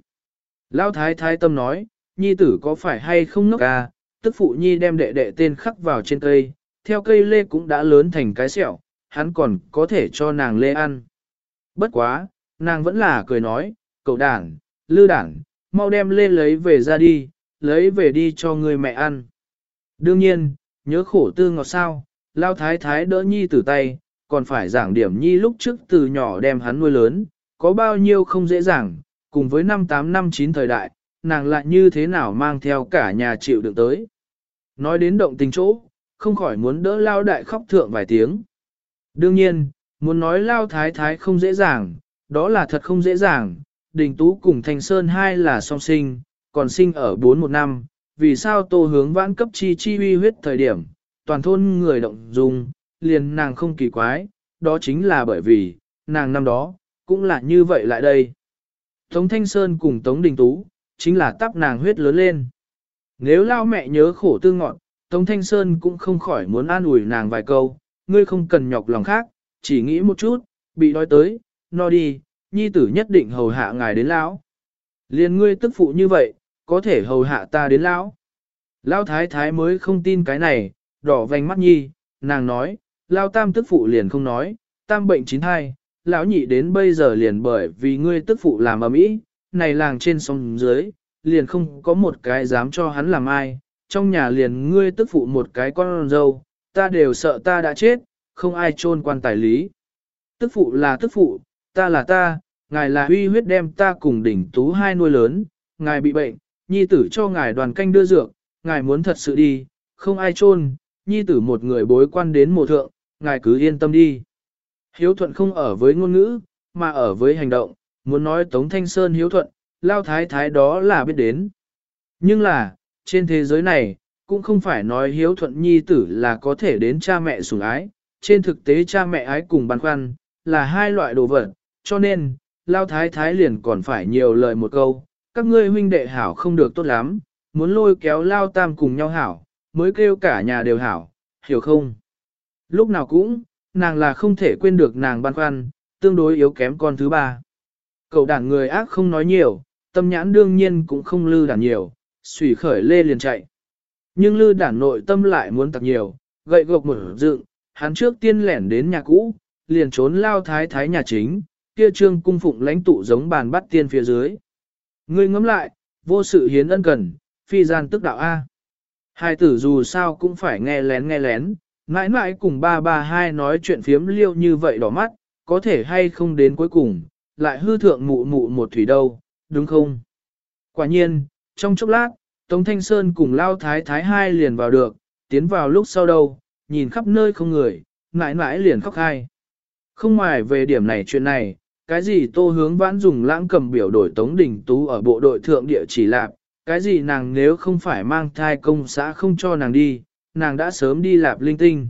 Lão thái thái tâm nói, nhi tử có phải hay không ngốc à, tức phụ nhi đem đệ đệ tên khắc vào trên cây, theo cây lê cũng đã lớn thành cái sẹo, hắn còn có thể cho nàng lê ăn. Bất quá, nàng vẫn là cười nói, cậu đảng, lư đảng, mau đem lê lấy về ra đi, lấy về đi cho người mẹ ăn. Đương nhiên, nhớ khổ tư ngọt sao, lao thái thái đỡ nhi từ tay, còn phải giảng điểm nhi lúc trước từ nhỏ đem hắn nuôi lớn, có bao nhiêu không dễ dàng, cùng với năm 8 năm 9 thời đại, nàng lại như thế nào mang theo cả nhà chịu được tới. Nói đến động tình chỗ, không khỏi muốn đỡ lao đại khóc thượng vài tiếng. Đương nhiên, muốn nói lao thái thái không dễ dàng, đó là thật không dễ dàng, đình tú cùng thành sơn hai là song sinh, còn sinh ở bốn một năm, vì sao tô hướng vãn cấp chi chi uy huyết thời điểm, toàn thôn người động dùng, liền nàng không kỳ quái, đó chính là bởi vì, nàng năm đó, cũng là như vậy lại đây. Tống Thanh Sơn cùng Tống Đình Tú, chính là tắp nàng huyết lớn lên. Nếu lao mẹ nhớ khổ tư ngọn, Tống Thanh Sơn cũng không khỏi muốn an ủi nàng vài câu, ngươi không cần nhọc lòng khác, chỉ nghĩ một chút, bị đói tới, no đi, nhi tử nhất định hầu hạ ngài đến lão. Liên ngươi tức phụ như vậy, có thể hầu hạ ta đến lão. Lão thái thái mới không tin cái này, đỏ vành mắt nhi, nàng nói, lão tam tức phụ liền không nói, tam bệnh chín thai, lão nhị đến bây giờ liền bởi vì ngươi tức phụ làm ở mỹ, này làng trên sông dưới, liền không có một cái dám cho hắn làm ai, trong nhà liền ngươi tức phụ một cái con dâu, ta đều sợ ta đã chết, không ai chôn quan tài lý. Tức phụ là tức phụ, ta là ta, ngài là huy huyết đem ta cùng đỉnh tú hai nuôi lớn, ngài bị bệnh, nhi tử cho ngài đoàn canh đưa dược, ngài muốn thật sự đi, không ai chôn, nhi tử một người bối quan đến mộ thượng, ngài cứ yên tâm đi. Hiếu thuận không ở với ngôn ngữ, mà ở với hành động, muốn nói Tống Thanh Sơn hiếu thuận, lao thái thái đó là biết đến. Nhưng là, trên thế giới này, cũng không phải nói hiếu thuận nhi tử là có thể đến cha mẹ sủng ái, trên thực tế cha mẹ ái cùng băn khoăn, là hai loại đồ vật, cho nên, lao thái thái liền còn phải nhiều lời một câu, các ngươi huynh đệ hảo không được tốt lắm, muốn lôi kéo lao tam cùng nhau hảo, mới kêu cả nhà đều hảo, hiểu không? Lúc nào cũng, nàng là không thể quên được nàng băn khoăn, tương đối yếu kém con thứ ba. Cậu đảng người ác không nói nhiều, tâm nhãn đương nhiên cũng không lư đản nhiều, xùy khởi lê liền chạy. Nhưng lư đản nội tâm lại muốn tặc nhiều, gậy gộc một dựng, hắn trước tiên lẻn đến nhà cũ, liền trốn lao thái thái nhà chính, kia trương cung phụng lãnh tụ giống bàn bắt tiên phía dưới. Ngươi ngẫm lại, vô sự hiến ân cần, phi gian tức đạo A. Hai tử dù sao cũng phải nghe lén nghe lén, mãi mãi cùng ba ba hai nói chuyện phiếm liêu như vậy đỏ mắt, có thể hay không đến cuối cùng, lại hư thượng mụ mụ một thủy đâu, đúng không? Quả nhiên, trong chốc lát, Tống Thanh Sơn cùng Lao Thái Thái hai liền vào được, tiến vào lúc sau đâu, nhìn khắp nơi không người, mãi mãi liền khóc hai. Không ngoài về điểm này chuyện này, cái gì tô hướng vãn dùng lãng cầm biểu đổi Tống Đình Tú ở bộ đội thượng địa chỉ lạp, cái gì nàng nếu không phải mang thai công xã không cho nàng đi, nàng đã sớm đi lạp linh tinh.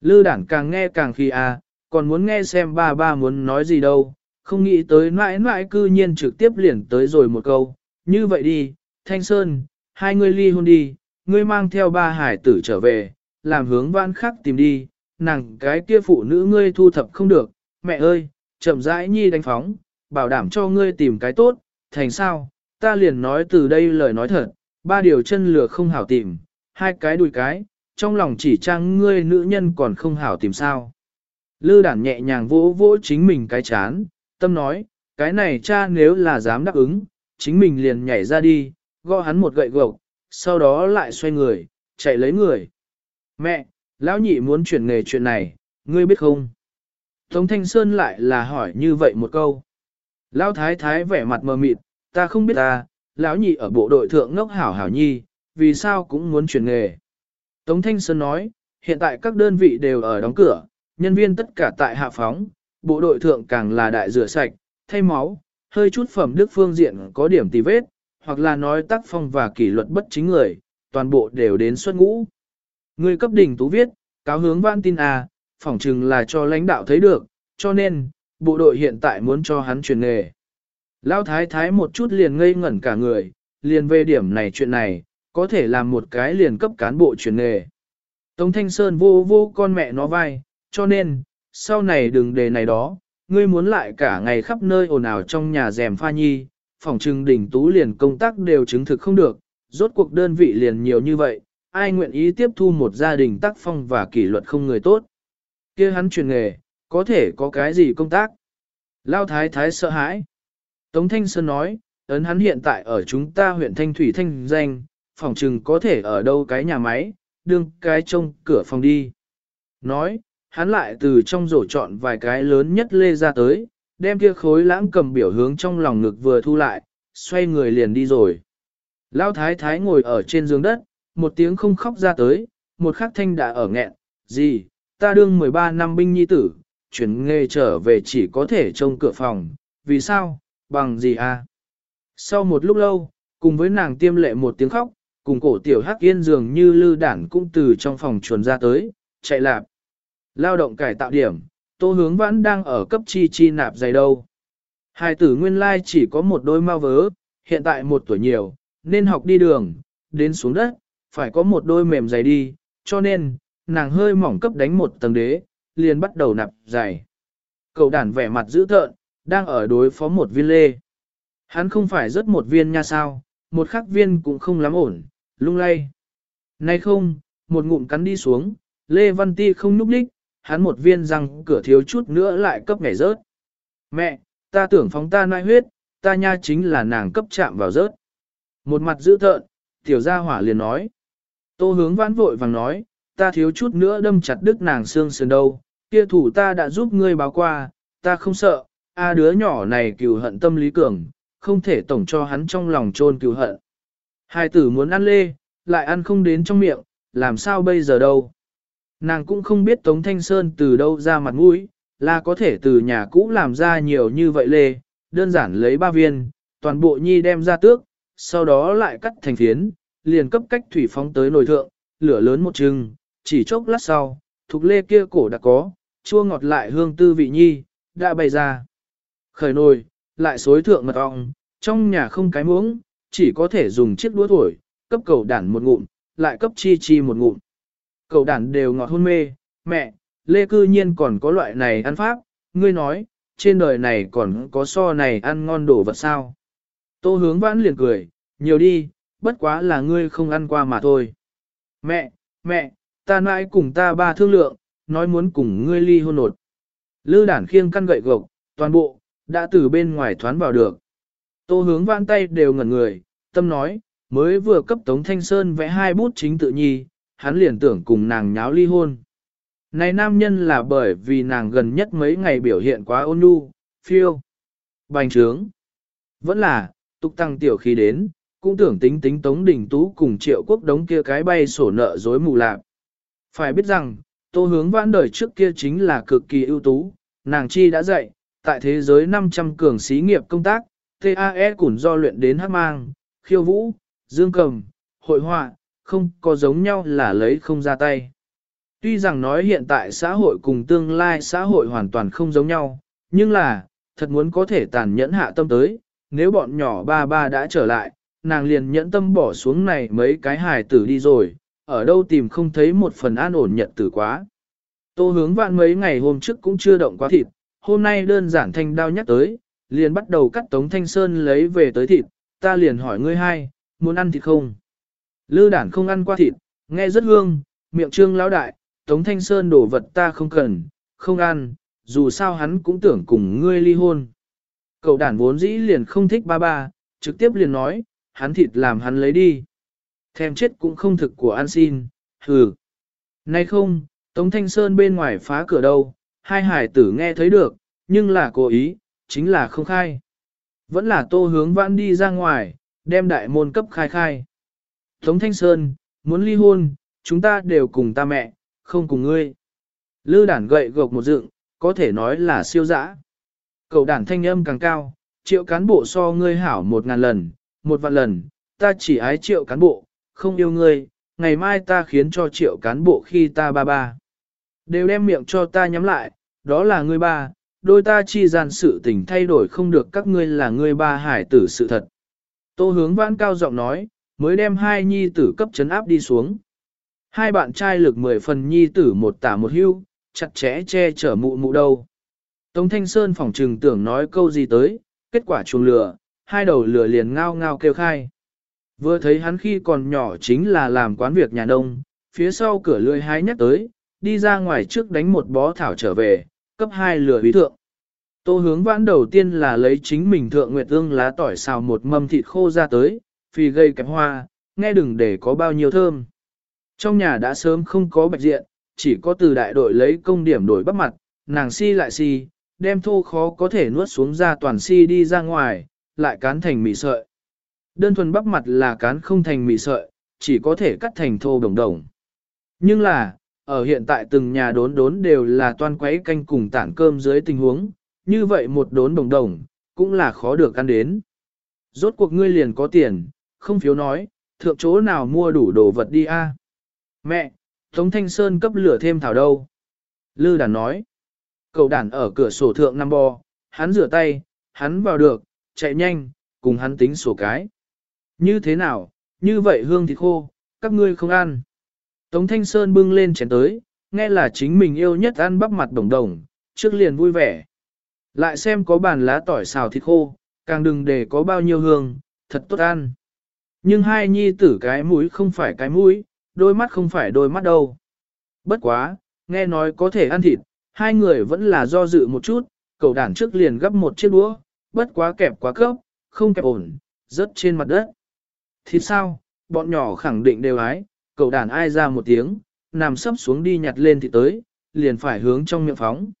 Lư đảng càng nghe càng khi à, còn muốn nghe xem ba ba muốn nói gì đâu, không nghĩ tới mãi mãi cư nhiên trực tiếp liền tới rồi một câu, như vậy đi, Thanh Sơn, hai người ly hôn đi, ngươi mang theo ba hải tử trở về, làm hướng vãn khắc tìm đi, nàng cái kia phụ nữ ngươi thu thập không được, mẹ ơi, chậm rãi nhi đánh phóng, bảo đảm cho ngươi tìm cái tốt, thành sao, ta liền nói từ đây lời nói thật, ba điều chân lửa không hảo tìm, hai cái đùi cái, trong lòng chỉ trang ngươi nữ nhân còn không hảo tìm sao. Lư đản nhẹ nhàng vỗ vỗ chính mình cái chán, tâm nói, cái này cha nếu là dám đáp ứng, chính mình liền nhảy ra đi, gõ hắn một gậy gộc, sau đó lại xoay người, chạy lấy người. Mẹ, lão nhị muốn chuyển nghề chuyện này, ngươi biết không? Tống Thanh Sơn lại là hỏi như vậy một câu. Lão thái thái vẻ mặt mờ mịt, ta không biết ta, lão nhị ở bộ đội thượng ngốc hảo hảo nhi, vì sao cũng muốn chuyển nghề. Tống Thanh Sơn nói, hiện tại các đơn vị đều ở đóng cửa, nhân viên tất cả tại hạ phóng, bộ đội thượng càng là đại rửa sạch, thay máu, hơi chút phẩm đức phương diện có điểm tì vết, hoặc là nói tác phong và kỷ luật bất chính người, toàn bộ đều đến xuất ngũ. Người cấp đỉnh tú viết, cáo hướng vãn tin à, phỏng chừng là cho lãnh đạo thấy được, cho nên, bộ đội hiện tại muốn cho hắn chuyển nghề. Lão thái thái một chút liền ngây ngẩn cả người, liền về điểm này chuyện này, có thể làm một cái liền cấp cán bộ chuyển nghề. Tống Thanh Sơn vô vô con mẹ nó vai, cho nên, sau này đừng đề này đó, ngươi muốn lại cả ngày khắp nơi ồn ào trong nhà rèm pha nhi, phòng trừng đỉnh tú liền công tác đều chứng thực không được, rốt cuộc đơn vị liền nhiều như vậy, ai nguyện ý tiếp thu một gia đình tác phong và kỷ luật không người tốt. kia hắn truyền nghề, có thể có cái gì công tác? Lao thái thái sợ hãi. Tống Thanh Sơn nói, ấn hắn hiện tại ở chúng ta huyện Thanh Thủy Thanh danh, phòng trừng có thể ở đâu cái nhà máy, đương cái trông cửa phòng đi. Nói, hắn lại từ trong rổ chọn vài cái lớn nhất lê ra tới, đem kia khối lãng cầm biểu hướng trong lòng ngực vừa thu lại, xoay người liền đi rồi. Lão thái thái ngồi ở trên giường đất, một tiếng không khóc ra tới, một khắc thanh đã ở nghẹn, gì, ta đương 13 năm binh nhi tử, chuyển nghề trở về chỉ có thể trông cửa phòng, vì sao, bằng gì à? Sau một lúc lâu, cùng với nàng tiêm lệ một tiếng khóc, cùng cổ tiểu hắc yên dường như lư đản cũng từ trong phòng chuồn ra tới, chạy lạp. Lao động cải tạo điểm, tô hướng vãn đang ở cấp chi chi nạp dày đâu. Hai tử nguyên lai chỉ có một đôi mau vớ, hiện tại một tuổi nhiều, nên học đi đường, đến xuống đất, phải có một đôi mềm dày đi, cho nên, nàng hơi mỏng cấp đánh một tầng đế, liền bắt đầu nạp dày. Cậu đàn vẻ mặt dữ thợn, đang ở đối phó một viên lê. Hắn không phải rất một viên nha sao, một khắc viên cũng không lắm ổn, lung lay. Nay không, một ngụm cắn đi xuống, Lê Văn Ti không núp đích, hắn một viên răng cửa thiếu chút nữa lại cấp nhảy rớt. Mẹ, ta tưởng phóng ta nai huyết, ta nha chính là nàng cấp chạm vào rớt. Một mặt dữ thợn, tiểu gia hỏa liền nói. Tô hướng vãn vội vàng nói, ta thiếu chút nữa đâm chặt đứt nàng xương sườn đâu, kia thủ ta đã giúp ngươi báo qua, ta không sợ, a đứa nhỏ này cừu hận tâm lý cường, không thể tổng cho hắn trong lòng trôn cừu hận. Hai tử muốn ăn lê, lại ăn không đến trong miệng, làm sao bây giờ đâu. Nàng cũng không biết Tống Thanh Sơn từ đâu ra mặt mũi, là có thể từ nhà cũ làm ra nhiều như vậy lê, đơn giản lấy ba viên, toàn bộ nhi đem ra tước, sau đó lại cắt thành phiến, liền cấp cách thủy phóng tới nồi thượng, lửa lớn một chừng, chỉ chốc lát sau, thục lê kia cổ đã có, chua ngọt lại hương tư vị nhi, đã bày ra. Khởi nồi, lại xối thượng mật ong, trong nhà không cái muỗng, chỉ có thể dùng chiếc đũa thổi, cấp cầu đản một ngụm, lại cấp chi chi một ngụm. Cầu đản đều ngọt hôn mê, mẹ, lê cư nhiên còn có loại này ăn pháp, ngươi nói, trên đời này còn có so này ăn ngon đồ vật sao. Tô hướng vãn liền cười, nhiều đi, bất quá là ngươi không ăn qua mà thôi. Mẹ, mẹ, ta nãi cùng ta ba thương lượng, nói muốn cùng ngươi ly hôn nột. Lư đản khiêng căn gậy gộc, toàn bộ, đã từ bên ngoài thoán vào được. Tô hướng vãn tay đều ngẩn người, tâm nói, mới vừa cấp Tống Thanh Sơn vẽ hai bút chính tự nhi, hắn liền tưởng cùng nàng nháo ly hôn. Này nam nhân là bởi vì nàng gần nhất mấy ngày biểu hiện quá ôn nhu, phiêu, bành trướng. Vẫn là, tục tăng tiểu khí đến, cũng tưởng tính tính Tống Đình Tú cùng triệu quốc đống kia cái bay sổ nợ dối mù lạc. Phải biết rằng, tô hướng vãn đời trước kia chính là cực kỳ ưu tú, nàng chi đã dạy, tại thế giới 500 cường xí nghiệp công tác, TAE cũng do luyện đến hát mang, khiêu vũ, dương cầm, hội họa, không có giống nhau là lấy không ra tay. Tuy rằng nói hiện tại xã hội cùng tương lai xã hội hoàn toàn không giống nhau, nhưng là, thật muốn có thể tàn nhẫn hạ tâm tới, nếu bọn nhỏ ba ba đã trở lại, nàng liền nhẫn tâm bỏ xuống này mấy cái hài tử đi rồi, ở đâu tìm không thấy một phần an ổn nhận tử quá. Tô hướng vạn mấy ngày hôm trước cũng chưa động quá thịt, hôm nay đơn giản thanh đao nhắc tới, liền bắt đầu cắt Tống Thanh Sơn lấy về tới thịt, ta liền hỏi ngươi hai, muốn ăn thịt không? Lư đản không ăn qua thịt, nghe rất hương, miệng trương lão đại, Tống Thanh Sơn đổ vật ta không cần, không ăn, dù sao hắn cũng tưởng cùng ngươi ly hôn. Cậu đản vốn dĩ liền không thích ba ba, trực tiếp liền nói, hắn thịt làm hắn lấy đi. Thèm chết cũng không thực của ăn xin, hừ. Nay không, Tống Thanh Sơn bên ngoài phá cửa đâu, hai hải tử nghe thấy được, nhưng là cố ý, chính là không khai. Vẫn là tô hướng vãn đi ra ngoài, đem đại môn cấp khai khai. Tống Thanh Sơn, muốn ly hôn, chúng ta đều cùng ta mẹ, không cùng ngươi. Lư đản gậy gộc một dựng, có thể nói là siêu dã. Cậu đản thanh âm càng cao, triệu cán bộ so ngươi hảo một ngàn lần, một vạn lần, ta chỉ ái triệu cán bộ, không yêu ngươi, ngày mai ta khiến cho triệu cán bộ khi ta ba ba. Đều đem miệng cho ta nhắm lại, đó là ngươi ba, đôi ta chi gian sự tình thay đổi không được các ngươi là ngươi ba hải tử sự thật. Tô hướng vãn cao giọng nói, mới đem hai nhi tử cấp chấn áp đi xuống. Hai bạn trai lực mười phần nhi tử một tả một hưu, chặt chẽ che chở mụ mụ đâu. Tống Thanh Sơn phỏng trừng tưởng nói câu gì tới, kết quả chuồng lửa, hai đầu lửa liền ngao ngao kêu khai. Vừa thấy hắn khi còn nhỏ chính là làm quán việc nhà đông, phía sau cửa lưỡi hái nhắc tới, đi ra ngoài trước đánh một bó thảo trở về, cấp hai lửa bí thượng. Tô hướng vãn đầu tiên là lấy chính mình thượng nguyệt ương lá tỏi xào một mâm thịt khô ra tới, phì gây kẹp hoa, nghe đừng để có bao nhiêu thơm. Trong nhà đã sớm không có bạch diện, chỉ có từ đại đội lấy công điểm đổi bắt mặt, nàng si lại si, đem thô khó có thể nuốt xuống ra toàn si đi ra ngoài, lại cán thành mì sợi. Đơn thuần bắp mặt là cán không thành mì sợi, chỉ có thể cắt thành thô đồng đồng. Nhưng là, ở hiện tại từng nhà đốn đốn đều là toan quấy canh cùng tản cơm dưới tình huống, như vậy một đốn đồng đồng, cũng là khó được ăn đến. Rốt cuộc ngươi liền có tiền, không phiếu nói, thượng chỗ nào mua đủ đồ vật đi a? Mẹ, Tống Thanh Sơn cấp lửa thêm thảo đâu? Lư đàn nói. Cậu đàn ở cửa sổ thượng năm bò, hắn rửa tay, hắn vào được, chạy nhanh, cùng hắn tính sổ cái. Như thế nào, như vậy hương thịt khô, các ngươi không ăn. Tống Thanh Sơn bưng lên chén tới, nghe là chính mình yêu nhất ăn bắp mặt đồng đồng, trước liền vui vẻ. Lại xem có bàn lá tỏi xào thịt khô, càng đừng để có bao nhiêu hương, thật tốt ăn. Nhưng hai nhi tử cái mũi không phải cái mũi, đôi mắt không phải đôi mắt đâu. Bất quá, nghe nói có thể ăn thịt, hai người vẫn là do dự một chút, cậu đàn trước liền gấp một chiếc đũa, bất quá kẹp quá cấp, không kẹp ổn, rớt trên mặt đất. thì sao, bọn nhỏ khẳng định đều ái, cậu đàn ai ra một tiếng, nằm sấp xuống đi nhặt lên thì tới, liền phải hướng trong miệng phóng.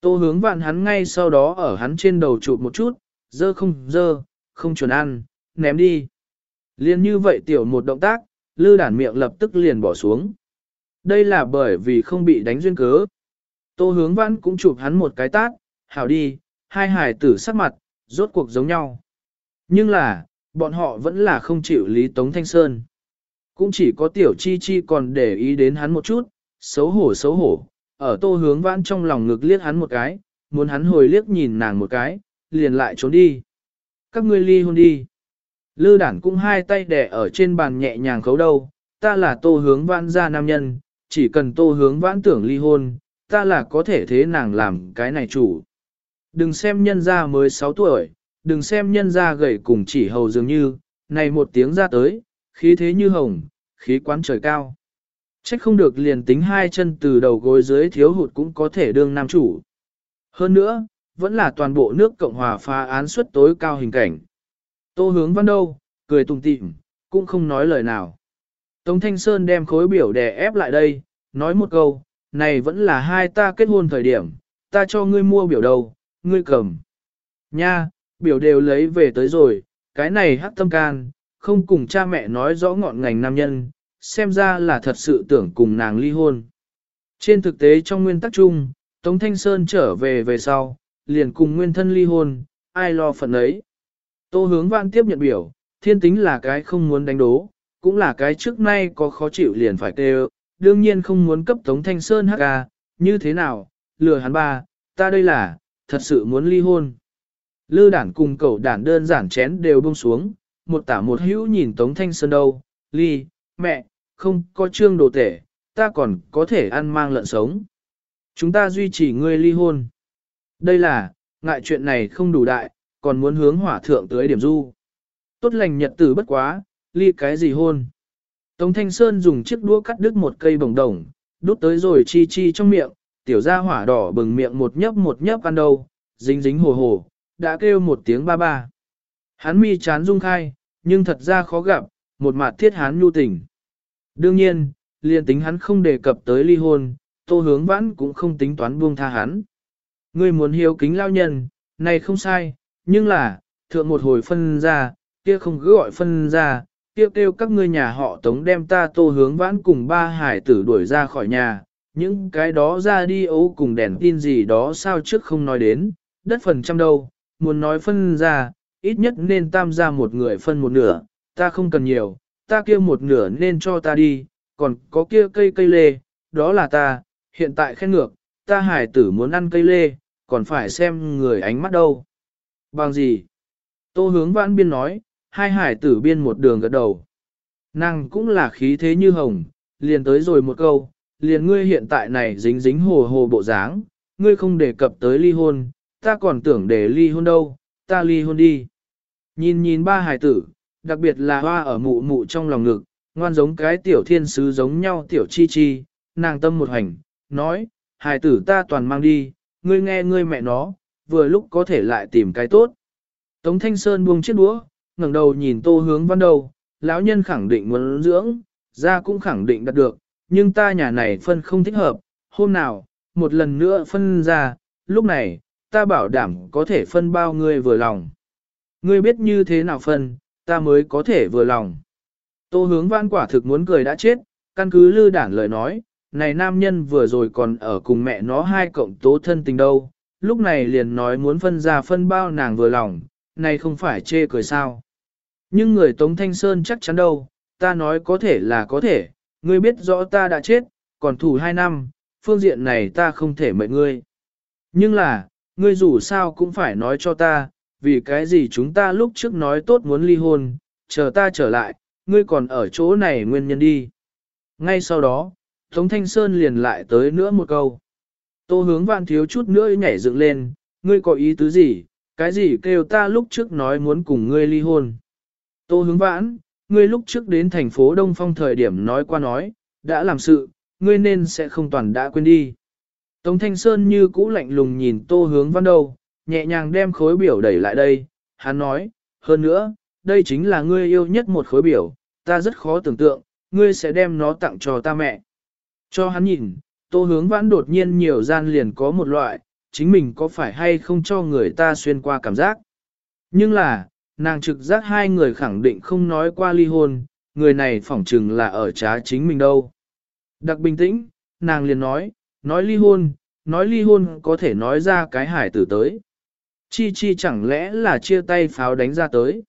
Tô hướng vạn hắn ngay sau đó ở hắn trên đầu chụp một chút, dơ không dơ, không chuẩn ăn, ném đi. Liên như vậy tiểu một động tác, lư đản miệng lập tức liền bỏ xuống. Đây là bởi vì không bị đánh duyên cớ. Tô hướng vãn cũng chụp hắn một cái tát, hảo đi, hai hải tử sắc mặt, rốt cuộc giống nhau. Nhưng là, bọn họ vẫn là không chịu lý Tống Thanh Sơn. Cũng chỉ có tiểu chi chi còn để ý đến hắn một chút, xấu hổ xấu hổ, ở tô hướng vãn trong lòng ngực liếc hắn một cái, muốn hắn hồi liếc nhìn nàng một cái, liền lại trốn đi. Các ngươi ly hôn đi. Lư đản cũng hai tay đẻ ở trên bàn nhẹ nhàng khấu đầu, ta là tô hướng vãn ra nam nhân, chỉ cần tô hướng vãn tưởng ly hôn, ta là có thể thế nàng làm cái này chủ. Đừng xem nhân ra mới 6 tuổi, đừng xem nhân ra gầy cùng chỉ hầu dường như, này một tiếng ra tới, khí thế như hồng, khí quán trời cao. Trách không được liền tính hai chân từ đầu gối dưới thiếu hụt cũng có thể đương nam chủ. Hơn nữa, vẫn là toàn bộ nước Cộng hòa phá án suất tối cao hình cảnh. Tô hướng văn đâu, cười tùng tịm, cũng không nói lời nào. Tống Thanh Sơn đem khối biểu đè ép lại đây, nói một câu, này vẫn là hai ta kết hôn thời điểm, ta cho ngươi mua biểu đầu ngươi cầm. Nha, biểu đều lấy về tới rồi, cái này hắc tâm can, không cùng cha mẹ nói rõ ngọn ngành nam nhân, xem ra là thật sự tưởng cùng nàng ly hôn. Trên thực tế trong nguyên tắc chung, Tống Thanh Sơn trở về về sau, liền cùng nguyên thân ly hôn, ai lo phận ấy. Tô hướng vạn tiếp nhận biểu, thiên tính là cái không muốn đánh đố, cũng là cái trước nay có khó chịu liền phải kêu, đương nhiên không muốn cấp Tống Thanh Sơn hắc ca, như thế nào, lừa hắn ba, ta đây là, thật sự muốn ly hôn. Lư đản cùng cậu đản đơn giản chén đều buông xuống, một tả một hữu nhìn Tống Thanh Sơn đâu, ly, mẹ, không có trương đồ tể, ta còn có thể ăn mang lợn sống. Chúng ta duy trì ngươi ly hôn. Đây là, ngại chuyện này không đủ đại, còn muốn hướng hỏa thượng tới điểm du. Tốt lành nhật tử bất quá, ly cái gì hôn. Tống Thanh Sơn dùng chiếc đũa cắt đứt một cây bồng đồng, đút tới rồi chi chi trong miệng, tiểu gia hỏa đỏ bừng miệng một nhấp một nhấp ăn đâu, dính dính hồ hồ, đã kêu một tiếng ba ba. Hắn mi chán rung khai, nhưng thật ra khó gặp, một mặt thiết hắn nhu tình. Đương nhiên, liền tính hắn không đề cập tới ly hôn, tô hướng vãn cũng không tính toán buông tha hắn. Ngươi muốn hiếu kính lao nhân, này không sai, nhưng là, thượng một hồi phân ra, kia không cứ gọi phân ra, kêu kêu các ngươi nhà họ tống đem ta tô hướng vãn cùng ba hải tử đuổi ra khỏi nhà, những cái đó ra đi ấu cùng đèn tin gì đó sao trước không nói đến, đất phần trăm đâu, muốn nói phân ra, ít nhất nên tam ra một người phân một nửa, ta không cần nhiều, ta kia một nửa nên cho ta đi, còn có kia cây cây lê, đó là ta, hiện tại khen ngược, ta hải tử muốn ăn cây lê, còn phải xem người ánh mắt đâu. Bằng gì? Tô hướng vãn biên nói, hai hải tử biên một đường gật đầu. Nàng cũng là khí thế như hồng, liền tới rồi một câu, liền ngươi hiện tại này dính dính hồ hồ bộ dáng, ngươi không đề cập tới ly hôn, ta còn tưởng để ly hôn đâu, ta ly hôn đi. Nhìn nhìn ba hải tử, đặc biệt là hoa ở mụ mụ trong lòng ngực, ngoan giống cái tiểu thiên sứ giống nhau tiểu chi chi, nàng tâm một hành, nói, hải tử ta toàn mang đi, ngươi nghe ngươi mẹ nó, vừa lúc có thể lại tìm cái tốt. Tống Thanh Sơn buông chiếc đũa, ngẩng đầu nhìn tô hướng văn đầu, lão nhân khẳng định muốn dưỡng, ra cũng khẳng định đạt được, nhưng ta nhà này phân không thích hợp, hôm nào, một lần nữa phân ra, lúc này, ta bảo đảm có thể phân bao ngươi vừa lòng. Ngươi biết như thế nào phân, ta mới có thể vừa lòng. Tô hướng văn quả thực muốn cười đã chết, căn cứ lư đản lời nói, này nam nhân vừa rồi còn ở cùng mẹ nó hai cộng tố thân tình đâu, lúc này liền nói muốn phân ra phân bao nàng vừa lòng, này không phải chê cười sao. Nhưng người Tống Thanh Sơn chắc chắn đâu, ta nói có thể là có thể, ngươi biết rõ ta đã chết, còn thủ hai năm, phương diện này ta không thể mệnh ngươi. Nhưng là, ngươi dù sao cũng phải nói cho ta, vì cái gì chúng ta lúc trước nói tốt muốn ly hôn, chờ ta trở lại, ngươi còn ở chỗ này nguyên nhân đi. Ngay sau đó, Tống Thanh Sơn liền lại tới nữa một câu. Tô hướng vạn thiếu chút nữa nhảy dựng lên, ngươi có ý tứ gì, cái gì kêu ta lúc trước nói muốn cùng ngươi ly hôn. Tô hướng vãn, ngươi lúc trước đến thành phố Đông Phong thời điểm nói qua nói, đã làm sự, ngươi nên sẽ không toàn đã quên đi. Tống Thanh Sơn như cũ lạnh lùng nhìn tô hướng văn đầu, nhẹ nhàng đem khối biểu đẩy lại đây, hắn nói, hơn nữa, đây chính là ngươi yêu nhất một khối biểu, ta rất khó tưởng tượng, ngươi sẽ đem nó tặng cho ta mẹ. Cho hắn nhìn, tô hướng vãn đột nhiên nhiều gian liền có một loại, chính mình có phải hay không cho người ta xuyên qua cảm giác. Nhưng là, nàng trực giác hai người khẳng định không nói qua ly hôn, người này phỏng chừng là ở trá chính mình đâu. Đặc bình tĩnh, nàng liền nói, nói ly hôn, nói ly hôn có thể nói ra cái hải tử tới. Chi chi chẳng lẽ là chia tay pháo đánh ra tới.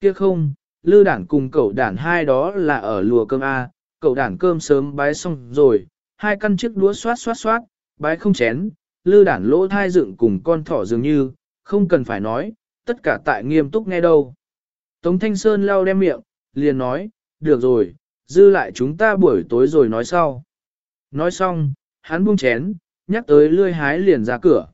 Kia không, lư đản cùng cậu đản hai đó là ở lùa cơm A, cậu đản cơm sớm bái xong rồi, hai căn chiếc đũa xoát xoát xoát, bái không chén, lư đản lỗ thai dựng cùng con thỏ dường như, không cần phải nói, tất cả tại nghiêm túc nghe đâu. Tống Thanh Sơn lau đem miệng, liền nói, được rồi, dư lại chúng ta buổi tối rồi nói sau. Nói xong, hắn buông chén, nhắc tới lươi hái liền ra cửa.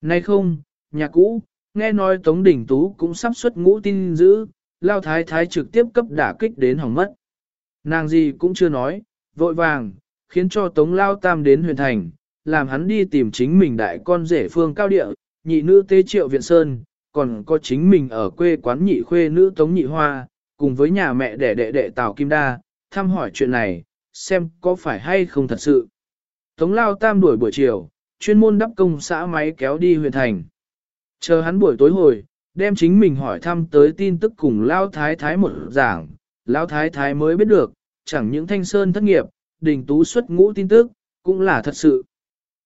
Nay không, nhà cũ, nghe nói Tống Đình Tú cũng sắp xuất ngũ tin dữ, lao thái thái trực tiếp cấp đả kích đến hỏng mất. Nàng gì cũng chưa nói, vội vàng, khiến cho Tống Lao Tam đến huyền thành, làm hắn đi tìm chính mình đại con rể phương cao địa, nhị nữ tế triệu viện sơn, còn có chính mình ở quê quán nhị khuê nữ Tống Nhị Hoa, cùng với nhà mẹ đẻ đệ đệ Tào Kim Đa, thăm hỏi chuyện này, xem có phải hay không thật sự. Tống Lao Tam đuổi buổi chiều, chuyên môn đắp công xã máy kéo đi huyện thành. Chờ hắn buổi tối hồi, đem chính mình hỏi thăm tới tin tức cùng Lao Thái Thái một giảng, Lao Thái Thái mới biết được, chẳng những thanh sơn thất nghiệp, đình tú xuất ngũ tin tức, cũng là thật sự.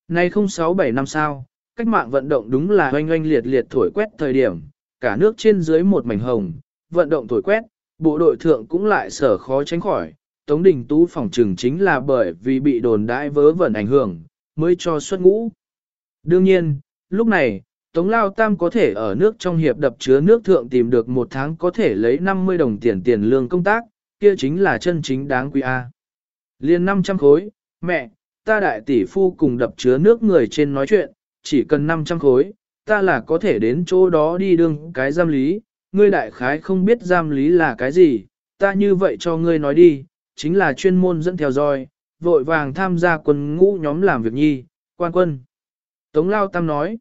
Nay không 6-7 năm sau, cách mạng vận động đúng là oanh oanh liệt liệt thổi quét thời điểm, cả nước trên dưới một mảnh hồng, vận động thổi quét, bộ đội thượng cũng lại sở khó tránh khỏi. Tống Đình Tú phòng trừng chính là bởi vì bị đồn đãi vớ vẩn ảnh hưởng, mới cho xuất ngũ. Đương nhiên, lúc này, Tống Lao Tam có thể ở nước trong hiệp đập chứa nước thượng tìm được một tháng có thể lấy 50 đồng tiền tiền lương công tác, kia chính là chân chính đáng quý A. Liên 500 khối, mẹ, ta đại tỷ phu cùng đập chứa nước người trên nói chuyện, chỉ cần 500 khối, ta là có thể đến chỗ đó đi đương cái giam lý, ngươi đại khái không biết giam lý là cái gì, ta như vậy cho ngươi nói đi, chính là chuyên môn dẫn theo dõi, vội vàng tham gia quân ngũ nhóm làm việc nhi, quan quân. Tống Lao Tam nói,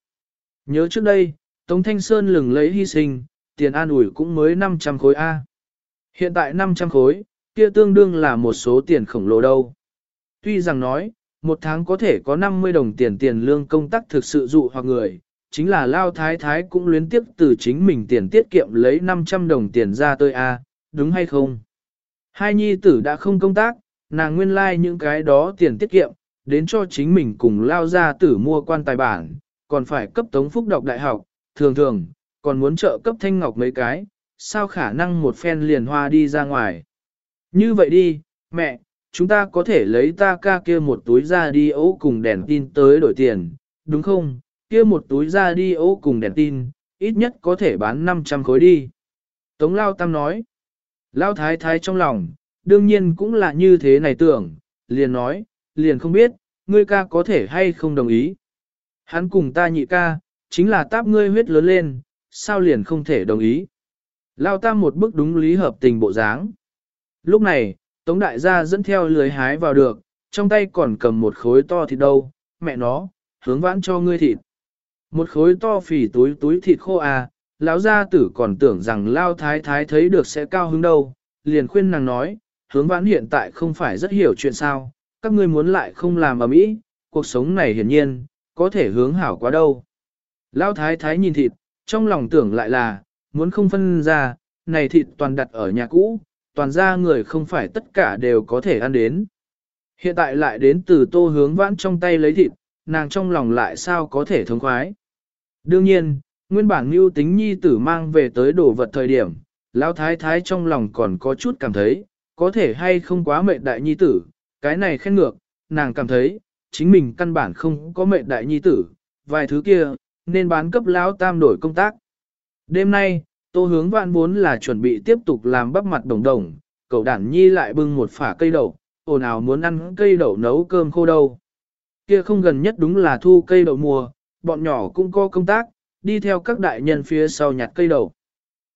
nhớ trước đây, Tống Thanh Sơn lừng lấy hy sinh, tiền an ủi cũng mới 500 khối A. Hiện tại 500 khối, kia tương đương là một số tiền khổng lồ đâu. Tuy rằng nói, một tháng có thể có 50 đồng tiền tiền lương công tác thực sự dụ hoặc người, chính là Lao Thái Thái cũng luyến tiếp từ chính mình tiền tiết kiệm lấy 500 đồng tiền ra tôi a đúng hay không? Hai nhi tử đã không công tác, nàng nguyên lai like những cái đó tiền tiết kiệm, đến cho chính mình cùng Lao ra tử mua quan tài bản, còn phải cấp tống phúc đọc đại học, thường thường, còn muốn trợ cấp thanh ngọc mấy cái, sao khả năng một phen liền hoa đi ra ngoài. Như vậy đi, mẹ, chúng ta có thể lấy ta ca kia một túi ra đi ấu cùng đèn tin tới đổi tiền, đúng không? Kia một túi ra đi ấu cùng đèn tin, ít nhất có thể bán 500 khối đi. Tống Lao Tam nói, Lao Thái Thái trong lòng, đương nhiên cũng là như thế này tưởng, liền nói, liền không biết, ngươi ca có thể hay không đồng ý. Hắn cùng ta nhị ca, chính là táp ngươi huyết lớn lên, sao liền không thể đồng ý. Lao Tam một bức đúng lý hợp tình bộ dáng. Lúc này, Tống đại gia dẫn theo lưới hái vào được, trong tay còn cầm một khối to thịt đâu, mẹ nó, hướng vãn cho ngươi thịt. Một khối to phì túi túi thịt khô à, lão gia tử còn tưởng rằng lao thái thái thấy được sẽ cao hứng đâu, liền khuyên nàng nói, hướng vãn hiện tại không phải rất hiểu chuyện sao, các ngươi muốn lại không làm ở mỹ, cuộc sống này hiển nhiên, có thể hướng hảo quá đâu. Lao thái thái nhìn thịt, trong lòng tưởng lại là, muốn không phân ra, này thịt toàn đặt ở nhà cũ, toàn ra người không phải tất cả đều có thể ăn đến. Hiện tại lại đến từ tô hướng vãn trong tay lấy thịt, nàng trong lòng lại sao có thể thống khoái. Đương nhiên, nguyên bản mưu tính nhi tử mang về tới đồ vật thời điểm, lão thái thái trong lòng còn có chút cảm thấy, có thể hay không quá mệt đại nhi tử, cái này khen ngược, nàng cảm thấy, chính mình căn bản không có mệt đại nhi tử, vài thứ kia, nên bán cấp lão tam đổi công tác. Đêm nay, tô hướng vạn vốn là chuẩn bị tiếp tục làm bắp mặt đồng đồng, cậu đản nhi lại bưng một phả cây đậu, ồn ào muốn ăn cây đậu nấu cơm khô đâu. Kia không gần nhất đúng là thu cây đậu mùa, bọn nhỏ cũng có công tác, đi theo các đại nhân phía sau nhặt cây đậu.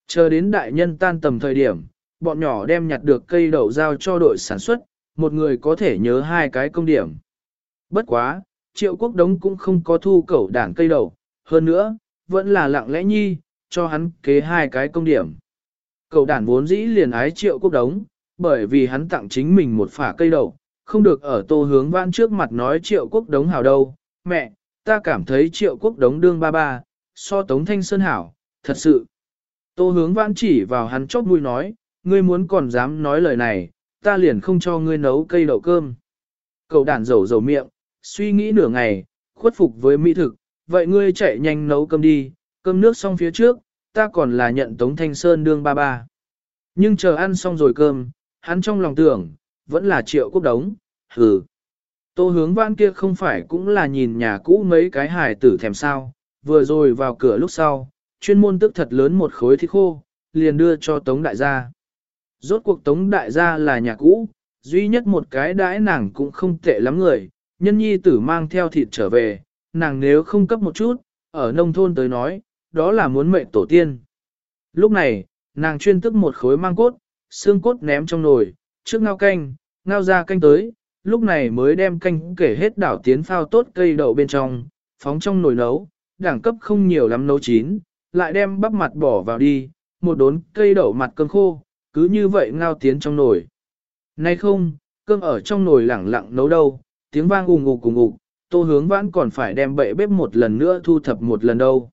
Chờ đến đại nhân tan tầm thời điểm, bọn nhỏ đem nhặt được cây đậu giao cho đội sản xuất, một người có thể nhớ hai cái công điểm. Bất quá, triệu quốc đống cũng không có thu cẩu đảng cây đậu, hơn nữa, vẫn là lặng lẽ nhi, cho hắn kế hai cái công điểm. Cậu đản vốn dĩ liền ái triệu quốc đống, bởi vì hắn tặng chính mình một phả cây đậu, không được ở tô hướng vãn trước mặt nói triệu quốc đống hảo đâu. Mẹ, ta cảm thấy triệu quốc đống đương ba ba, so tống thanh sơn hảo, thật sự. Tô hướng vãn chỉ vào hắn chóp mũi nói, ngươi muốn còn dám nói lời này, ta liền không cho ngươi nấu cây đậu cơm. Cậu đản dầu dầu miệng, suy nghĩ nửa ngày, khuất phục với mỹ thực, vậy ngươi chạy nhanh nấu cơm đi, cơm nước xong phía trước, ta còn là nhận Tống Thanh Sơn đương ba ba. Nhưng chờ ăn xong rồi cơm, hắn trong lòng tưởng, vẫn là triệu quốc đống, hừ. Tô hướng văn kia không phải cũng là nhìn nhà cũ mấy cái hài tử thèm sao, vừa rồi vào cửa lúc sau, chuyên môn tức thật lớn một khối thịt khô, liền đưa cho Tống Đại gia. Rốt cuộc Tống Đại gia là nhà cũ, duy nhất một cái đãi nàng cũng không tệ lắm người, nhân nhi tử mang theo thịt trở về, nàng nếu không cấp một chút, ở nông thôn tới nói, đó là muốn mệnh tổ tiên. Lúc này, nàng chuyên tức một khối mang cốt, xương cốt ném trong nồi, trước ngao canh, ngao ra canh tới, lúc này mới đem canh kể hết đảo tiến phao tốt cây đậu bên trong, phóng trong nồi nấu, đẳng cấp không nhiều lắm nấu chín, lại đem bắp mặt bỏ vào đi, một đốn cây đậu mặt cơm khô, cứ như vậy ngao tiến trong nồi. Nay không, cơm ở trong nồi lẳng lặng nấu đâu, tiếng vang ùng ục cùng ục, tô hướng vãn còn phải đem bệ bếp một lần nữa thu thập một lần đâu.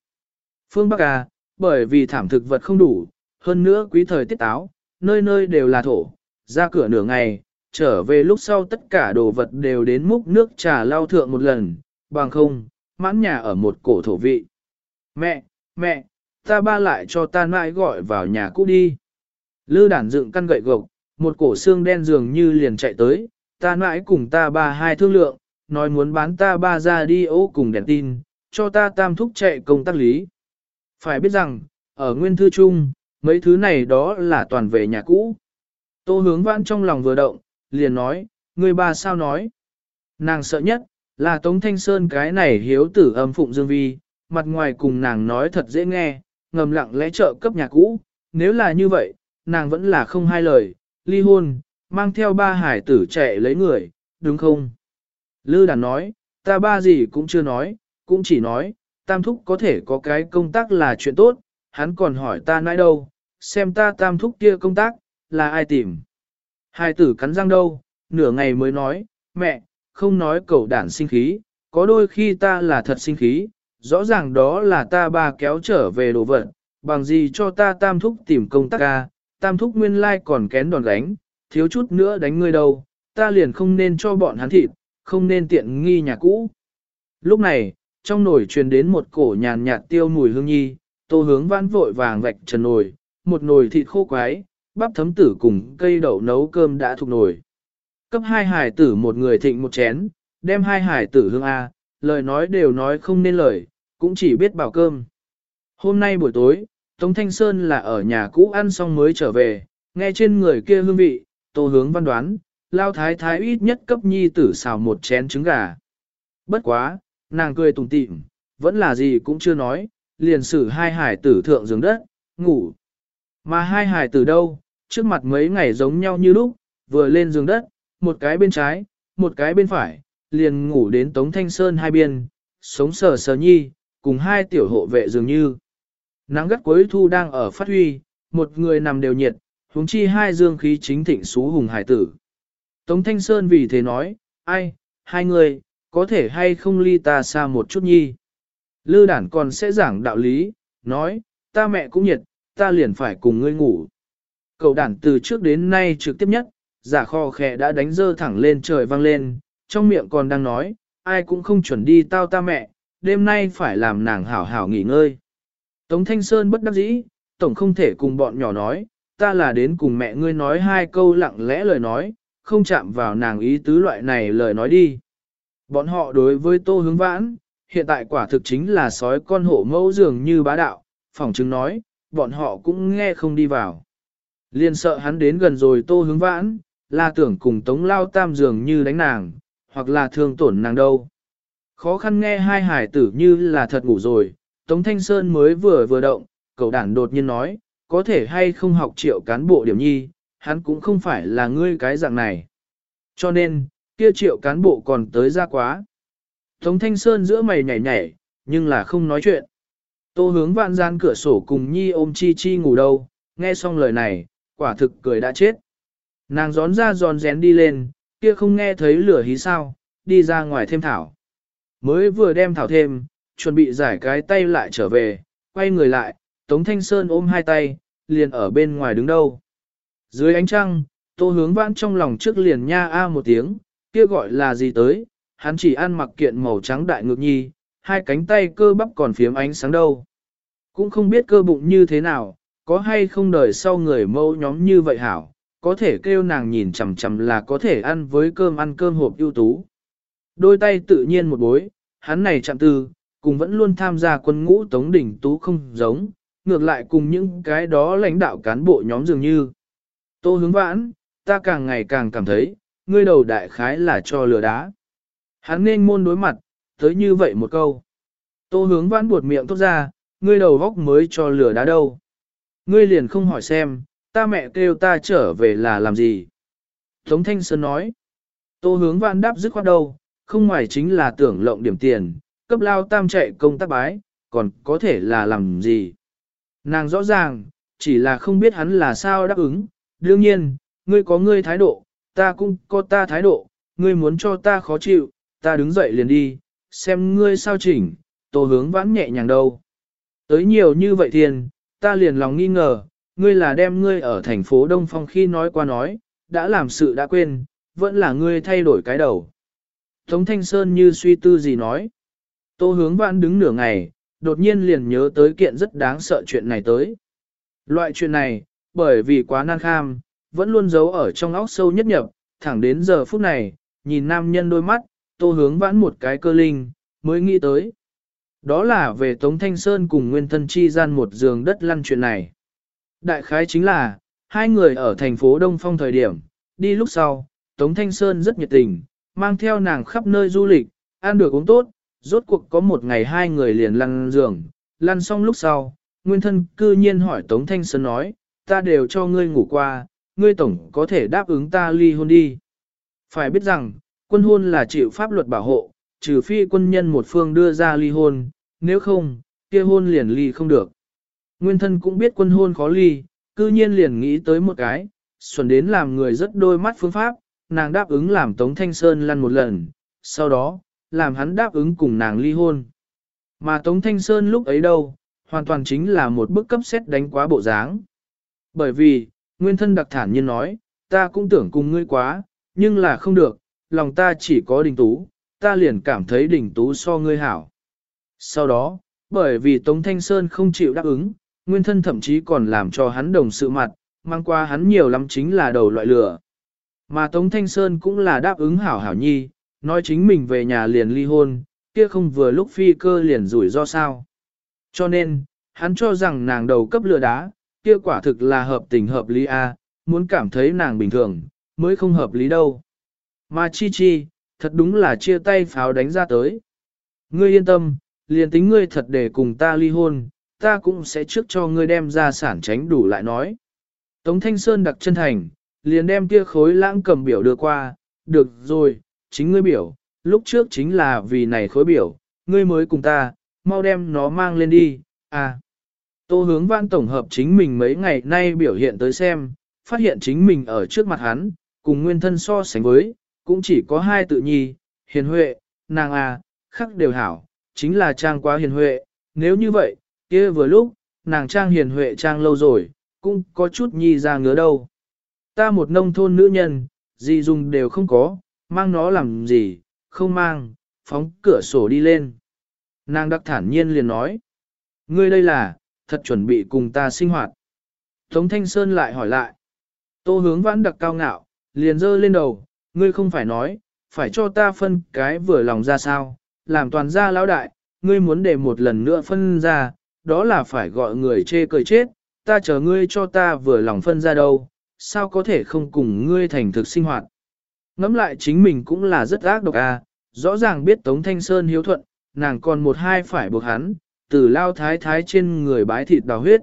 Phương Bắc à, bởi vì thảm thực vật không đủ, hơn nữa quý thời tiết táo, nơi nơi đều là thổ, ra cửa nửa ngày, trở về lúc sau tất cả đồ vật đều đến múc nước trà lau thượng một lần, bằng không, mãn nhà ở một cổ thổ vị. Mẹ, mẹ, ta ba lại cho ta nãi gọi vào nhà cũ đi. Lư đản dựng căn gậy gộc, một cổ xương đen dường như liền chạy tới, ta nãi cùng ta ba hai thương lượng, nói muốn bán ta ba ra đi ô cùng đèn tin, cho ta tam thúc chạy công tác lý. Phải biết rằng, ở nguyên thư chung, mấy thứ này đó là toàn về nhà cũ. Tô hướng vãn trong lòng vừa động, liền nói, người bà sao nói. Nàng sợ nhất, là Tống Thanh Sơn cái này hiếu tử âm phụng dương vi, mặt ngoài cùng nàng nói thật dễ nghe, ngầm lặng lẽ trợ cấp nhà cũ, nếu là như vậy, nàng vẫn là không hai lời, ly hôn, mang theo ba hải tử chạy lấy người, đúng không? Lư đàn nói, ta ba gì cũng chưa nói, cũng chỉ nói, tam thúc có thể có cái công tác là chuyện tốt, hắn còn hỏi ta nãi đâu, xem ta tam thúc kia công tác, là ai tìm. Hai tử cắn răng đâu, nửa ngày mới nói, mẹ, không nói cậu đản sinh khí, có đôi khi ta là thật sinh khí, rõ ràng đó là ta ba kéo trở về đồ vật, bằng gì cho ta tam thúc tìm công tác ca, tam thúc nguyên lai còn kén đòn gánh, thiếu chút nữa đánh ngươi đâu, ta liền không nên cho bọn hắn thịt, không nên tiện nghi nhà cũ. Lúc này, trong nồi truyền đến một cổ nhàn nhạt tiêu mùi hương nhi, tô hướng vãn vội vàng vạch trần nồi, một nồi thịt khô quái, bắp thấm tử cùng cây đậu nấu cơm đã thuộc nồi. Cấp hai hải tử một người thịnh một chén, đem hai hải tử hương A, lời nói đều nói không nên lời, cũng chỉ biết bảo cơm. Hôm nay buổi tối, Tống Thanh Sơn là ở nhà cũ ăn xong mới trở về, nghe trên người kia hương vị, tô hướng văn đoán, lao thái thái ít nhất cấp nhi tử xào một chén trứng gà. Bất quá, nàng cười tủm tịm, vẫn là gì cũng chưa nói, liền xử hai hải tử thượng giường đất, ngủ. Mà hai hải tử đâu, trước mặt mấy ngày giống nhau như lúc, vừa lên giường đất, một cái bên trái, một cái bên phải, liền ngủ đến Tống Thanh Sơn hai bên, sống sờ sờ nhi, cùng hai tiểu hộ vệ dường như. Nắng gắt cuối thu đang ở phát huy, một người nằm đều nhiệt, huống chi hai dương khí chính thịnh xú hùng hải tử. Tống Thanh Sơn vì thế nói, ai, hai người, có thể hay không ly ta xa một chút nhi. Lư đản còn sẽ giảng đạo lý, nói, ta mẹ cũng nhiệt, ta liền phải cùng ngươi ngủ. Cậu đản từ trước đến nay trực tiếp nhất, giả kho khẽ đã đánh dơ thẳng lên trời vang lên, trong miệng còn đang nói, ai cũng không chuẩn đi tao ta mẹ, đêm nay phải làm nàng hảo hảo nghỉ ngơi. Tống Thanh Sơn bất đắc dĩ, tổng không thể cùng bọn nhỏ nói, ta là đến cùng mẹ ngươi nói hai câu lặng lẽ lời nói, không chạm vào nàng ý tứ loại này lời nói đi. Bọn họ đối với tô hướng vãn, hiện tại quả thực chính là sói con hổ mẫu dường như bá đạo, phỏng chứng nói, bọn họ cũng nghe không đi vào. Liên sợ hắn đến gần rồi tô hướng vãn, là tưởng cùng tống lao tam dường như đánh nàng, hoặc là thương tổn nàng đâu. Khó khăn nghe hai hải tử như là thật ngủ rồi, Tống Thanh Sơn mới vừa vừa động, cậu đản đột nhiên nói, có thể hay không học triệu cán bộ điểm nhi, hắn cũng không phải là ngươi cái dạng này. Cho nên, kia triệu cán bộ còn tới ra quá. Tống Thanh Sơn giữa mày nhảy nhảy, nhưng là không nói chuyện. Tô hướng vạn gian cửa sổ cùng nhi ôm chi chi ngủ đâu, nghe xong lời này, quả thực cười đã chết. Nàng gión ra giòn rén đi lên, kia không nghe thấy lửa hí sao, đi ra ngoài thêm thảo. Mới vừa đem thảo thêm, chuẩn bị giải cái tay lại trở về, quay người lại, Tống Thanh Sơn ôm hai tay, liền ở bên ngoài đứng đâu. Dưới ánh trăng, tô hướng vãn trong lòng trước liền nha a một tiếng, kia gọi là gì tới, hắn chỉ ăn mặc kiện màu trắng đại ngược nhi, hai cánh tay cơ bắp còn phiếm ánh sáng đâu. Cũng không biết cơ bụng như thế nào, có hay không đời sau người mâu nhóm như vậy hảo, có thể kêu nàng nhìn chằm chằm là có thể ăn với cơm ăn cơm hộp ưu tú. Đôi tay tự nhiên một bối, hắn này chạm tư, cùng vẫn luôn tham gia quân ngũ Tống Đỉnh Tú không giống, ngược lại cùng những cái đó lãnh đạo cán bộ nhóm dường như. Tô hướng vãn, ta càng ngày càng cảm thấy, ngươi đầu đại khái là cho lừa đá. Hắn nên môn đối mặt, tới như vậy một câu. Tô hướng vãn buột miệng tốt ra, ngươi đầu vóc mới cho lửa đá đâu. Ngươi liền không hỏi xem, ta mẹ kêu ta trở về là làm gì. Tống Thanh Sơn nói, tô hướng vãn đáp dứt khoát đâu, không ngoài chính là tưởng lộng điểm tiền, cấp lao tam chạy công tác bái, còn có thể là làm gì. Nàng rõ ràng, chỉ là không biết hắn là sao đáp ứng, đương nhiên, ngươi có ngươi thái độ, ta cũng có ta thái độ, ngươi muốn cho ta khó chịu, ta đứng dậy liền đi, xem ngươi sao chỉnh, tổ hướng vãn nhẹ nhàng đâu. Tới nhiều như vậy thiền, ta liền lòng nghi ngờ, ngươi là đem ngươi ở thành phố Đông Phong khi nói qua nói, đã làm sự đã quên, vẫn là ngươi thay đổi cái đầu. Tống Thanh Sơn như suy tư gì nói. Tô hướng vãn đứng nửa ngày, đột nhiên liền nhớ tới kiện rất đáng sợ chuyện này tới. Loại chuyện này, bởi vì quá nan kham, vẫn luôn giấu ở trong óc sâu nhất nhập, thẳng đến giờ phút này, nhìn nam nhân đôi mắt, tô hướng vãn một cái cơ linh, mới nghĩ tới. Đó là về Tống Thanh Sơn cùng Nguyên Thân Chi gian một giường đất lăn chuyện này. Đại khái chính là, hai người ở thành phố Đông Phong thời điểm, đi lúc sau, Tống Thanh Sơn rất nhiệt tình, mang theo nàng khắp nơi du lịch, ăn được uống tốt, rốt cuộc có một ngày hai người liền lăn giường, lăn xong lúc sau, Nguyên Thân cư nhiên hỏi Tống Thanh Sơn nói, ta đều cho ngươi ngủ qua, ngươi tổng có thể đáp ứng ta ly hôn đi. Phải biết rằng, quân hôn là chịu pháp luật bảo hộ, trừ phi quân nhân một phương đưa ra ly hôn, nếu không, kia hôn liền ly không được. Nguyên thân cũng biết quân hôn khó ly, cư nhiên liền nghĩ tới một cái, xuẩn đến làm người rất đôi mắt phương pháp, nàng đáp ứng làm Tống Thanh Sơn lăn một lần, sau đó, làm hắn đáp ứng cùng nàng ly hôn. Mà Tống Thanh Sơn lúc ấy đâu, hoàn toàn chính là một bức cấp xét đánh quá bộ dáng. Bởi vì, nguyên thân đặc thản nhiên nói, ta cũng tưởng cùng ngươi quá, nhưng là không được, lòng ta chỉ có đình tú, ta liền cảm thấy đình tú so ngươi hảo. Sau đó, bởi vì Tống Thanh Sơn không chịu đáp ứng, nguyên thân thậm chí còn làm cho hắn đồng sự mặt, mang qua hắn nhiều lắm chính là đầu loại lửa. Mà Tống Thanh Sơn cũng là đáp ứng hảo hảo nhi, nói chính mình về nhà liền ly hôn, kia không vừa lúc phi cơ liền rủi do sao. Cho nên, hắn cho rằng nàng đầu cấp lừa đá, kia quả thực là hợp tình hợp lý a, muốn cảm thấy nàng bình thường, mới không hợp lý đâu. Mà chi chi, thật đúng là chia tay pháo đánh ra tới. Ngươi yên tâm, liền tính ngươi thật để cùng ta ly hôn, ta cũng sẽ trước cho ngươi đem ra sản tránh đủ lại nói. Tống Thanh Sơn đặc chân thành, liền đem kia khối lãng cầm biểu đưa qua, được rồi, chính ngươi biểu, lúc trước chính là vì này khối biểu, ngươi mới cùng ta, mau đem nó mang lên đi, à. Tô hướng văn tổng hợp chính mình mấy ngày nay biểu hiện tới xem, phát hiện chính mình ở trước mặt hắn, cùng nguyên thân so sánh với, cũng chỉ có hai tự nhi, hiền huệ, nàng à, khắc đều hảo, chính là trang quá hiền huệ, nếu như vậy, kia vừa lúc, nàng trang hiền huệ trang lâu rồi, cũng có chút nhi ra ngứa đâu. Ta một nông thôn nữ nhân, gì dùng đều không có, mang nó làm gì, không mang, phóng cửa sổ đi lên. Nàng đặc thản nhiên liền nói. Ngươi đây là, thật chuẩn bị cùng ta sinh hoạt. Tống Thanh Sơn lại hỏi lại. Tô hướng vãn đặc cao ngạo, liền dơ lên đầu, ngươi không phải nói, phải cho ta phân cái vừa lòng ra sao, làm toàn gia lão đại, ngươi muốn để một lần nữa phân ra, đó là phải gọi người chê cười chết, ta chờ ngươi cho ta vừa lòng phân ra đâu, sao có thể không cùng ngươi thành thực sinh hoạt. Ngắm lại chính mình cũng là rất ác độc à, rõ ràng biết Tống Thanh Sơn hiếu thuận, nàng còn một hai phải buộc hắn, từ lao thái thái trên người bái thịt đào huyết.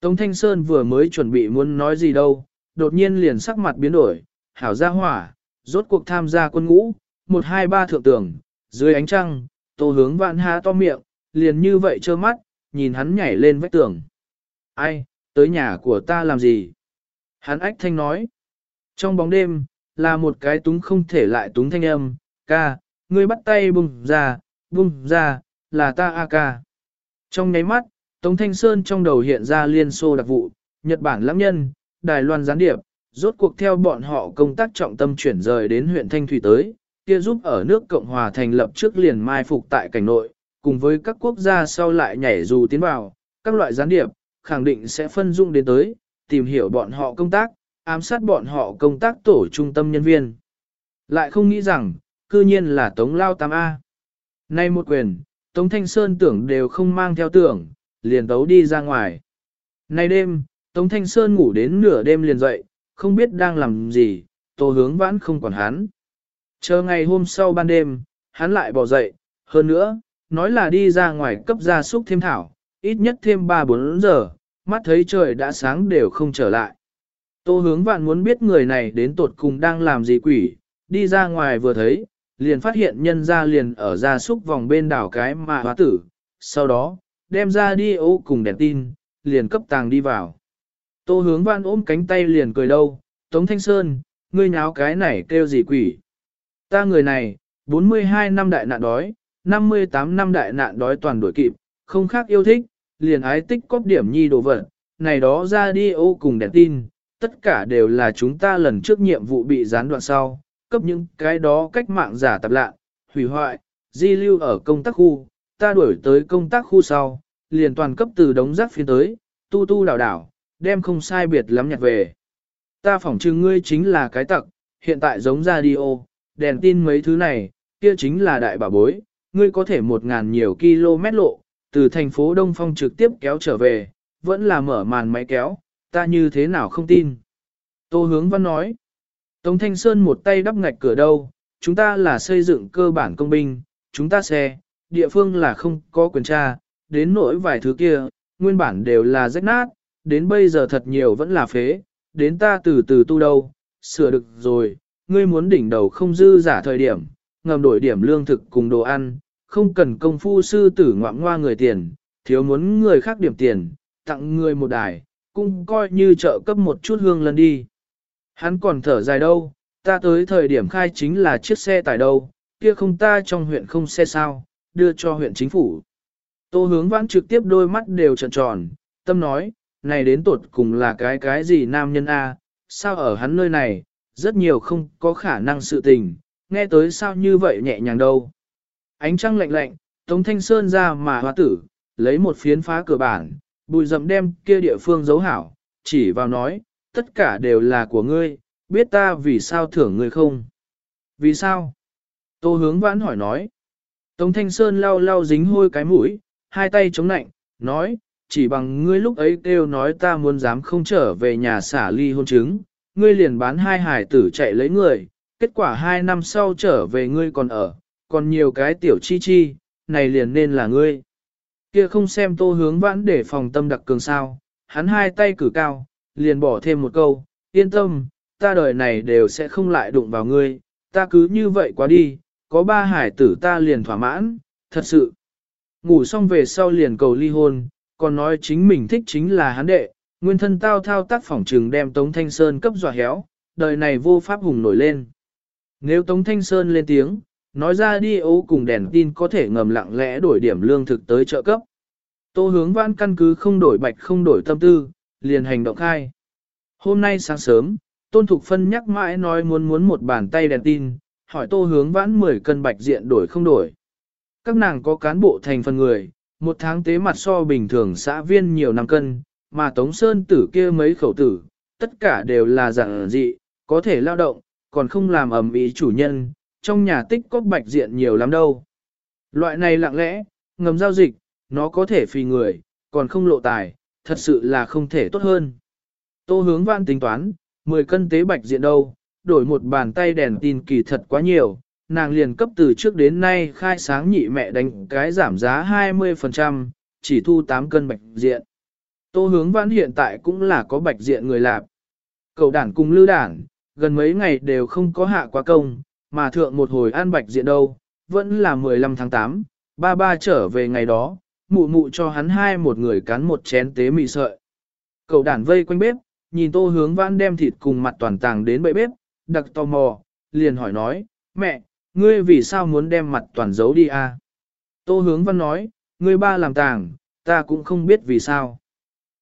Tống Thanh Sơn vừa mới chuẩn bị muốn nói gì đâu, đột nhiên liền sắc mặt biến đổi, hảo gia hỏa, rốt cuộc tham gia quân ngũ, một hai ba thượng tưởng, dưới ánh trăng, tô hướng vạn há to miệng, liền như vậy trơ mắt, nhìn hắn nhảy lên vách tường. Ai, tới nhà của ta làm gì? Hắn ách thanh nói. Trong bóng đêm, là một cái túng không thể lại túng thanh âm, ca, ngươi bắt tay bùng ra, bùng ra, là ta a ca. Trong nháy mắt, Tống Thanh Sơn trong đầu hiện ra liên xô đặc vụ, Nhật Bản lãng nhân, Đài Loan gián điệp, rốt cuộc theo bọn họ công tác trọng tâm chuyển rời đến huyện Thanh Thủy tới, kia giúp ở nước Cộng Hòa thành lập trước liền mai phục tại cảnh nội, cùng với các quốc gia sau lại nhảy dù tiến vào, các loại gián điệp, khẳng định sẽ phân dung đến tới, tìm hiểu bọn họ công tác, ám sát bọn họ công tác tổ trung tâm nhân viên. Lại không nghĩ rằng, cư nhiên là Tống Lao Tam A. Nay một quyền, Tống Thanh Sơn tưởng đều không mang theo tưởng, liền tấu đi ra ngoài. Nay đêm, Tống Thanh Sơn ngủ đến nửa đêm liền dậy, không biết đang làm gì, tô hướng vãn không còn hắn. Chờ ngày hôm sau ban đêm, hắn lại bỏ dậy, hơn nữa, nói là đi ra ngoài cấp gia súc thêm thảo, ít nhất thêm 3-4 giờ, mắt thấy trời đã sáng đều không trở lại. Tô hướng vạn muốn biết người này đến tột cùng đang làm gì quỷ, đi ra ngoài vừa thấy, liền phát hiện nhân ra liền ở ra súc vòng bên đảo cái mà hóa tử, sau đó, đem ra đi ô cùng đèn tin, liền cấp tàng đi vào. Tô hướng văn ôm cánh tay liền cười đâu, Tống Thanh Sơn, ngươi nháo cái này kêu gì quỷ. Ta người này, 42 năm đại nạn đói, 58 năm đại nạn đói toàn đổi kịp, không khác yêu thích, liền ái tích cóp điểm nhi đồ vật, này đó ra đi ô cùng đèn tin, tất cả đều là chúng ta lần trước nhiệm vụ bị gián đoạn sau, cấp những cái đó cách mạng giả tạp lạ, hủy hoại, di lưu ở công tác khu, ta đuổi tới công tác khu sau, liền toàn cấp từ đống rác phía tới, tu tu đảo đảo, đem không sai biệt lắm nhặt về. Ta phỏng chừng ngươi chính là cái tặc, hiện tại giống radio, đèn tin mấy thứ này, kia chính là đại bảo bối, ngươi có thể một ngàn nhiều km lộ, từ thành phố Đông Phong trực tiếp kéo trở về, vẫn là mở màn máy kéo, ta như thế nào không tin. Tô Hướng Văn nói, Tống Thanh Sơn một tay đắp ngạch cửa đâu, chúng ta là xây dựng cơ bản công binh, chúng ta xe, địa phương là không có quyền tra, đến nỗi vài thứ kia, nguyên bản đều là rách nát, đến bây giờ thật nhiều vẫn là phế, đến ta từ từ tu đâu, sửa được rồi, ngươi muốn đỉnh đầu không dư giả thời điểm, ngầm đổi điểm lương thực cùng đồ ăn, không cần công phu sư tử ngoạm ngoa người tiền, thiếu muốn người khác điểm tiền, tặng người một đài, cũng coi như trợ cấp một chút hương lần đi. Hắn còn thở dài đâu, ta tới thời điểm khai chính là chiếc xe tải đâu, kia không ta trong huyện không xe sao, đưa cho huyện chính phủ. Tô hướng vãn trực tiếp đôi mắt đều tròn tròn, tâm nói, này đến tột cùng là cái cái gì nam nhân A, sao ở hắn nơi này, rất nhiều không có khả năng sự tình, nghe tới sao như vậy nhẹ nhàng đâu. Ánh trăng lạnh lạnh, Tống Thanh Sơn ra mà hoa tử, lấy một phiến phá cửa bản, bùi rậm đem kia địa phương giấu hảo, chỉ vào nói, tất cả đều là của ngươi, biết ta vì sao thưởng ngươi không? Vì sao? Tô hướng vãn hỏi nói. Tống Thanh Sơn lau lau dính hôi cái mũi, hai tay chống nạnh, nói, chỉ bằng ngươi lúc ấy kêu nói ta muốn dám không trở về nhà xả ly hôn chứng, ngươi liền bán hai hải tử chạy lấy người, kết quả hai năm sau trở về ngươi còn ở, còn nhiều cái tiểu chi chi, này liền nên là ngươi. Kia không xem tô hướng vãn để phòng tâm đặc cường sao, hắn hai tay cử cao, liền bỏ thêm một câu, yên tâm, ta đời này đều sẽ không lại đụng vào ngươi, ta cứ như vậy quá đi, có ba hải tử ta liền thỏa mãn, thật sự. Ngủ xong về sau liền cầu ly hôn, còn nói chính mình thích chính là hắn đệ, nguyên thân tao thao tác phỏng trừng đem Tống Thanh Sơn cấp dọa héo, đời này vô pháp hùng nổi lên. Nếu Tống Thanh Sơn lên tiếng, nói ra đi ấu cùng đèn tin có thể ngầm lặng lẽ đổi điểm lương thực tới trợ cấp. Tô hướng văn căn cứ không đổi bạch không đổi tâm tư, liền hành động khai. Hôm nay sáng sớm, Tôn Thục Phân nhắc mãi nói muốn muốn một bàn tay đèn tin, hỏi tô hướng vãn 10 cân bạch diện đổi không đổi. Các nàng có cán bộ thành phần người, một tháng tế mặt so bình thường xã viên nhiều năm cân, mà Tống Sơn tử kia mấy khẩu tử, tất cả đều là dạng dị, có thể lao động, còn không làm ẩm ý chủ nhân, trong nhà tích có bạch diện nhiều lắm đâu. Loại này lặng lẽ, ngầm giao dịch, nó có thể phì người, còn không lộ tài, thật sự là không thể tốt hơn. Tô hướng văn tính toán, 10 cân tế bạch diện đâu, đổi một bàn tay đèn tin kỳ thật quá nhiều, nàng liền cấp từ trước đến nay khai sáng nhị mẹ đánh cái giảm giá 20%, chỉ thu 8 cân bạch diện. Tô hướng văn hiện tại cũng là có bạch diện người lạp. Cậu đảng cùng lưu đảng, gần mấy ngày đều không có hạ quá công, mà thượng một hồi an bạch diện đâu, vẫn là 15 tháng 8, ba ba trở về ngày đó, mụ mụ cho hắn hai một người cắn một chén tế mì sợi. Cậu đản vây quanh bếp, nhìn tô hướng vãn đem thịt cùng mặt toàn tàng đến bậy bếp, đặc tò mò, liền hỏi nói, mẹ, ngươi vì sao muốn đem mặt toàn giấu đi a? Tô hướng văn nói, ngươi ba làm tàng, ta cũng không biết vì sao.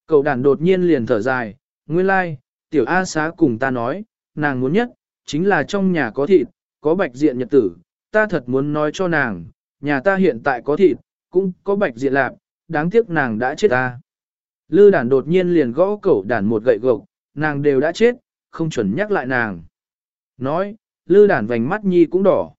Cậu đản đột nhiên liền thở dài, nguyên lai, like, tiểu A xá cùng ta nói, nàng muốn nhất, chính là trong nhà có thịt, có bạch diện nhật tử, ta thật muốn nói cho nàng, nhà ta hiện tại có thịt, cũng có bạch diện lạp, đáng tiếc nàng đã chết ta. Lư đản đột nhiên liền gõ cẩu đản một gậy gộc, nàng đều đã chết, không chuẩn nhắc lại nàng. Nói, lư đản vành mắt nhi cũng đỏ.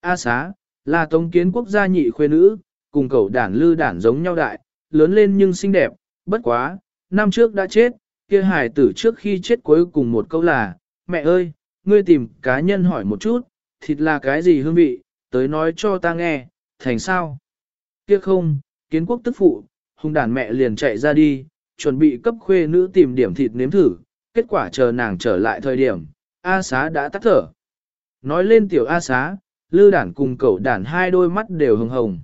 A xá, là tống kiến quốc gia nhị khuê nữ, cùng cẩu đản lư đản giống nhau đại, lớn lên nhưng xinh đẹp, bất quá, năm trước đã chết, kia hài tử trước khi chết cuối cùng một câu là, mẹ ơi, ngươi tìm cá nhân hỏi một chút, thịt là cái gì hương vị, tới nói cho ta nghe, thành sao? Kia không, kiến quốc tức phụ, hung đàn mẹ liền chạy ra đi, chuẩn bị cấp khuê nữ tìm điểm thịt nếm thử, kết quả chờ nàng trở lại thời điểm, A xá đã tắt thở. Nói lên tiểu A xá, lư đản cùng cậu đản hai đôi mắt đều hồng hồng.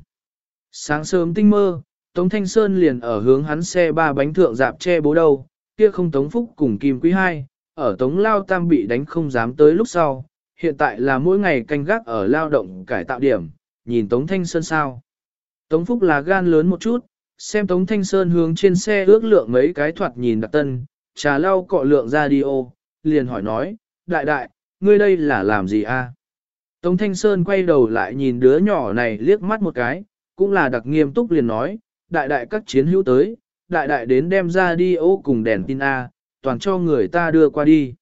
Sáng sớm tinh mơ, Tống Thanh Sơn liền ở hướng hắn xe ba bánh thượng dạp che bố đầu, kia không Tống Phúc cùng Kim Quý hai, ở Tống Lao Tam bị đánh không dám tới lúc sau, hiện tại là mỗi ngày canh gác ở lao động cải tạo điểm, nhìn Tống Thanh Sơn sao. Tống Phúc là gan lớn một chút, xem Tống Thanh Sơn hướng trên xe ước lượng mấy cái thoạt nhìn đặc tân, trà lau cọ lượng radio, liền hỏi nói, đại đại, ngươi đây là làm gì a? Tống Thanh Sơn quay đầu lại nhìn đứa nhỏ này liếc mắt một cái, cũng là đặc nghiêm túc liền nói, đại đại các chiến hữu tới, đại đại đến đem ra đi ô cùng đèn tin A, toàn cho người ta đưa qua đi.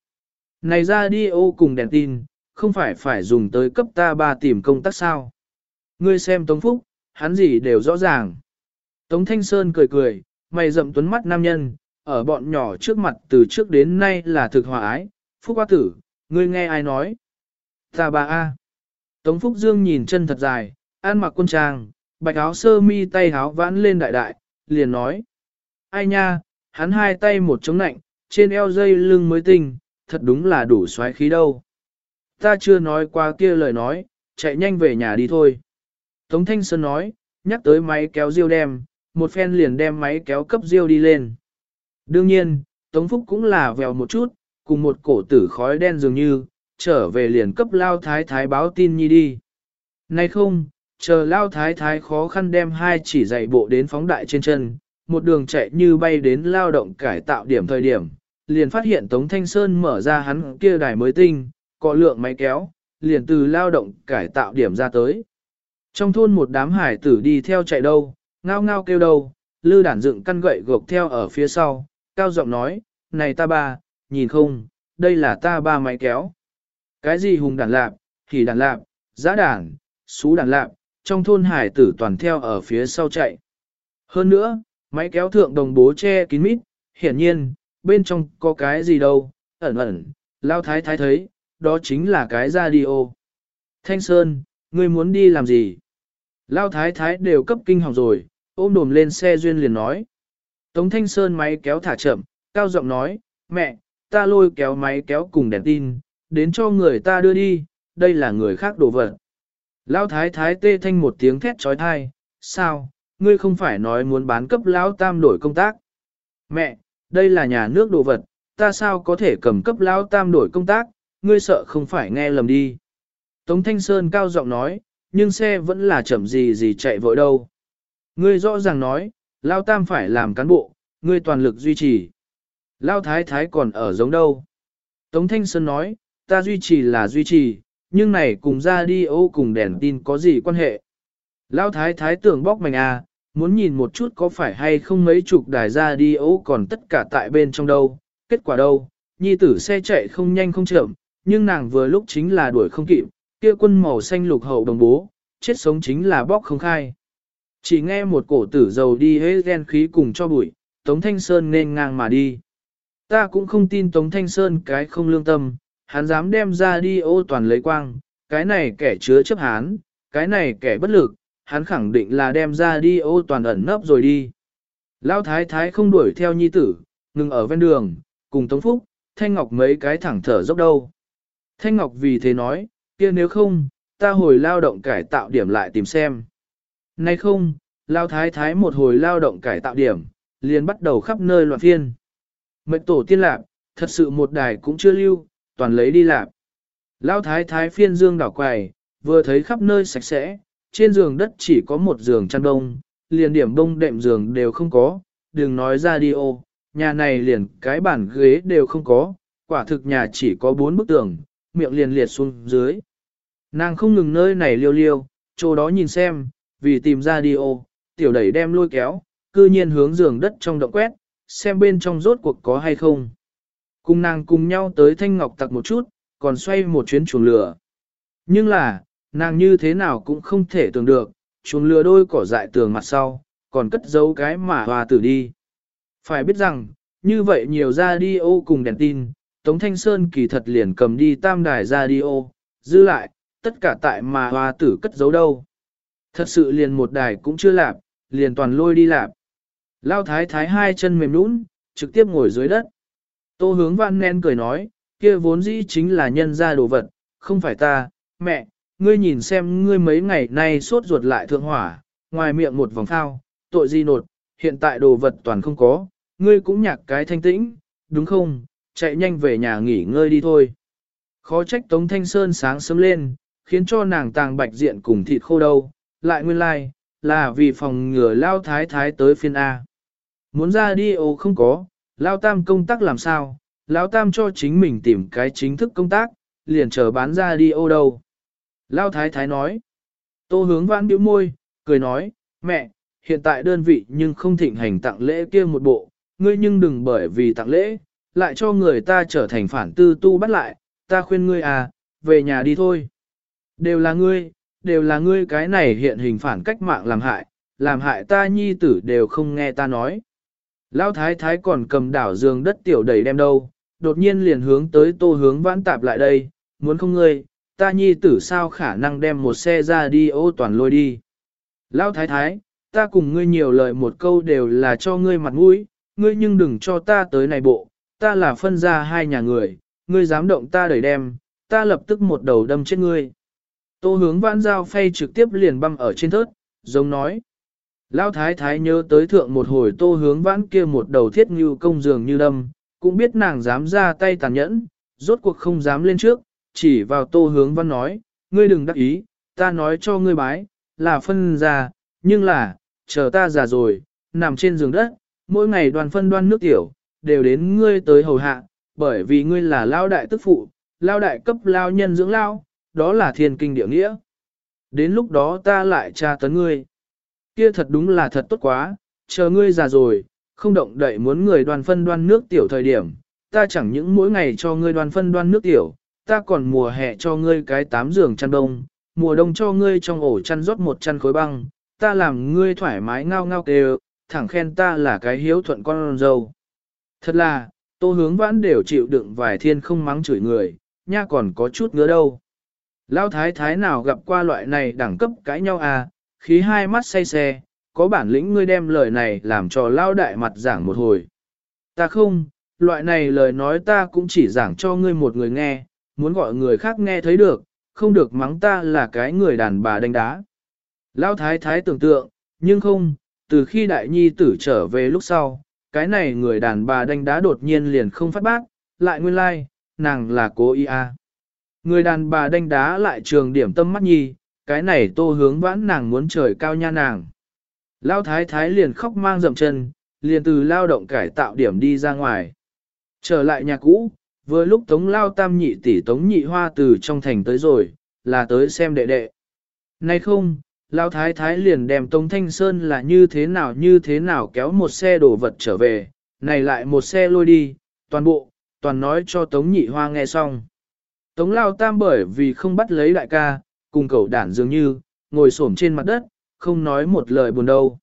Này ra đi ô cùng đèn tin, không phải phải dùng tới cấp ta ba tìm công tác sao. Ngươi xem Tống Phúc, hắn gì đều rõ ràng. Tống Thanh Sơn cười cười, mày rậm tuấn mắt nam nhân, ở bọn nhỏ trước mặt từ trước đến nay là thực hòa ái. Phúc hoa tử, ngươi nghe ai nói? Ta bà A. Tống Phúc Dương nhìn chân thật dài, ăn mặc quân trang, bạch áo sơ mi tay áo vãn lên đại đại, liền nói. Ai nha, hắn hai tay một chống nạnh, trên eo dây lưng mới tinh, thật đúng là đủ xoáy khí đâu. Ta chưa nói qua kia lời nói, chạy nhanh về nhà đi thôi. Tống Thanh Sơn nói, nhắc tới máy kéo riêu đem, một phen liền đem máy kéo cấp riêu đi lên. Đương nhiên, Tống Phúc cũng là vèo một chút, cùng một cổ tử khói đen dường như, trở về liền cấp lao thái thái báo tin nhi đi. Nay không, chờ lao thái thái khó khăn đem hai chỉ dạy bộ đến phóng đại trên chân, một đường chạy như bay đến lao động cải tạo điểm thời điểm, liền phát hiện Tống Thanh Sơn mở ra hắn kia đài mới tinh, có lượng máy kéo, liền từ lao động cải tạo điểm ra tới. Trong thôn một đám hải tử đi theo chạy đâu, ngao ngao kêu đâu, lư đản dựng căn gậy gộc theo ở phía sau, cao giọng nói, này ta ba, nhìn không, đây là ta ba máy kéo. Cái gì hùng đản lạp, thì đản lạp, giã đản xú đản lạp, trong thôn hải tử toàn theo ở phía sau chạy. Hơn nữa, máy kéo thượng đồng bố che kín mít, hiển nhiên, bên trong có cái gì đâu, ẩn ẩn, lao thái thái thấy, đó chính là cái radio. Thanh Sơn, ngươi muốn đi làm gì? Lao thái thái đều cấp kinh học rồi, ôm đồm lên xe duyên liền nói. Tống Thanh Sơn máy kéo thả chậm, cao giọng nói, mẹ, ta lôi kéo máy kéo cùng đèn tin, đến cho người ta đưa đi, đây là người khác đổ vật. Lão thái thái tê thanh một tiếng thét trói thai, sao, ngươi không phải nói muốn bán cấp lão tam đổi công tác. Mẹ, đây là nhà nước đồ vật, ta sao có thể cầm cấp lão tam đổi công tác, ngươi sợ không phải nghe lầm đi. Tống Thanh Sơn cao giọng nói, nhưng xe vẫn là chậm gì gì chạy vội đâu. Ngươi rõ ràng nói, lao tam phải làm cán bộ, ngươi toàn lực duy trì. Lao thái thái còn ở giống đâu. Tống Thanh Sơn nói, ta duy trì là duy trì, nhưng này cùng ra đi ô cùng đèn tin có gì quan hệ. Lao thái thái tưởng bóc mảnh à, muốn nhìn một chút có phải hay không mấy chục đài ra đi ô còn tất cả tại bên trong đâu, kết quả đâu, nhi tử xe chạy không nhanh không chậm, nhưng nàng vừa lúc chính là đuổi không kịp, kia quân màu xanh lục hậu đồng bố, chết sống chính là bóc không khai. Chỉ nghe một cổ tử dầu đi hết ghen khí cùng cho bụi, Tống Thanh Sơn nên ngang mà đi. Ta cũng không tin Tống Thanh Sơn cái không lương tâm, hắn dám đem ra đi ô toàn lấy quang, cái này kẻ chứa chấp hán, cái này kẻ bất lực, hắn khẳng định là đem ra đi ô toàn ẩn nấp rồi đi. Lão thái thái không đuổi theo nhi tử, ngừng ở ven đường, cùng Tống Phúc, Thanh Ngọc mấy cái thẳng thở dốc đâu. Thanh Ngọc vì thế nói, kia nếu không, ta hồi lao động cải tạo điểm lại tìm xem. Nay không, lao thái thái một hồi lao động cải tạo điểm, liền bắt đầu khắp nơi loạn phiên. Mệnh tổ tiên lạc, thật sự một đài cũng chưa lưu, toàn lấy đi lạc. Lao thái thái phiên dương đảo quài, vừa thấy khắp nơi sạch sẽ, trên giường đất chỉ có một giường chăn đông, liền điểm đông đệm giường đều không có, đừng nói ra đi ô, nhà này liền cái bàn ghế đều không có, quả thực nhà chỉ có bốn bức tường, miệng liền liệt xuống dưới. Nàng không ngừng nơi này liêu liêu, chỗ đó nhìn xem, vì tìm ra đi ô, tiểu đẩy đem lôi kéo, cư nhiên hướng giường đất trong động quét, xem bên trong rốt cuộc có hay không. Cùng nàng cùng nhau tới thanh ngọc tặc một chút, còn xoay một chuyến chuồng lửa. Nhưng là, nàng như thế nào cũng không thể tưởng được, chuồng lửa đôi cỏ dại tường mặt sau, còn cất giấu cái mà hòa tử đi. Phải biết rằng, như vậy nhiều ra đi ô cùng đèn tin, Tống Thanh Sơn kỳ thật liền cầm đi tam đài radio, dư lại, tất cả tại mà hoa tử cất giấu đâu. Thật sự liền một đài cũng chưa lạp, liền toàn lôi đi lạp. Lao thái thái hai chân mềm nũng, trực tiếp ngồi dưới đất. Tô hướng văn nén cười nói, kia vốn dĩ chính là nhân ra đồ vật, không phải ta, mẹ, ngươi nhìn xem ngươi mấy ngày nay sốt ruột lại thượng hỏa, ngoài miệng một vòng phao, tội gì nột, hiện tại đồ vật toàn không có, ngươi cũng nhạc cái thanh tĩnh, đúng không, chạy nhanh về nhà nghỉ ngơi đi thôi. Khó trách Tống Thanh Sơn sáng sớm lên, khiến cho nàng tàng bạch diện cùng thịt khô đâu, lại nguyên lai, like, là vì phòng ngừa lao thái thái tới phiên A. Muốn ra đi ô không có, lao tam công tác làm sao, lao tam cho chính mình tìm cái chính thức công tác, liền chờ bán ra đi ô đâu. Lao thái thái nói, tô hướng vãn biểu môi, cười nói, mẹ, hiện tại đơn vị nhưng không thịnh hành tặng lễ kia một bộ, ngươi nhưng đừng bởi vì tặng lễ, lại cho người ta trở thành phản tư tu bắt lại, ta khuyên ngươi à, về nhà đi thôi. Đều là ngươi, đều là ngươi cái này hiện hình phản cách mạng làm hại, làm hại ta nhi tử đều không nghe ta nói. Lão thái thái còn cầm đảo giường đất tiểu đầy đem đâu, đột nhiên liền hướng tới tô hướng vãn tạp lại đây, muốn không ngươi, ta nhi tử sao khả năng đem một xe ra đi ô toàn lôi đi. Lão thái thái, ta cùng ngươi nhiều lời một câu đều là cho ngươi mặt mũi, ngươi nhưng đừng cho ta tới này bộ, ta là phân ra hai nhà người, ngươi dám động ta đẩy đem, ta lập tức một đầu đâm chết ngươi. Tô hướng vãn dao phay trực tiếp liền băm ở trên thớt, giống nói. Lão thái thái nhớ tới thượng một hồi tô hướng vãn kia một đầu thiết như công dường như đâm, cũng biết nàng dám ra tay tàn nhẫn, rốt cuộc không dám lên trước, chỉ vào tô hướng Vãn nói, ngươi đừng đắc ý, ta nói cho ngươi bái, là phân ra, nhưng là, chờ ta già rồi, nằm trên giường đất, mỗi ngày đoàn phân đoan nước tiểu, đều đến ngươi tới hầu hạ, bởi vì ngươi là lao đại tức phụ, lao đại cấp lao nhân dưỡng lao, đó là thiên kinh địa nghĩa. Đến lúc đó ta lại tra tấn ngươi. Kia thật đúng là thật tốt quá, chờ ngươi già rồi, không động đậy muốn người đoàn phân đoan nước tiểu thời điểm, ta chẳng những mỗi ngày cho ngươi đoàn phân đoan nước tiểu, ta còn mùa hè cho ngươi cái tám giường chăn đông, mùa đông cho ngươi trong ổ chăn rót một chăn khối băng, ta làm ngươi thoải mái ngao ngao kêu, thẳng khen ta là cái hiếu thuận con dâu. Thật là, tô hướng vãn đều chịu đựng vài thiên không mắng chửi người, nha còn có chút ngứa đâu. Lão thái thái nào gặp qua loại này đẳng cấp cãi nhau à, khí hai mắt say xe, có bản lĩnh ngươi đem lời này làm cho lao đại mặt giảng một hồi. Ta không, loại này lời nói ta cũng chỉ giảng cho ngươi một người nghe, muốn gọi người khác nghe thấy được, không được mắng ta là cái người đàn bà đánh đá. Lão thái thái tưởng tượng, nhưng không, từ khi đại nhi tử trở về lúc sau, cái này người đàn bà đánh đá đột nhiên liền không phát bác, lại nguyên lai, like, nàng là cố ý à. Người đàn bà đánh đá lại trường điểm tâm mắt nhi, cái này tô hướng vãn nàng muốn trời cao nha nàng. Lao thái thái liền khóc mang dậm chân, liền từ lao động cải tạo điểm đi ra ngoài. Trở lại nhà cũ, vừa lúc Tống Lao Tam nhị tỷ Tống nhị hoa từ trong thành tới rồi, là tới xem đệ đệ. Nay không, Lão Thái Thái liền đem Tống Thanh Sơn là như thế nào như thế nào kéo một xe đồ vật trở về, này lại một xe lôi đi, toàn bộ, toàn nói cho Tống nhị hoa nghe xong. Tống Lao Tam bởi vì không bắt lấy đại ca, cùng cậu đản dường như, ngồi xổm trên mặt đất, không nói một lời buồn đâu.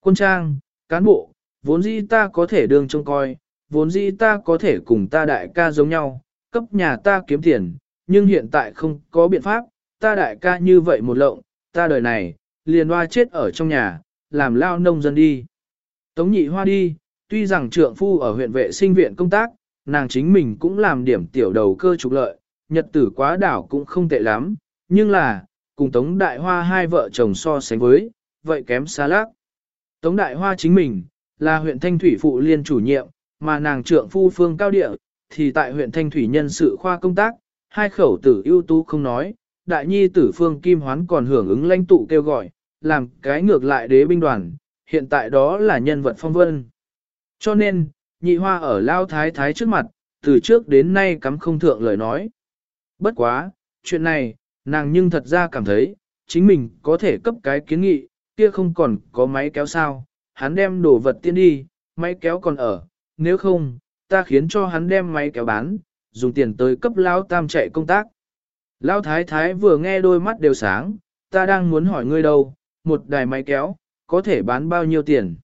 Quân trang, cán bộ, vốn dĩ ta có thể đương trông coi, vốn dĩ ta có thể cùng ta đại ca giống nhau, cấp nhà ta kiếm tiền, nhưng hiện tại không có biện pháp, ta đại ca như vậy một lộng, ta đời này, liền hoa chết ở trong nhà, làm lao nông dân đi. Tống nhị hoa đi, tuy rằng trượng phu ở huyện vệ sinh viện công tác, nàng chính mình cũng làm điểm tiểu đầu cơ trục lợi, nhật tử quá đảo cũng không tệ lắm, nhưng là, cùng Tống Đại Hoa hai vợ chồng so sánh với, vậy kém xa lác. Tống Đại Hoa chính mình, là huyện Thanh Thủy phụ liên chủ nhiệm, mà nàng trượng phu phương cao địa, thì tại huyện Thanh Thủy nhân sự khoa công tác, hai khẩu tử ưu tú không nói, đại nhi tử phương Kim Hoán còn hưởng ứng lãnh tụ kêu gọi, làm cái ngược lại đế binh đoàn, hiện tại đó là nhân vật phong vân. Cho nên, nhị hoa ở Lao Thái Thái trước mặt, từ trước đến nay cắm không thượng lời nói. Bất quá, chuyện này, nàng nhưng thật ra cảm thấy, chính mình có thể cấp cái kiến nghị, kia không còn có máy kéo sao, hắn đem đồ vật tiên đi, máy kéo còn ở, nếu không, ta khiến cho hắn đem máy kéo bán, dùng tiền tới cấp lao tam chạy công tác. Lão thái thái vừa nghe đôi mắt đều sáng, ta đang muốn hỏi ngươi đâu, một đài máy kéo, có thể bán bao nhiêu tiền?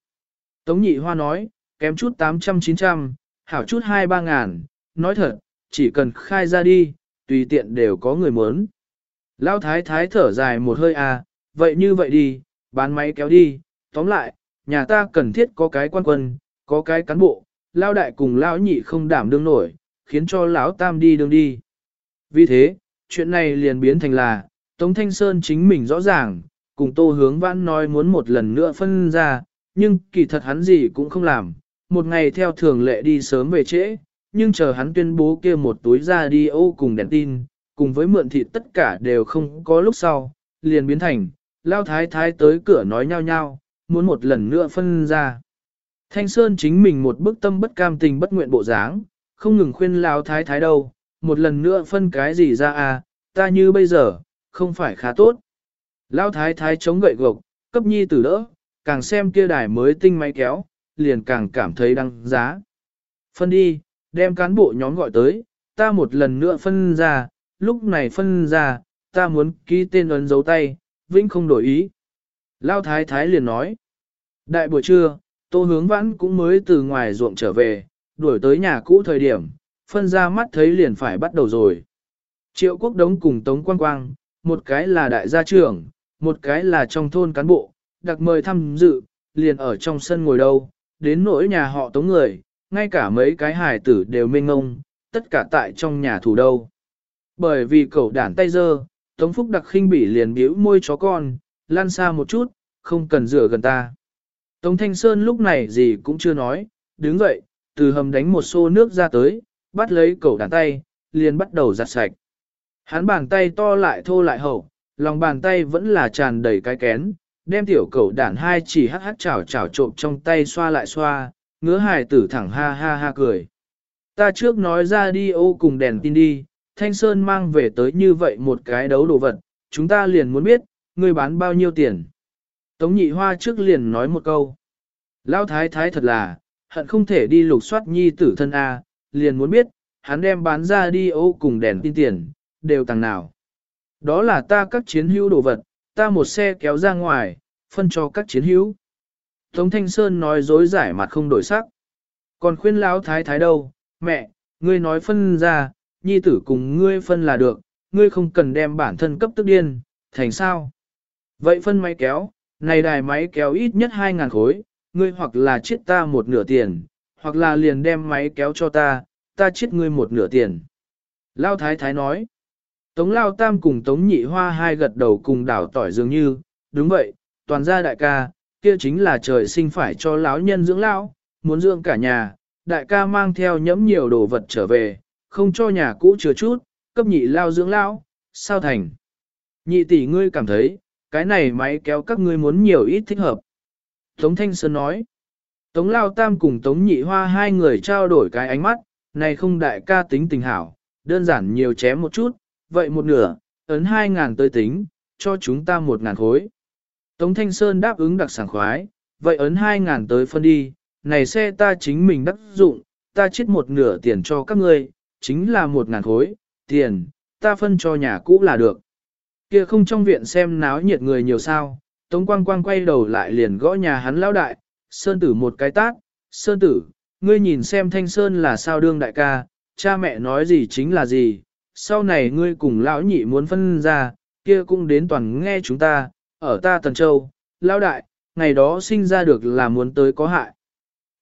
Tống nhị hoa nói, kém chút 800-900, hảo chút 2-3 ngàn, nói thật, chỉ cần khai ra đi, tùy tiện đều có người muốn. Lão thái thái thở dài một hơi à, vậy như vậy đi, bán máy kéo đi, tóm lại, nhà ta cần thiết có cái quan quân, có cái cán bộ, lao đại cùng lão nhị không đảm đương nổi, khiến cho lão tam đi đương đi. Vì thế, chuyện này liền biến thành là, Tống Thanh Sơn chính mình rõ ràng, cùng Tô Hướng Vãn nói muốn một lần nữa phân ra, nhưng kỳ thật hắn gì cũng không làm, một ngày theo thường lệ đi sớm về trễ, nhưng chờ hắn tuyên bố kia một túi ra đi ô cùng đèn tin, cùng với mượn thịt tất cả đều không có lúc sau, liền biến thành, lao thái thái tới cửa nói nhau nhau, muốn một lần nữa phân ra. Thanh Sơn chính mình một bức tâm bất cam tình bất nguyện bộ dáng, không ngừng khuyên lao thái thái đâu, một lần nữa phân cái gì ra à, ta như bây giờ, không phải khá tốt. Lao thái thái chống gậy gộc, cấp nhi tử đỡ, càng xem kia đài mới tinh máy kéo, liền càng cảm thấy đăng giá. Phân đi, đem cán bộ nhóm gọi tới, ta một lần nữa phân ra, lúc này phân ra, ta muốn ký tên ấn dấu tay, vĩnh không đổi ý. Lao thái thái liền nói. Đại buổi trưa, tô hướng vãn cũng mới từ ngoài ruộng trở về, đuổi tới nhà cũ thời điểm, phân ra mắt thấy liền phải bắt đầu rồi. Triệu quốc đống cùng Tống Quang Quang, một cái là đại gia trưởng, một cái là trong thôn cán bộ, đặc mời thăm dự, liền ở trong sân ngồi đâu, đến nỗi nhà họ Tống người, ngay cả mấy cái hài tử đều mênh ngông, tất cả tại trong nhà thủ đâu. Bởi vì cậu đản tay dơ, Tống Phúc đặc khinh bỉ liền biểu môi chó con, lan xa một chút, không cần rửa gần ta. Tống Thanh Sơn lúc này gì cũng chưa nói, đứng dậy, từ hầm đánh một xô nước ra tới, bắt lấy cẩu đàn tay, liền bắt đầu giặt sạch. Hắn bàn tay to lại thô lại hậu, lòng bàn tay vẫn là tràn đầy cái kén, đem tiểu cẩu đàn hai chỉ hắc hắc chảo chảo trộm trong tay xoa lại xoa, ngứa hài tử thẳng ha ha ha cười. Ta trước nói ra đi ô cùng đèn tin đi, Thanh Sơn mang về tới như vậy một cái đấu đồ vật, chúng ta liền muốn biết, ngươi bán bao nhiêu tiền. Tống nhị hoa trước liền nói một câu. Lão thái thái thật là, hận không thể đi lục soát nhi tử thân A, liền muốn biết, hắn đem bán ra đi ô cùng đèn tin tiền, đều tàng nào. Đó là ta các chiến hữu đồ vật, ta một xe kéo ra ngoài, phân cho các chiến hữu. Tống Thanh Sơn nói dối giải mặt không đổi sắc. Còn khuyên lão thái thái đâu, mẹ, ngươi nói phân ra, nhi tử cùng ngươi phân là được, ngươi không cần đem bản thân cấp tức điên, thành sao? Vậy phân máy kéo, này đài máy kéo ít nhất 2.000 khối, ngươi hoặc là chiết ta một nửa tiền, hoặc là liền đem máy kéo cho ta, ta chiết ngươi một nửa tiền. Lao Thái Thái nói, Tống Lao Tam cùng Tống Nhị Hoa hai gật đầu cùng đảo tỏi dường như, đúng vậy, toàn gia đại ca, kia chính là trời sinh phải cho lão nhân dưỡng lão, muốn dưỡng cả nhà, đại ca mang theo nhẫm nhiều đồ vật trở về, không cho nhà cũ chứa chút, cấp nhị lao dưỡng lão, sao thành. Nhị tỷ ngươi cảm thấy, cái này máy kéo các ngươi muốn nhiều ít thích hợp. Tống Thanh Sơn nói, Tống Lao Tam cùng Tống Nhị Hoa hai người trao đổi cái ánh mắt, này không đại ca tính tình hảo, đơn giản nhiều chém một chút, vậy một nửa, ấn hai ngàn tới tính, cho chúng ta một ngàn khối. Tống Thanh Sơn đáp ứng đặc sảng khoái, vậy ấn hai ngàn tới phân đi, này xe ta chính mình đắc dụng, ta chết một nửa tiền cho các ngươi, chính là một ngàn khối, tiền, ta phân cho nhà cũ là được. Kia không trong viện xem náo nhiệt người nhiều sao, Tống Quang Quang quay đầu lại liền gõ nhà hắn lão đại, Sơn Tử một cái tát, Sơn Tử, ngươi nhìn xem Thanh Sơn là sao đương đại ca, cha mẹ nói gì chính là gì, sau này ngươi cùng lão nhị muốn phân ra, kia cũng đến toàn nghe chúng ta, ở ta Tần Châu, lão đại, ngày đó sinh ra được là muốn tới có hại.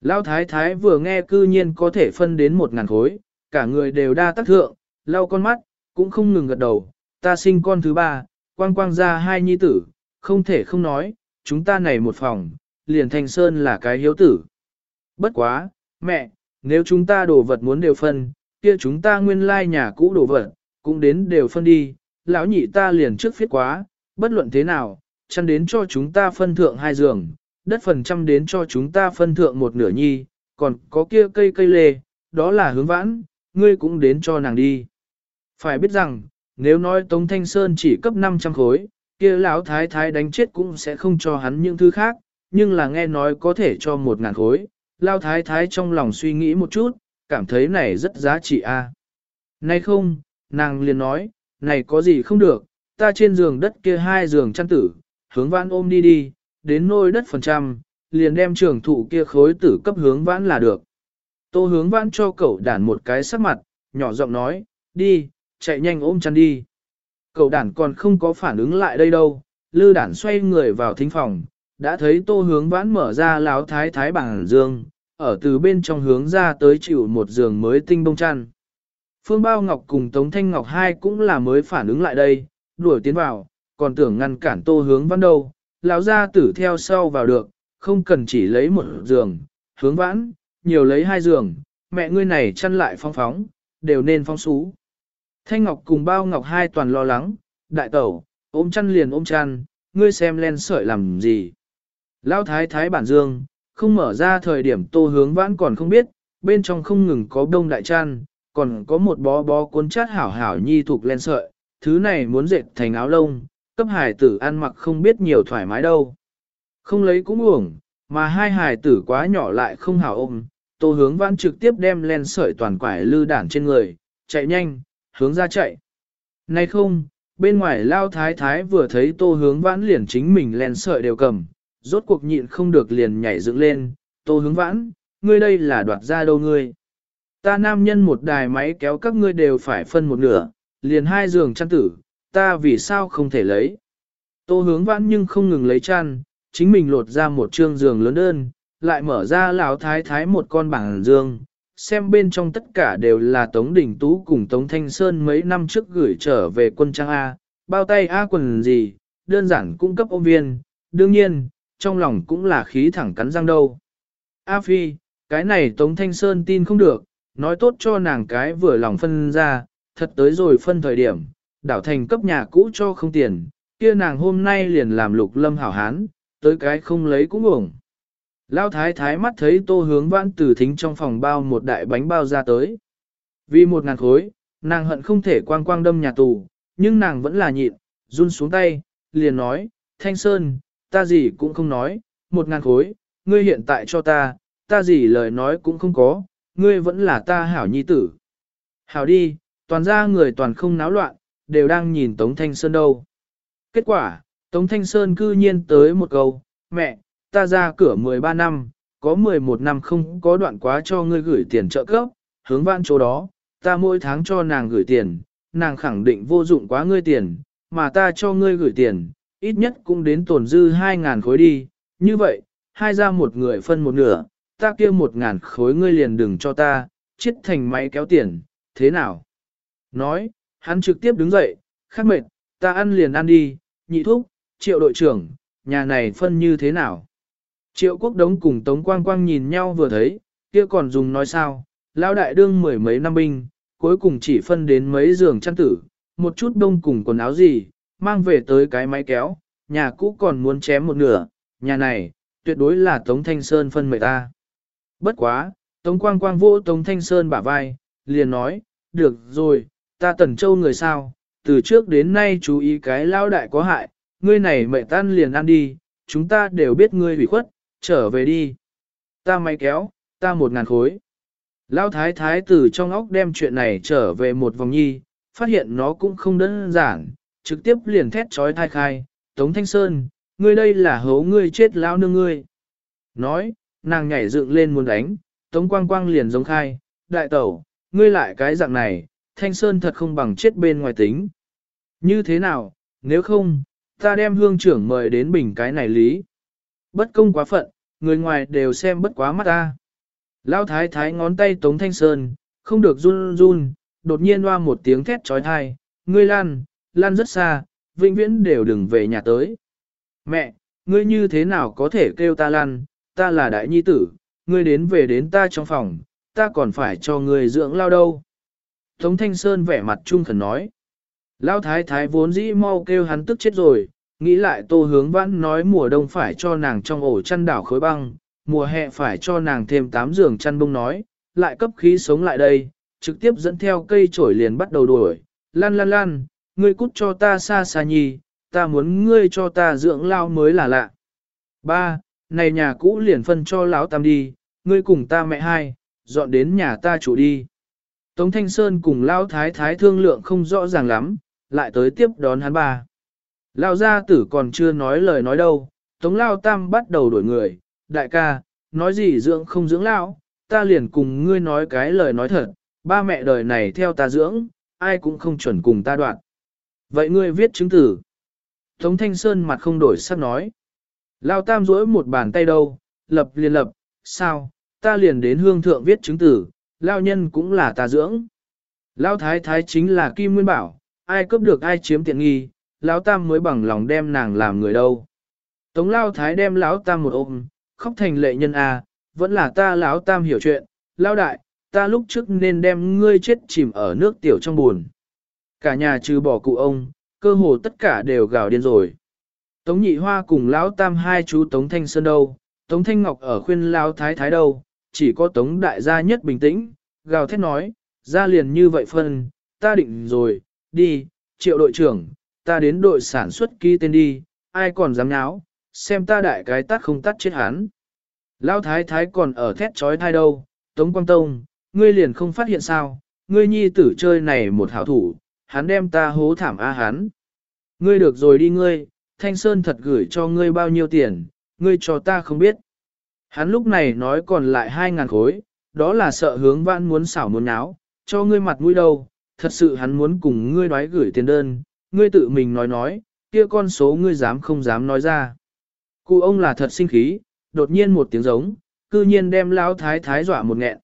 Lão thái thái vừa nghe cư nhiên có thể phân đến một ngàn khối, cả người đều đa tác thượng, lau con mắt, cũng không ngừng gật đầu, ta sinh con thứ ba, quang quang ra hai nhi tử, không thể không nói, chúng ta này một phòng, liền thành sơn là cái hiếu tử. Bất quá, mẹ, nếu chúng ta đồ vật muốn đều phân, kia chúng ta nguyên lai nhà cũ đồ vật, cũng đến đều phân đi, lão nhị ta liền trước phiết quá, bất luận thế nào, chăn đến cho chúng ta phân thượng hai giường, đất phần trăm đến cho chúng ta phân thượng một nửa nhi, còn có kia cây cây lê, đó là hướng vãn, ngươi cũng đến cho nàng đi. Phải biết rằng, nếu nói Tống Thanh Sơn chỉ cấp 500 khối, kia lão thái thái đánh chết cũng sẽ không cho hắn những thứ khác, nhưng là nghe nói có thể cho một ngàn khối, lao thái thái trong lòng suy nghĩ một chút, cảm thấy này rất giá trị a. À. Nay không, nàng liền nói, này có gì không được, ta trên giường đất kia hai giường chăn tử, hướng vãn ôm đi đi, đến nôi đất phần trăm, liền đem trường thụ kia khối tử cấp hướng vãn là được. Tô hướng vãn cho cậu đản một cái sắc mặt, nhỏ giọng nói, đi, chạy nhanh ôm chăn đi. Cậu đản còn không có phản ứng lại đây đâu, lư đản xoay người vào thính phòng, đã thấy tô hướng vãn mở ra láo thái thái bảng dương, ở từ bên trong hướng ra tới chịu một giường mới tinh bông chăn. Phương Bao Ngọc cùng Tống Thanh Ngọc hai cũng là mới phản ứng lại đây, đuổi tiến vào, còn tưởng ngăn cản tô hướng vãn đâu, lão ra tử theo sau vào được, không cần chỉ lấy một giường, hướng vãn, nhiều lấy hai giường, mẹ ngươi này chăn lại phong phóng, đều nên phong xú. Thanh Ngọc cùng Bao Ngọc hai toàn lo lắng, đại tẩu, ôm chăn liền ôm chăn, ngươi xem len sợi làm gì. Lão thái thái bản dương, không mở ra thời điểm tô hướng vãn còn không biết, bên trong không ngừng có đông đại chăn, còn có một bó bó cuốn chát hảo hảo nhi thuộc len sợi, thứ này muốn dệt thành áo lông, cấp hải tử ăn mặc không biết nhiều thoải mái đâu. Không lấy cũng uổng, mà hai hải tử quá nhỏ lại không hảo ôm, tô hướng vãn trực tiếp đem len sợi toàn quải lư đản trên người, chạy nhanh, hướng ra chạy. Này không, bên ngoài lao thái thái vừa thấy tô hướng vãn liền chính mình len sợi đều cầm, rốt cuộc nhịn không được liền nhảy dựng lên, tô hướng vãn, ngươi đây là đoạt ra đâu ngươi. Ta nam nhân một đài máy kéo các ngươi đều phải phân một nửa, liền hai giường chăn tử, ta vì sao không thể lấy. Tô hướng vãn nhưng không ngừng lấy chăn, chính mình lột ra một trương giường lớn đơn, lại mở ra lão thái thái một con bảng dương, xem bên trong tất cả đều là Tống Đình Tú cùng Tống Thanh Sơn mấy năm trước gửi trở về quân trang A, bao tay A quần gì, đơn giản cung cấp ôm viên, đương nhiên, trong lòng cũng là khí thẳng cắn răng đâu. A Phi, cái này Tống Thanh Sơn tin không được, nói tốt cho nàng cái vừa lòng phân ra, thật tới rồi phân thời điểm, đảo thành cấp nhà cũ cho không tiền, kia nàng hôm nay liền làm lục lâm hảo hán, tới cái không lấy cũng ổng. Lão thái thái mắt thấy tô hướng vãn từ thính trong phòng bao một đại bánh bao ra tới. Vì một ngàn khối, nàng hận không thể quang quang đâm nhà tù, nhưng nàng vẫn là nhịn, run xuống tay, liền nói, Thanh Sơn, ta gì cũng không nói, một ngàn khối, ngươi hiện tại cho ta, ta gì lời nói cũng không có, ngươi vẫn là ta hảo nhi tử. Hảo đi, toàn ra người toàn không náo loạn, đều đang nhìn Tống Thanh Sơn đâu. Kết quả, Tống Thanh Sơn cư nhiên tới một câu, mẹ, ta ra cửa 13 năm, có 11 năm không có đoạn quá cho ngươi gửi tiền trợ cấp, hướng vãn chỗ đó, ta mỗi tháng cho nàng gửi tiền, nàng khẳng định vô dụng quá ngươi tiền, mà ta cho ngươi gửi tiền, ít nhất cũng đến tổn dư 2.000 khối đi, như vậy, hai ra một người phân một nửa, ta kia 1.000 khối ngươi liền đừng cho ta, chết thành máy kéo tiền, thế nào? Nói, hắn trực tiếp đứng dậy, Khát mệt, ta ăn liền ăn đi, nhị thúc, triệu đội trưởng, nhà này phân như thế nào? Triệu quốc đống cùng Tống Quang Quang nhìn nhau vừa thấy, kia còn dùng nói sao, Lão đại đương mười mấy năm binh, cuối cùng chỉ phân đến mấy giường chăn tử, một chút đông cùng quần áo gì, mang về tới cái máy kéo, nhà cũ còn muốn chém một nửa, nhà này, tuyệt đối là Tống Thanh Sơn phân mệnh ta. Bất quá, Tống Quang Quang vô Tống Thanh Sơn bả vai, liền nói, được rồi, ta tần châu người sao, từ trước đến nay chú ý cái lao đại có hại, ngươi này mẹ tan liền ăn đi, chúng ta đều biết ngươi bị khuất, trở về đi. Ta máy kéo, ta một ngàn khối. Lao thái thái từ trong óc đem chuyện này trở về một vòng nhi, phát hiện nó cũng không đơn giản, trực tiếp liền thét trói thai khai, Tống Thanh Sơn, ngươi đây là hấu ngươi chết lao nương ngươi. Nói, nàng nhảy dựng lên muốn đánh, Tống Quang Quang liền giống khai, đại tẩu, ngươi lại cái dạng này, Thanh Sơn thật không bằng chết bên ngoài tính. Như thế nào, nếu không, ta đem hương trưởng mời đến bình cái này lý. Bất công quá phận, người ngoài đều xem bất quá mắt ta. Lao thái thái ngón tay Tống Thanh Sơn, không được run run, đột nhiên hoa một tiếng thét trói thai, ngươi lan, lan rất xa, vĩnh viễn đều đừng về nhà tới. Mẹ, ngươi như thế nào có thể kêu ta lan, ta là đại nhi tử, ngươi đến về đến ta trong phòng, ta còn phải cho ngươi dưỡng lao đâu. Tống Thanh Sơn vẻ mặt trung khẩn nói. Lao thái thái vốn dĩ mau kêu hắn tức chết rồi, nghĩ lại tô hướng vãn nói mùa đông phải cho nàng trong ổ chăn đảo khối băng, mùa hè phải cho nàng thêm tám giường chăn bông nói, lại cấp khí sống lại đây, trực tiếp dẫn theo cây chổi liền bắt đầu đuổi, lan lan lan, ngươi cút cho ta xa xa nhì, ta muốn ngươi cho ta dưỡng lao mới là lạ. Ba, này nhà cũ liền phân cho lão tam đi, ngươi cùng ta mẹ hai, dọn đến nhà ta chủ đi. Tống Thanh Sơn cùng Lão Thái Thái thương lượng không rõ ràng lắm, lại tới tiếp đón hắn ba. Lão gia tử còn chưa nói lời nói đâu, Tống Lao Tam bắt đầu đổi người, đại ca, nói gì dưỡng không dưỡng lão? ta liền cùng ngươi nói cái lời nói thật, ba mẹ đời này theo ta dưỡng, ai cũng không chuẩn cùng ta đoạn. Vậy ngươi viết chứng tử. Tống Thanh Sơn mặt không đổi sắc nói. Lao Tam rỗi một bàn tay đâu, lập liền lập, sao, ta liền đến hương thượng viết chứng tử, Lao nhân cũng là ta dưỡng. Lao Thái Thái chính là Kim Nguyên Bảo, ai cướp được ai chiếm tiện nghi, Lão Tam mới bằng lòng đem nàng làm người đâu. Tống Lao Thái đem Lão Tam một ôm, khóc thành lệ nhân à, vẫn là ta Lão Tam hiểu chuyện, Lao Đại, ta lúc trước nên đem ngươi chết chìm ở nước tiểu trong buồn. Cả nhà trừ bỏ cụ ông, cơ hồ tất cả đều gào điên rồi. Tống Nhị Hoa cùng Lão Tam hai chú Tống Thanh Sơn đâu, Tống Thanh Ngọc ở khuyên Lão Thái Thái đâu, chỉ có Tống Đại gia nhất bình tĩnh, gào thét nói, ra liền như vậy phân, ta định rồi, đi, triệu đội trưởng, ta đến đội sản xuất ký tên đi, ai còn dám nháo, xem ta đại cái tắt không tắt chết hắn. Lão thái thái còn ở thét trói thai đâu, Tống Quang Tông, ngươi liền không phát hiện sao, ngươi nhi tử chơi này một hảo thủ, hắn đem ta hố thảm a hắn. Ngươi được rồi đi ngươi, Thanh Sơn thật gửi cho ngươi bao nhiêu tiền, ngươi cho ta không biết. Hắn lúc này nói còn lại hai ngàn khối, đó là sợ hướng vãn muốn xảo muốn nháo, cho ngươi mặt mũi đâu, thật sự hắn muốn cùng ngươi nói gửi tiền đơn, ngươi tự mình nói nói, kia con số ngươi dám không dám nói ra. Cụ ông là thật sinh khí, đột nhiên một tiếng giống, cư nhiên đem lão thái thái dọa một nghẹn.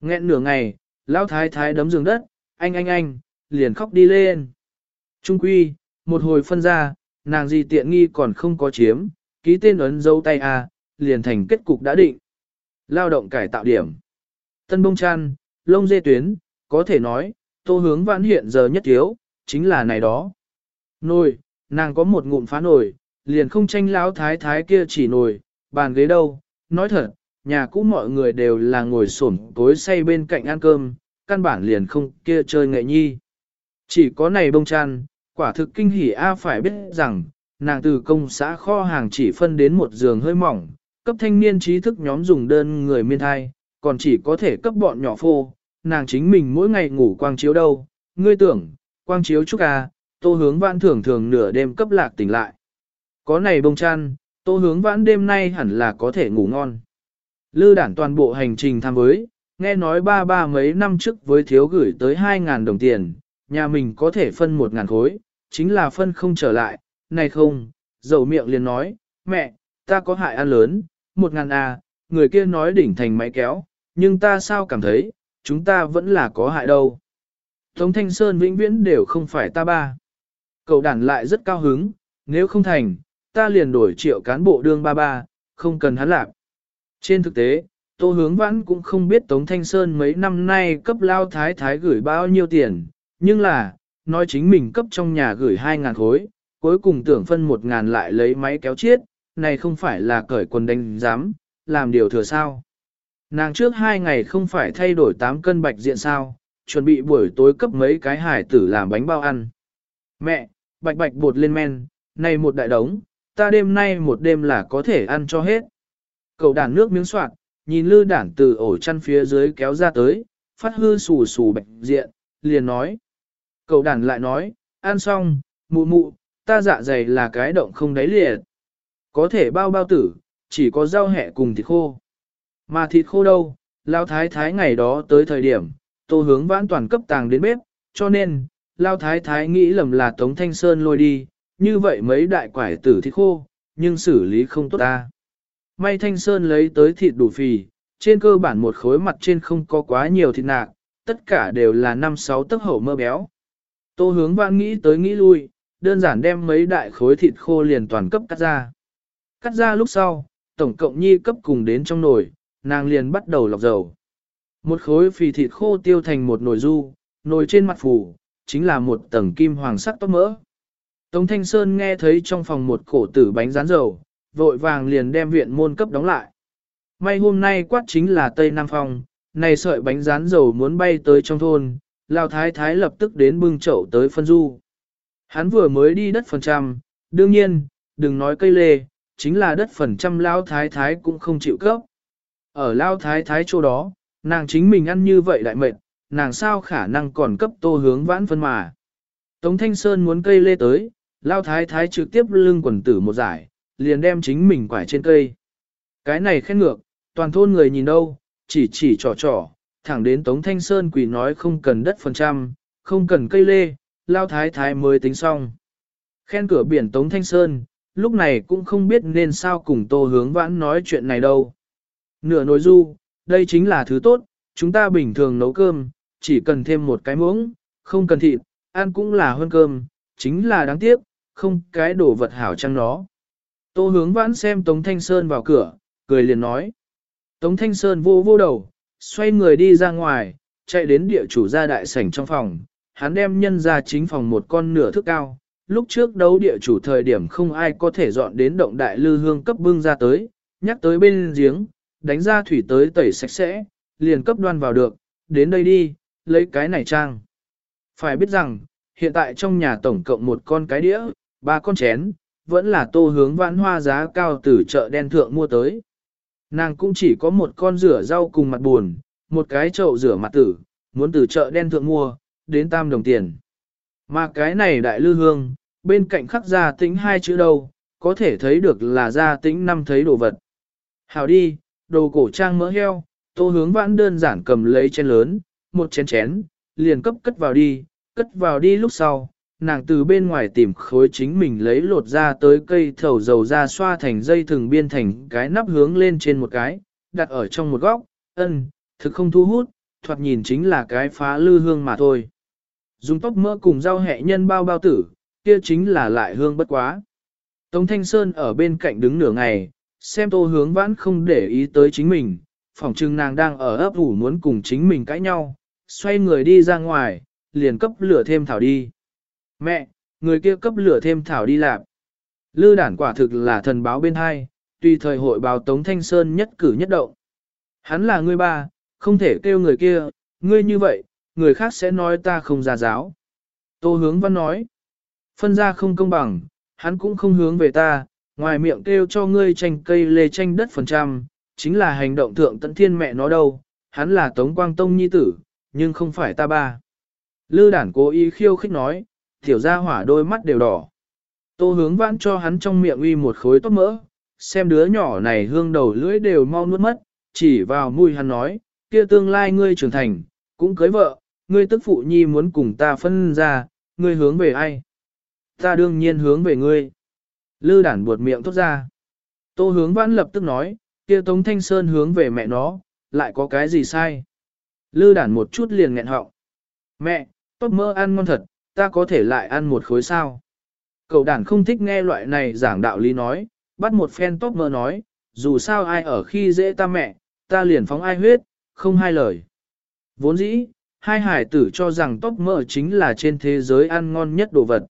Nghẹn nửa ngày, lão thái thái đấm giường đất, anh anh anh, liền khóc đi lên. Trung quy, một hồi phân ra, nàng gì tiện nghi còn không có chiếm, ký tên ấn dấu tay a, liền thành kết cục đã định. Lao động cải tạo điểm. Tân bông chăn, lông dê tuyến, có thể nói, tô hướng vãn hiện giờ nhất thiếu, chính là này đó. Nồi, nàng có một ngụm phá nồi, liền không tranh lão thái thái kia chỉ nồi, bàn ghế đâu, nói thật, nhà cũ mọi người đều là ngồi xổm tối say bên cạnh ăn cơm, căn bản liền không kia chơi nghệ nhi. Chỉ có này bông chăn, quả thực kinh hỉ A phải biết rằng, nàng từ công xã kho hàng chỉ phân đến một giường hơi mỏng, cấp thanh niên trí thức nhóm dùng đơn người miên thai, còn chỉ có thể cấp bọn nhỏ phô, nàng chính mình mỗi ngày ngủ quang chiếu đâu, ngươi tưởng, quang chiếu chúc à, tô hướng vãn thường thường nửa đêm cấp lạc tỉnh lại. Có này bông chăn, tô hướng vãn đêm nay hẳn là có thể ngủ ngon. Lư đản toàn bộ hành trình tham với, nghe nói ba ba mấy năm trước với thiếu gửi tới 2.000 đồng tiền, nhà mình có thể phân một ngàn khối, chính là phân không trở lại, này không, dầu miệng liền nói, mẹ, ta có hại ăn lớn, một ngàn à, người kia nói đỉnh thành máy kéo, nhưng ta sao cảm thấy, chúng ta vẫn là có hại đâu. Tống Thanh Sơn vĩnh viễn đều không phải ta ba. Cậu đàn lại rất cao hứng, nếu không thành, ta liền đổi triệu cán bộ đương ba ba, không cần hắn lạc. Trên thực tế, Tô Hướng Vãn cũng không biết Tống Thanh Sơn mấy năm nay cấp lao thái thái gửi bao nhiêu tiền, nhưng là, nói chính mình cấp trong nhà gửi 2.000 khối, cuối cùng tưởng phân 1.000 lại lấy máy kéo chiết, này không phải là cởi quần đánh giám, làm điều thừa sao. Nàng trước hai ngày không phải thay đổi 8 cân bạch diện sao, chuẩn bị buổi tối cấp mấy cái hải tử làm bánh bao ăn. Mẹ, bạch bạch bột lên men, này một đại đống, ta đêm nay một đêm là có thể ăn cho hết. Cậu đàn nước miếng soạn, nhìn lư đản từ ổ chăn phía dưới kéo ra tới, phát hư sù sù bạch diện, liền nói. Cậu đàn lại nói, ăn xong, mụ mụ, ta dạ dày là cái động không đáy liệt. Có thể bao bao tử, chỉ có rau hẹ cùng thịt khô. Mà thịt khô đâu, lao thái thái ngày đó tới thời điểm, tô hướng vãn toàn cấp tàng đến bếp, cho nên, lao thái thái nghĩ lầm là Tống Thanh Sơn lôi đi, như vậy mấy đại quải tử thịt khô, nhưng xử lý không tốt ta. May Thanh Sơn lấy tới thịt đủ phì, trên cơ bản một khối mặt trên không có quá nhiều thịt nạc, tất cả đều là năm sáu tấc hậu mơ béo. Tô hướng vãn nghĩ tới nghĩ lui, đơn giản đem mấy đại khối thịt khô liền toàn cấp cắt ra. Cắt ra lúc sau, tổng cộng nhi cấp cùng đến trong nồi, nàng liền bắt đầu lọc dầu. Một khối phì thịt khô tiêu thành một nồi du, nồi trên mặt phủ, chính là một tầng kim hoàng sắc tóc mỡ. Tống Thanh Sơn nghe thấy trong phòng một cổ tử bánh rán dầu, vội vàng liền đem viện môn cấp đóng lại. May hôm nay quát chính là Tây Nam Phong, này sợi bánh rán dầu muốn bay tới trong thôn, Lao Thái Thái lập tức đến bưng chậu tới phân du. Hắn vừa mới đi đất phần trăm, đương nhiên, đừng nói cây lê, chính là đất phần trăm Lao Thái Thái cũng không chịu cấp. Ở Lao Thái Thái chỗ đó, nàng chính mình ăn như vậy đại mệt, nàng sao khả năng còn cấp tô hướng vãn phân mà. Tống Thanh Sơn muốn cây lê tới, Lao Thái Thái trực tiếp lưng quần tử một giải, liền đem chính mình quải trên cây. Cái này khen ngược, toàn thôn người nhìn đâu, chỉ chỉ trò trò, thẳng đến Tống Thanh Sơn quỷ nói không cần đất phần trăm, không cần cây lê, Lao Thái Thái mới tính xong. Khen cửa biển Tống Thanh Sơn, lúc này cũng không biết nên sao cùng tô hướng vãn nói chuyện này đâu. Nửa nồi du, đây chính là thứ tốt, chúng ta bình thường nấu cơm, chỉ cần thêm một cái muỗng, không cần thịt, ăn cũng là hơn cơm, chính là đáng tiếc, không cái đồ vật hảo chăng nó. Tô hướng vãn xem Tống Thanh Sơn vào cửa, cười liền nói. Tống Thanh Sơn vô vô đầu, xoay người đi ra ngoài, chạy đến địa chủ gia đại sảnh trong phòng, hắn đem nhân ra chính phòng một con nửa thước cao. Lúc trước đấu địa chủ thời điểm không ai có thể dọn đến động đại lư hương cấp bưng ra tới, nhắc tới bên giếng, đánh ra thủy tới tẩy sạch sẽ, liền cấp đoan vào được, đến đây đi, lấy cái này trang. Phải biết rằng, hiện tại trong nhà tổng cộng một con cái đĩa, ba con chén, vẫn là tô hướng vãn hoa giá cao từ chợ đen thượng mua tới. Nàng cũng chỉ có một con rửa rau cùng mặt buồn, một cái chậu rửa mặt tử, muốn từ chợ đen thượng mua, đến tam đồng tiền. Mà cái này đại lư hương, bên cạnh khắc gia tính hai chữ đâu, có thể thấy được là gia tính năm thấy đồ vật. Hào đi, đồ cổ trang mỡ heo, tô hướng vãn đơn giản cầm lấy chén lớn, một chén chén, liền cấp cất vào đi, cất vào đi lúc sau, nàng từ bên ngoài tìm khối chính mình lấy lột ra tới cây thầu dầu ra xoa thành dây thừng biên thành cái nắp hướng lên trên một cái, đặt ở trong một góc, ân, thực không thu hút, thoạt nhìn chính là cái phá lư hương mà thôi. Dùng tóc mỡ cùng rau hẹ nhân bao bao tử, kia chính là lại hương bất quá. Tống Thanh Sơn ở bên cạnh đứng nửa ngày, xem tô hướng vãn không để ý tới chính mình, phỏng chừng nàng đang ở ấp ủ muốn cùng chính mình cãi nhau, xoay người đi ra ngoài, liền cấp lửa thêm thảo đi. Mẹ, người kia cấp lửa thêm thảo đi làm. Lư đản quả thực là thần báo bên hai, tùy thời hội báo Tống Thanh Sơn nhất cử nhất động. Hắn là người ba, không thể kêu người kia, ngươi như vậy, người khác sẽ nói ta không ra giáo. Tô hướng văn nói, phân ra không công bằng, hắn cũng không hướng về ta, ngoài miệng kêu cho ngươi tranh cây lê tranh đất phần trăm, chính là hành động thượng tận thiên mẹ nó đâu, hắn là Tống Quang Tông nhi tử, nhưng không phải ta ba. Lư đản cố ý khiêu khích nói, tiểu gia hỏa đôi mắt đều đỏ. Tô hướng vãn cho hắn trong miệng uy một khối tốt mỡ, xem đứa nhỏ này hương đầu lưỡi đều mau nuốt mất, chỉ vào mùi hắn nói, kia tương lai ngươi trưởng thành, cũng cưới vợ, ngươi tức phụ nhi muốn cùng ta phân ra, ngươi hướng về ai? Ta đương nhiên hướng về ngươi. Lư đản buột miệng tốt ra. Tô hướng vãn lập tức nói, kia Tống Thanh Sơn hướng về mẹ nó, lại có cái gì sai? Lư đản một chút liền nghẹn họng. Mẹ, tốt mơ ăn ngon thật, ta có thể lại ăn một khối sao? Cậu đàn không thích nghe loại này giảng đạo lý nói, bắt một phen tốt mơ nói, dù sao ai ở khi dễ ta mẹ, ta liền phóng ai huyết, không hai lời. Vốn dĩ, hai hải tử cho rằng tốt mỡ chính là trên thế giới ăn ngon nhất đồ vật.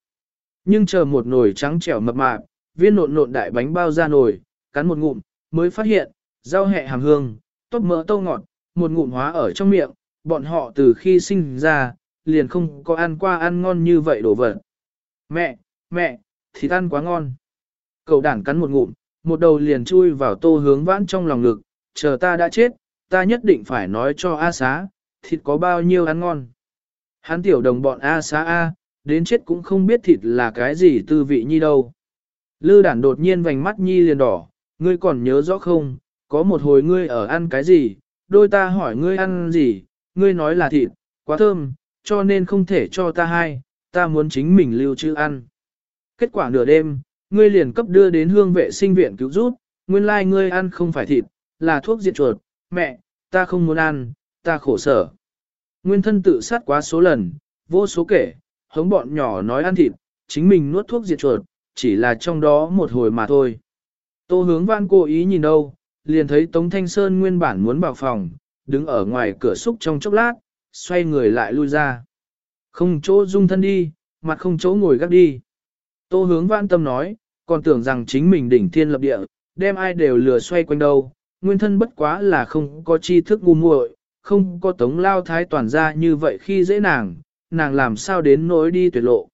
Nhưng chờ một nồi trắng trẻo mập mạp, viên nộn nộn đại bánh bao ra nồi, cắn một ngụm, mới phát hiện, rau hẹ hàm hương, tốt mỡ tô ngọt, một ngụm hóa ở trong miệng, bọn họ từ khi sinh ra, liền không có ăn qua ăn ngon như vậy đồ vật. Mẹ, mẹ, thịt ăn quá ngon. Cậu đảng cắn một ngụm, một đầu liền chui vào tô hướng vãn trong lòng ngực, chờ ta đã chết, ta nhất định phải nói cho A xá, thịt có bao nhiêu ăn ngon. Hắn tiểu đồng bọn A xá A, đến chết cũng không biết thịt là cái gì tư vị nhi đâu. Lư đản đột nhiên vành mắt nhi liền đỏ, ngươi còn nhớ rõ không, có một hồi ngươi ở ăn cái gì, đôi ta hỏi ngươi ăn gì, ngươi nói là thịt, quá thơm, cho nên không thể cho ta hai, ta muốn chính mình lưu trữ ăn. Kết quả nửa đêm, ngươi liền cấp đưa đến hương vệ sinh viện cứu rút. nguyên lai like ngươi ăn không phải thịt, là thuốc diệt chuột, mẹ, ta không muốn ăn, ta khổ sở. Nguyên thân tự sát quá số lần, vô số kể, hống bọn nhỏ nói ăn thịt, chính mình nuốt thuốc diệt chuột, chỉ là trong đó một hồi mà thôi. Tô hướng văn cố ý nhìn đâu, liền thấy Tống Thanh Sơn nguyên bản muốn vào phòng, đứng ở ngoài cửa xúc trong chốc lát, xoay người lại lui ra. Không chỗ dung thân đi, mặt không chỗ ngồi gác đi. Tô hướng vãn tâm nói, còn tưởng rằng chính mình đỉnh thiên lập địa, đem ai đều lừa xoay quanh đâu, nguyên thân bất quá là không có tri thức ngu muội, không có tống lao thái toàn ra như vậy khi dễ nàng, nàng làm sao đến nỗi đi tuyệt lộ.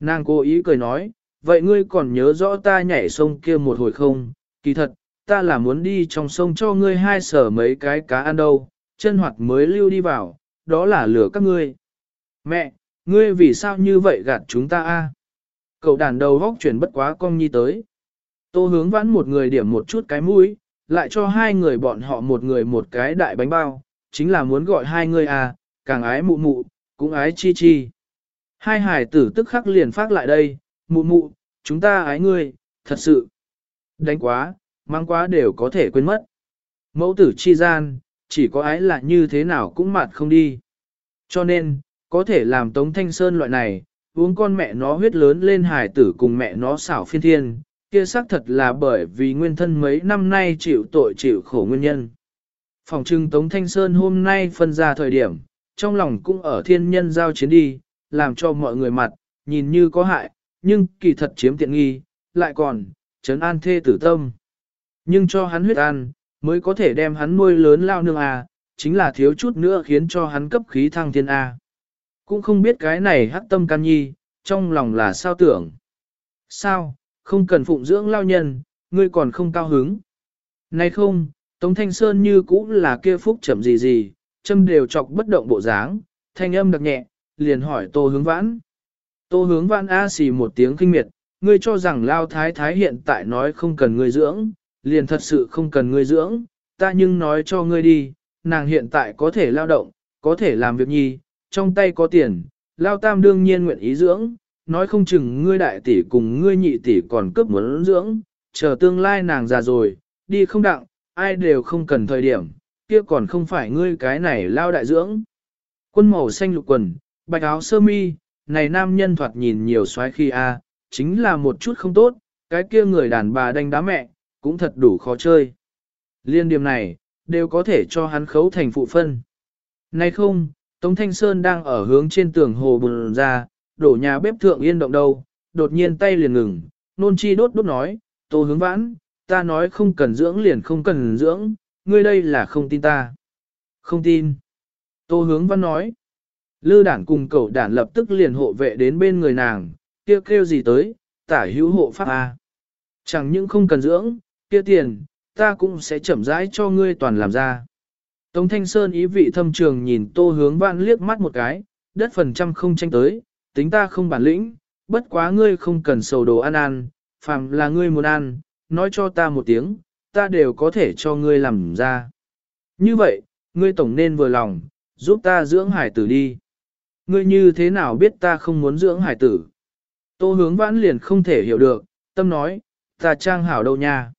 Nàng cố ý cười nói, vậy ngươi còn nhớ rõ ta nhảy sông kia một hồi không, kỳ thật, ta là muốn đi trong sông cho ngươi hai sở mấy cái cá ăn đâu, chân hoạt mới lưu đi vào, đó là lừa các ngươi. Mẹ, ngươi vì sao như vậy gạt chúng ta a? Cậu đàn đầu vóc chuyển bất quá con nhi tới. Tô hướng vãn một người điểm một chút cái mũi, lại cho hai người bọn họ một người một cái đại bánh bao, chính là muốn gọi hai người à, càng ái mụ mụ, cũng ái chi chi. Hai hải tử tức khắc liền phát lại đây, mụ mụ, chúng ta ái ngươi, thật sự. Đánh quá, mang quá đều có thể quên mất. Mẫu tử chi gian, chỉ có ái là như thế nào cũng mạt không đi. Cho nên, có thể làm Tống Thanh Sơn loại này, uống con mẹ nó huyết lớn lên hài tử cùng mẹ nó xảo phiên thiên, kia xác thật là bởi vì nguyên thân mấy năm nay chịu tội chịu khổ nguyên nhân. Phòng trưng Tống Thanh Sơn hôm nay phân ra thời điểm, trong lòng cũng ở thiên nhân giao chiến đi, làm cho mọi người mặt, nhìn như có hại, nhưng kỳ thật chiếm tiện nghi, lại còn, trấn an thê tử tâm. Nhưng cho hắn huyết ăn, mới có thể đem hắn nuôi lớn lao nương à, chính là thiếu chút nữa khiến cho hắn cấp khí thăng thiên A. Cũng không biết cái này hắc tâm can nhi, trong lòng là sao tưởng. Sao, không cần phụng dưỡng lao nhân, ngươi còn không cao hứng. Này không, Tống Thanh Sơn như cũ là kia phúc chậm gì gì, châm đều chọc bất động bộ dáng, thanh âm đặc nhẹ, liền hỏi tô hướng vãn. Tô hướng vãn A xì một tiếng kinh miệt, ngươi cho rằng lao thái thái hiện tại nói không cần ngươi dưỡng, liền thật sự không cần ngươi dưỡng, ta nhưng nói cho ngươi đi, nàng hiện tại có thể lao động, có thể làm việc nhi, trong tay có tiền, lao tam đương nhiên nguyện ý dưỡng, nói không chừng ngươi đại tỷ cùng ngươi nhị tỷ còn cướp muốn dưỡng, chờ tương lai nàng già rồi, đi không đặng, ai đều không cần thời điểm, kia còn không phải ngươi cái này lao đại dưỡng. Quân màu xanh lục quần, bạch áo sơ mi, này nam nhân thoạt nhìn nhiều xoáy khi a, chính là một chút không tốt, cái kia người đàn bà đánh đá mẹ, cũng thật đủ khó chơi. Liên điểm này, đều có thể cho hắn khấu thành phụ phân. Này không, Tống Thanh Sơn đang ở hướng trên tường hồ bùn ra, đổ nhà bếp thượng yên động đâu, đột nhiên tay liền ngừng, nôn chi đốt đốt nói, tô hướng vãn, ta nói không cần dưỡng liền không cần dưỡng, ngươi đây là không tin ta. Không tin. Tô hướng văn nói. Lư đản cùng cậu đản lập tức liền hộ vệ đến bên người nàng, kia kêu gì tới, tả hữu hộ pháp A. Chẳng những không cần dưỡng, kia tiền, ta cũng sẽ chậm rãi cho ngươi toàn làm ra. Tống Thanh Sơn ý vị thâm trường nhìn tô hướng vãn liếc mắt một cái, đất phần trăm không tranh tới, tính ta không bản lĩnh, bất quá ngươi không cần sầu đồ ăn ăn, phàm là ngươi muốn ăn, nói cho ta một tiếng, ta đều có thể cho ngươi làm ra. Như vậy, ngươi tổng nên vừa lòng, giúp ta dưỡng hải tử đi. Ngươi như thế nào biết ta không muốn dưỡng hải tử? Tô hướng vãn liền không thể hiểu được, tâm nói, ta trang hảo đâu nha.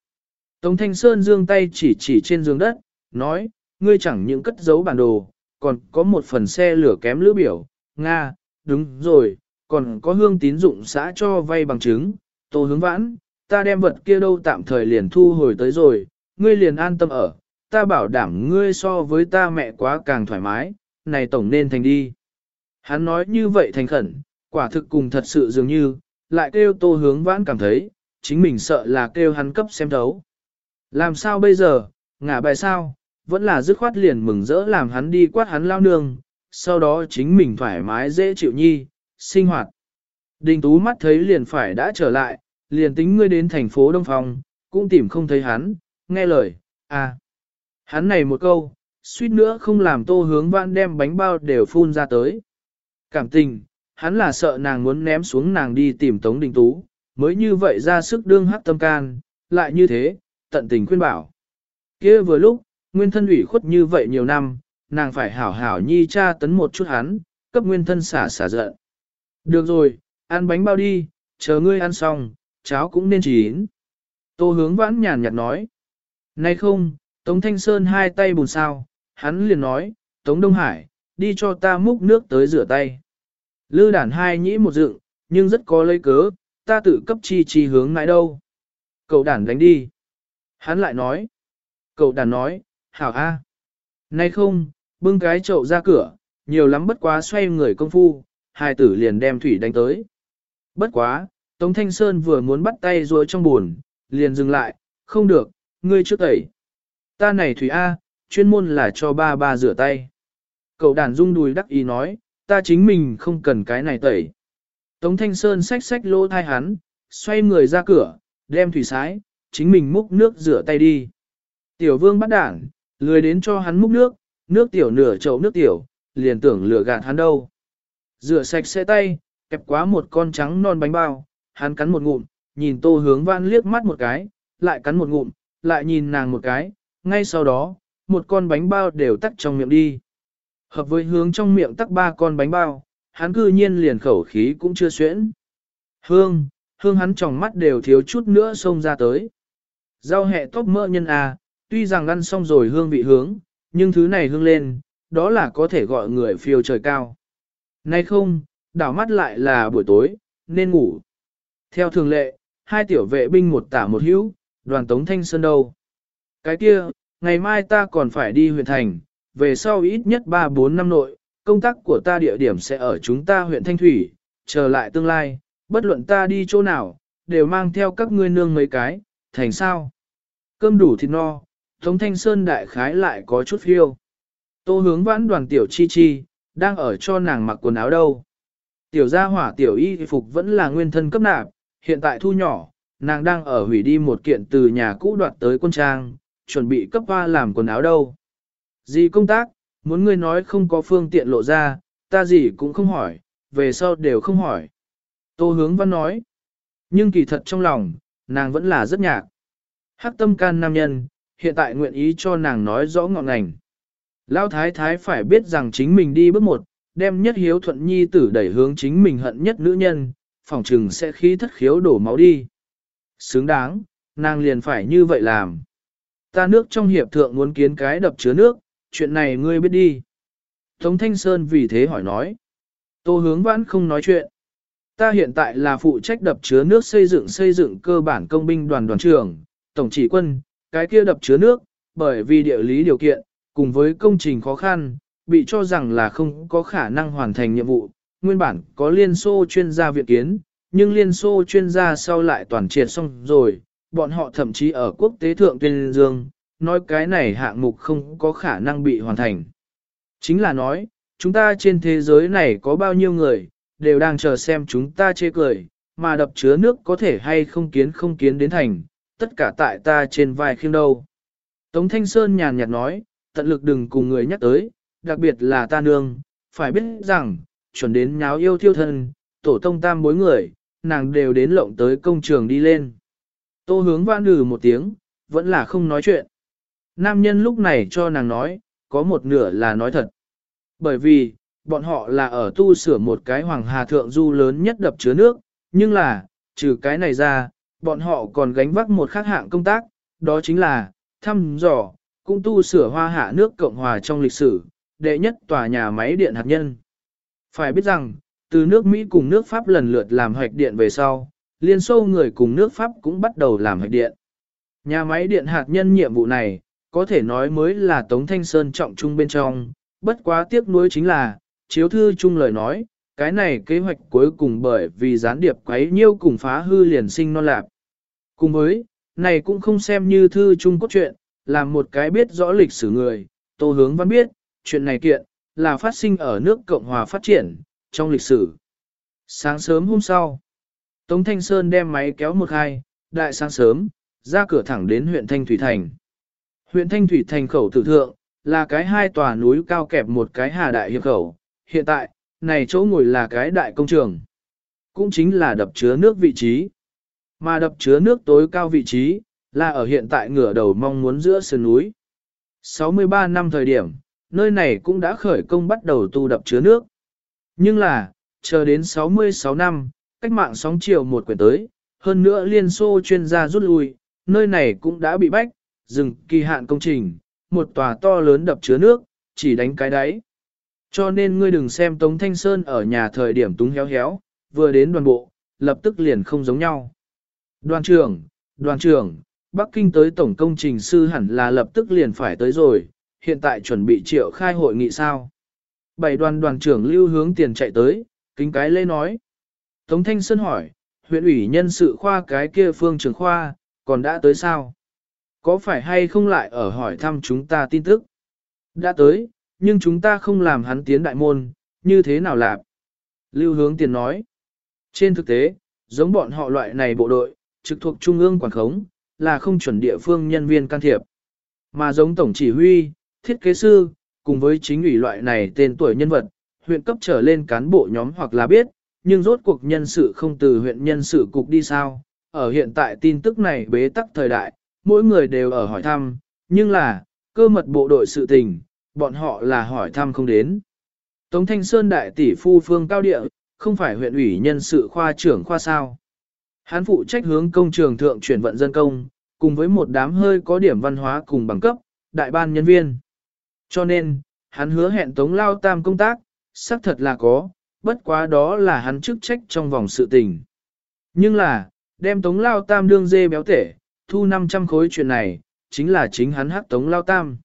Tống Thanh Sơn dương tay chỉ chỉ trên giường đất, nói, ngươi chẳng những cất giấu bản đồ, còn có một phần xe lửa kém lữ biểu, Nga, đúng rồi, còn có hương tín dụng xã cho vay bằng chứng, tô hướng vãn, ta đem vật kia đâu tạm thời liền thu hồi tới rồi, ngươi liền an tâm ở, ta bảo đảm ngươi so với ta mẹ quá càng thoải mái, này tổng nên thành đi. Hắn nói như vậy thành khẩn, quả thực cùng thật sự dường như, lại kêu tô hướng vãn cảm thấy, chính mình sợ là kêu hắn cấp xem thấu. Làm sao bây giờ, ngả bài sao, vẫn là dứt khoát liền mừng rỡ làm hắn đi quát hắn lao nương, sau đó chính mình thoải mái dễ chịu nhi, sinh hoạt. Đình Tú mắt thấy liền phải đã trở lại, liền tính ngươi đến thành phố Đông Phong, cũng tìm không thấy hắn, nghe lời, à. Hắn này một câu, suýt nữa không làm tô hướng vãn đem bánh bao đều phun ra tới. Cảm tình, hắn là sợ nàng muốn ném xuống nàng đi tìm Tống Đình Tú, mới như vậy ra sức đương hắc tâm can, lại như thế, tận tình khuyên bảo. kia vừa lúc, nguyên thân ủy khuất như vậy nhiều năm, nàng phải hảo hảo nhi cha tấn một chút hắn, cấp nguyên thân xả xả giận. Được rồi, ăn bánh bao đi, chờ ngươi ăn xong, cháo cũng nên chín. Tô hướng vãn nhàn nhạt nói. Nay không, Tống Thanh Sơn hai tay bùn sao, hắn liền nói, Tống Đông Hải, đi cho ta múc nước tới rửa tay. Lư đản hai nhĩ một dựng, nhưng rất có lấy cớ, ta tự cấp chi chi hướng nãi đâu. Cậu đản đánh đi. Hắn lại nói. Cậu đàn nói, hảo a. Nay không, bưng cái chậu ra cửa, nhiều lắm bất quá xoay người công phu, hai tử liền đem thủy đánh tới. Bất quá, Tống Thanh Sơn vừa muốn bắt tay ruồi trong buồn, liền dừng lại, không được, ngươi trước tẩy. Ta này thủy A, chuyên môn là cho ba ba rửa tay. Cậu đàn rung đùi đắc ý nói, ta chính mình không cần cái này tẩy. Tống Thanh Sơn xách xách lỗ thai hắn, xoay người ra cửa, đem thủy sái, chính mình múc nước rửa tay đi. Tiểu vương bắt đảng, lười đến cho hắn múc nước, nước tiểu nửa chậu nước tiểu, liền tưởng lửa gạt hắn đâu. Rửa sạch sẽ tay, kẹp quá một con trắng non bánh bao, hắn cắn một ngụm, nhìn tô hướng văn liếc mắt một cái, lại cắn một ngụm, lại nhìn nàng một cái, ngay sau đó, một con bánh bao đều tắt trong miệng đi. Hợp với hướng trong miệng tắc ba con bánh bao, hắn cư nhiên liền khẩu khí cũng chưa xuyễn. Hương, hương hắn trong mắt đều thiếu chút nữa xông ra tới. Rau hẹ tóc mỡ nhân à, tuy rằng ăn xong rồi hương vị hướng, nhưng thứ này hương lên, đó là có thể gọi người phiêu trời cao. Nay không, đảo mắt lại là buổi tối, nên ngủ. Theo thường lệ, hai tiểu vệ binh một tả một hữu, đoàn tống thanh sơn đâu. Cái kia, ngày mai ta còn phải đi huyện thành, về sau ít nhất 3-4 năm nội, công tác của ta địa điểm sẽ ở chúng ta huyện Thanh Thủy, trở lại tương lai, bất luận ta đi chỗ nào, đều mang theo các ngươi nương mấy cái, thành sao. Cơm đủ thịt no, Tống Thanh Sơn đại khái lại có chút phiêu. Tô hướng vãn đoàn tiểu chi chi, đang ở cho nàng mặc quần áo đâu. Tiểu gia hỏa tiểu y phục vẫn là nguyên thân cấp nạp, hiện tại thu nhỏ, nàng đang ở hủy đi một kiện từ nhà cũ đoạt tới quân trang, chuẩn bị cấp hoa làm quần áo đâu. Gì công tác, muốn ngươi nói không có phương tiện lộ ra, ta gì cũng không hỏi, về sau đều không hỏi. Tô hướng văn nói, nhưng kỳ thật trong lòng, nàng vẫn là rất nhạc. Hắc tâm can nam nhân, hiện tại nguyện ý cho nàng nói rõ ngọn ngành. Lão thái thái phải biết rằng chính mình đi bước một, đem nhất hiếu thuận nhi tử đẩy hướng chính mình hận nhất nữ nhân, phòng trừng sẽ khí thất khiếu đổ máu đi. Xứng đáng, nàng liền phải như vậy làm. Ta nước trong hiệp thượng muốn kiến cái đập chứa nước, chuyện này ngươi biết đi. Tống Thanh Sơn vì thế hỏi nói. Tô hướng vãn không nói chuyện. Ta hiện tại là phụ trách đập chứa nước xây dựng xây dựng cơ bản công binh đoàn đoàn trưởng, tổng chỉ quân, cái kia đập chứa nước, bởi vì địa lý điều kiện, cùng với công trình khó khăn, bị cho rằng là không có khả năng hoàn thành nhiệm vụ. Nguyên bản có Liên Xô chuyên gia viện kiến, nhưng Liên Xô chuyên gia sau lại toàn triệt xong rồi, bọn họ thậm chí ở quốc tế thượng tuyên dương, nói cái này hạng mục không có khả năng bị hoàn thành. Chính là nói, chúng ta trên thế giới này có bao nhiêu người, đều đang chờ xem chúng ta chê cười, mà đập chứa nước có thể hay không kiến không kiến đến thành, tất cả tại ta trên vai khiêng đâu. Tống Thanh Sơn nhàn nhạt nói, tận lực đừng cùng người nhắc tới, đặc biệt là ta nương, phải biết rằng, chuẩn đến nháo yêu thiêu thân, tổ tông tam bối người, nàng đều đến lộng tới công trường đi lên. Tô hướng vãn đừ một tiếng, vẫn là không nói chuyện. Nam nhân lúc này cho nàng nói, có một nửa là nói thật. Bởi vì, bọn họ là ở tu sửa một cái hoàng hà thượng du lớn nhất đập chứa nước, nhưng là, trừ cái này ra, bọn họ còn gánh vác một khác hạng công tác, đó chính là, thăm dò, cũng tu sửa hoa hạ nước Cộng Hòa trong lịch sử, đệ nhất tòa nhà máy điện hạt nhân. Phải biết rằng, từ nước Mỹ cùng nước Pháp lần lượt làm hoạch điện về sau, Liên Xô người cùng nước Pháp cũng bắt đầu làm hoạch điện. Nhà máy điện hạt nhân nhiệm vụ này, có thể nói mới là Tống Thanh Sơn trọng trung bên trong, bất quá tiếc nuối chính là, chiếu thư chung lời nói, cái này kế hoạch cuối cùng bởi vì gián điệp quấy nhiêu cùng phá hư liền sinh non lạc. Cùng với, này cũng không xem như thư chung cốt truyện, làm một cái biết rõ lịch sử người, Tô Hướng Văn biết, chuyện này kiện, là phát sinh ở nước Cộng hòa phát triển, trong lịch sử. Sáng sớm hôm sau, Tống Thanh Sơn đem máy kéo một hai, đại sáng sớm, ra cửa thẳng đến huyện Thanh Thủy Thành. Huyện Thanh Thủy Thành khẩu tử thượng, là cái hai tòa núi cao kẹp một cái hà đại hiệp khẩu. Hiện tại, này chỗ ngồi là cái đại công trường. Cũng chính là đập chứa nước vị trí. Mà đập chứa nước tối cao vị trí, là ở hiện tại ngửa đầu mong muốn giữa sườn núi. 63 năm thời điểm, nơi này cũng đã khởi công bắt đầu tu đập chứa nước. Nhưng là, chờ đến 66 năm, cách mạng sóng chiều một quyển tới, hơn nữa Liên Xô chuyên gia rút lui, nơi này cũng đã bị bách, dừng kỳ hạn công trình, một tòa to lớn đập chứa nước, chỉ đánh cái đáy. Cho nên ngươi đừng xem Tống Thanh Sơn ở nhà thời điểm túng héo héo, vừa đến đoàn bộ, lập tức liền không giống nhau. Đoàn trưởng, đoàn trưởng, Bắc Kinh tới tổng công trình sư hẳn là lập tức liền phải tới rồi, hiện tại chuẩn bị triệu khai hội nghị sao. Bảy đoàn đoàn trưởng lưu hướng tiền chạy tới, kính cái lê nói. Tống Thanh Sơn hỏi, huyện ủy nhân sự khoa cái kia phương trưởng khoa, còn đã tới sao? Có phải hay không lại ở hỏi thăm chúng ta tin tức? Đã tới, nhưng chúng ta không làm hắn tiến đại môn, như thế nào làm? Lưu hướng tiền nói. Trên thực tế, giống bọn họ loại này bộ đội, trực thuộc trung ương quản khống, là không chuẩn địa phương nhân viên can thiệp. Mà giống tổng chỉ huy, thiết kế sư, cùng với chính ủy loại này tên tuổi nhân vật, huyện cấp trở lên cán bộ nhóm hoặc là biết, nhưng rốt cuộc nhân sự không từ huyện nhân sự cục đi sao. Ở hiện tại tin tức này bế tắc thời đại, mỗi người đều ở hỏi thăm, nhưng là, cơ mật bộ đội sự tình, bọn họ là hỏi thăm không đến. Tống Thanh Sơn đại tỷ phu phương cao địa, không phải huyện ủy nhân sự khoa trưởng khoa sao. Hắn phụ trách hướng công trường thượng chuyển vận dân công, cùng với một đám hơi có điểm văn hóa cùng bằng cấp, đại ban nhân viên. Cho nên, hắn hứa hẹn Tống Lao Tam công tác, xác thật là có, bất quá đó là hắn chức trách trong vòng sự tình. Nhưng là, đem Tống Lao Tam đương dê béo tể, thu 500 khối chuyện này, chính là chính hắn hắc Tống Lao Tam.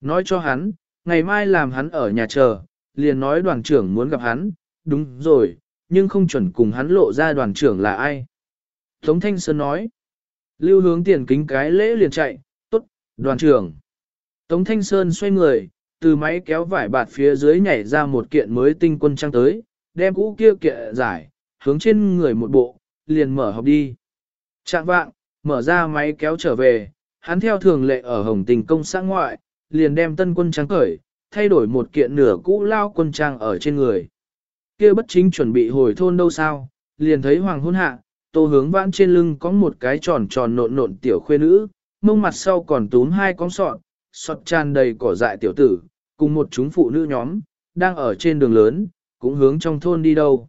Nói cho hắn, ngày mai làm hắn ở nhà chờ, liền nói đoàn trưởng muốn gặp hắn, đúng rồi, nhưng không chuẩn cùng hắn lộ ra đoàn trưởng là ai. Tống Thanh Sơn nói, lưu hướng tiền kính cái lễ liền chạy, tốt, đoàn trưởng. Tống Thanh Sơn xoay người, từ máy kéo vải bạt phía dưới nhảy ra một kiện mới tinh quân trang tới, đem cũ kia kiện giải, hướng trên người một bộ, liền mở học đi. Trạng vạng, mở ra máy kéo trở về, hắn theo thường lệ ở Hồng Tình công xã ngoại, liền đem tân quân trang cởi, thay đổi một kiện nửa cũ lao quân trang ở trên người. Kia bất chính chuẩn bị hồi thôn đâu sao, liền thấy hoàng hôn hạ, tô hướng vãn trên lưng có một cái tròn tròn nộn nộn tiểu khuê nữ, mông mặt sau còn túm hai con sọt, sọt tràn đầy cỏ dại tiểu tử, cùng một chúng phụ nữ nhóm, đang ở trên đường lớn, cũng hướng trong thôn đi đâu.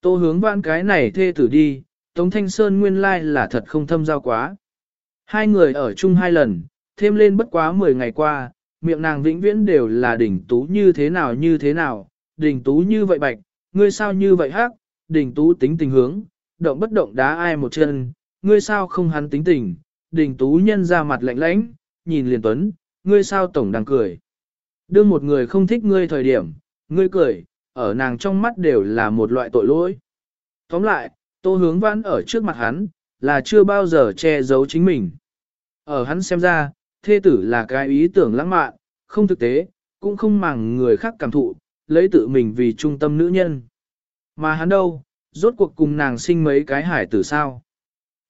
Tô hướng vãn cái này thê tử đi, Tống Thanh Sơn nguyên lai là thật không thâm giao quá. Hai người ở chung hai lần, thêm lên bất quá 10 ngày qua, miệng nàng vĩnh viễn đều là đỉnh tú như thế nào như thế nào, đỉnh tú như vậy bạch, ngươi sao như vậy hắc, đỉnh tú tính tình hướng, động bất động đá ai một chân, ngươi sao không hắn tính tình, đỉnh tú nhân ra mặt lạnh lãnh, nhìn liền tuấn, ngươi sao tổng đang cười. Đương một người không thích ngươi thời điểm, ngươi cười, ở nàng trong mắt đều là một loại tội lỗi. Tóm lại, tô hướng vãn ở trước mặt hắn, là chưa bao giờ che giấu chính mình. Ở hắn xem ra, thê tử là cái ý tưởng lãng mạn, không thực tế, cũng không màng người khác cảm thụ, lấy tự mình vì trung tâm nữ nhân. Mà hắn đâu, rốt cuộc cùng nàng sinh mấy cái hải tử sao.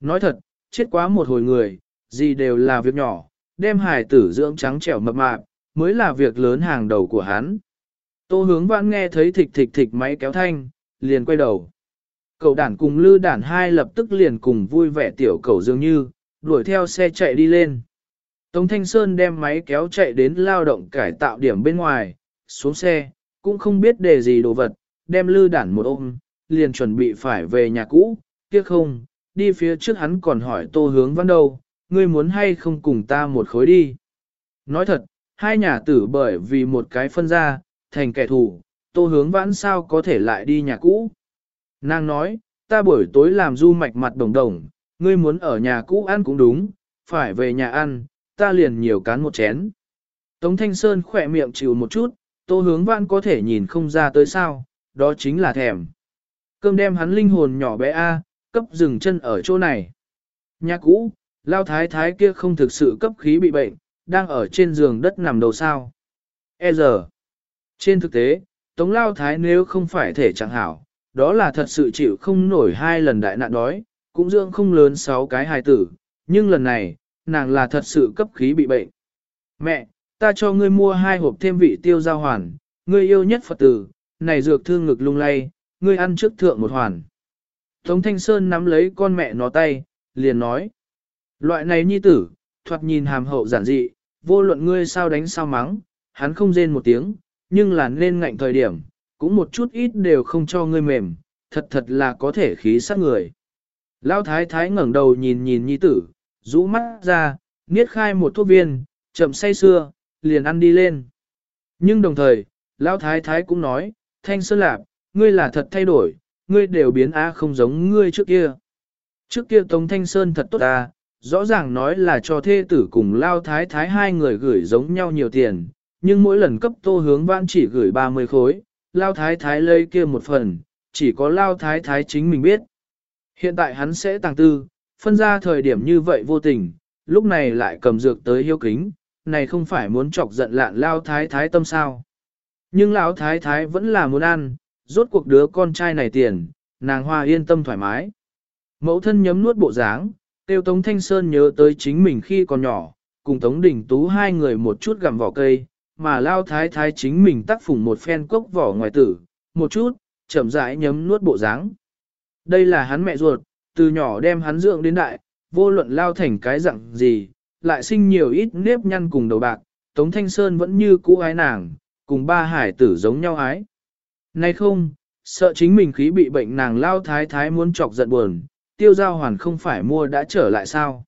Nói thật, chết quá một hồi người, gì đều là việc nhỏ, đem hải tử dưỡng trắng trẻo mập mạp, mới là việc lớn hàng đầu của hắn. Tô hướng vãn nghe thấy thịch thịch thịch máy kéo thanh, liền quay đầu. Cậu đản cùng lư đản hai lập tức liền cùng vui vẻ tiểu cậu dường như, đuổi theo xe chạy đi lên. Tống Thanh Sơn đem máy kéo chạy đến lao động cải tạo điểm bên ngoài, xuống xe, cũng không biết để gì đồ vật, đem lư đản một ôm, liền chuẩn bị phải về nhà cũ, tiếc không, đi phía trước hắn còn hỏi tô hướng văn đâu, ngươi muốn hay không cùng ta một khối đi. Nói thật, hai nhà tử bởi vì một cái phân ra, thành kẻ thù, tô hướng vãn sao có thể lại đi nhà cũ. Nàng nói, ta buổi tối làm du mạch mặt đồng đồng, ngươi muốn ở nhà cũ ăn cũng đúng, phải về nhà ăn, ta liền nhiều cán một chén. Tống Thanh Sơn khỏe miệng chịu một chút, tô hướng vãn có thể nhìn không ra tới sao, đó chính là thèm. Cơm đem hắn linh hồn nhỏ bé A, cấp dừng chân ở chỗ này. Nhà cũ, lao thái thái kia không thực sự cấp khí bị bệnh, đang ở trên giường đất nằm đầu sao. E giờ, trên thực tế, Tống Lao Thái nếu không phải thể chẳng hảo, đó là thật sự chịu không nổi hai lần đại nạn đói, cũng dưỡng không lớn sáu cái hài tử, nhưng lần này, nàng là thật sự cấp khí bị bệnh. Mẹ, ta cho ngươi mua hai hộp thêm vị tiêu giao hoàn, ngươi yêu nhất Phật tử, này dược thương ngực lung lay, ngươi ăn trước thượng một hoàn. Tống Thanh Sơn nắm lấy con mẹ nó tay, liền nói. Loại này nhi tử, thoạt nhìn hàm hậu giản dị, vô luận ngươi sao đánh sao mắng, hắn không rên một tiếng, nhưng là nên ngạnh thời điểm, cũng một chút ít đều không cho ngươi mềm, thật thật là có thể khí sát người. Lão thái thái ngẩng đầu nhìn nhìn nhi tử, rũ mắt ra, niết khai một thuốc viên, chậm say xưa, liền ăn đi lên. Nhưng đồng thời, Lão thái thái cũng nói, thanh sơn lạp, ngươi là thật thay đổi, ngươi đều biến á không giống ngươi trước kia. Trước kia Tống Thanh Sơn thật tốt à, rõ ràng nói là cho thê tử cùng Lao Thái Thái hai người gửi giống nhau nhiều tiền, nhưng mỗi lần cấp tô hướng vãn chỉ gửi 30 khối, Lao Thái Thái lấy kia một phần, chỉ có Lao Thái Thái chính mình biết. Hiện tại hắn sẽ tàng tư, phân ra thời điểm như vậy vô tình, lúc này lại cầm dược tới hiếu kính, này không phải muốn chọc giận lạn Lao Thái Thái tâm sao. Nhưng Lão Thái Thái vẫn là muốn ăn, rốt cuộc đứa con trai này tiền, nàng hoa yên tâm thoải mái. Mẫu thân nhấm nuốt bộ dáng, tiêu Tống Thanh Sơn nhớ tới chính mình khi còn nhỏ, cùng Tống Đình Tú hai người một chút gặm vỏ cây, mà lao thái thái chính mình tác phủng một phen cốc vỏ ngoài tử, một chút, chậm rãi nhấm nuốt bộ dáng. Đây là hắn mẹ ruột, từ nhỏ đem hắn dưỡng đến đại, vô luận lao thành cái dạng gì, lại sinh nhiều ít nếp nhăn cùng đầu bạc, Tống Thanh Sơn vẫn như cũ ái nàng, cùng ba hải tử giống nhau ái. Nay không, sợ chính mình khí bị bệnh nàng lao thái thái muốn chọc giận buồn, tiêu giao hoàn không phải mua đã trở lại sao.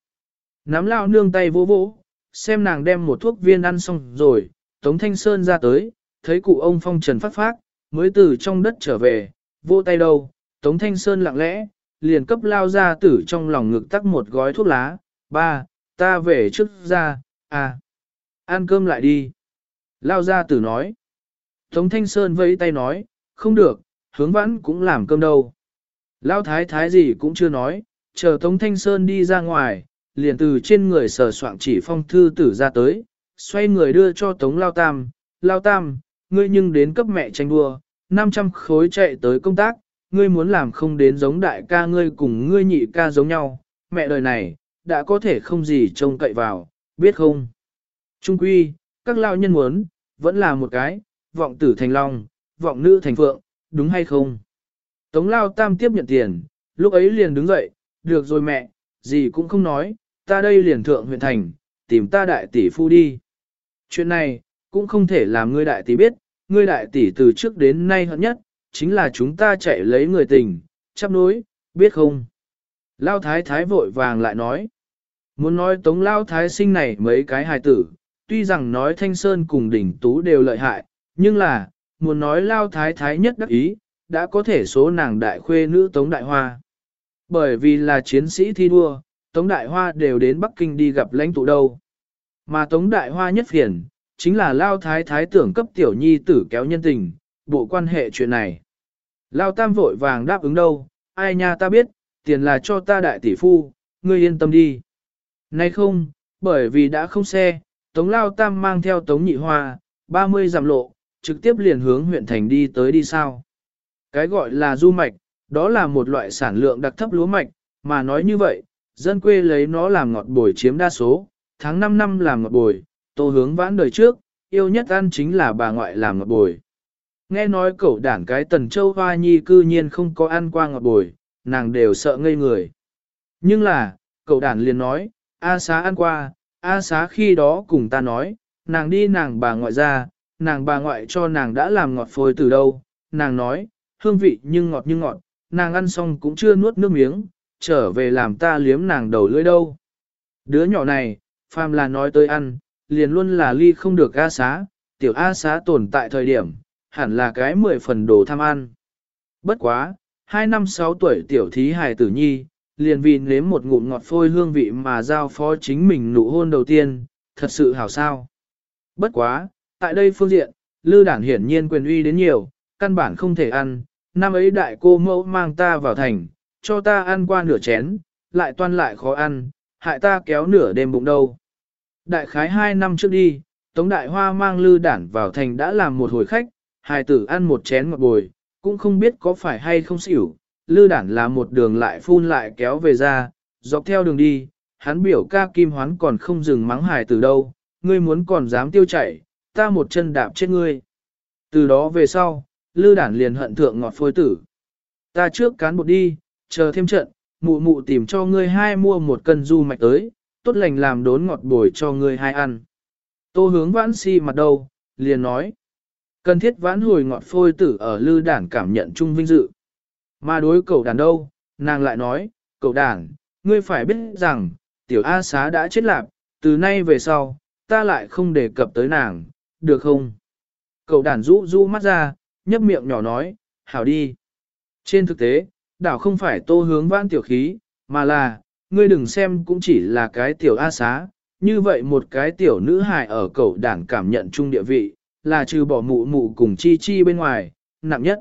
Nắm lao nương tay vô vỗ, xem nàng đem một thuốc viên ăn xong rồi, Tống Thanh Sơn ra tới, thấy cụ ông phong trần phát phát, mới từ trong đất trở về, vô tay đâu, Tống Thanh Sơn lặng lẽ, liền cấp lao ra tử trong lòng ngực tắc một gói thuốc lá, ba, ta về trước ra, à, ăn cơm lại đi. Lao ra tử nói, Tống Thanh Sơn vẫy tay nói, không được, hướng vãn cũng làm cơm đâu. Lao thái thái gì cũng chưa nói, chờ Tống Thanh Sơn đi ra ngoài, liền từ trên người sờ soạn chỉ phong thư tử ra tới, xoay người đưa cho Tống Lao Tam, Lao Tam, ngươi nhưng đến cấp mẹ tranh đua, 500 khối chạy tới công tác, ngươi muốn làm không đến giống đại ca ngươi cùng ngươi nhị ca giống nhau, mẹ đời này, đã có thể không gì trông cậy vào, biết không? Trung quy, các lao nhân muốn, vẫn là một cái, vọng tử thành long, vọng nữ thành phượng, đúng hay không? Tống lao tam tiếp nhận tiền, lúc ấy liền đứng dậy, được rồi mẹ, gì cũng không nói, ta đây liền thượng huyện thành, tìm ta đại tỷ phu đi. Chuyện này, cũng không thể làm ngươi đại tỷ biết, ngươi đại tỷ từ trước đến nay hận nhất, chính là chúng ta chạy lấy người tình, chấp nối, biết không? Lao thái thái vội vàng lại nói, muốn nói tống lao thái sinh này mấy cái hài tử, tuy rằng nói thanh sơn cùng đỉnh tú đều lợi hại, nhưng là, muốn nói lao thái thái nhất đắc ý, đã có thể số nàng đại khuê nữ Tống Đại Hoa. Bởi vì là chiến sĩ thi đua, Tống Đại Hoa đều đến Bắc Kinh đi gặp lãnh tụ đâu. Mà Tống Đại Hoa nhất phiền, chính là Lao Thái Thái tưởng cấp tiểu nhi tử kéo nhân tình, bộ quan hệ chuyện này. Lao Tam vội vàng đáp ứng đâu, ai nha ta biết, tiền là cho ta đại tỷ phu, ngươi yên tâm đi. Nay không, bởi vì đã không xe, Tống Lao Tam mang theo Tống Nhị Hoa, 30 dặm lộ, trực tiếp liền hướng huyện thành đi tới đi sao. Cái gọi là du mạch, đó là một loại sản lượng đặc thấp lúa mạch, mà nói như vậy, dân quê lấy nó làm ngọt bồi chiếm đa số, tháng 5 năm làm ngọt bồi, tô hướng vãn đời trước, yêu nhất ăn chính là bà ngoại làm ngọt bồi. Nghe nói cậu đản cái tần châu hoa nhi cư nhiên không có ăn qua ngọt bồi, nàng đều sợ ngây người. Nhưng là, cậu đàn liền nói, A xá ăn qua, A xá khi đó cùng ta nói, nàng đi nàng bà ngoại ra, nàng bà ngoại cho nàng đã làm ngọt phôi từ đâu, nàng nói, hương vị nhưng ngọt như ngọt, nàng ăn xong cũng chưa nuốt nước miếng, trở về làm ta liếm nàng đầu lưỡi đâu. Đứa nhỏ này, phàm là nói tới ăn, liền luôn là ly không được A xá, tiểu A xá tồn tại thời điểm, hẳn là cái mười phần đồ tham ăn. Bất quá, hai năm sáu tuổi tiểu thí hài tử nhi, liền vì nếm một ngụm ngọt phôi hương vị mà giao phó chính mình nụ hôn đầu tiên, thật sự hảo sao. Bất quá, tại đây phương diện, lư đản hiển nhiên quyền uy đến nhiều, căn bản không thể ăn, năm ấy đại cô mẫu mang ta vào thành, cho ta ăn qua nửa chén, lại toan lại khó ăn, hại ta kéo nửa đêm bụng đâu. Đại khái hai năm trước đi, Tống Đại Hoa mang lư đản vào thành đã làm một hồi khách, hài tử ăn một chén ngọt bồi, cũng không biết có phải hay không xỉu, lư đản là một đường lại phun lại kéo về ra, dọc theo đường đi, hắn biểu ca kim hoán còn không dừng mắng hài tử đâu, ngươi muốn còn dám tiêu chảy, ta một chân đạp chết ngươi. Từ đó về sau, lư đản liền hận thượng ngọt phôi tử. Ta trước cán bột đi, chờ thêm trận, mụ mụ tìm cho ngươi hai mua một cân du mạch tới, tốt lành làm đốn ngọt bồi cho ngươi hai ăn. Tô hướng vãn si mặt đầu, liền nói. Cần thiết vãn hồi ngọt phôi tử ở lư đản cảm nhận chung vinh dự. Mà đối cậu đàn đâu, nàng lại nói, cậu đàn, ngươi phải biết rằng, tiểu A xá đã chết lạc, từ nay về sau, ta lại không đề cập tới nàng, được không? Cậu đàn rũ rũ mắt ra, nhấp miệng nhỏ nói, hảo đi. Trên thực tế, đảo không phải tô hướng vãn tiểu khí, mà là, ngươi đừng xem cũng chỉ là cái tiểu A xá, như vậy một cái tiểu nữ hài ở cậu đàn cảm nhận chung địa vị, là trừ bỏ mụ mụ cùng chi chi bên ngoài, nặng nhất.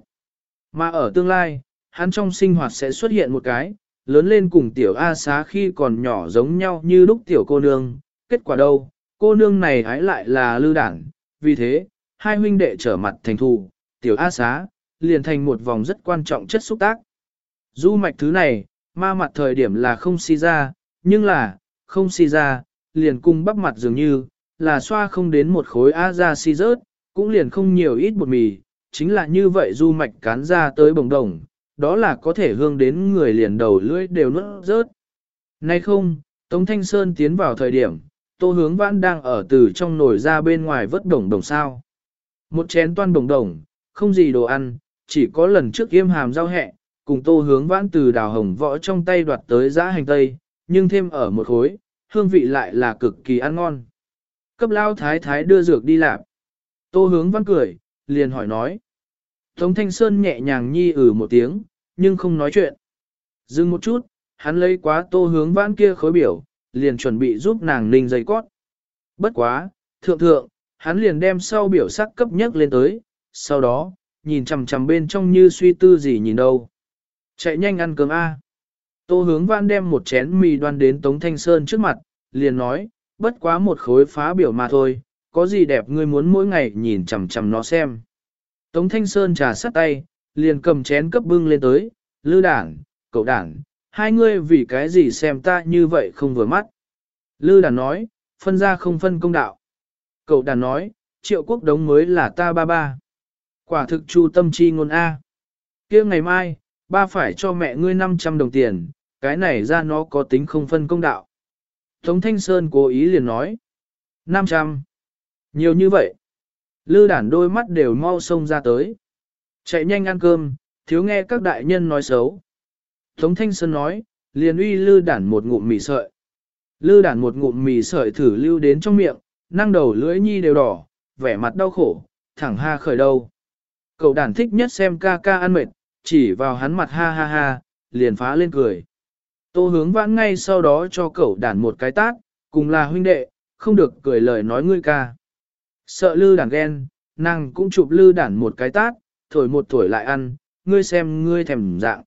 Mà ở tương lai, hắn trong sinh hoạt sẽ xuất hiện một cái, lớn lên cùng tiểu A xá khi còn nhỏ giống nhau như lúc tiểu cô nương, kết quả đâu, cô nương này hái lại là lư đảng, vì thế, hai huynh đệ trở mặt thành thù, tiểu A xá, liền thành một vòng rất quan trọng chất xúc tác. Du mạch thứ này, ma mặt thời điểm là không si ra, nhưng là, không si ra, liền cung bắp mặt dường như, là xoa không đến một khối A ra si rớt, cũng liền không nhiều ít bột mì, chính là như vậy du mạch cán ra tới bồng đồng, đó là có thể hương đến người liền đầu lưỡi đều nuốt rớt. Nay không, Tống Thanh Sơn tiến vào thời điểm, Tô Hướng Vãn đang ở từ trong nồi ra bên ngoài vớt đồng đồng sao. Một chén toan đồng đồng, không gì đồ ăn, chỉ có lần trước yêm hàm rau hẹ, cùng Tô Hướng Vãn từ đào hồng võ trong tay đoạt tới giã hành tây, nhưng thêm ở một khối, hương vị lại là cực kỳ ăn ngon. Cấp lao thái thái đưa dược đi làm. Tô Hướng văn cười, liền hỏi nói. Tống Thanh Sơn nhẹ nhàng nhi ử một tiếng, nhưng không nói chuyện. Dừng một chút, hắn lấy quá tô hướng vãn kia khối biểu, liền chuẩn bị giúp nàng ninh dây cót. Bất quá, thượng thượng, hắn liền đem sau biểu sắc cấp nhất lên tới, sau đó, nhìn chằm chằm bên trong như suy tư gì nhìn đâu. Chạy nhanh ăn cơm A. Tô hướng vãn đem một chén mì đoan đến Tống Thanh Sơn trước mặt, liền nói, bất quá một khối phá biểu mà thôi, có gì đẹp ngươi muốn mỗi ngày nhìn chằm chằm nó xem. Tống Thanh Sơn trà sắt tay, liền cầm chén cấp bưng lên tới, lư đảng, cậu đảng, hai ngươi vì cái gì xem ta như vậy không vừa mắt. Lư Đảng nói, phân ra không phân công đạo. Cậu Đảng nói, triệu quốc đống mới là ta ba ba. Quả thực chu tâm chi ngôn A. kia ngày mai, ba phải cho mẹ ngươi 500 đồng tiền, cái này ra nó có tính không phân công đạo. Tống Thanh Sơn cố ý liền nói. 500. Nhiều như vậy. Lư đản đôi mắt đều mau sông ra tới. Chạy nhanh ăn cơm, thiếu nghe các đại nhân nói xấu. Tống Thanh Sơn nói, liền uy lư đản một ngụm mì sợi. Lư đản một ngụm mì sợi thử lưu đến trong miệng, năng đầu lưỡi nhi đều đỏ, vẻ mặt đau khổ, thẳng ha khởi đầu. Cậu đản thích nhất xem ca ca ăn mệt, chỉ vào hắn mặt ha ha ha, liền phá lên cười. Tô hướng vãn ngay sau đó cho cậu đản một cái tát, cùng là huynh đệ, không được cười lời nói ngươi ca. Sợ lư đản ghen, nàng cũng chụp lư đản một cái tát, thổi một thổi lại ăn, ngươi xem ngươi thèm dạng.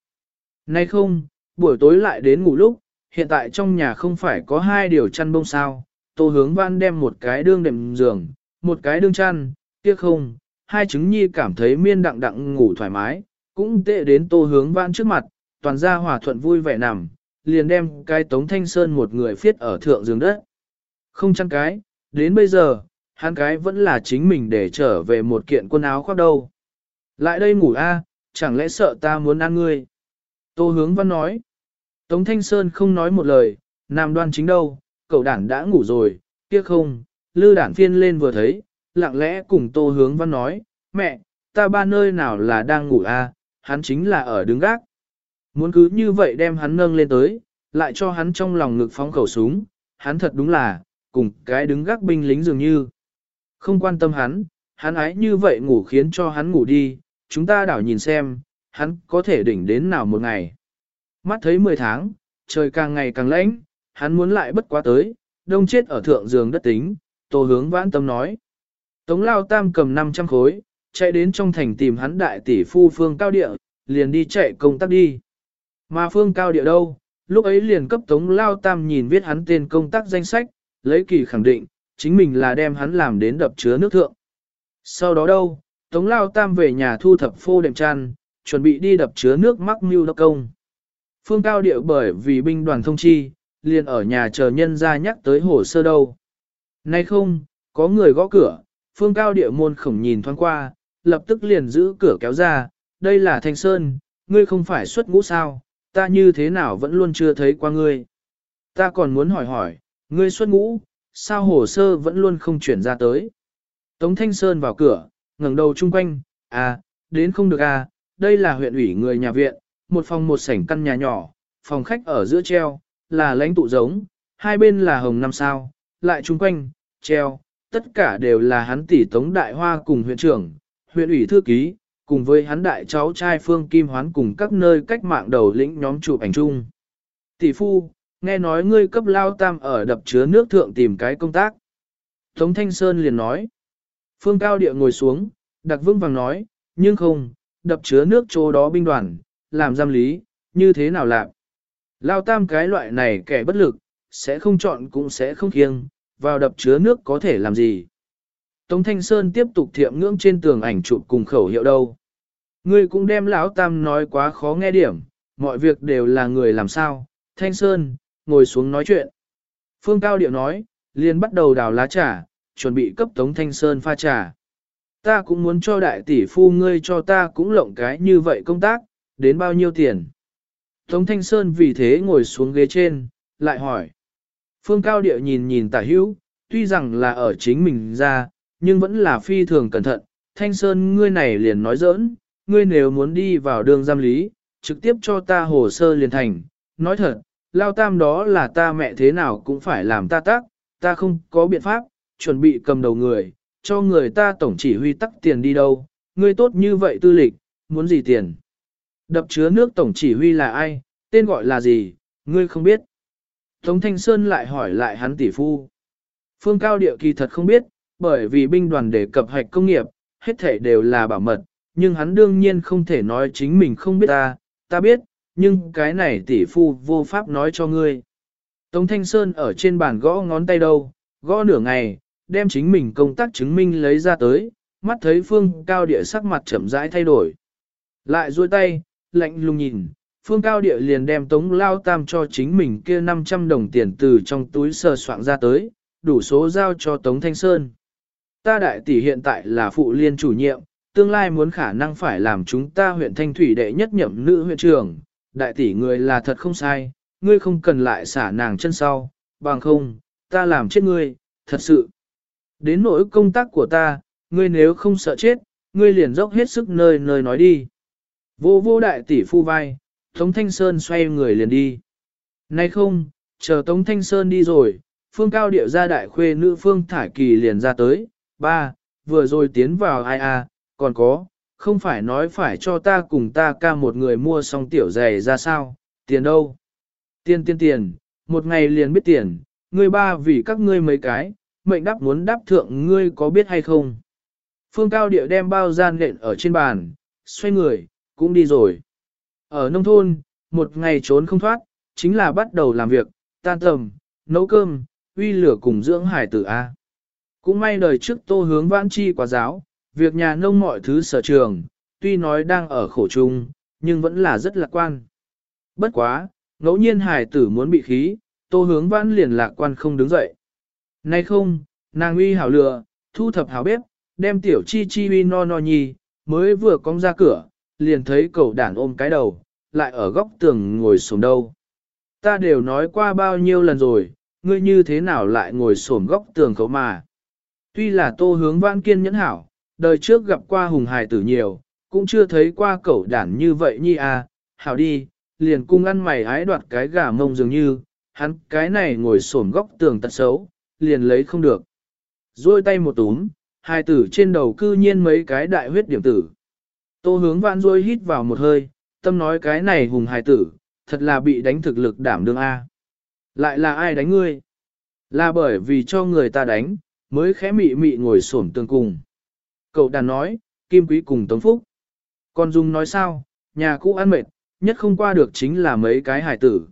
Nay không, buổi tối lại đến ngủ lúc, hiện tại trong nhà không phải có hai điều chăn bông sao, tô hướng văn đem một cái đương đệm giường, một cái đương chăn, tiếc không, hai trứng nhi cảm thấy miên đặng đặng ngủ thoải mái, cũng tệ đến tô hướng văn trước mặt, toàn ra hòa thuận vui vẻ nằm, liền đem cái tống thanh sơn một người phiết ở thượng giường đất. Không chăn cái, đến bây giờ, hắn cái vẫn là chính mình để trở về một kiện quần áo khoác đâu. Lại đây ngủ a, chẳng lẽ sợ ta muốn ăn ngươi? Tô hướng văn nói. Tống Thanh Sơn không nói một lời, nam đoan chính đâu, cậu đản đã ngủ rồi, kia không, lư đản phiên lên vừa thấy, lặng lẽ cùng tô hướng văn nói, mẹ, ta ba nơi nào là đang ngủ a, hắn chính là ở đứng gác. Muốn cứ như vậy đem hắn nâng lên tới, lại cho hắn trong lòng ngực phóng khẩu súng, hắn thật đúng là, cùng cái đứng gác binh lính dường như. Không quan tâm hắn, hắn ái như vậy ngủ khiến cho hắn ngủ đi, chúng ta đảo nhìn xem, hắn có thể đỉnh đến nào một ngày. Mắt thấy 10 tháng, trời càng ngày càng lạnh, hắn muốn lại bất quá tới, đông chết ở thượng giường đất tính, tô hướng vãn tâm nói. Tống lao tam cầm 500 khối, chạy đến trong thành tìm hắn đại tỷ phu phương cao địa, liền đi chạy công tác đi. Mà phương cao địa đâu, lúc ấy liền cấp tống lao tam nhìn viết hắn tên công tác danh sách, lấy kỳ khẳng định, chính mình là đem hắn làm đến đập chứa nước thượng. Sau đó đâu, Tống Lao Tam về nhà thu thập phô đệm chăn, chuẩn bị đi đập chứa nước mắc mưu đốc công. Phương Cao Điệu bởi vì binh đoàn thông chi, liền ở nhà chờ nhân ra nhắc tới hồ sơ đâu. Nay không, có người gõ cửa, Phương Cao Điệu môn khổng nhìn thoáng qua, lập tức liền giữ cửa kéo ra, đây là Thanh Sơn, ngươi không phải xuất ngũ sao, ta như thế nào vẫn luôn chưa thấy qua ngươi. Ta còn muốn hỏi hỏi, ngươi xuất ngũ, sao hồ sơ vẫn luôn không chuyển ra tới. Tống Thanh Sơn vào cửa, ngẩng đầu chung quanh, à, đến không được à, đây là huyện ủy người nhà viện, một phòng một sảnh căn nhà nhỏ, phòng khách ở giữa treo, là lãnh tụ giống, hai bên là hồng năm sao, lại chung quanh, treo, tất cả đều là hắn tỷ Tống Đại Hoa cùng huyện trưởng, huyện ủy thư ký, cùng với hắn đại cháu trai Phương Kim Hoán cùng các nơi cách mạng đầu lĩnh nhóm chụp ảnh chung. Tỷ phu, nghe nói ngươi cấp lao tam ở đập chứa nước thượng tìm cái công tác. Tống Thanh Sơn liền nói. Phương Cao Địa ngồi xuống, đặc vững vàng nói, nhưng không, đập chứa nước chỗ đó binh đoàn, làm giam lý, như thế nào làm. Lao tam cái loại này kẻ bất lực, sẽ không chọn cũng sẽ không kiêng, vào đập chứa nước có thể làm gì. Tống Thanh Sơn tiếp tục thiệm ngưỡng trên tường ảnh chụp cùng khẩu hiệu đâu. Ngươi cũng đem lão tam nói quá khó nghe điểm, mọi việc đều là người làm sao. Thanh Sơn, ngồi xuống nói chuyện. Phương Cao Điệu nói, liền bắt đầu đào lá trà, chuẩn bị cấp Tống Thanh Sơn pha trà. Ta cũng muốn cho đại tỷ phu ngươi cho ta cũng lộng cái như vậy công tác, đến bao nhiêu tiền. Tống Thanh Sơn vì thế ngồi xuống ghế trên, lại hỏi. Phương Cao Điệu nhìn nhìn tả hữu, tuy rằng là ở chính mình ra, nhưng vẫn là phi thường cẩn thận. Thanh Sơn ngươi này liền nói giỡn, ngươi nếu muốn đi vào đường giam lý, trực tiếp cho ta hồ sơ liền thành. Nói thật, lao tam đó là ta mẹ thế nào cũng phải làm ta tác, ta không có biện pháp, chuẩn bị cầm đầu người, cho người ta tổng chỉ huy tắc tiền đi đâu, ngươi tốt như vậy tư lịch, muốn gì tiền. Đập chứa nước tổng chỉ huy là ai, tên gọi là gì, ngươi không biết. Tống Thanh Sơn lại hỏi lại hắn tỷ phu. Phương Cao Địa kỳ thật không biết, bởi vì binh đoàn đề cập hạch công nghiệp, hết thể đều là bảo mật, nhưng hắn đương nhiên không thể nói chính mình không biết ta, ta biết, nhưng cái này tỷ phu vô pháp nói cho ngươi. Tống Thanh Sơn ở trên bàn gõ ngón tay đâu, gõ nửa ngày, đem chính mình công tác chứng minh lấy ra tới, mắt thấy phương cao địa sắc mặt chậm rãi thay đổi. Lại duỗi tay, lạnh lùng nhìn, phương cao địa liền đem tống lao tam cho chính mình kia 500 đồng tiền từ trong túi sờ soạn ra tới, đủ số giao cho tống thanh sơn. Ta đại tỷ hiện tại là phụ liên chủ nhiệm, tương lai muốn khả năng phải làm chúng ta huyện thanh thủy đệ nhất nhậm nữ huyện trưởng, đại tỷ người là thật không sai, ngươi không cần lại xả nàng chân sau, bằng không, ta làm chết ngươi, thật sự. Đến nỗi công tác của ta, ngươi nếu không sợ chết, ngươi liền dốc hết sức nơi nơi nói đi. Vô vô đại tỷ phu vai, Tống Thanh Sơn xoay người liền đi. Nay không, chờ Tống Thanh Sơn đi rồi, phương cao điệu ra đại khuê nữ phương thải kỳ liền ra tới, ba, vừa rồi tiến vào ai a, còn có, không phải nói phải cho ta cùng ta ca một người mua xong tiểu giày ra sao, tiền đâu? Tiền tiền tiền, một ngày liền biết tiền, ngươi ba vì các ngươi mấy cái, mệnh đáp muốn đáp thượng ngươi có biết hay không? Phương Cao Điệu đem bao gian nện ở trên bàn, xoay người, cũng đi rồi. Ở nông thôn, một ngày trốn không thoát, chính là bắt đầu làm việc, tan tầm, nấu cơm, uy lửa cùng dưỡng hải tử A. Cũng may đời trước tô hướng vãn chi quả giáo, việc nhà nông mọi thứ sở trường, tuy nói đang ở khổ chung, nhưng vẫn là rất lạc quan. Bất quá, ngẫu nhiên hải tử muốn bị khí, tô hướng vãn liền lạc quan không đứng dậy. Nay không, nàng uy hảo lựa, thu thập hảo bếp, đem tiểu chi chi uy no no nhi, mới vừa cong ra cửa, liền thấy cậu đản ôm cái đầu, lại ở góc tường ngồi xuống đâu. Ta đều nói qua bao nhiêu lần rồi, ngươi như thế nào lại ngồi xổm góc tường cậu mà. Tuy là tô hướng vãn kiên nhẫn hảo, đời trước gặp qua hùng hài tử nhiều, cũng chưa thấy qua cậu đản như vậy nhi à, hảo đi, liền cung ăn mày ái đoạt cái gà mông dường như, hắn cái này ngồi xổm góc tường tật xấu, liền lấy không được. Rồi tay một túm, hai tử trên đầu cư nhiên mấy cái đại huyết điểm tử. Tô hướng vạn rồi hít vào một hơi, tâm nói cái này hùng hài tử, thật là bị đánh thực lực đảm đương A. Lại là ai đánh ngươi? Là bởi vì cho người ta đánh, mới khẽ mị mị ngồi xổm tương cùng. Cậu đàn nói, Kim Quý cùng Tống Phúc. Còn Dung nói sao, nhà cũ ăn mệt, nhất không qua được chính là mấy cái hài tử.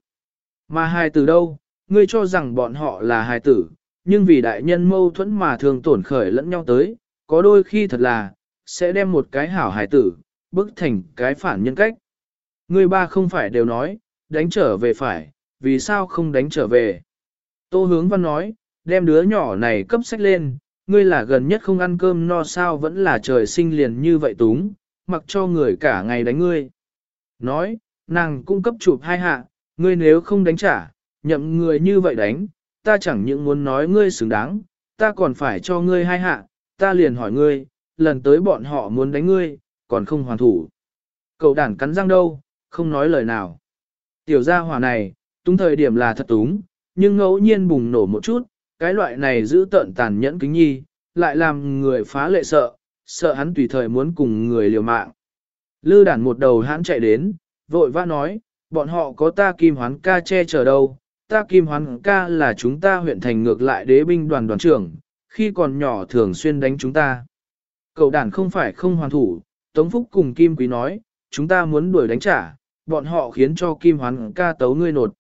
Mà hài tử đâu, ngươi cho rằng bọn họ là hài tử, nhưng vì đại nhân mâu thuẫn mà thường tổn khởi lẫn nhau tới, có đôi khi thật là, sẽ đem một cái hảo hài tử, bức thành cái phản nhân cách. Ngươi ba không phải đều nói, đánh trở về phải, vì sao không đánh trở về. Tô hướng văn nói, đem đứa nhỏ này cấp sách lên, ngươi là gần nhất không ăn cơm no sao vẫn là trời sinh liền như vậy túng, mặc cho người cả ngày đánh ngươi. Nói, nàng cung cấp chụp hai hạ, ngươi nếu không đánh trả, nhậm người như vậy đánh, ta chẳng những muốn nói ngươi xứng đáng, ta còn phải cho ngươi hai hạ, ta liền hỏi ngươi, lần tới bọn họ muốn đánh ngươi, còn không hoàn thủ. Cậu đản cắn răng đâu, không nói lời nào. Tiểu gia hỏa này, túng thời điểm là thật túng, nhưng ngẫu nhiên bùng nổ một chút, cái loại này giữ tận tàn nhẫn kính nhi, lại làm người phá lệ sợ, sợ hắn tùy thời muốn cùng người liều mạng. Lư đản một đầu hắn chạy đến, vội vã nói, bọn họ có ta kim hoán ca che chở đâu, ta kim hoán ca là chúng ta huyện thành ngược lại đế binh đoàn đoàn trưởng, khi còn nhỏ thường xuyên đánh chúng ta. Cậu đản không phải không hoàn thủ, Tống Phúc cùng Kim Quý nói, chúng ta muốn đuổi đánh trả, bọn họ khiến cho Kim Hoán ca tấu ngươi nột.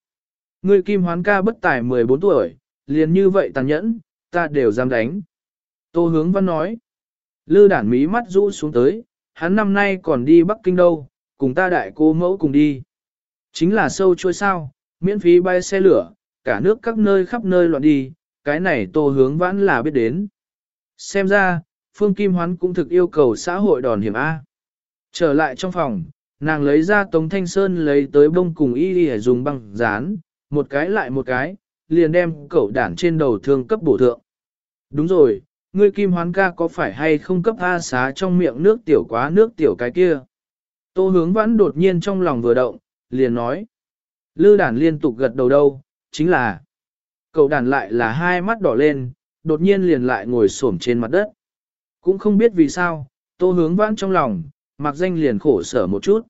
Ngươi Kim Hoán ca bất tài 14 tuổi, liền như vậy tàn nhẫn, ta đều dám đánh. Tô hướng văn nói, lư đản mí mắt rũ xuống tới, hắn năm nay còn đi Bắc Kinh đâu, cùng ta đại cô mẫu cùng đi. Chính là sâu trôi sao, miễn phí bay xe lửa, cả nước các nơi khắp nơi loạn đi, cái này tô hướng vãn là biết đến. Xem ra, Phương Kim Hoán cũng thực yêu cầu xã hội đòn hiểm A. Trở lại trong phòng, nàng lấy ra Tống Thanh Sơn lấy tới bông cùng y đi dùng băng dán, một cái lại một cái, liền đem cậu đản trên đầu thương cấp bổ thượng. Đúng rồi, ngươi Kim Hoán ca có phải hay không cấp A xá trong miệng nước tiểu quá nước tiểu cái kia? Tô hướng vãn đột nhiên trong lòng vừa động, liền nói. Lư đản liên tục gật đầu đâu, chính là cậu đản lại là hai mắt đỏ lên, đột nhiên liền lại ngồi xổm trên mặt đất. Cũng không biết vì sao, tô hướng vãn trong lòng, mặc danh liền khổ sở một chút.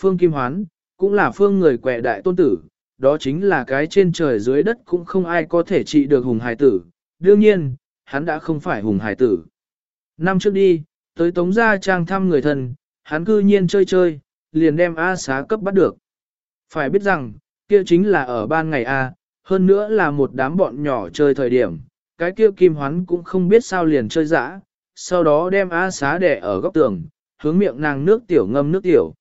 Phương Kim Hoán, cũng là phương người quẹ đại tôn tử, đó chính là cái trên trời dưới đất cũng không ai có thể trị được hùng hải tử. Đương nhiên, hắn đã không phải hùng hải tử. Năm trước đi, tới Tống Gia Trang thăm người thân, hắn cư nhiên chơi chơi, liền đem A xá cấp bắt được. Phải biết rằng, kia chính là ở ban ngày A, hơn nữa là một đám bọn nhỏ chơi thời điểm, cái kia kim hoán cũng không biết sao liền chơi dã, sau đó đem A xá đẻ ở góc tường, hướng miệng nàng nước tiểu ngâm nước tiểu.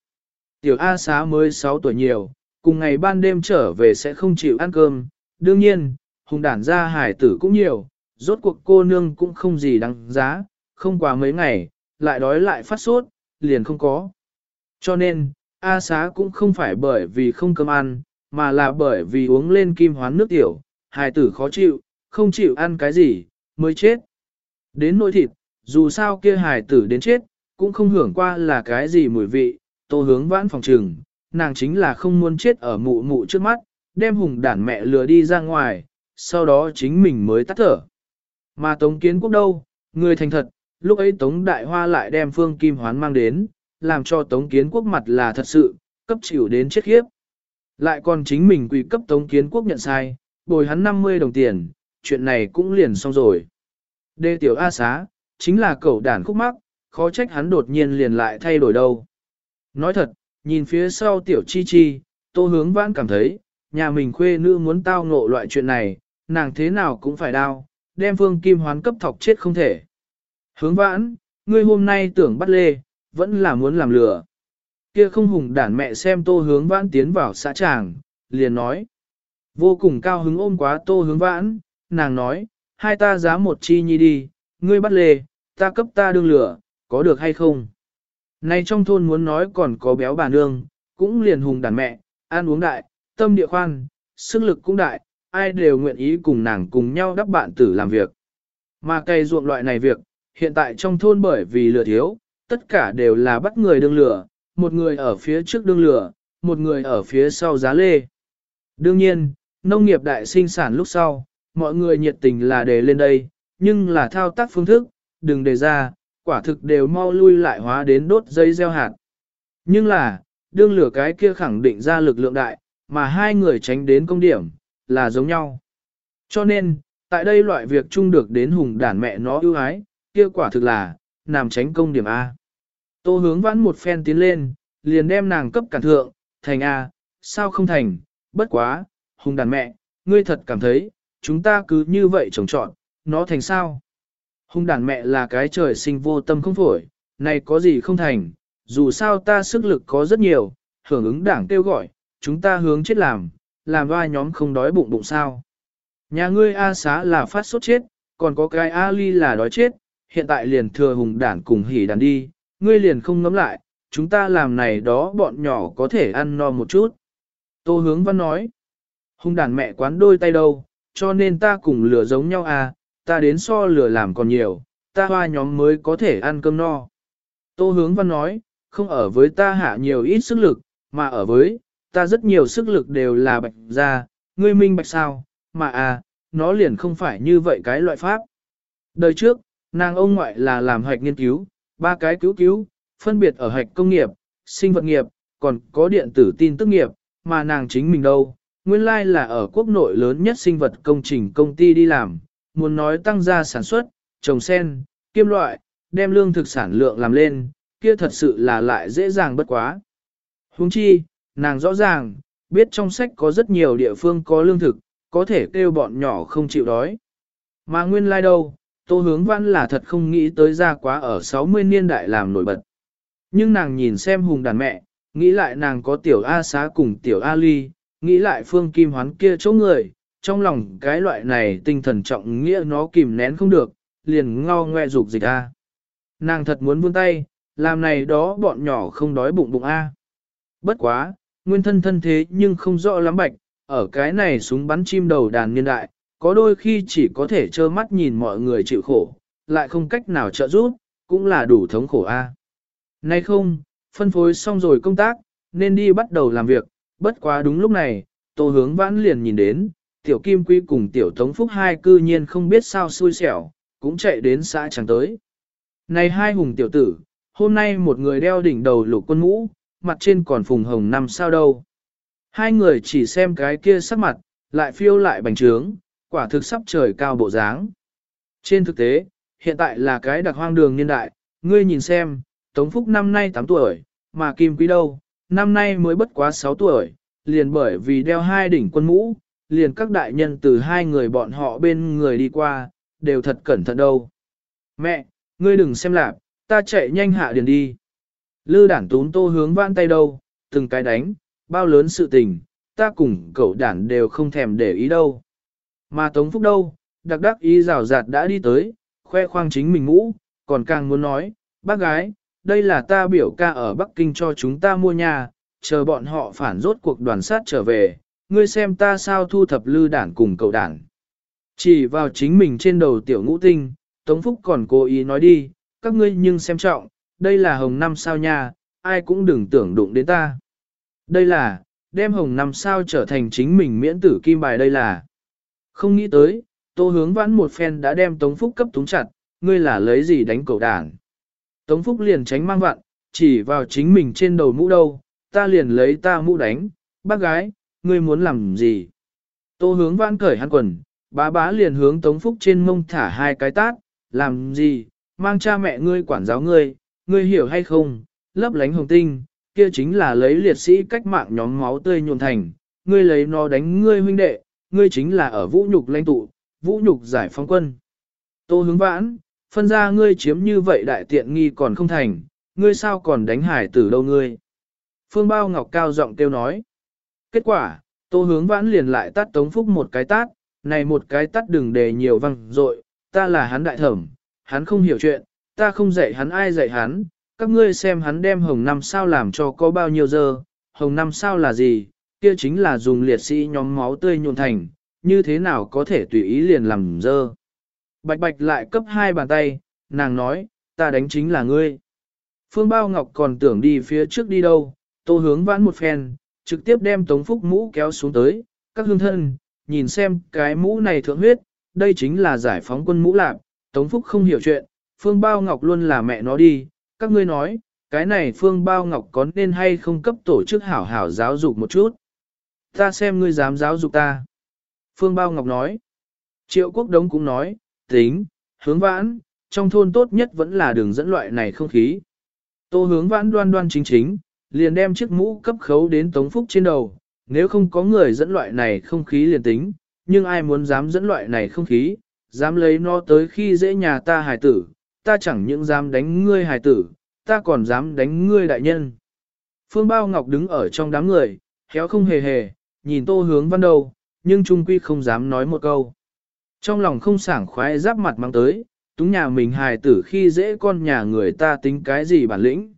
Tiểu A xá mới 6 tuổi nhiều, cùng ngày ban đêm trở về sẽ không chịu ăn cơm, đương nhiên, hùng đản gia hải tử cũng nhiều, rốt cuộc cô nương cũng không gì đáng giá, không quá mấy ngày, lại đói lại phát sốt, liền không có. Cho nên, A xá cũng không phải bởi vì không cơm ăn, mà là bởi vì uống lên kim hoán nước tiểu, hài tử khó chịu, không chịu ăn cái gì, mới chết. Đến nỗi thịt, dù sao kia hài tử đến chết, cũng không hưởng qua là cái gì mùi vị, tô hướng vãn phòng trừng, nàng chính là không muốn chết ở mụ mụ trước mắt, đem hùng đản mẹ lừa đi ra ngoài, sau đó chính mình mới tắt thở. Mà Tống Kiến Quốc đâu, người thành thật, lúc ấy Tống Đại Hoa lại đem Phương Kim Hoán mang đến, làm cho Tống Kiến Quốc mặt là thật sự, cấp chịu đến chết khiếp. Lại còn chính mình quỳ cấp Tống Kiến Quốc nhận sai, bồi hắn 50 đồng tiền, chuyện này cũng liền xong rồi. Đê tiểu A xá, chính là cậu đản khúc mắc, khó trách hắn đột nhiên liền lại thay đổi đâu. Nói thật, nhìn phía sau tiểu chi chi, tô hướng vãn cảm thấy, nhà mình khuê nữ muốn tao ngộ loại chuyện này, nàng thế nào cũng phải đau, đem phương kim hoán cấp thọc chết không thể. Hướng vãn, ngươi hôm nay tưởng bắt lê, vẫn là muốn làm lửa. Kia không hùng đản mẹ xem tô hướng vãn tiến vào xã tràng, liền nói. Vô cùng cao hứng ôm quá tô hướng vãn, nàng nói, hai ta giá một chi nhi đi, ngươi bắt lê, ta cấp ta đương lửa, có được hay không? Nay trong thôn muốn nói còn có béo bà nương, cũng liền hùng đàn mẹ, ăn uống đại, tâm địa khoan, sức lực cũng đại, ai đều nguyện ý cùng nàng cùng nhau đắp bạn tử làm việc. Mà cây ruộng loại này việc, hiện tại trong thôn bởi vì lửa thiếu, tất cả đều là bắt người đương lửa, một người ở phía trước đương lửa, một người ở phía sau giá lê. Đương nhiên, nông nghiệp đại sinh sản lúc sau, mọi người nhiệt tình là để lên đây, nhưng là thao tác phương thức, đừng đề ra, quả thực đều mau lui lại hóa đến đốt dây gieo hạt. Nhưng là, đương lửa cái kia khẳng định ra lực lượng đại, mà hai người tránh đến công điểm, là giống nhau. Cho nên, tại đây loại việc chung được đến hùng đản mẹ nó ưu ái, kia quả thực là, nằm tránh công điểm A. Tô hướng vãn một phen tiến lên, liền đem nàng cấp cản thượng, thành A, sao không thành, bất quá, hùng đàn mẹ, ngươi thật cảm thấy, chúng ta cứ như vậy trồng trọn, nó thành sao? Hung đàn mẹ là cái trời sinh vô tâm không phổi, này có gì không thành, dù sao ta sức lực có rất nhiều, hưởng ứng đảng kêu gọi, chúng ta hướng chết làm, làm ba nhóm không đói bụng bụng sao. Nhà ngươi A xá là phát sốt chết, còn có cái A ly là đói chết, hiện tại liền thừa hùng đản cùng hỉ đàn đi, ngươi liền không ngấm lại, chúng ta làm này đó bọn nhỏ có thể ăn no một chút. Tô hướng văn nói, hùng đản mẹ quán đôi tay đâu, cho nên ta cùng lửa giống nhau à, ta đến so lửa làm còn nhiều, ta hoa nhóm mới có thể ăn cơm no. Tô hướng văn nói, không ở với ta hạ nhiều ít sức lực, mà ở với, ta rất nhiều sức lực đều là bạch ra, ngươi minh bạch sao, mà à, nó liền không phải như vậy cái loại pháp. Đời trước, nàng ông ngoại là làm hạch nghiên cứu, ba cái cứu cứu, phân biệt ở hạch công nghiệp, sinh vật nghiệp, còn có điện tử tin tức nghiệp, mà nàng chính mình đâu, nguyên lai là ở quốc nội lớn nhất sinh vật công trình công ty đi làm, muốn nói tăng gia sản xuất, trồng sen, kim loại, đem lương thực sản lượng làm lên, kia thật sự là lại dễ dàng bất quá. Huống chi, nàng rõ ràng, biết trong sách có rất nhiều địa phương có lương thực, có thể kêu bọn nhỏ không chịu đói. Mà nguyên lai like đâu, tô hướng văn là thật không nghĩ tới ra quá ở 60 niên đại làm nổi bật. Nhưng nàng nhìn xem hùng đàn mẹ, nghĩ lại nàng có tiểu A xá cùng tiểu A ly, nghĩ lại phương kim hoán kia chỗ người, trong lòng cái loại này tinh thần trọng nghĩa nó kìm nén không được, liền ngao ngoe dục dịch A. Nàng thật muốn vươn tay, làm này đó bọn nhỏ không đói bụng bụng A. Bất quá, nguyên thân thân thế nhưng không rõ lắm bạch, ở cái này súng bắn chim đầu đàn niên đại, có đôi khi chỉ có thể trơ mắt nhìn mọi người chịu khổ, lại không cách nào trợ giúp, cũng là đủ thống khổ a. Nay không, phân phối xong rồi công tác, nên đi bắt đầu làm việc, bất quá đúng lúc này, tô hướng vãn liền nhìn đến, tiểu kim quy cùng tiểu tống phúc hai cư nhiên không biết sao xui xẻo, cũng chạy đến xã chẳng tới. Này hai hùng tiểu tử, hôm nay một người đeo đỉnh đầu lục quân mũ, mặt trên còn phùng hồng năm sao đâu. Hai người chỉ xem cái kia sắc mặt, lại phiêu lại bành trướng, quả thực sắp trời cao bộ dáng. Trên thực tế, hiện tại là cái đặc hoang đường niên đại, ngươi nhìn xem, Tống Phúc năm nay 8 tuổi, mà Kim Quý đâu, năm nay mới bất quá 6 tuổi, liền bởi vì đeo hai đỉnh quân mũ, liền các đại nhân từ hai người bọn họ bên người đi qua, đều thật cẩn thận đâu. Mẹ, ngươi đừng xem lạc, ta chạy nhanh hạ điền đi. Lư đản tún tô hướng vãn tay đâu, từng cái đánh, bao lớn sự tình, ta cùng cậu đản đều không thèm để ý đâu. Mà Tống Phúc đâu, đặc đắc ý rào rạt đã đi tới, khoe khoang chính mình ngũ, còn càng muốn nói, bác gái, đây là ta biểu ca ở Bắc Kinh cho chúng ta mua nhà, chờ bọn họ phản rốt cuộc đoàn sát trở về, ngươi xem ta sao thu thập lư đảng cùng cậu đảng, Chỉ vào chính mình trên đầu tiểu ngũ tinh, Tống Phúc còn cố ý nói đi, các ngươi nhưng xem trọng, đây là hồng năm sao nha, ai cũng đừng tưởng đụng đến ta. Đây là, đem hồng năm sao trở thành chính mình miễn tử kim bài đây là. Không nghĩ tới, tô hướng vãn một phen đã đem Tống Phúc cấp túng chặt, ngươi là lấy gì đánh cậu đảng. Tống Phúc liền tránh mang vặn, chỉ vào chính mình trên đầu mũ đâu, ta liền lấy ta mũ đánh, bác gái, ngươi muốn làm gì? Tô hướng vãn cởi hắn quần, bá bá liền hướng Tống Phúc trên mông thả hai cái tát, làm gì, mang cha mẹ ngươi quản giáo ngươi, ngươi hiểu hay không, lấp lánh hồng tinh, kia chính là lấy liệt sĩ cách mạng nhóm máu tươi nhuộn thành, ngươi lấy nó đánh ngươi huynh đệ, ngươi chính là ở vũ nhục lãnh tụ, vũ nhục giải phóng quân. Tô hướng vãn, phân ra ngươi chiếm như vậy đại tiện nghi còn không thành, ngươi sao còn đánh hải tử đâu ngươi. Phương Bao Ngọc cao giọng kêu nói. Kết quả, tô hướng vãn liền lại tắt Tống Phúc một cái tát, này một cái tắt đừng để nhiều văng dội ta là hắn đại thẩm, hắn không hiểu chuyện, ta không dạy hắn ai dạy hắn, các ngươi xem hắn đem hồng năm sao làm cho có bao nhiêu giờ, hồng năm sao là gì, kia chính là dùng liệt sĩ nhóm máu tươi nhuộn thành, như thế nào có thể tùy ý liền làm dơ. Bạch bạch lại cấp hai bàn tay, nàng nói, ta đánh chính là ngươi. Phương Bao Ngọc còn tưởng đi phía trước đi đâu, tô hướng vãn một phen, trực tiếp đem Tống Phúc mũ kéo xuống tới, các hương thân, nhìn xem cái mũ này thượng huyết, đây chính là giải phóng quân mũ lạp, Tống Phúc không hiểu chuyện, Phương Bao Ngọc luôn là mẹ nó đi, các ngươi nói, cái này Phương Bao Ngọc có nên hay không cấp tổ chức hảo hảo giáo dục một chút. Ta xem ngươi dám giáo dục ta. Phương Bao Ngọc nói. Triệu Quốc Đống cũng nói, tính, hướng vãn, trong thôn tốt nhất vẫn là đường dẫn loại này không khí. Tô hướng vãn đoan đoan chính chính, liền đem chiếc mũ cấp khấu đến Tống Phúc trên đầu, nếu không có người dẫn loại này không khí liền tính, nhưng ai muốn dám dẫn loại này không khí, dám lấy nó tới khi dễ nhà ta hài tử, ta chẳng những dám đánh ngươi hài tử, ta còn dám đánh ngươi đại nhân. Phương Bao Ngọc đứng ở trong đám người, khéo không hề hề, nhìn tô hướng văn đầu, nhưng trung quy không dám nói một câu. Trong lòng không sảng khoái giáp mặt mang tới, túng nhà mình hài tử khi dễ con nhà người ta tính cái gì bản lĩnh.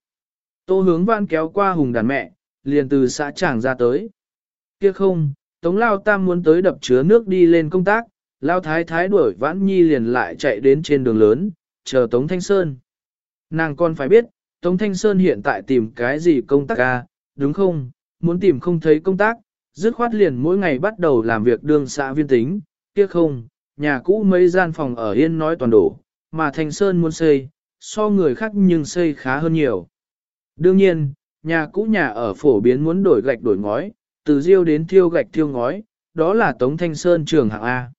Tô hướng văn kéo qua hùng đàn mẹ, liền từ xã tràng ra tới. Kia không, Tống Lao Tam muốn tới đập chứa nước đi lên công tác, Lao Thái Thái đuổi Vãn Nhi liền lại chạy đến trên đường lớn, chờ Tống Thanh Sơn. Nàng còn phải biết, Tống Thanh Sơn hiện tại tìm cái gì công tác à, đúng không? Muốn tìm không thấy công tác, dứt khoát liền mỗi ngày bắt đầu làm việc đương xã viên tính, kia không, nhà cũ mấy gian phòng ở Yên nói toàn đổ, mà Thanh Sơn muốn xây, so người khác nhưng xây khá hơn nhiều. Đương nhiên, nhà cũ nhà ở phổ biến muốn đổi gạch đổi ngói, từ riêu đến thiêu gạch thiêu ngói, đó là Tống Thanh Sơn trường hạng A.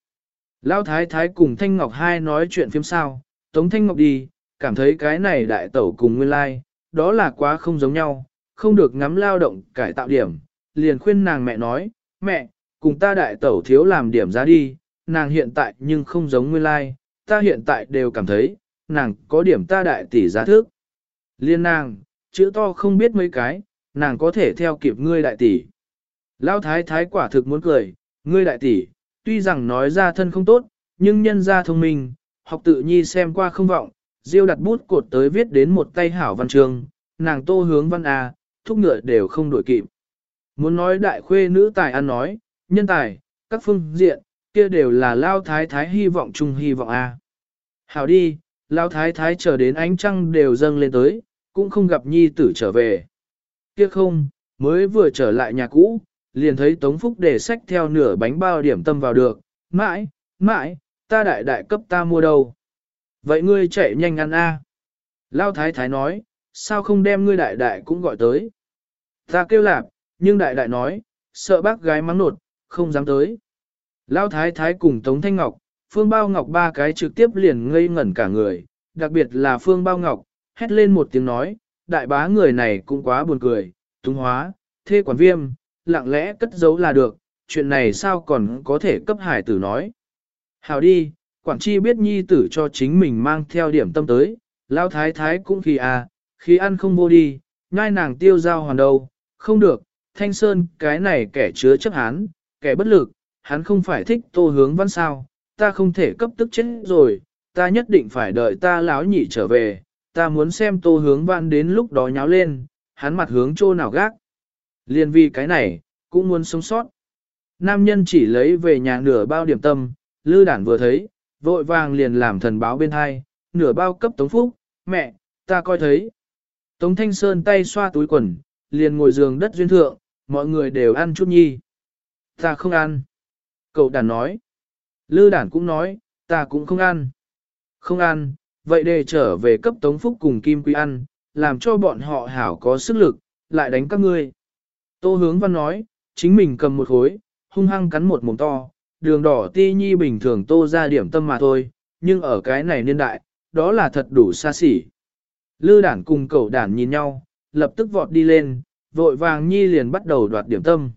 Lão Thái Thái cùng Thanh Ngọc hai nói chuyện phim sao, Tống Thanh Ngọc đi, cảm thấy cái này đại tẩu cùng nguyên lai, like, đó là quá không giống nhau, không được ngắm lao động cải tạo điểm, liền khuyên nàng mẹ nói, mẹ, cùng ta đại tẩu thiếu làm điểm ra đi, nàng hiện tại nhưng không giống nguyên lai, like, ta hiện tại đều cảm thấy, nàng có điểm ta đại tỷ giá thước. Liên nàng, chữ to không biết mấy cái, nàng có thể theo kịp ngươi đại tỷ. Lão thái thái quả thực muốn cười, ngươi đại tỷ, tuy rằng nói ra thân không tốt, nhưng nhân ra thông minh, học tự nhi xem qua không vọng, diêu đặt bút cột tới viết đến một tay hảo văn chương, nàng tô hướng văn A, thúc ngựa đều không đổi kịp. Muốn nói đại khuê nữ tài ăn nói, nhân tài, các phương diện, kia đều là lao thái thái hy vọng chung hy vọng A. Hảo đi, lao thái thái chờ đến ánh trăng đều dâng lên tới, cũng không gặp nhi tử trở về. Kia không, mới vừa trở lại nhà cũ, liền thấy Tống Phúc để sách theo nửa bánh bao điểm tâm vào được, mãi, mãi, ta đại đại cấp ta mua đâu. Vậy ngươi chạy nhanh ăn a. Lao thái thái nói, sao không đem ngươi đại đại cũng gọi tới. Ta kêu lạp, nhưng đại đại nói, sợ bác gái mắng nột, không dám tới. Lao thái thái cùng Tống Thanh Ngọc, Phương Bao Ngọc ba cái trực tiếp liền ngây ngẩn cả người, đặc biệt là Phương Bao Ngọc, hét lên một tiếng nói, đại bá người này cũng quá buồn cười, túng hóa, thê quản viêm, lặng lẽ cất giấu là được, chuyện này sao còn có thể cấp hải tử nói. Hào đi, quản Chi biết nhi tử cho chính mình mang theo điểm tâm tới, lao thái thái cũng khi à, khi ăn không vô đi, ngai nàng tiêu giao hoàn đầu không được, thanh sơn cái này kẻ chứa chấp hán, kẻ bất lực, hắn không phải thích tô hướng văn sao, ta không thể cấp tức chết rồi, ta nhất định phải đợi ta lão nhị trở về, ta muốn xem tô hướng văn đến lúc đó nháo lên, hắn mặt hướng chỗ nào gác. Liên vì cái này, cũng muốn sống sót. Nam nhân chỉ lấy về nhà nửa bao điểm tâm, lư đản vừa thấy, vội vàng liền làm thần báo bên hai, nửa bao cấp Tống Phúc, mẹ, ta coi thấy. Tống Thanh Sơn tay xoa túi quần, liền ngồi giường đất duyên thượng, mọi người đều ăn chút nhi. Ta không ăn. Cậu đàn nói. Lư đản cũng nói, ta cũng không ăn. Không ăn, vậy để trở về cấp Tống Phúc cùng Kim Quý ăn, làm cho bọn họ hảo có sức lực, lại đánh các ngươi. Tô hướng văn nói, chính mình cầm một khối, hung hăng cắn một mồm to, đường đỏ ti nhi bình thường tô ra điểm tâm mà thôi, nhưng ở cái này niên đại, đó là thật đủ xa xỉ. Lư đản cùng cậu đản nhìn nhau, lập tức vọt đi lên, vội vàng nhi liền bắt đầu đoạt điểm tâm.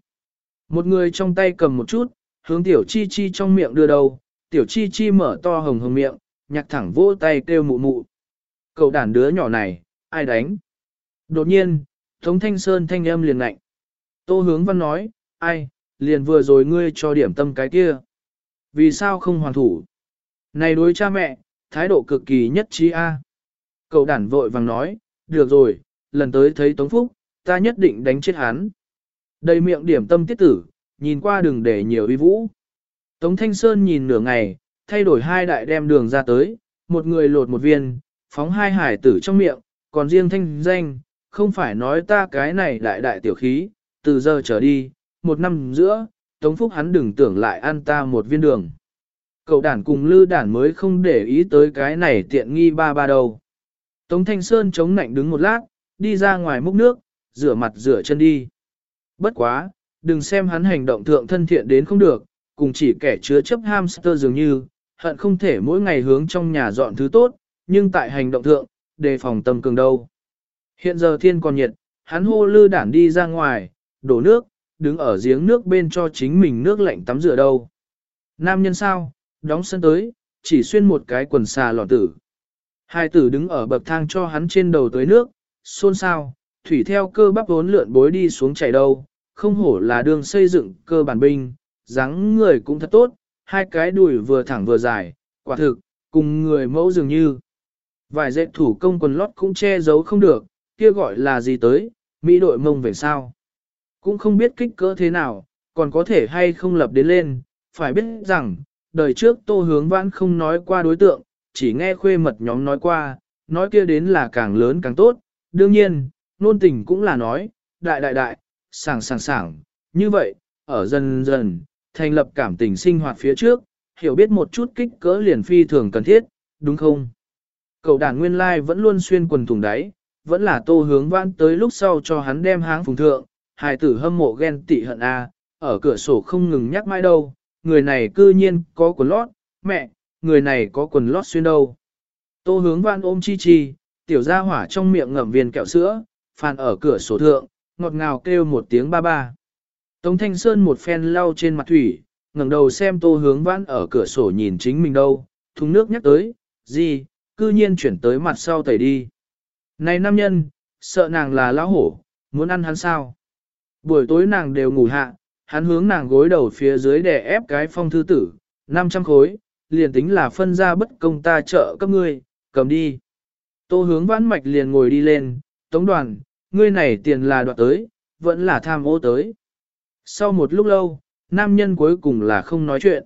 Một người trong tay cầm một chút, hướng tiểu chi chi trong miệng đưa đầu, tiểu chi chi mở to hồng hồng miệng, nhạc thẳng vỗ tay kêu mụ mụ. Cậu đàn đứa nhỏ này, ai đánh? Đột nhiên, Tống Thanh Sơn thanh âm liền lạnh. Tô hướng văn nói, ai, liền vừa rồi ngươi cho điểm tâm cái kia. Vì sao không hoàn thủ? Này đối cha mẹ, thái độ cực kỳ nhất trí a. Cậu đản vội vàng nói, được rồi, lần tới thấy Tống Phúc, ta nhất định đánh chết hắn. Đầy miệng điểm tâm tiết tử, nhìn qua đường để nhiều uy vũ. Tống Thanh Sơn nhìn nửa ngày, thay đổi hai đại đem đường ra tới, một người lột một viên, phóng hai hải tử trong miệng, còn riêng thanh danh, không phải nói ta cái này đại đại tiểu khí, từ giờ trở đi, một năm giữa, Tống Phúc hắn đừng tưởng lại ăn ta một viên đường. Cậu đản cùng lư đản mới không để ý tới cái này tiện nghi ba ba đầu. Tống Thanh Sơn chống nạnh đứng một lát, đi ra ngoài múc nước, rửa mặt rửa chân đi. Bất quá, đừng xem hắn hành động thượng thân thiện đến không được, cùng chỉ kẻ chứa chấp hamster dường như, hận không thể mỗi ngày hướng trong nhà dọn thứ tốt, nhưng tại hành động thượng, đề phòng tâm cường đâu. Hiện giờ thiên còn nhiệt, hắn hô lư đản đi ra ngoài, đổ nước, đứng ở giếng nước bên cho chính mình nước lạnh tắm rửa đâu. Nam nhân sao, đóng sân tới, chỉ xuyên một cái quần xà lọ tử. Hai tử đứng ở bậc thang cho hắn trên đầu tới nước, xôn xao, thủy theo cơ bắp vốn lượn bối đi xuống chảy đâu, không hổ là đường xây dựng cơ bản binh, dáng người cũng thật tốt, hai cái đùi vừa thẳng vừa dài, quả thực, cùng người mẫu dường như. Vài dệt thủ công quần lót cũng che giấu không được, kia gọi là gì tới, Mỹ đội mông về sao. Cũng không biết kích cỡ thế nào, còn có thể hay không lập đến lên, phải biết rằng, đời trước tô hướng vãn không nói qua đối tượng, chỉ nghe khuê mật nhóm nói qua, nói kia đến là càng lớn càng tốt, đương nhiên, nôn tình cũng là nói, đại đại đại, sảng sảng sảng, như vậy, ở dần dần, thành lập cảm tình sinh hoạt phía trước, hiểu biết một chút kích cỡ liền phi thường cần thiết, đúng không? Cậu đàn nguyên lai vẫn luôn xuyên quần thùng đáy, vẫn là tô hướng vãn tới lúc sau cho hắn đem háng phùng thượng, hài tử hâm mộ ghen tị hận a, ở cửa sổ không ngừng nhắc mãi đâu, người này cư nhiên có quần lót, mẹ, người này có quần lót xuyên đâu. Tô hướng vãn ôm chi chi, tiểu gia hỏa trong miệng ngậm viên kẹo sữa, phàn ở cửa sổ thượng, ngọt ngào kêu một tiếng ba ba. Tống Thanh Sơn một phen lau trên mặt thủy, ngẩng đầu xem tô hướng vãn ở cửa sổ nhìn chính mình đâu, thùng nước nhắc tới, gì, cư nhiên chuyển tới mặt sau tẩy đi. Này nam nhân, sợ nàng là lão hổ, muốn ăn hắn sao? Buổi tối nàng đều ngủ hạ, hắn hướng nàng gối đầu phía dưới để ép cái phong thư tử, 500 khối, liền tính là phân ra bất công ta trợ cấp ngươi, cầm đi. Tô hướng vãn mạch liền ngồi đi lên, tống đoàn, ngươi này tiền là đoạt tới, vẫn là tham ô tới. Sau một lúc lâu, nam nhân cuối cùng là không nói chuyện.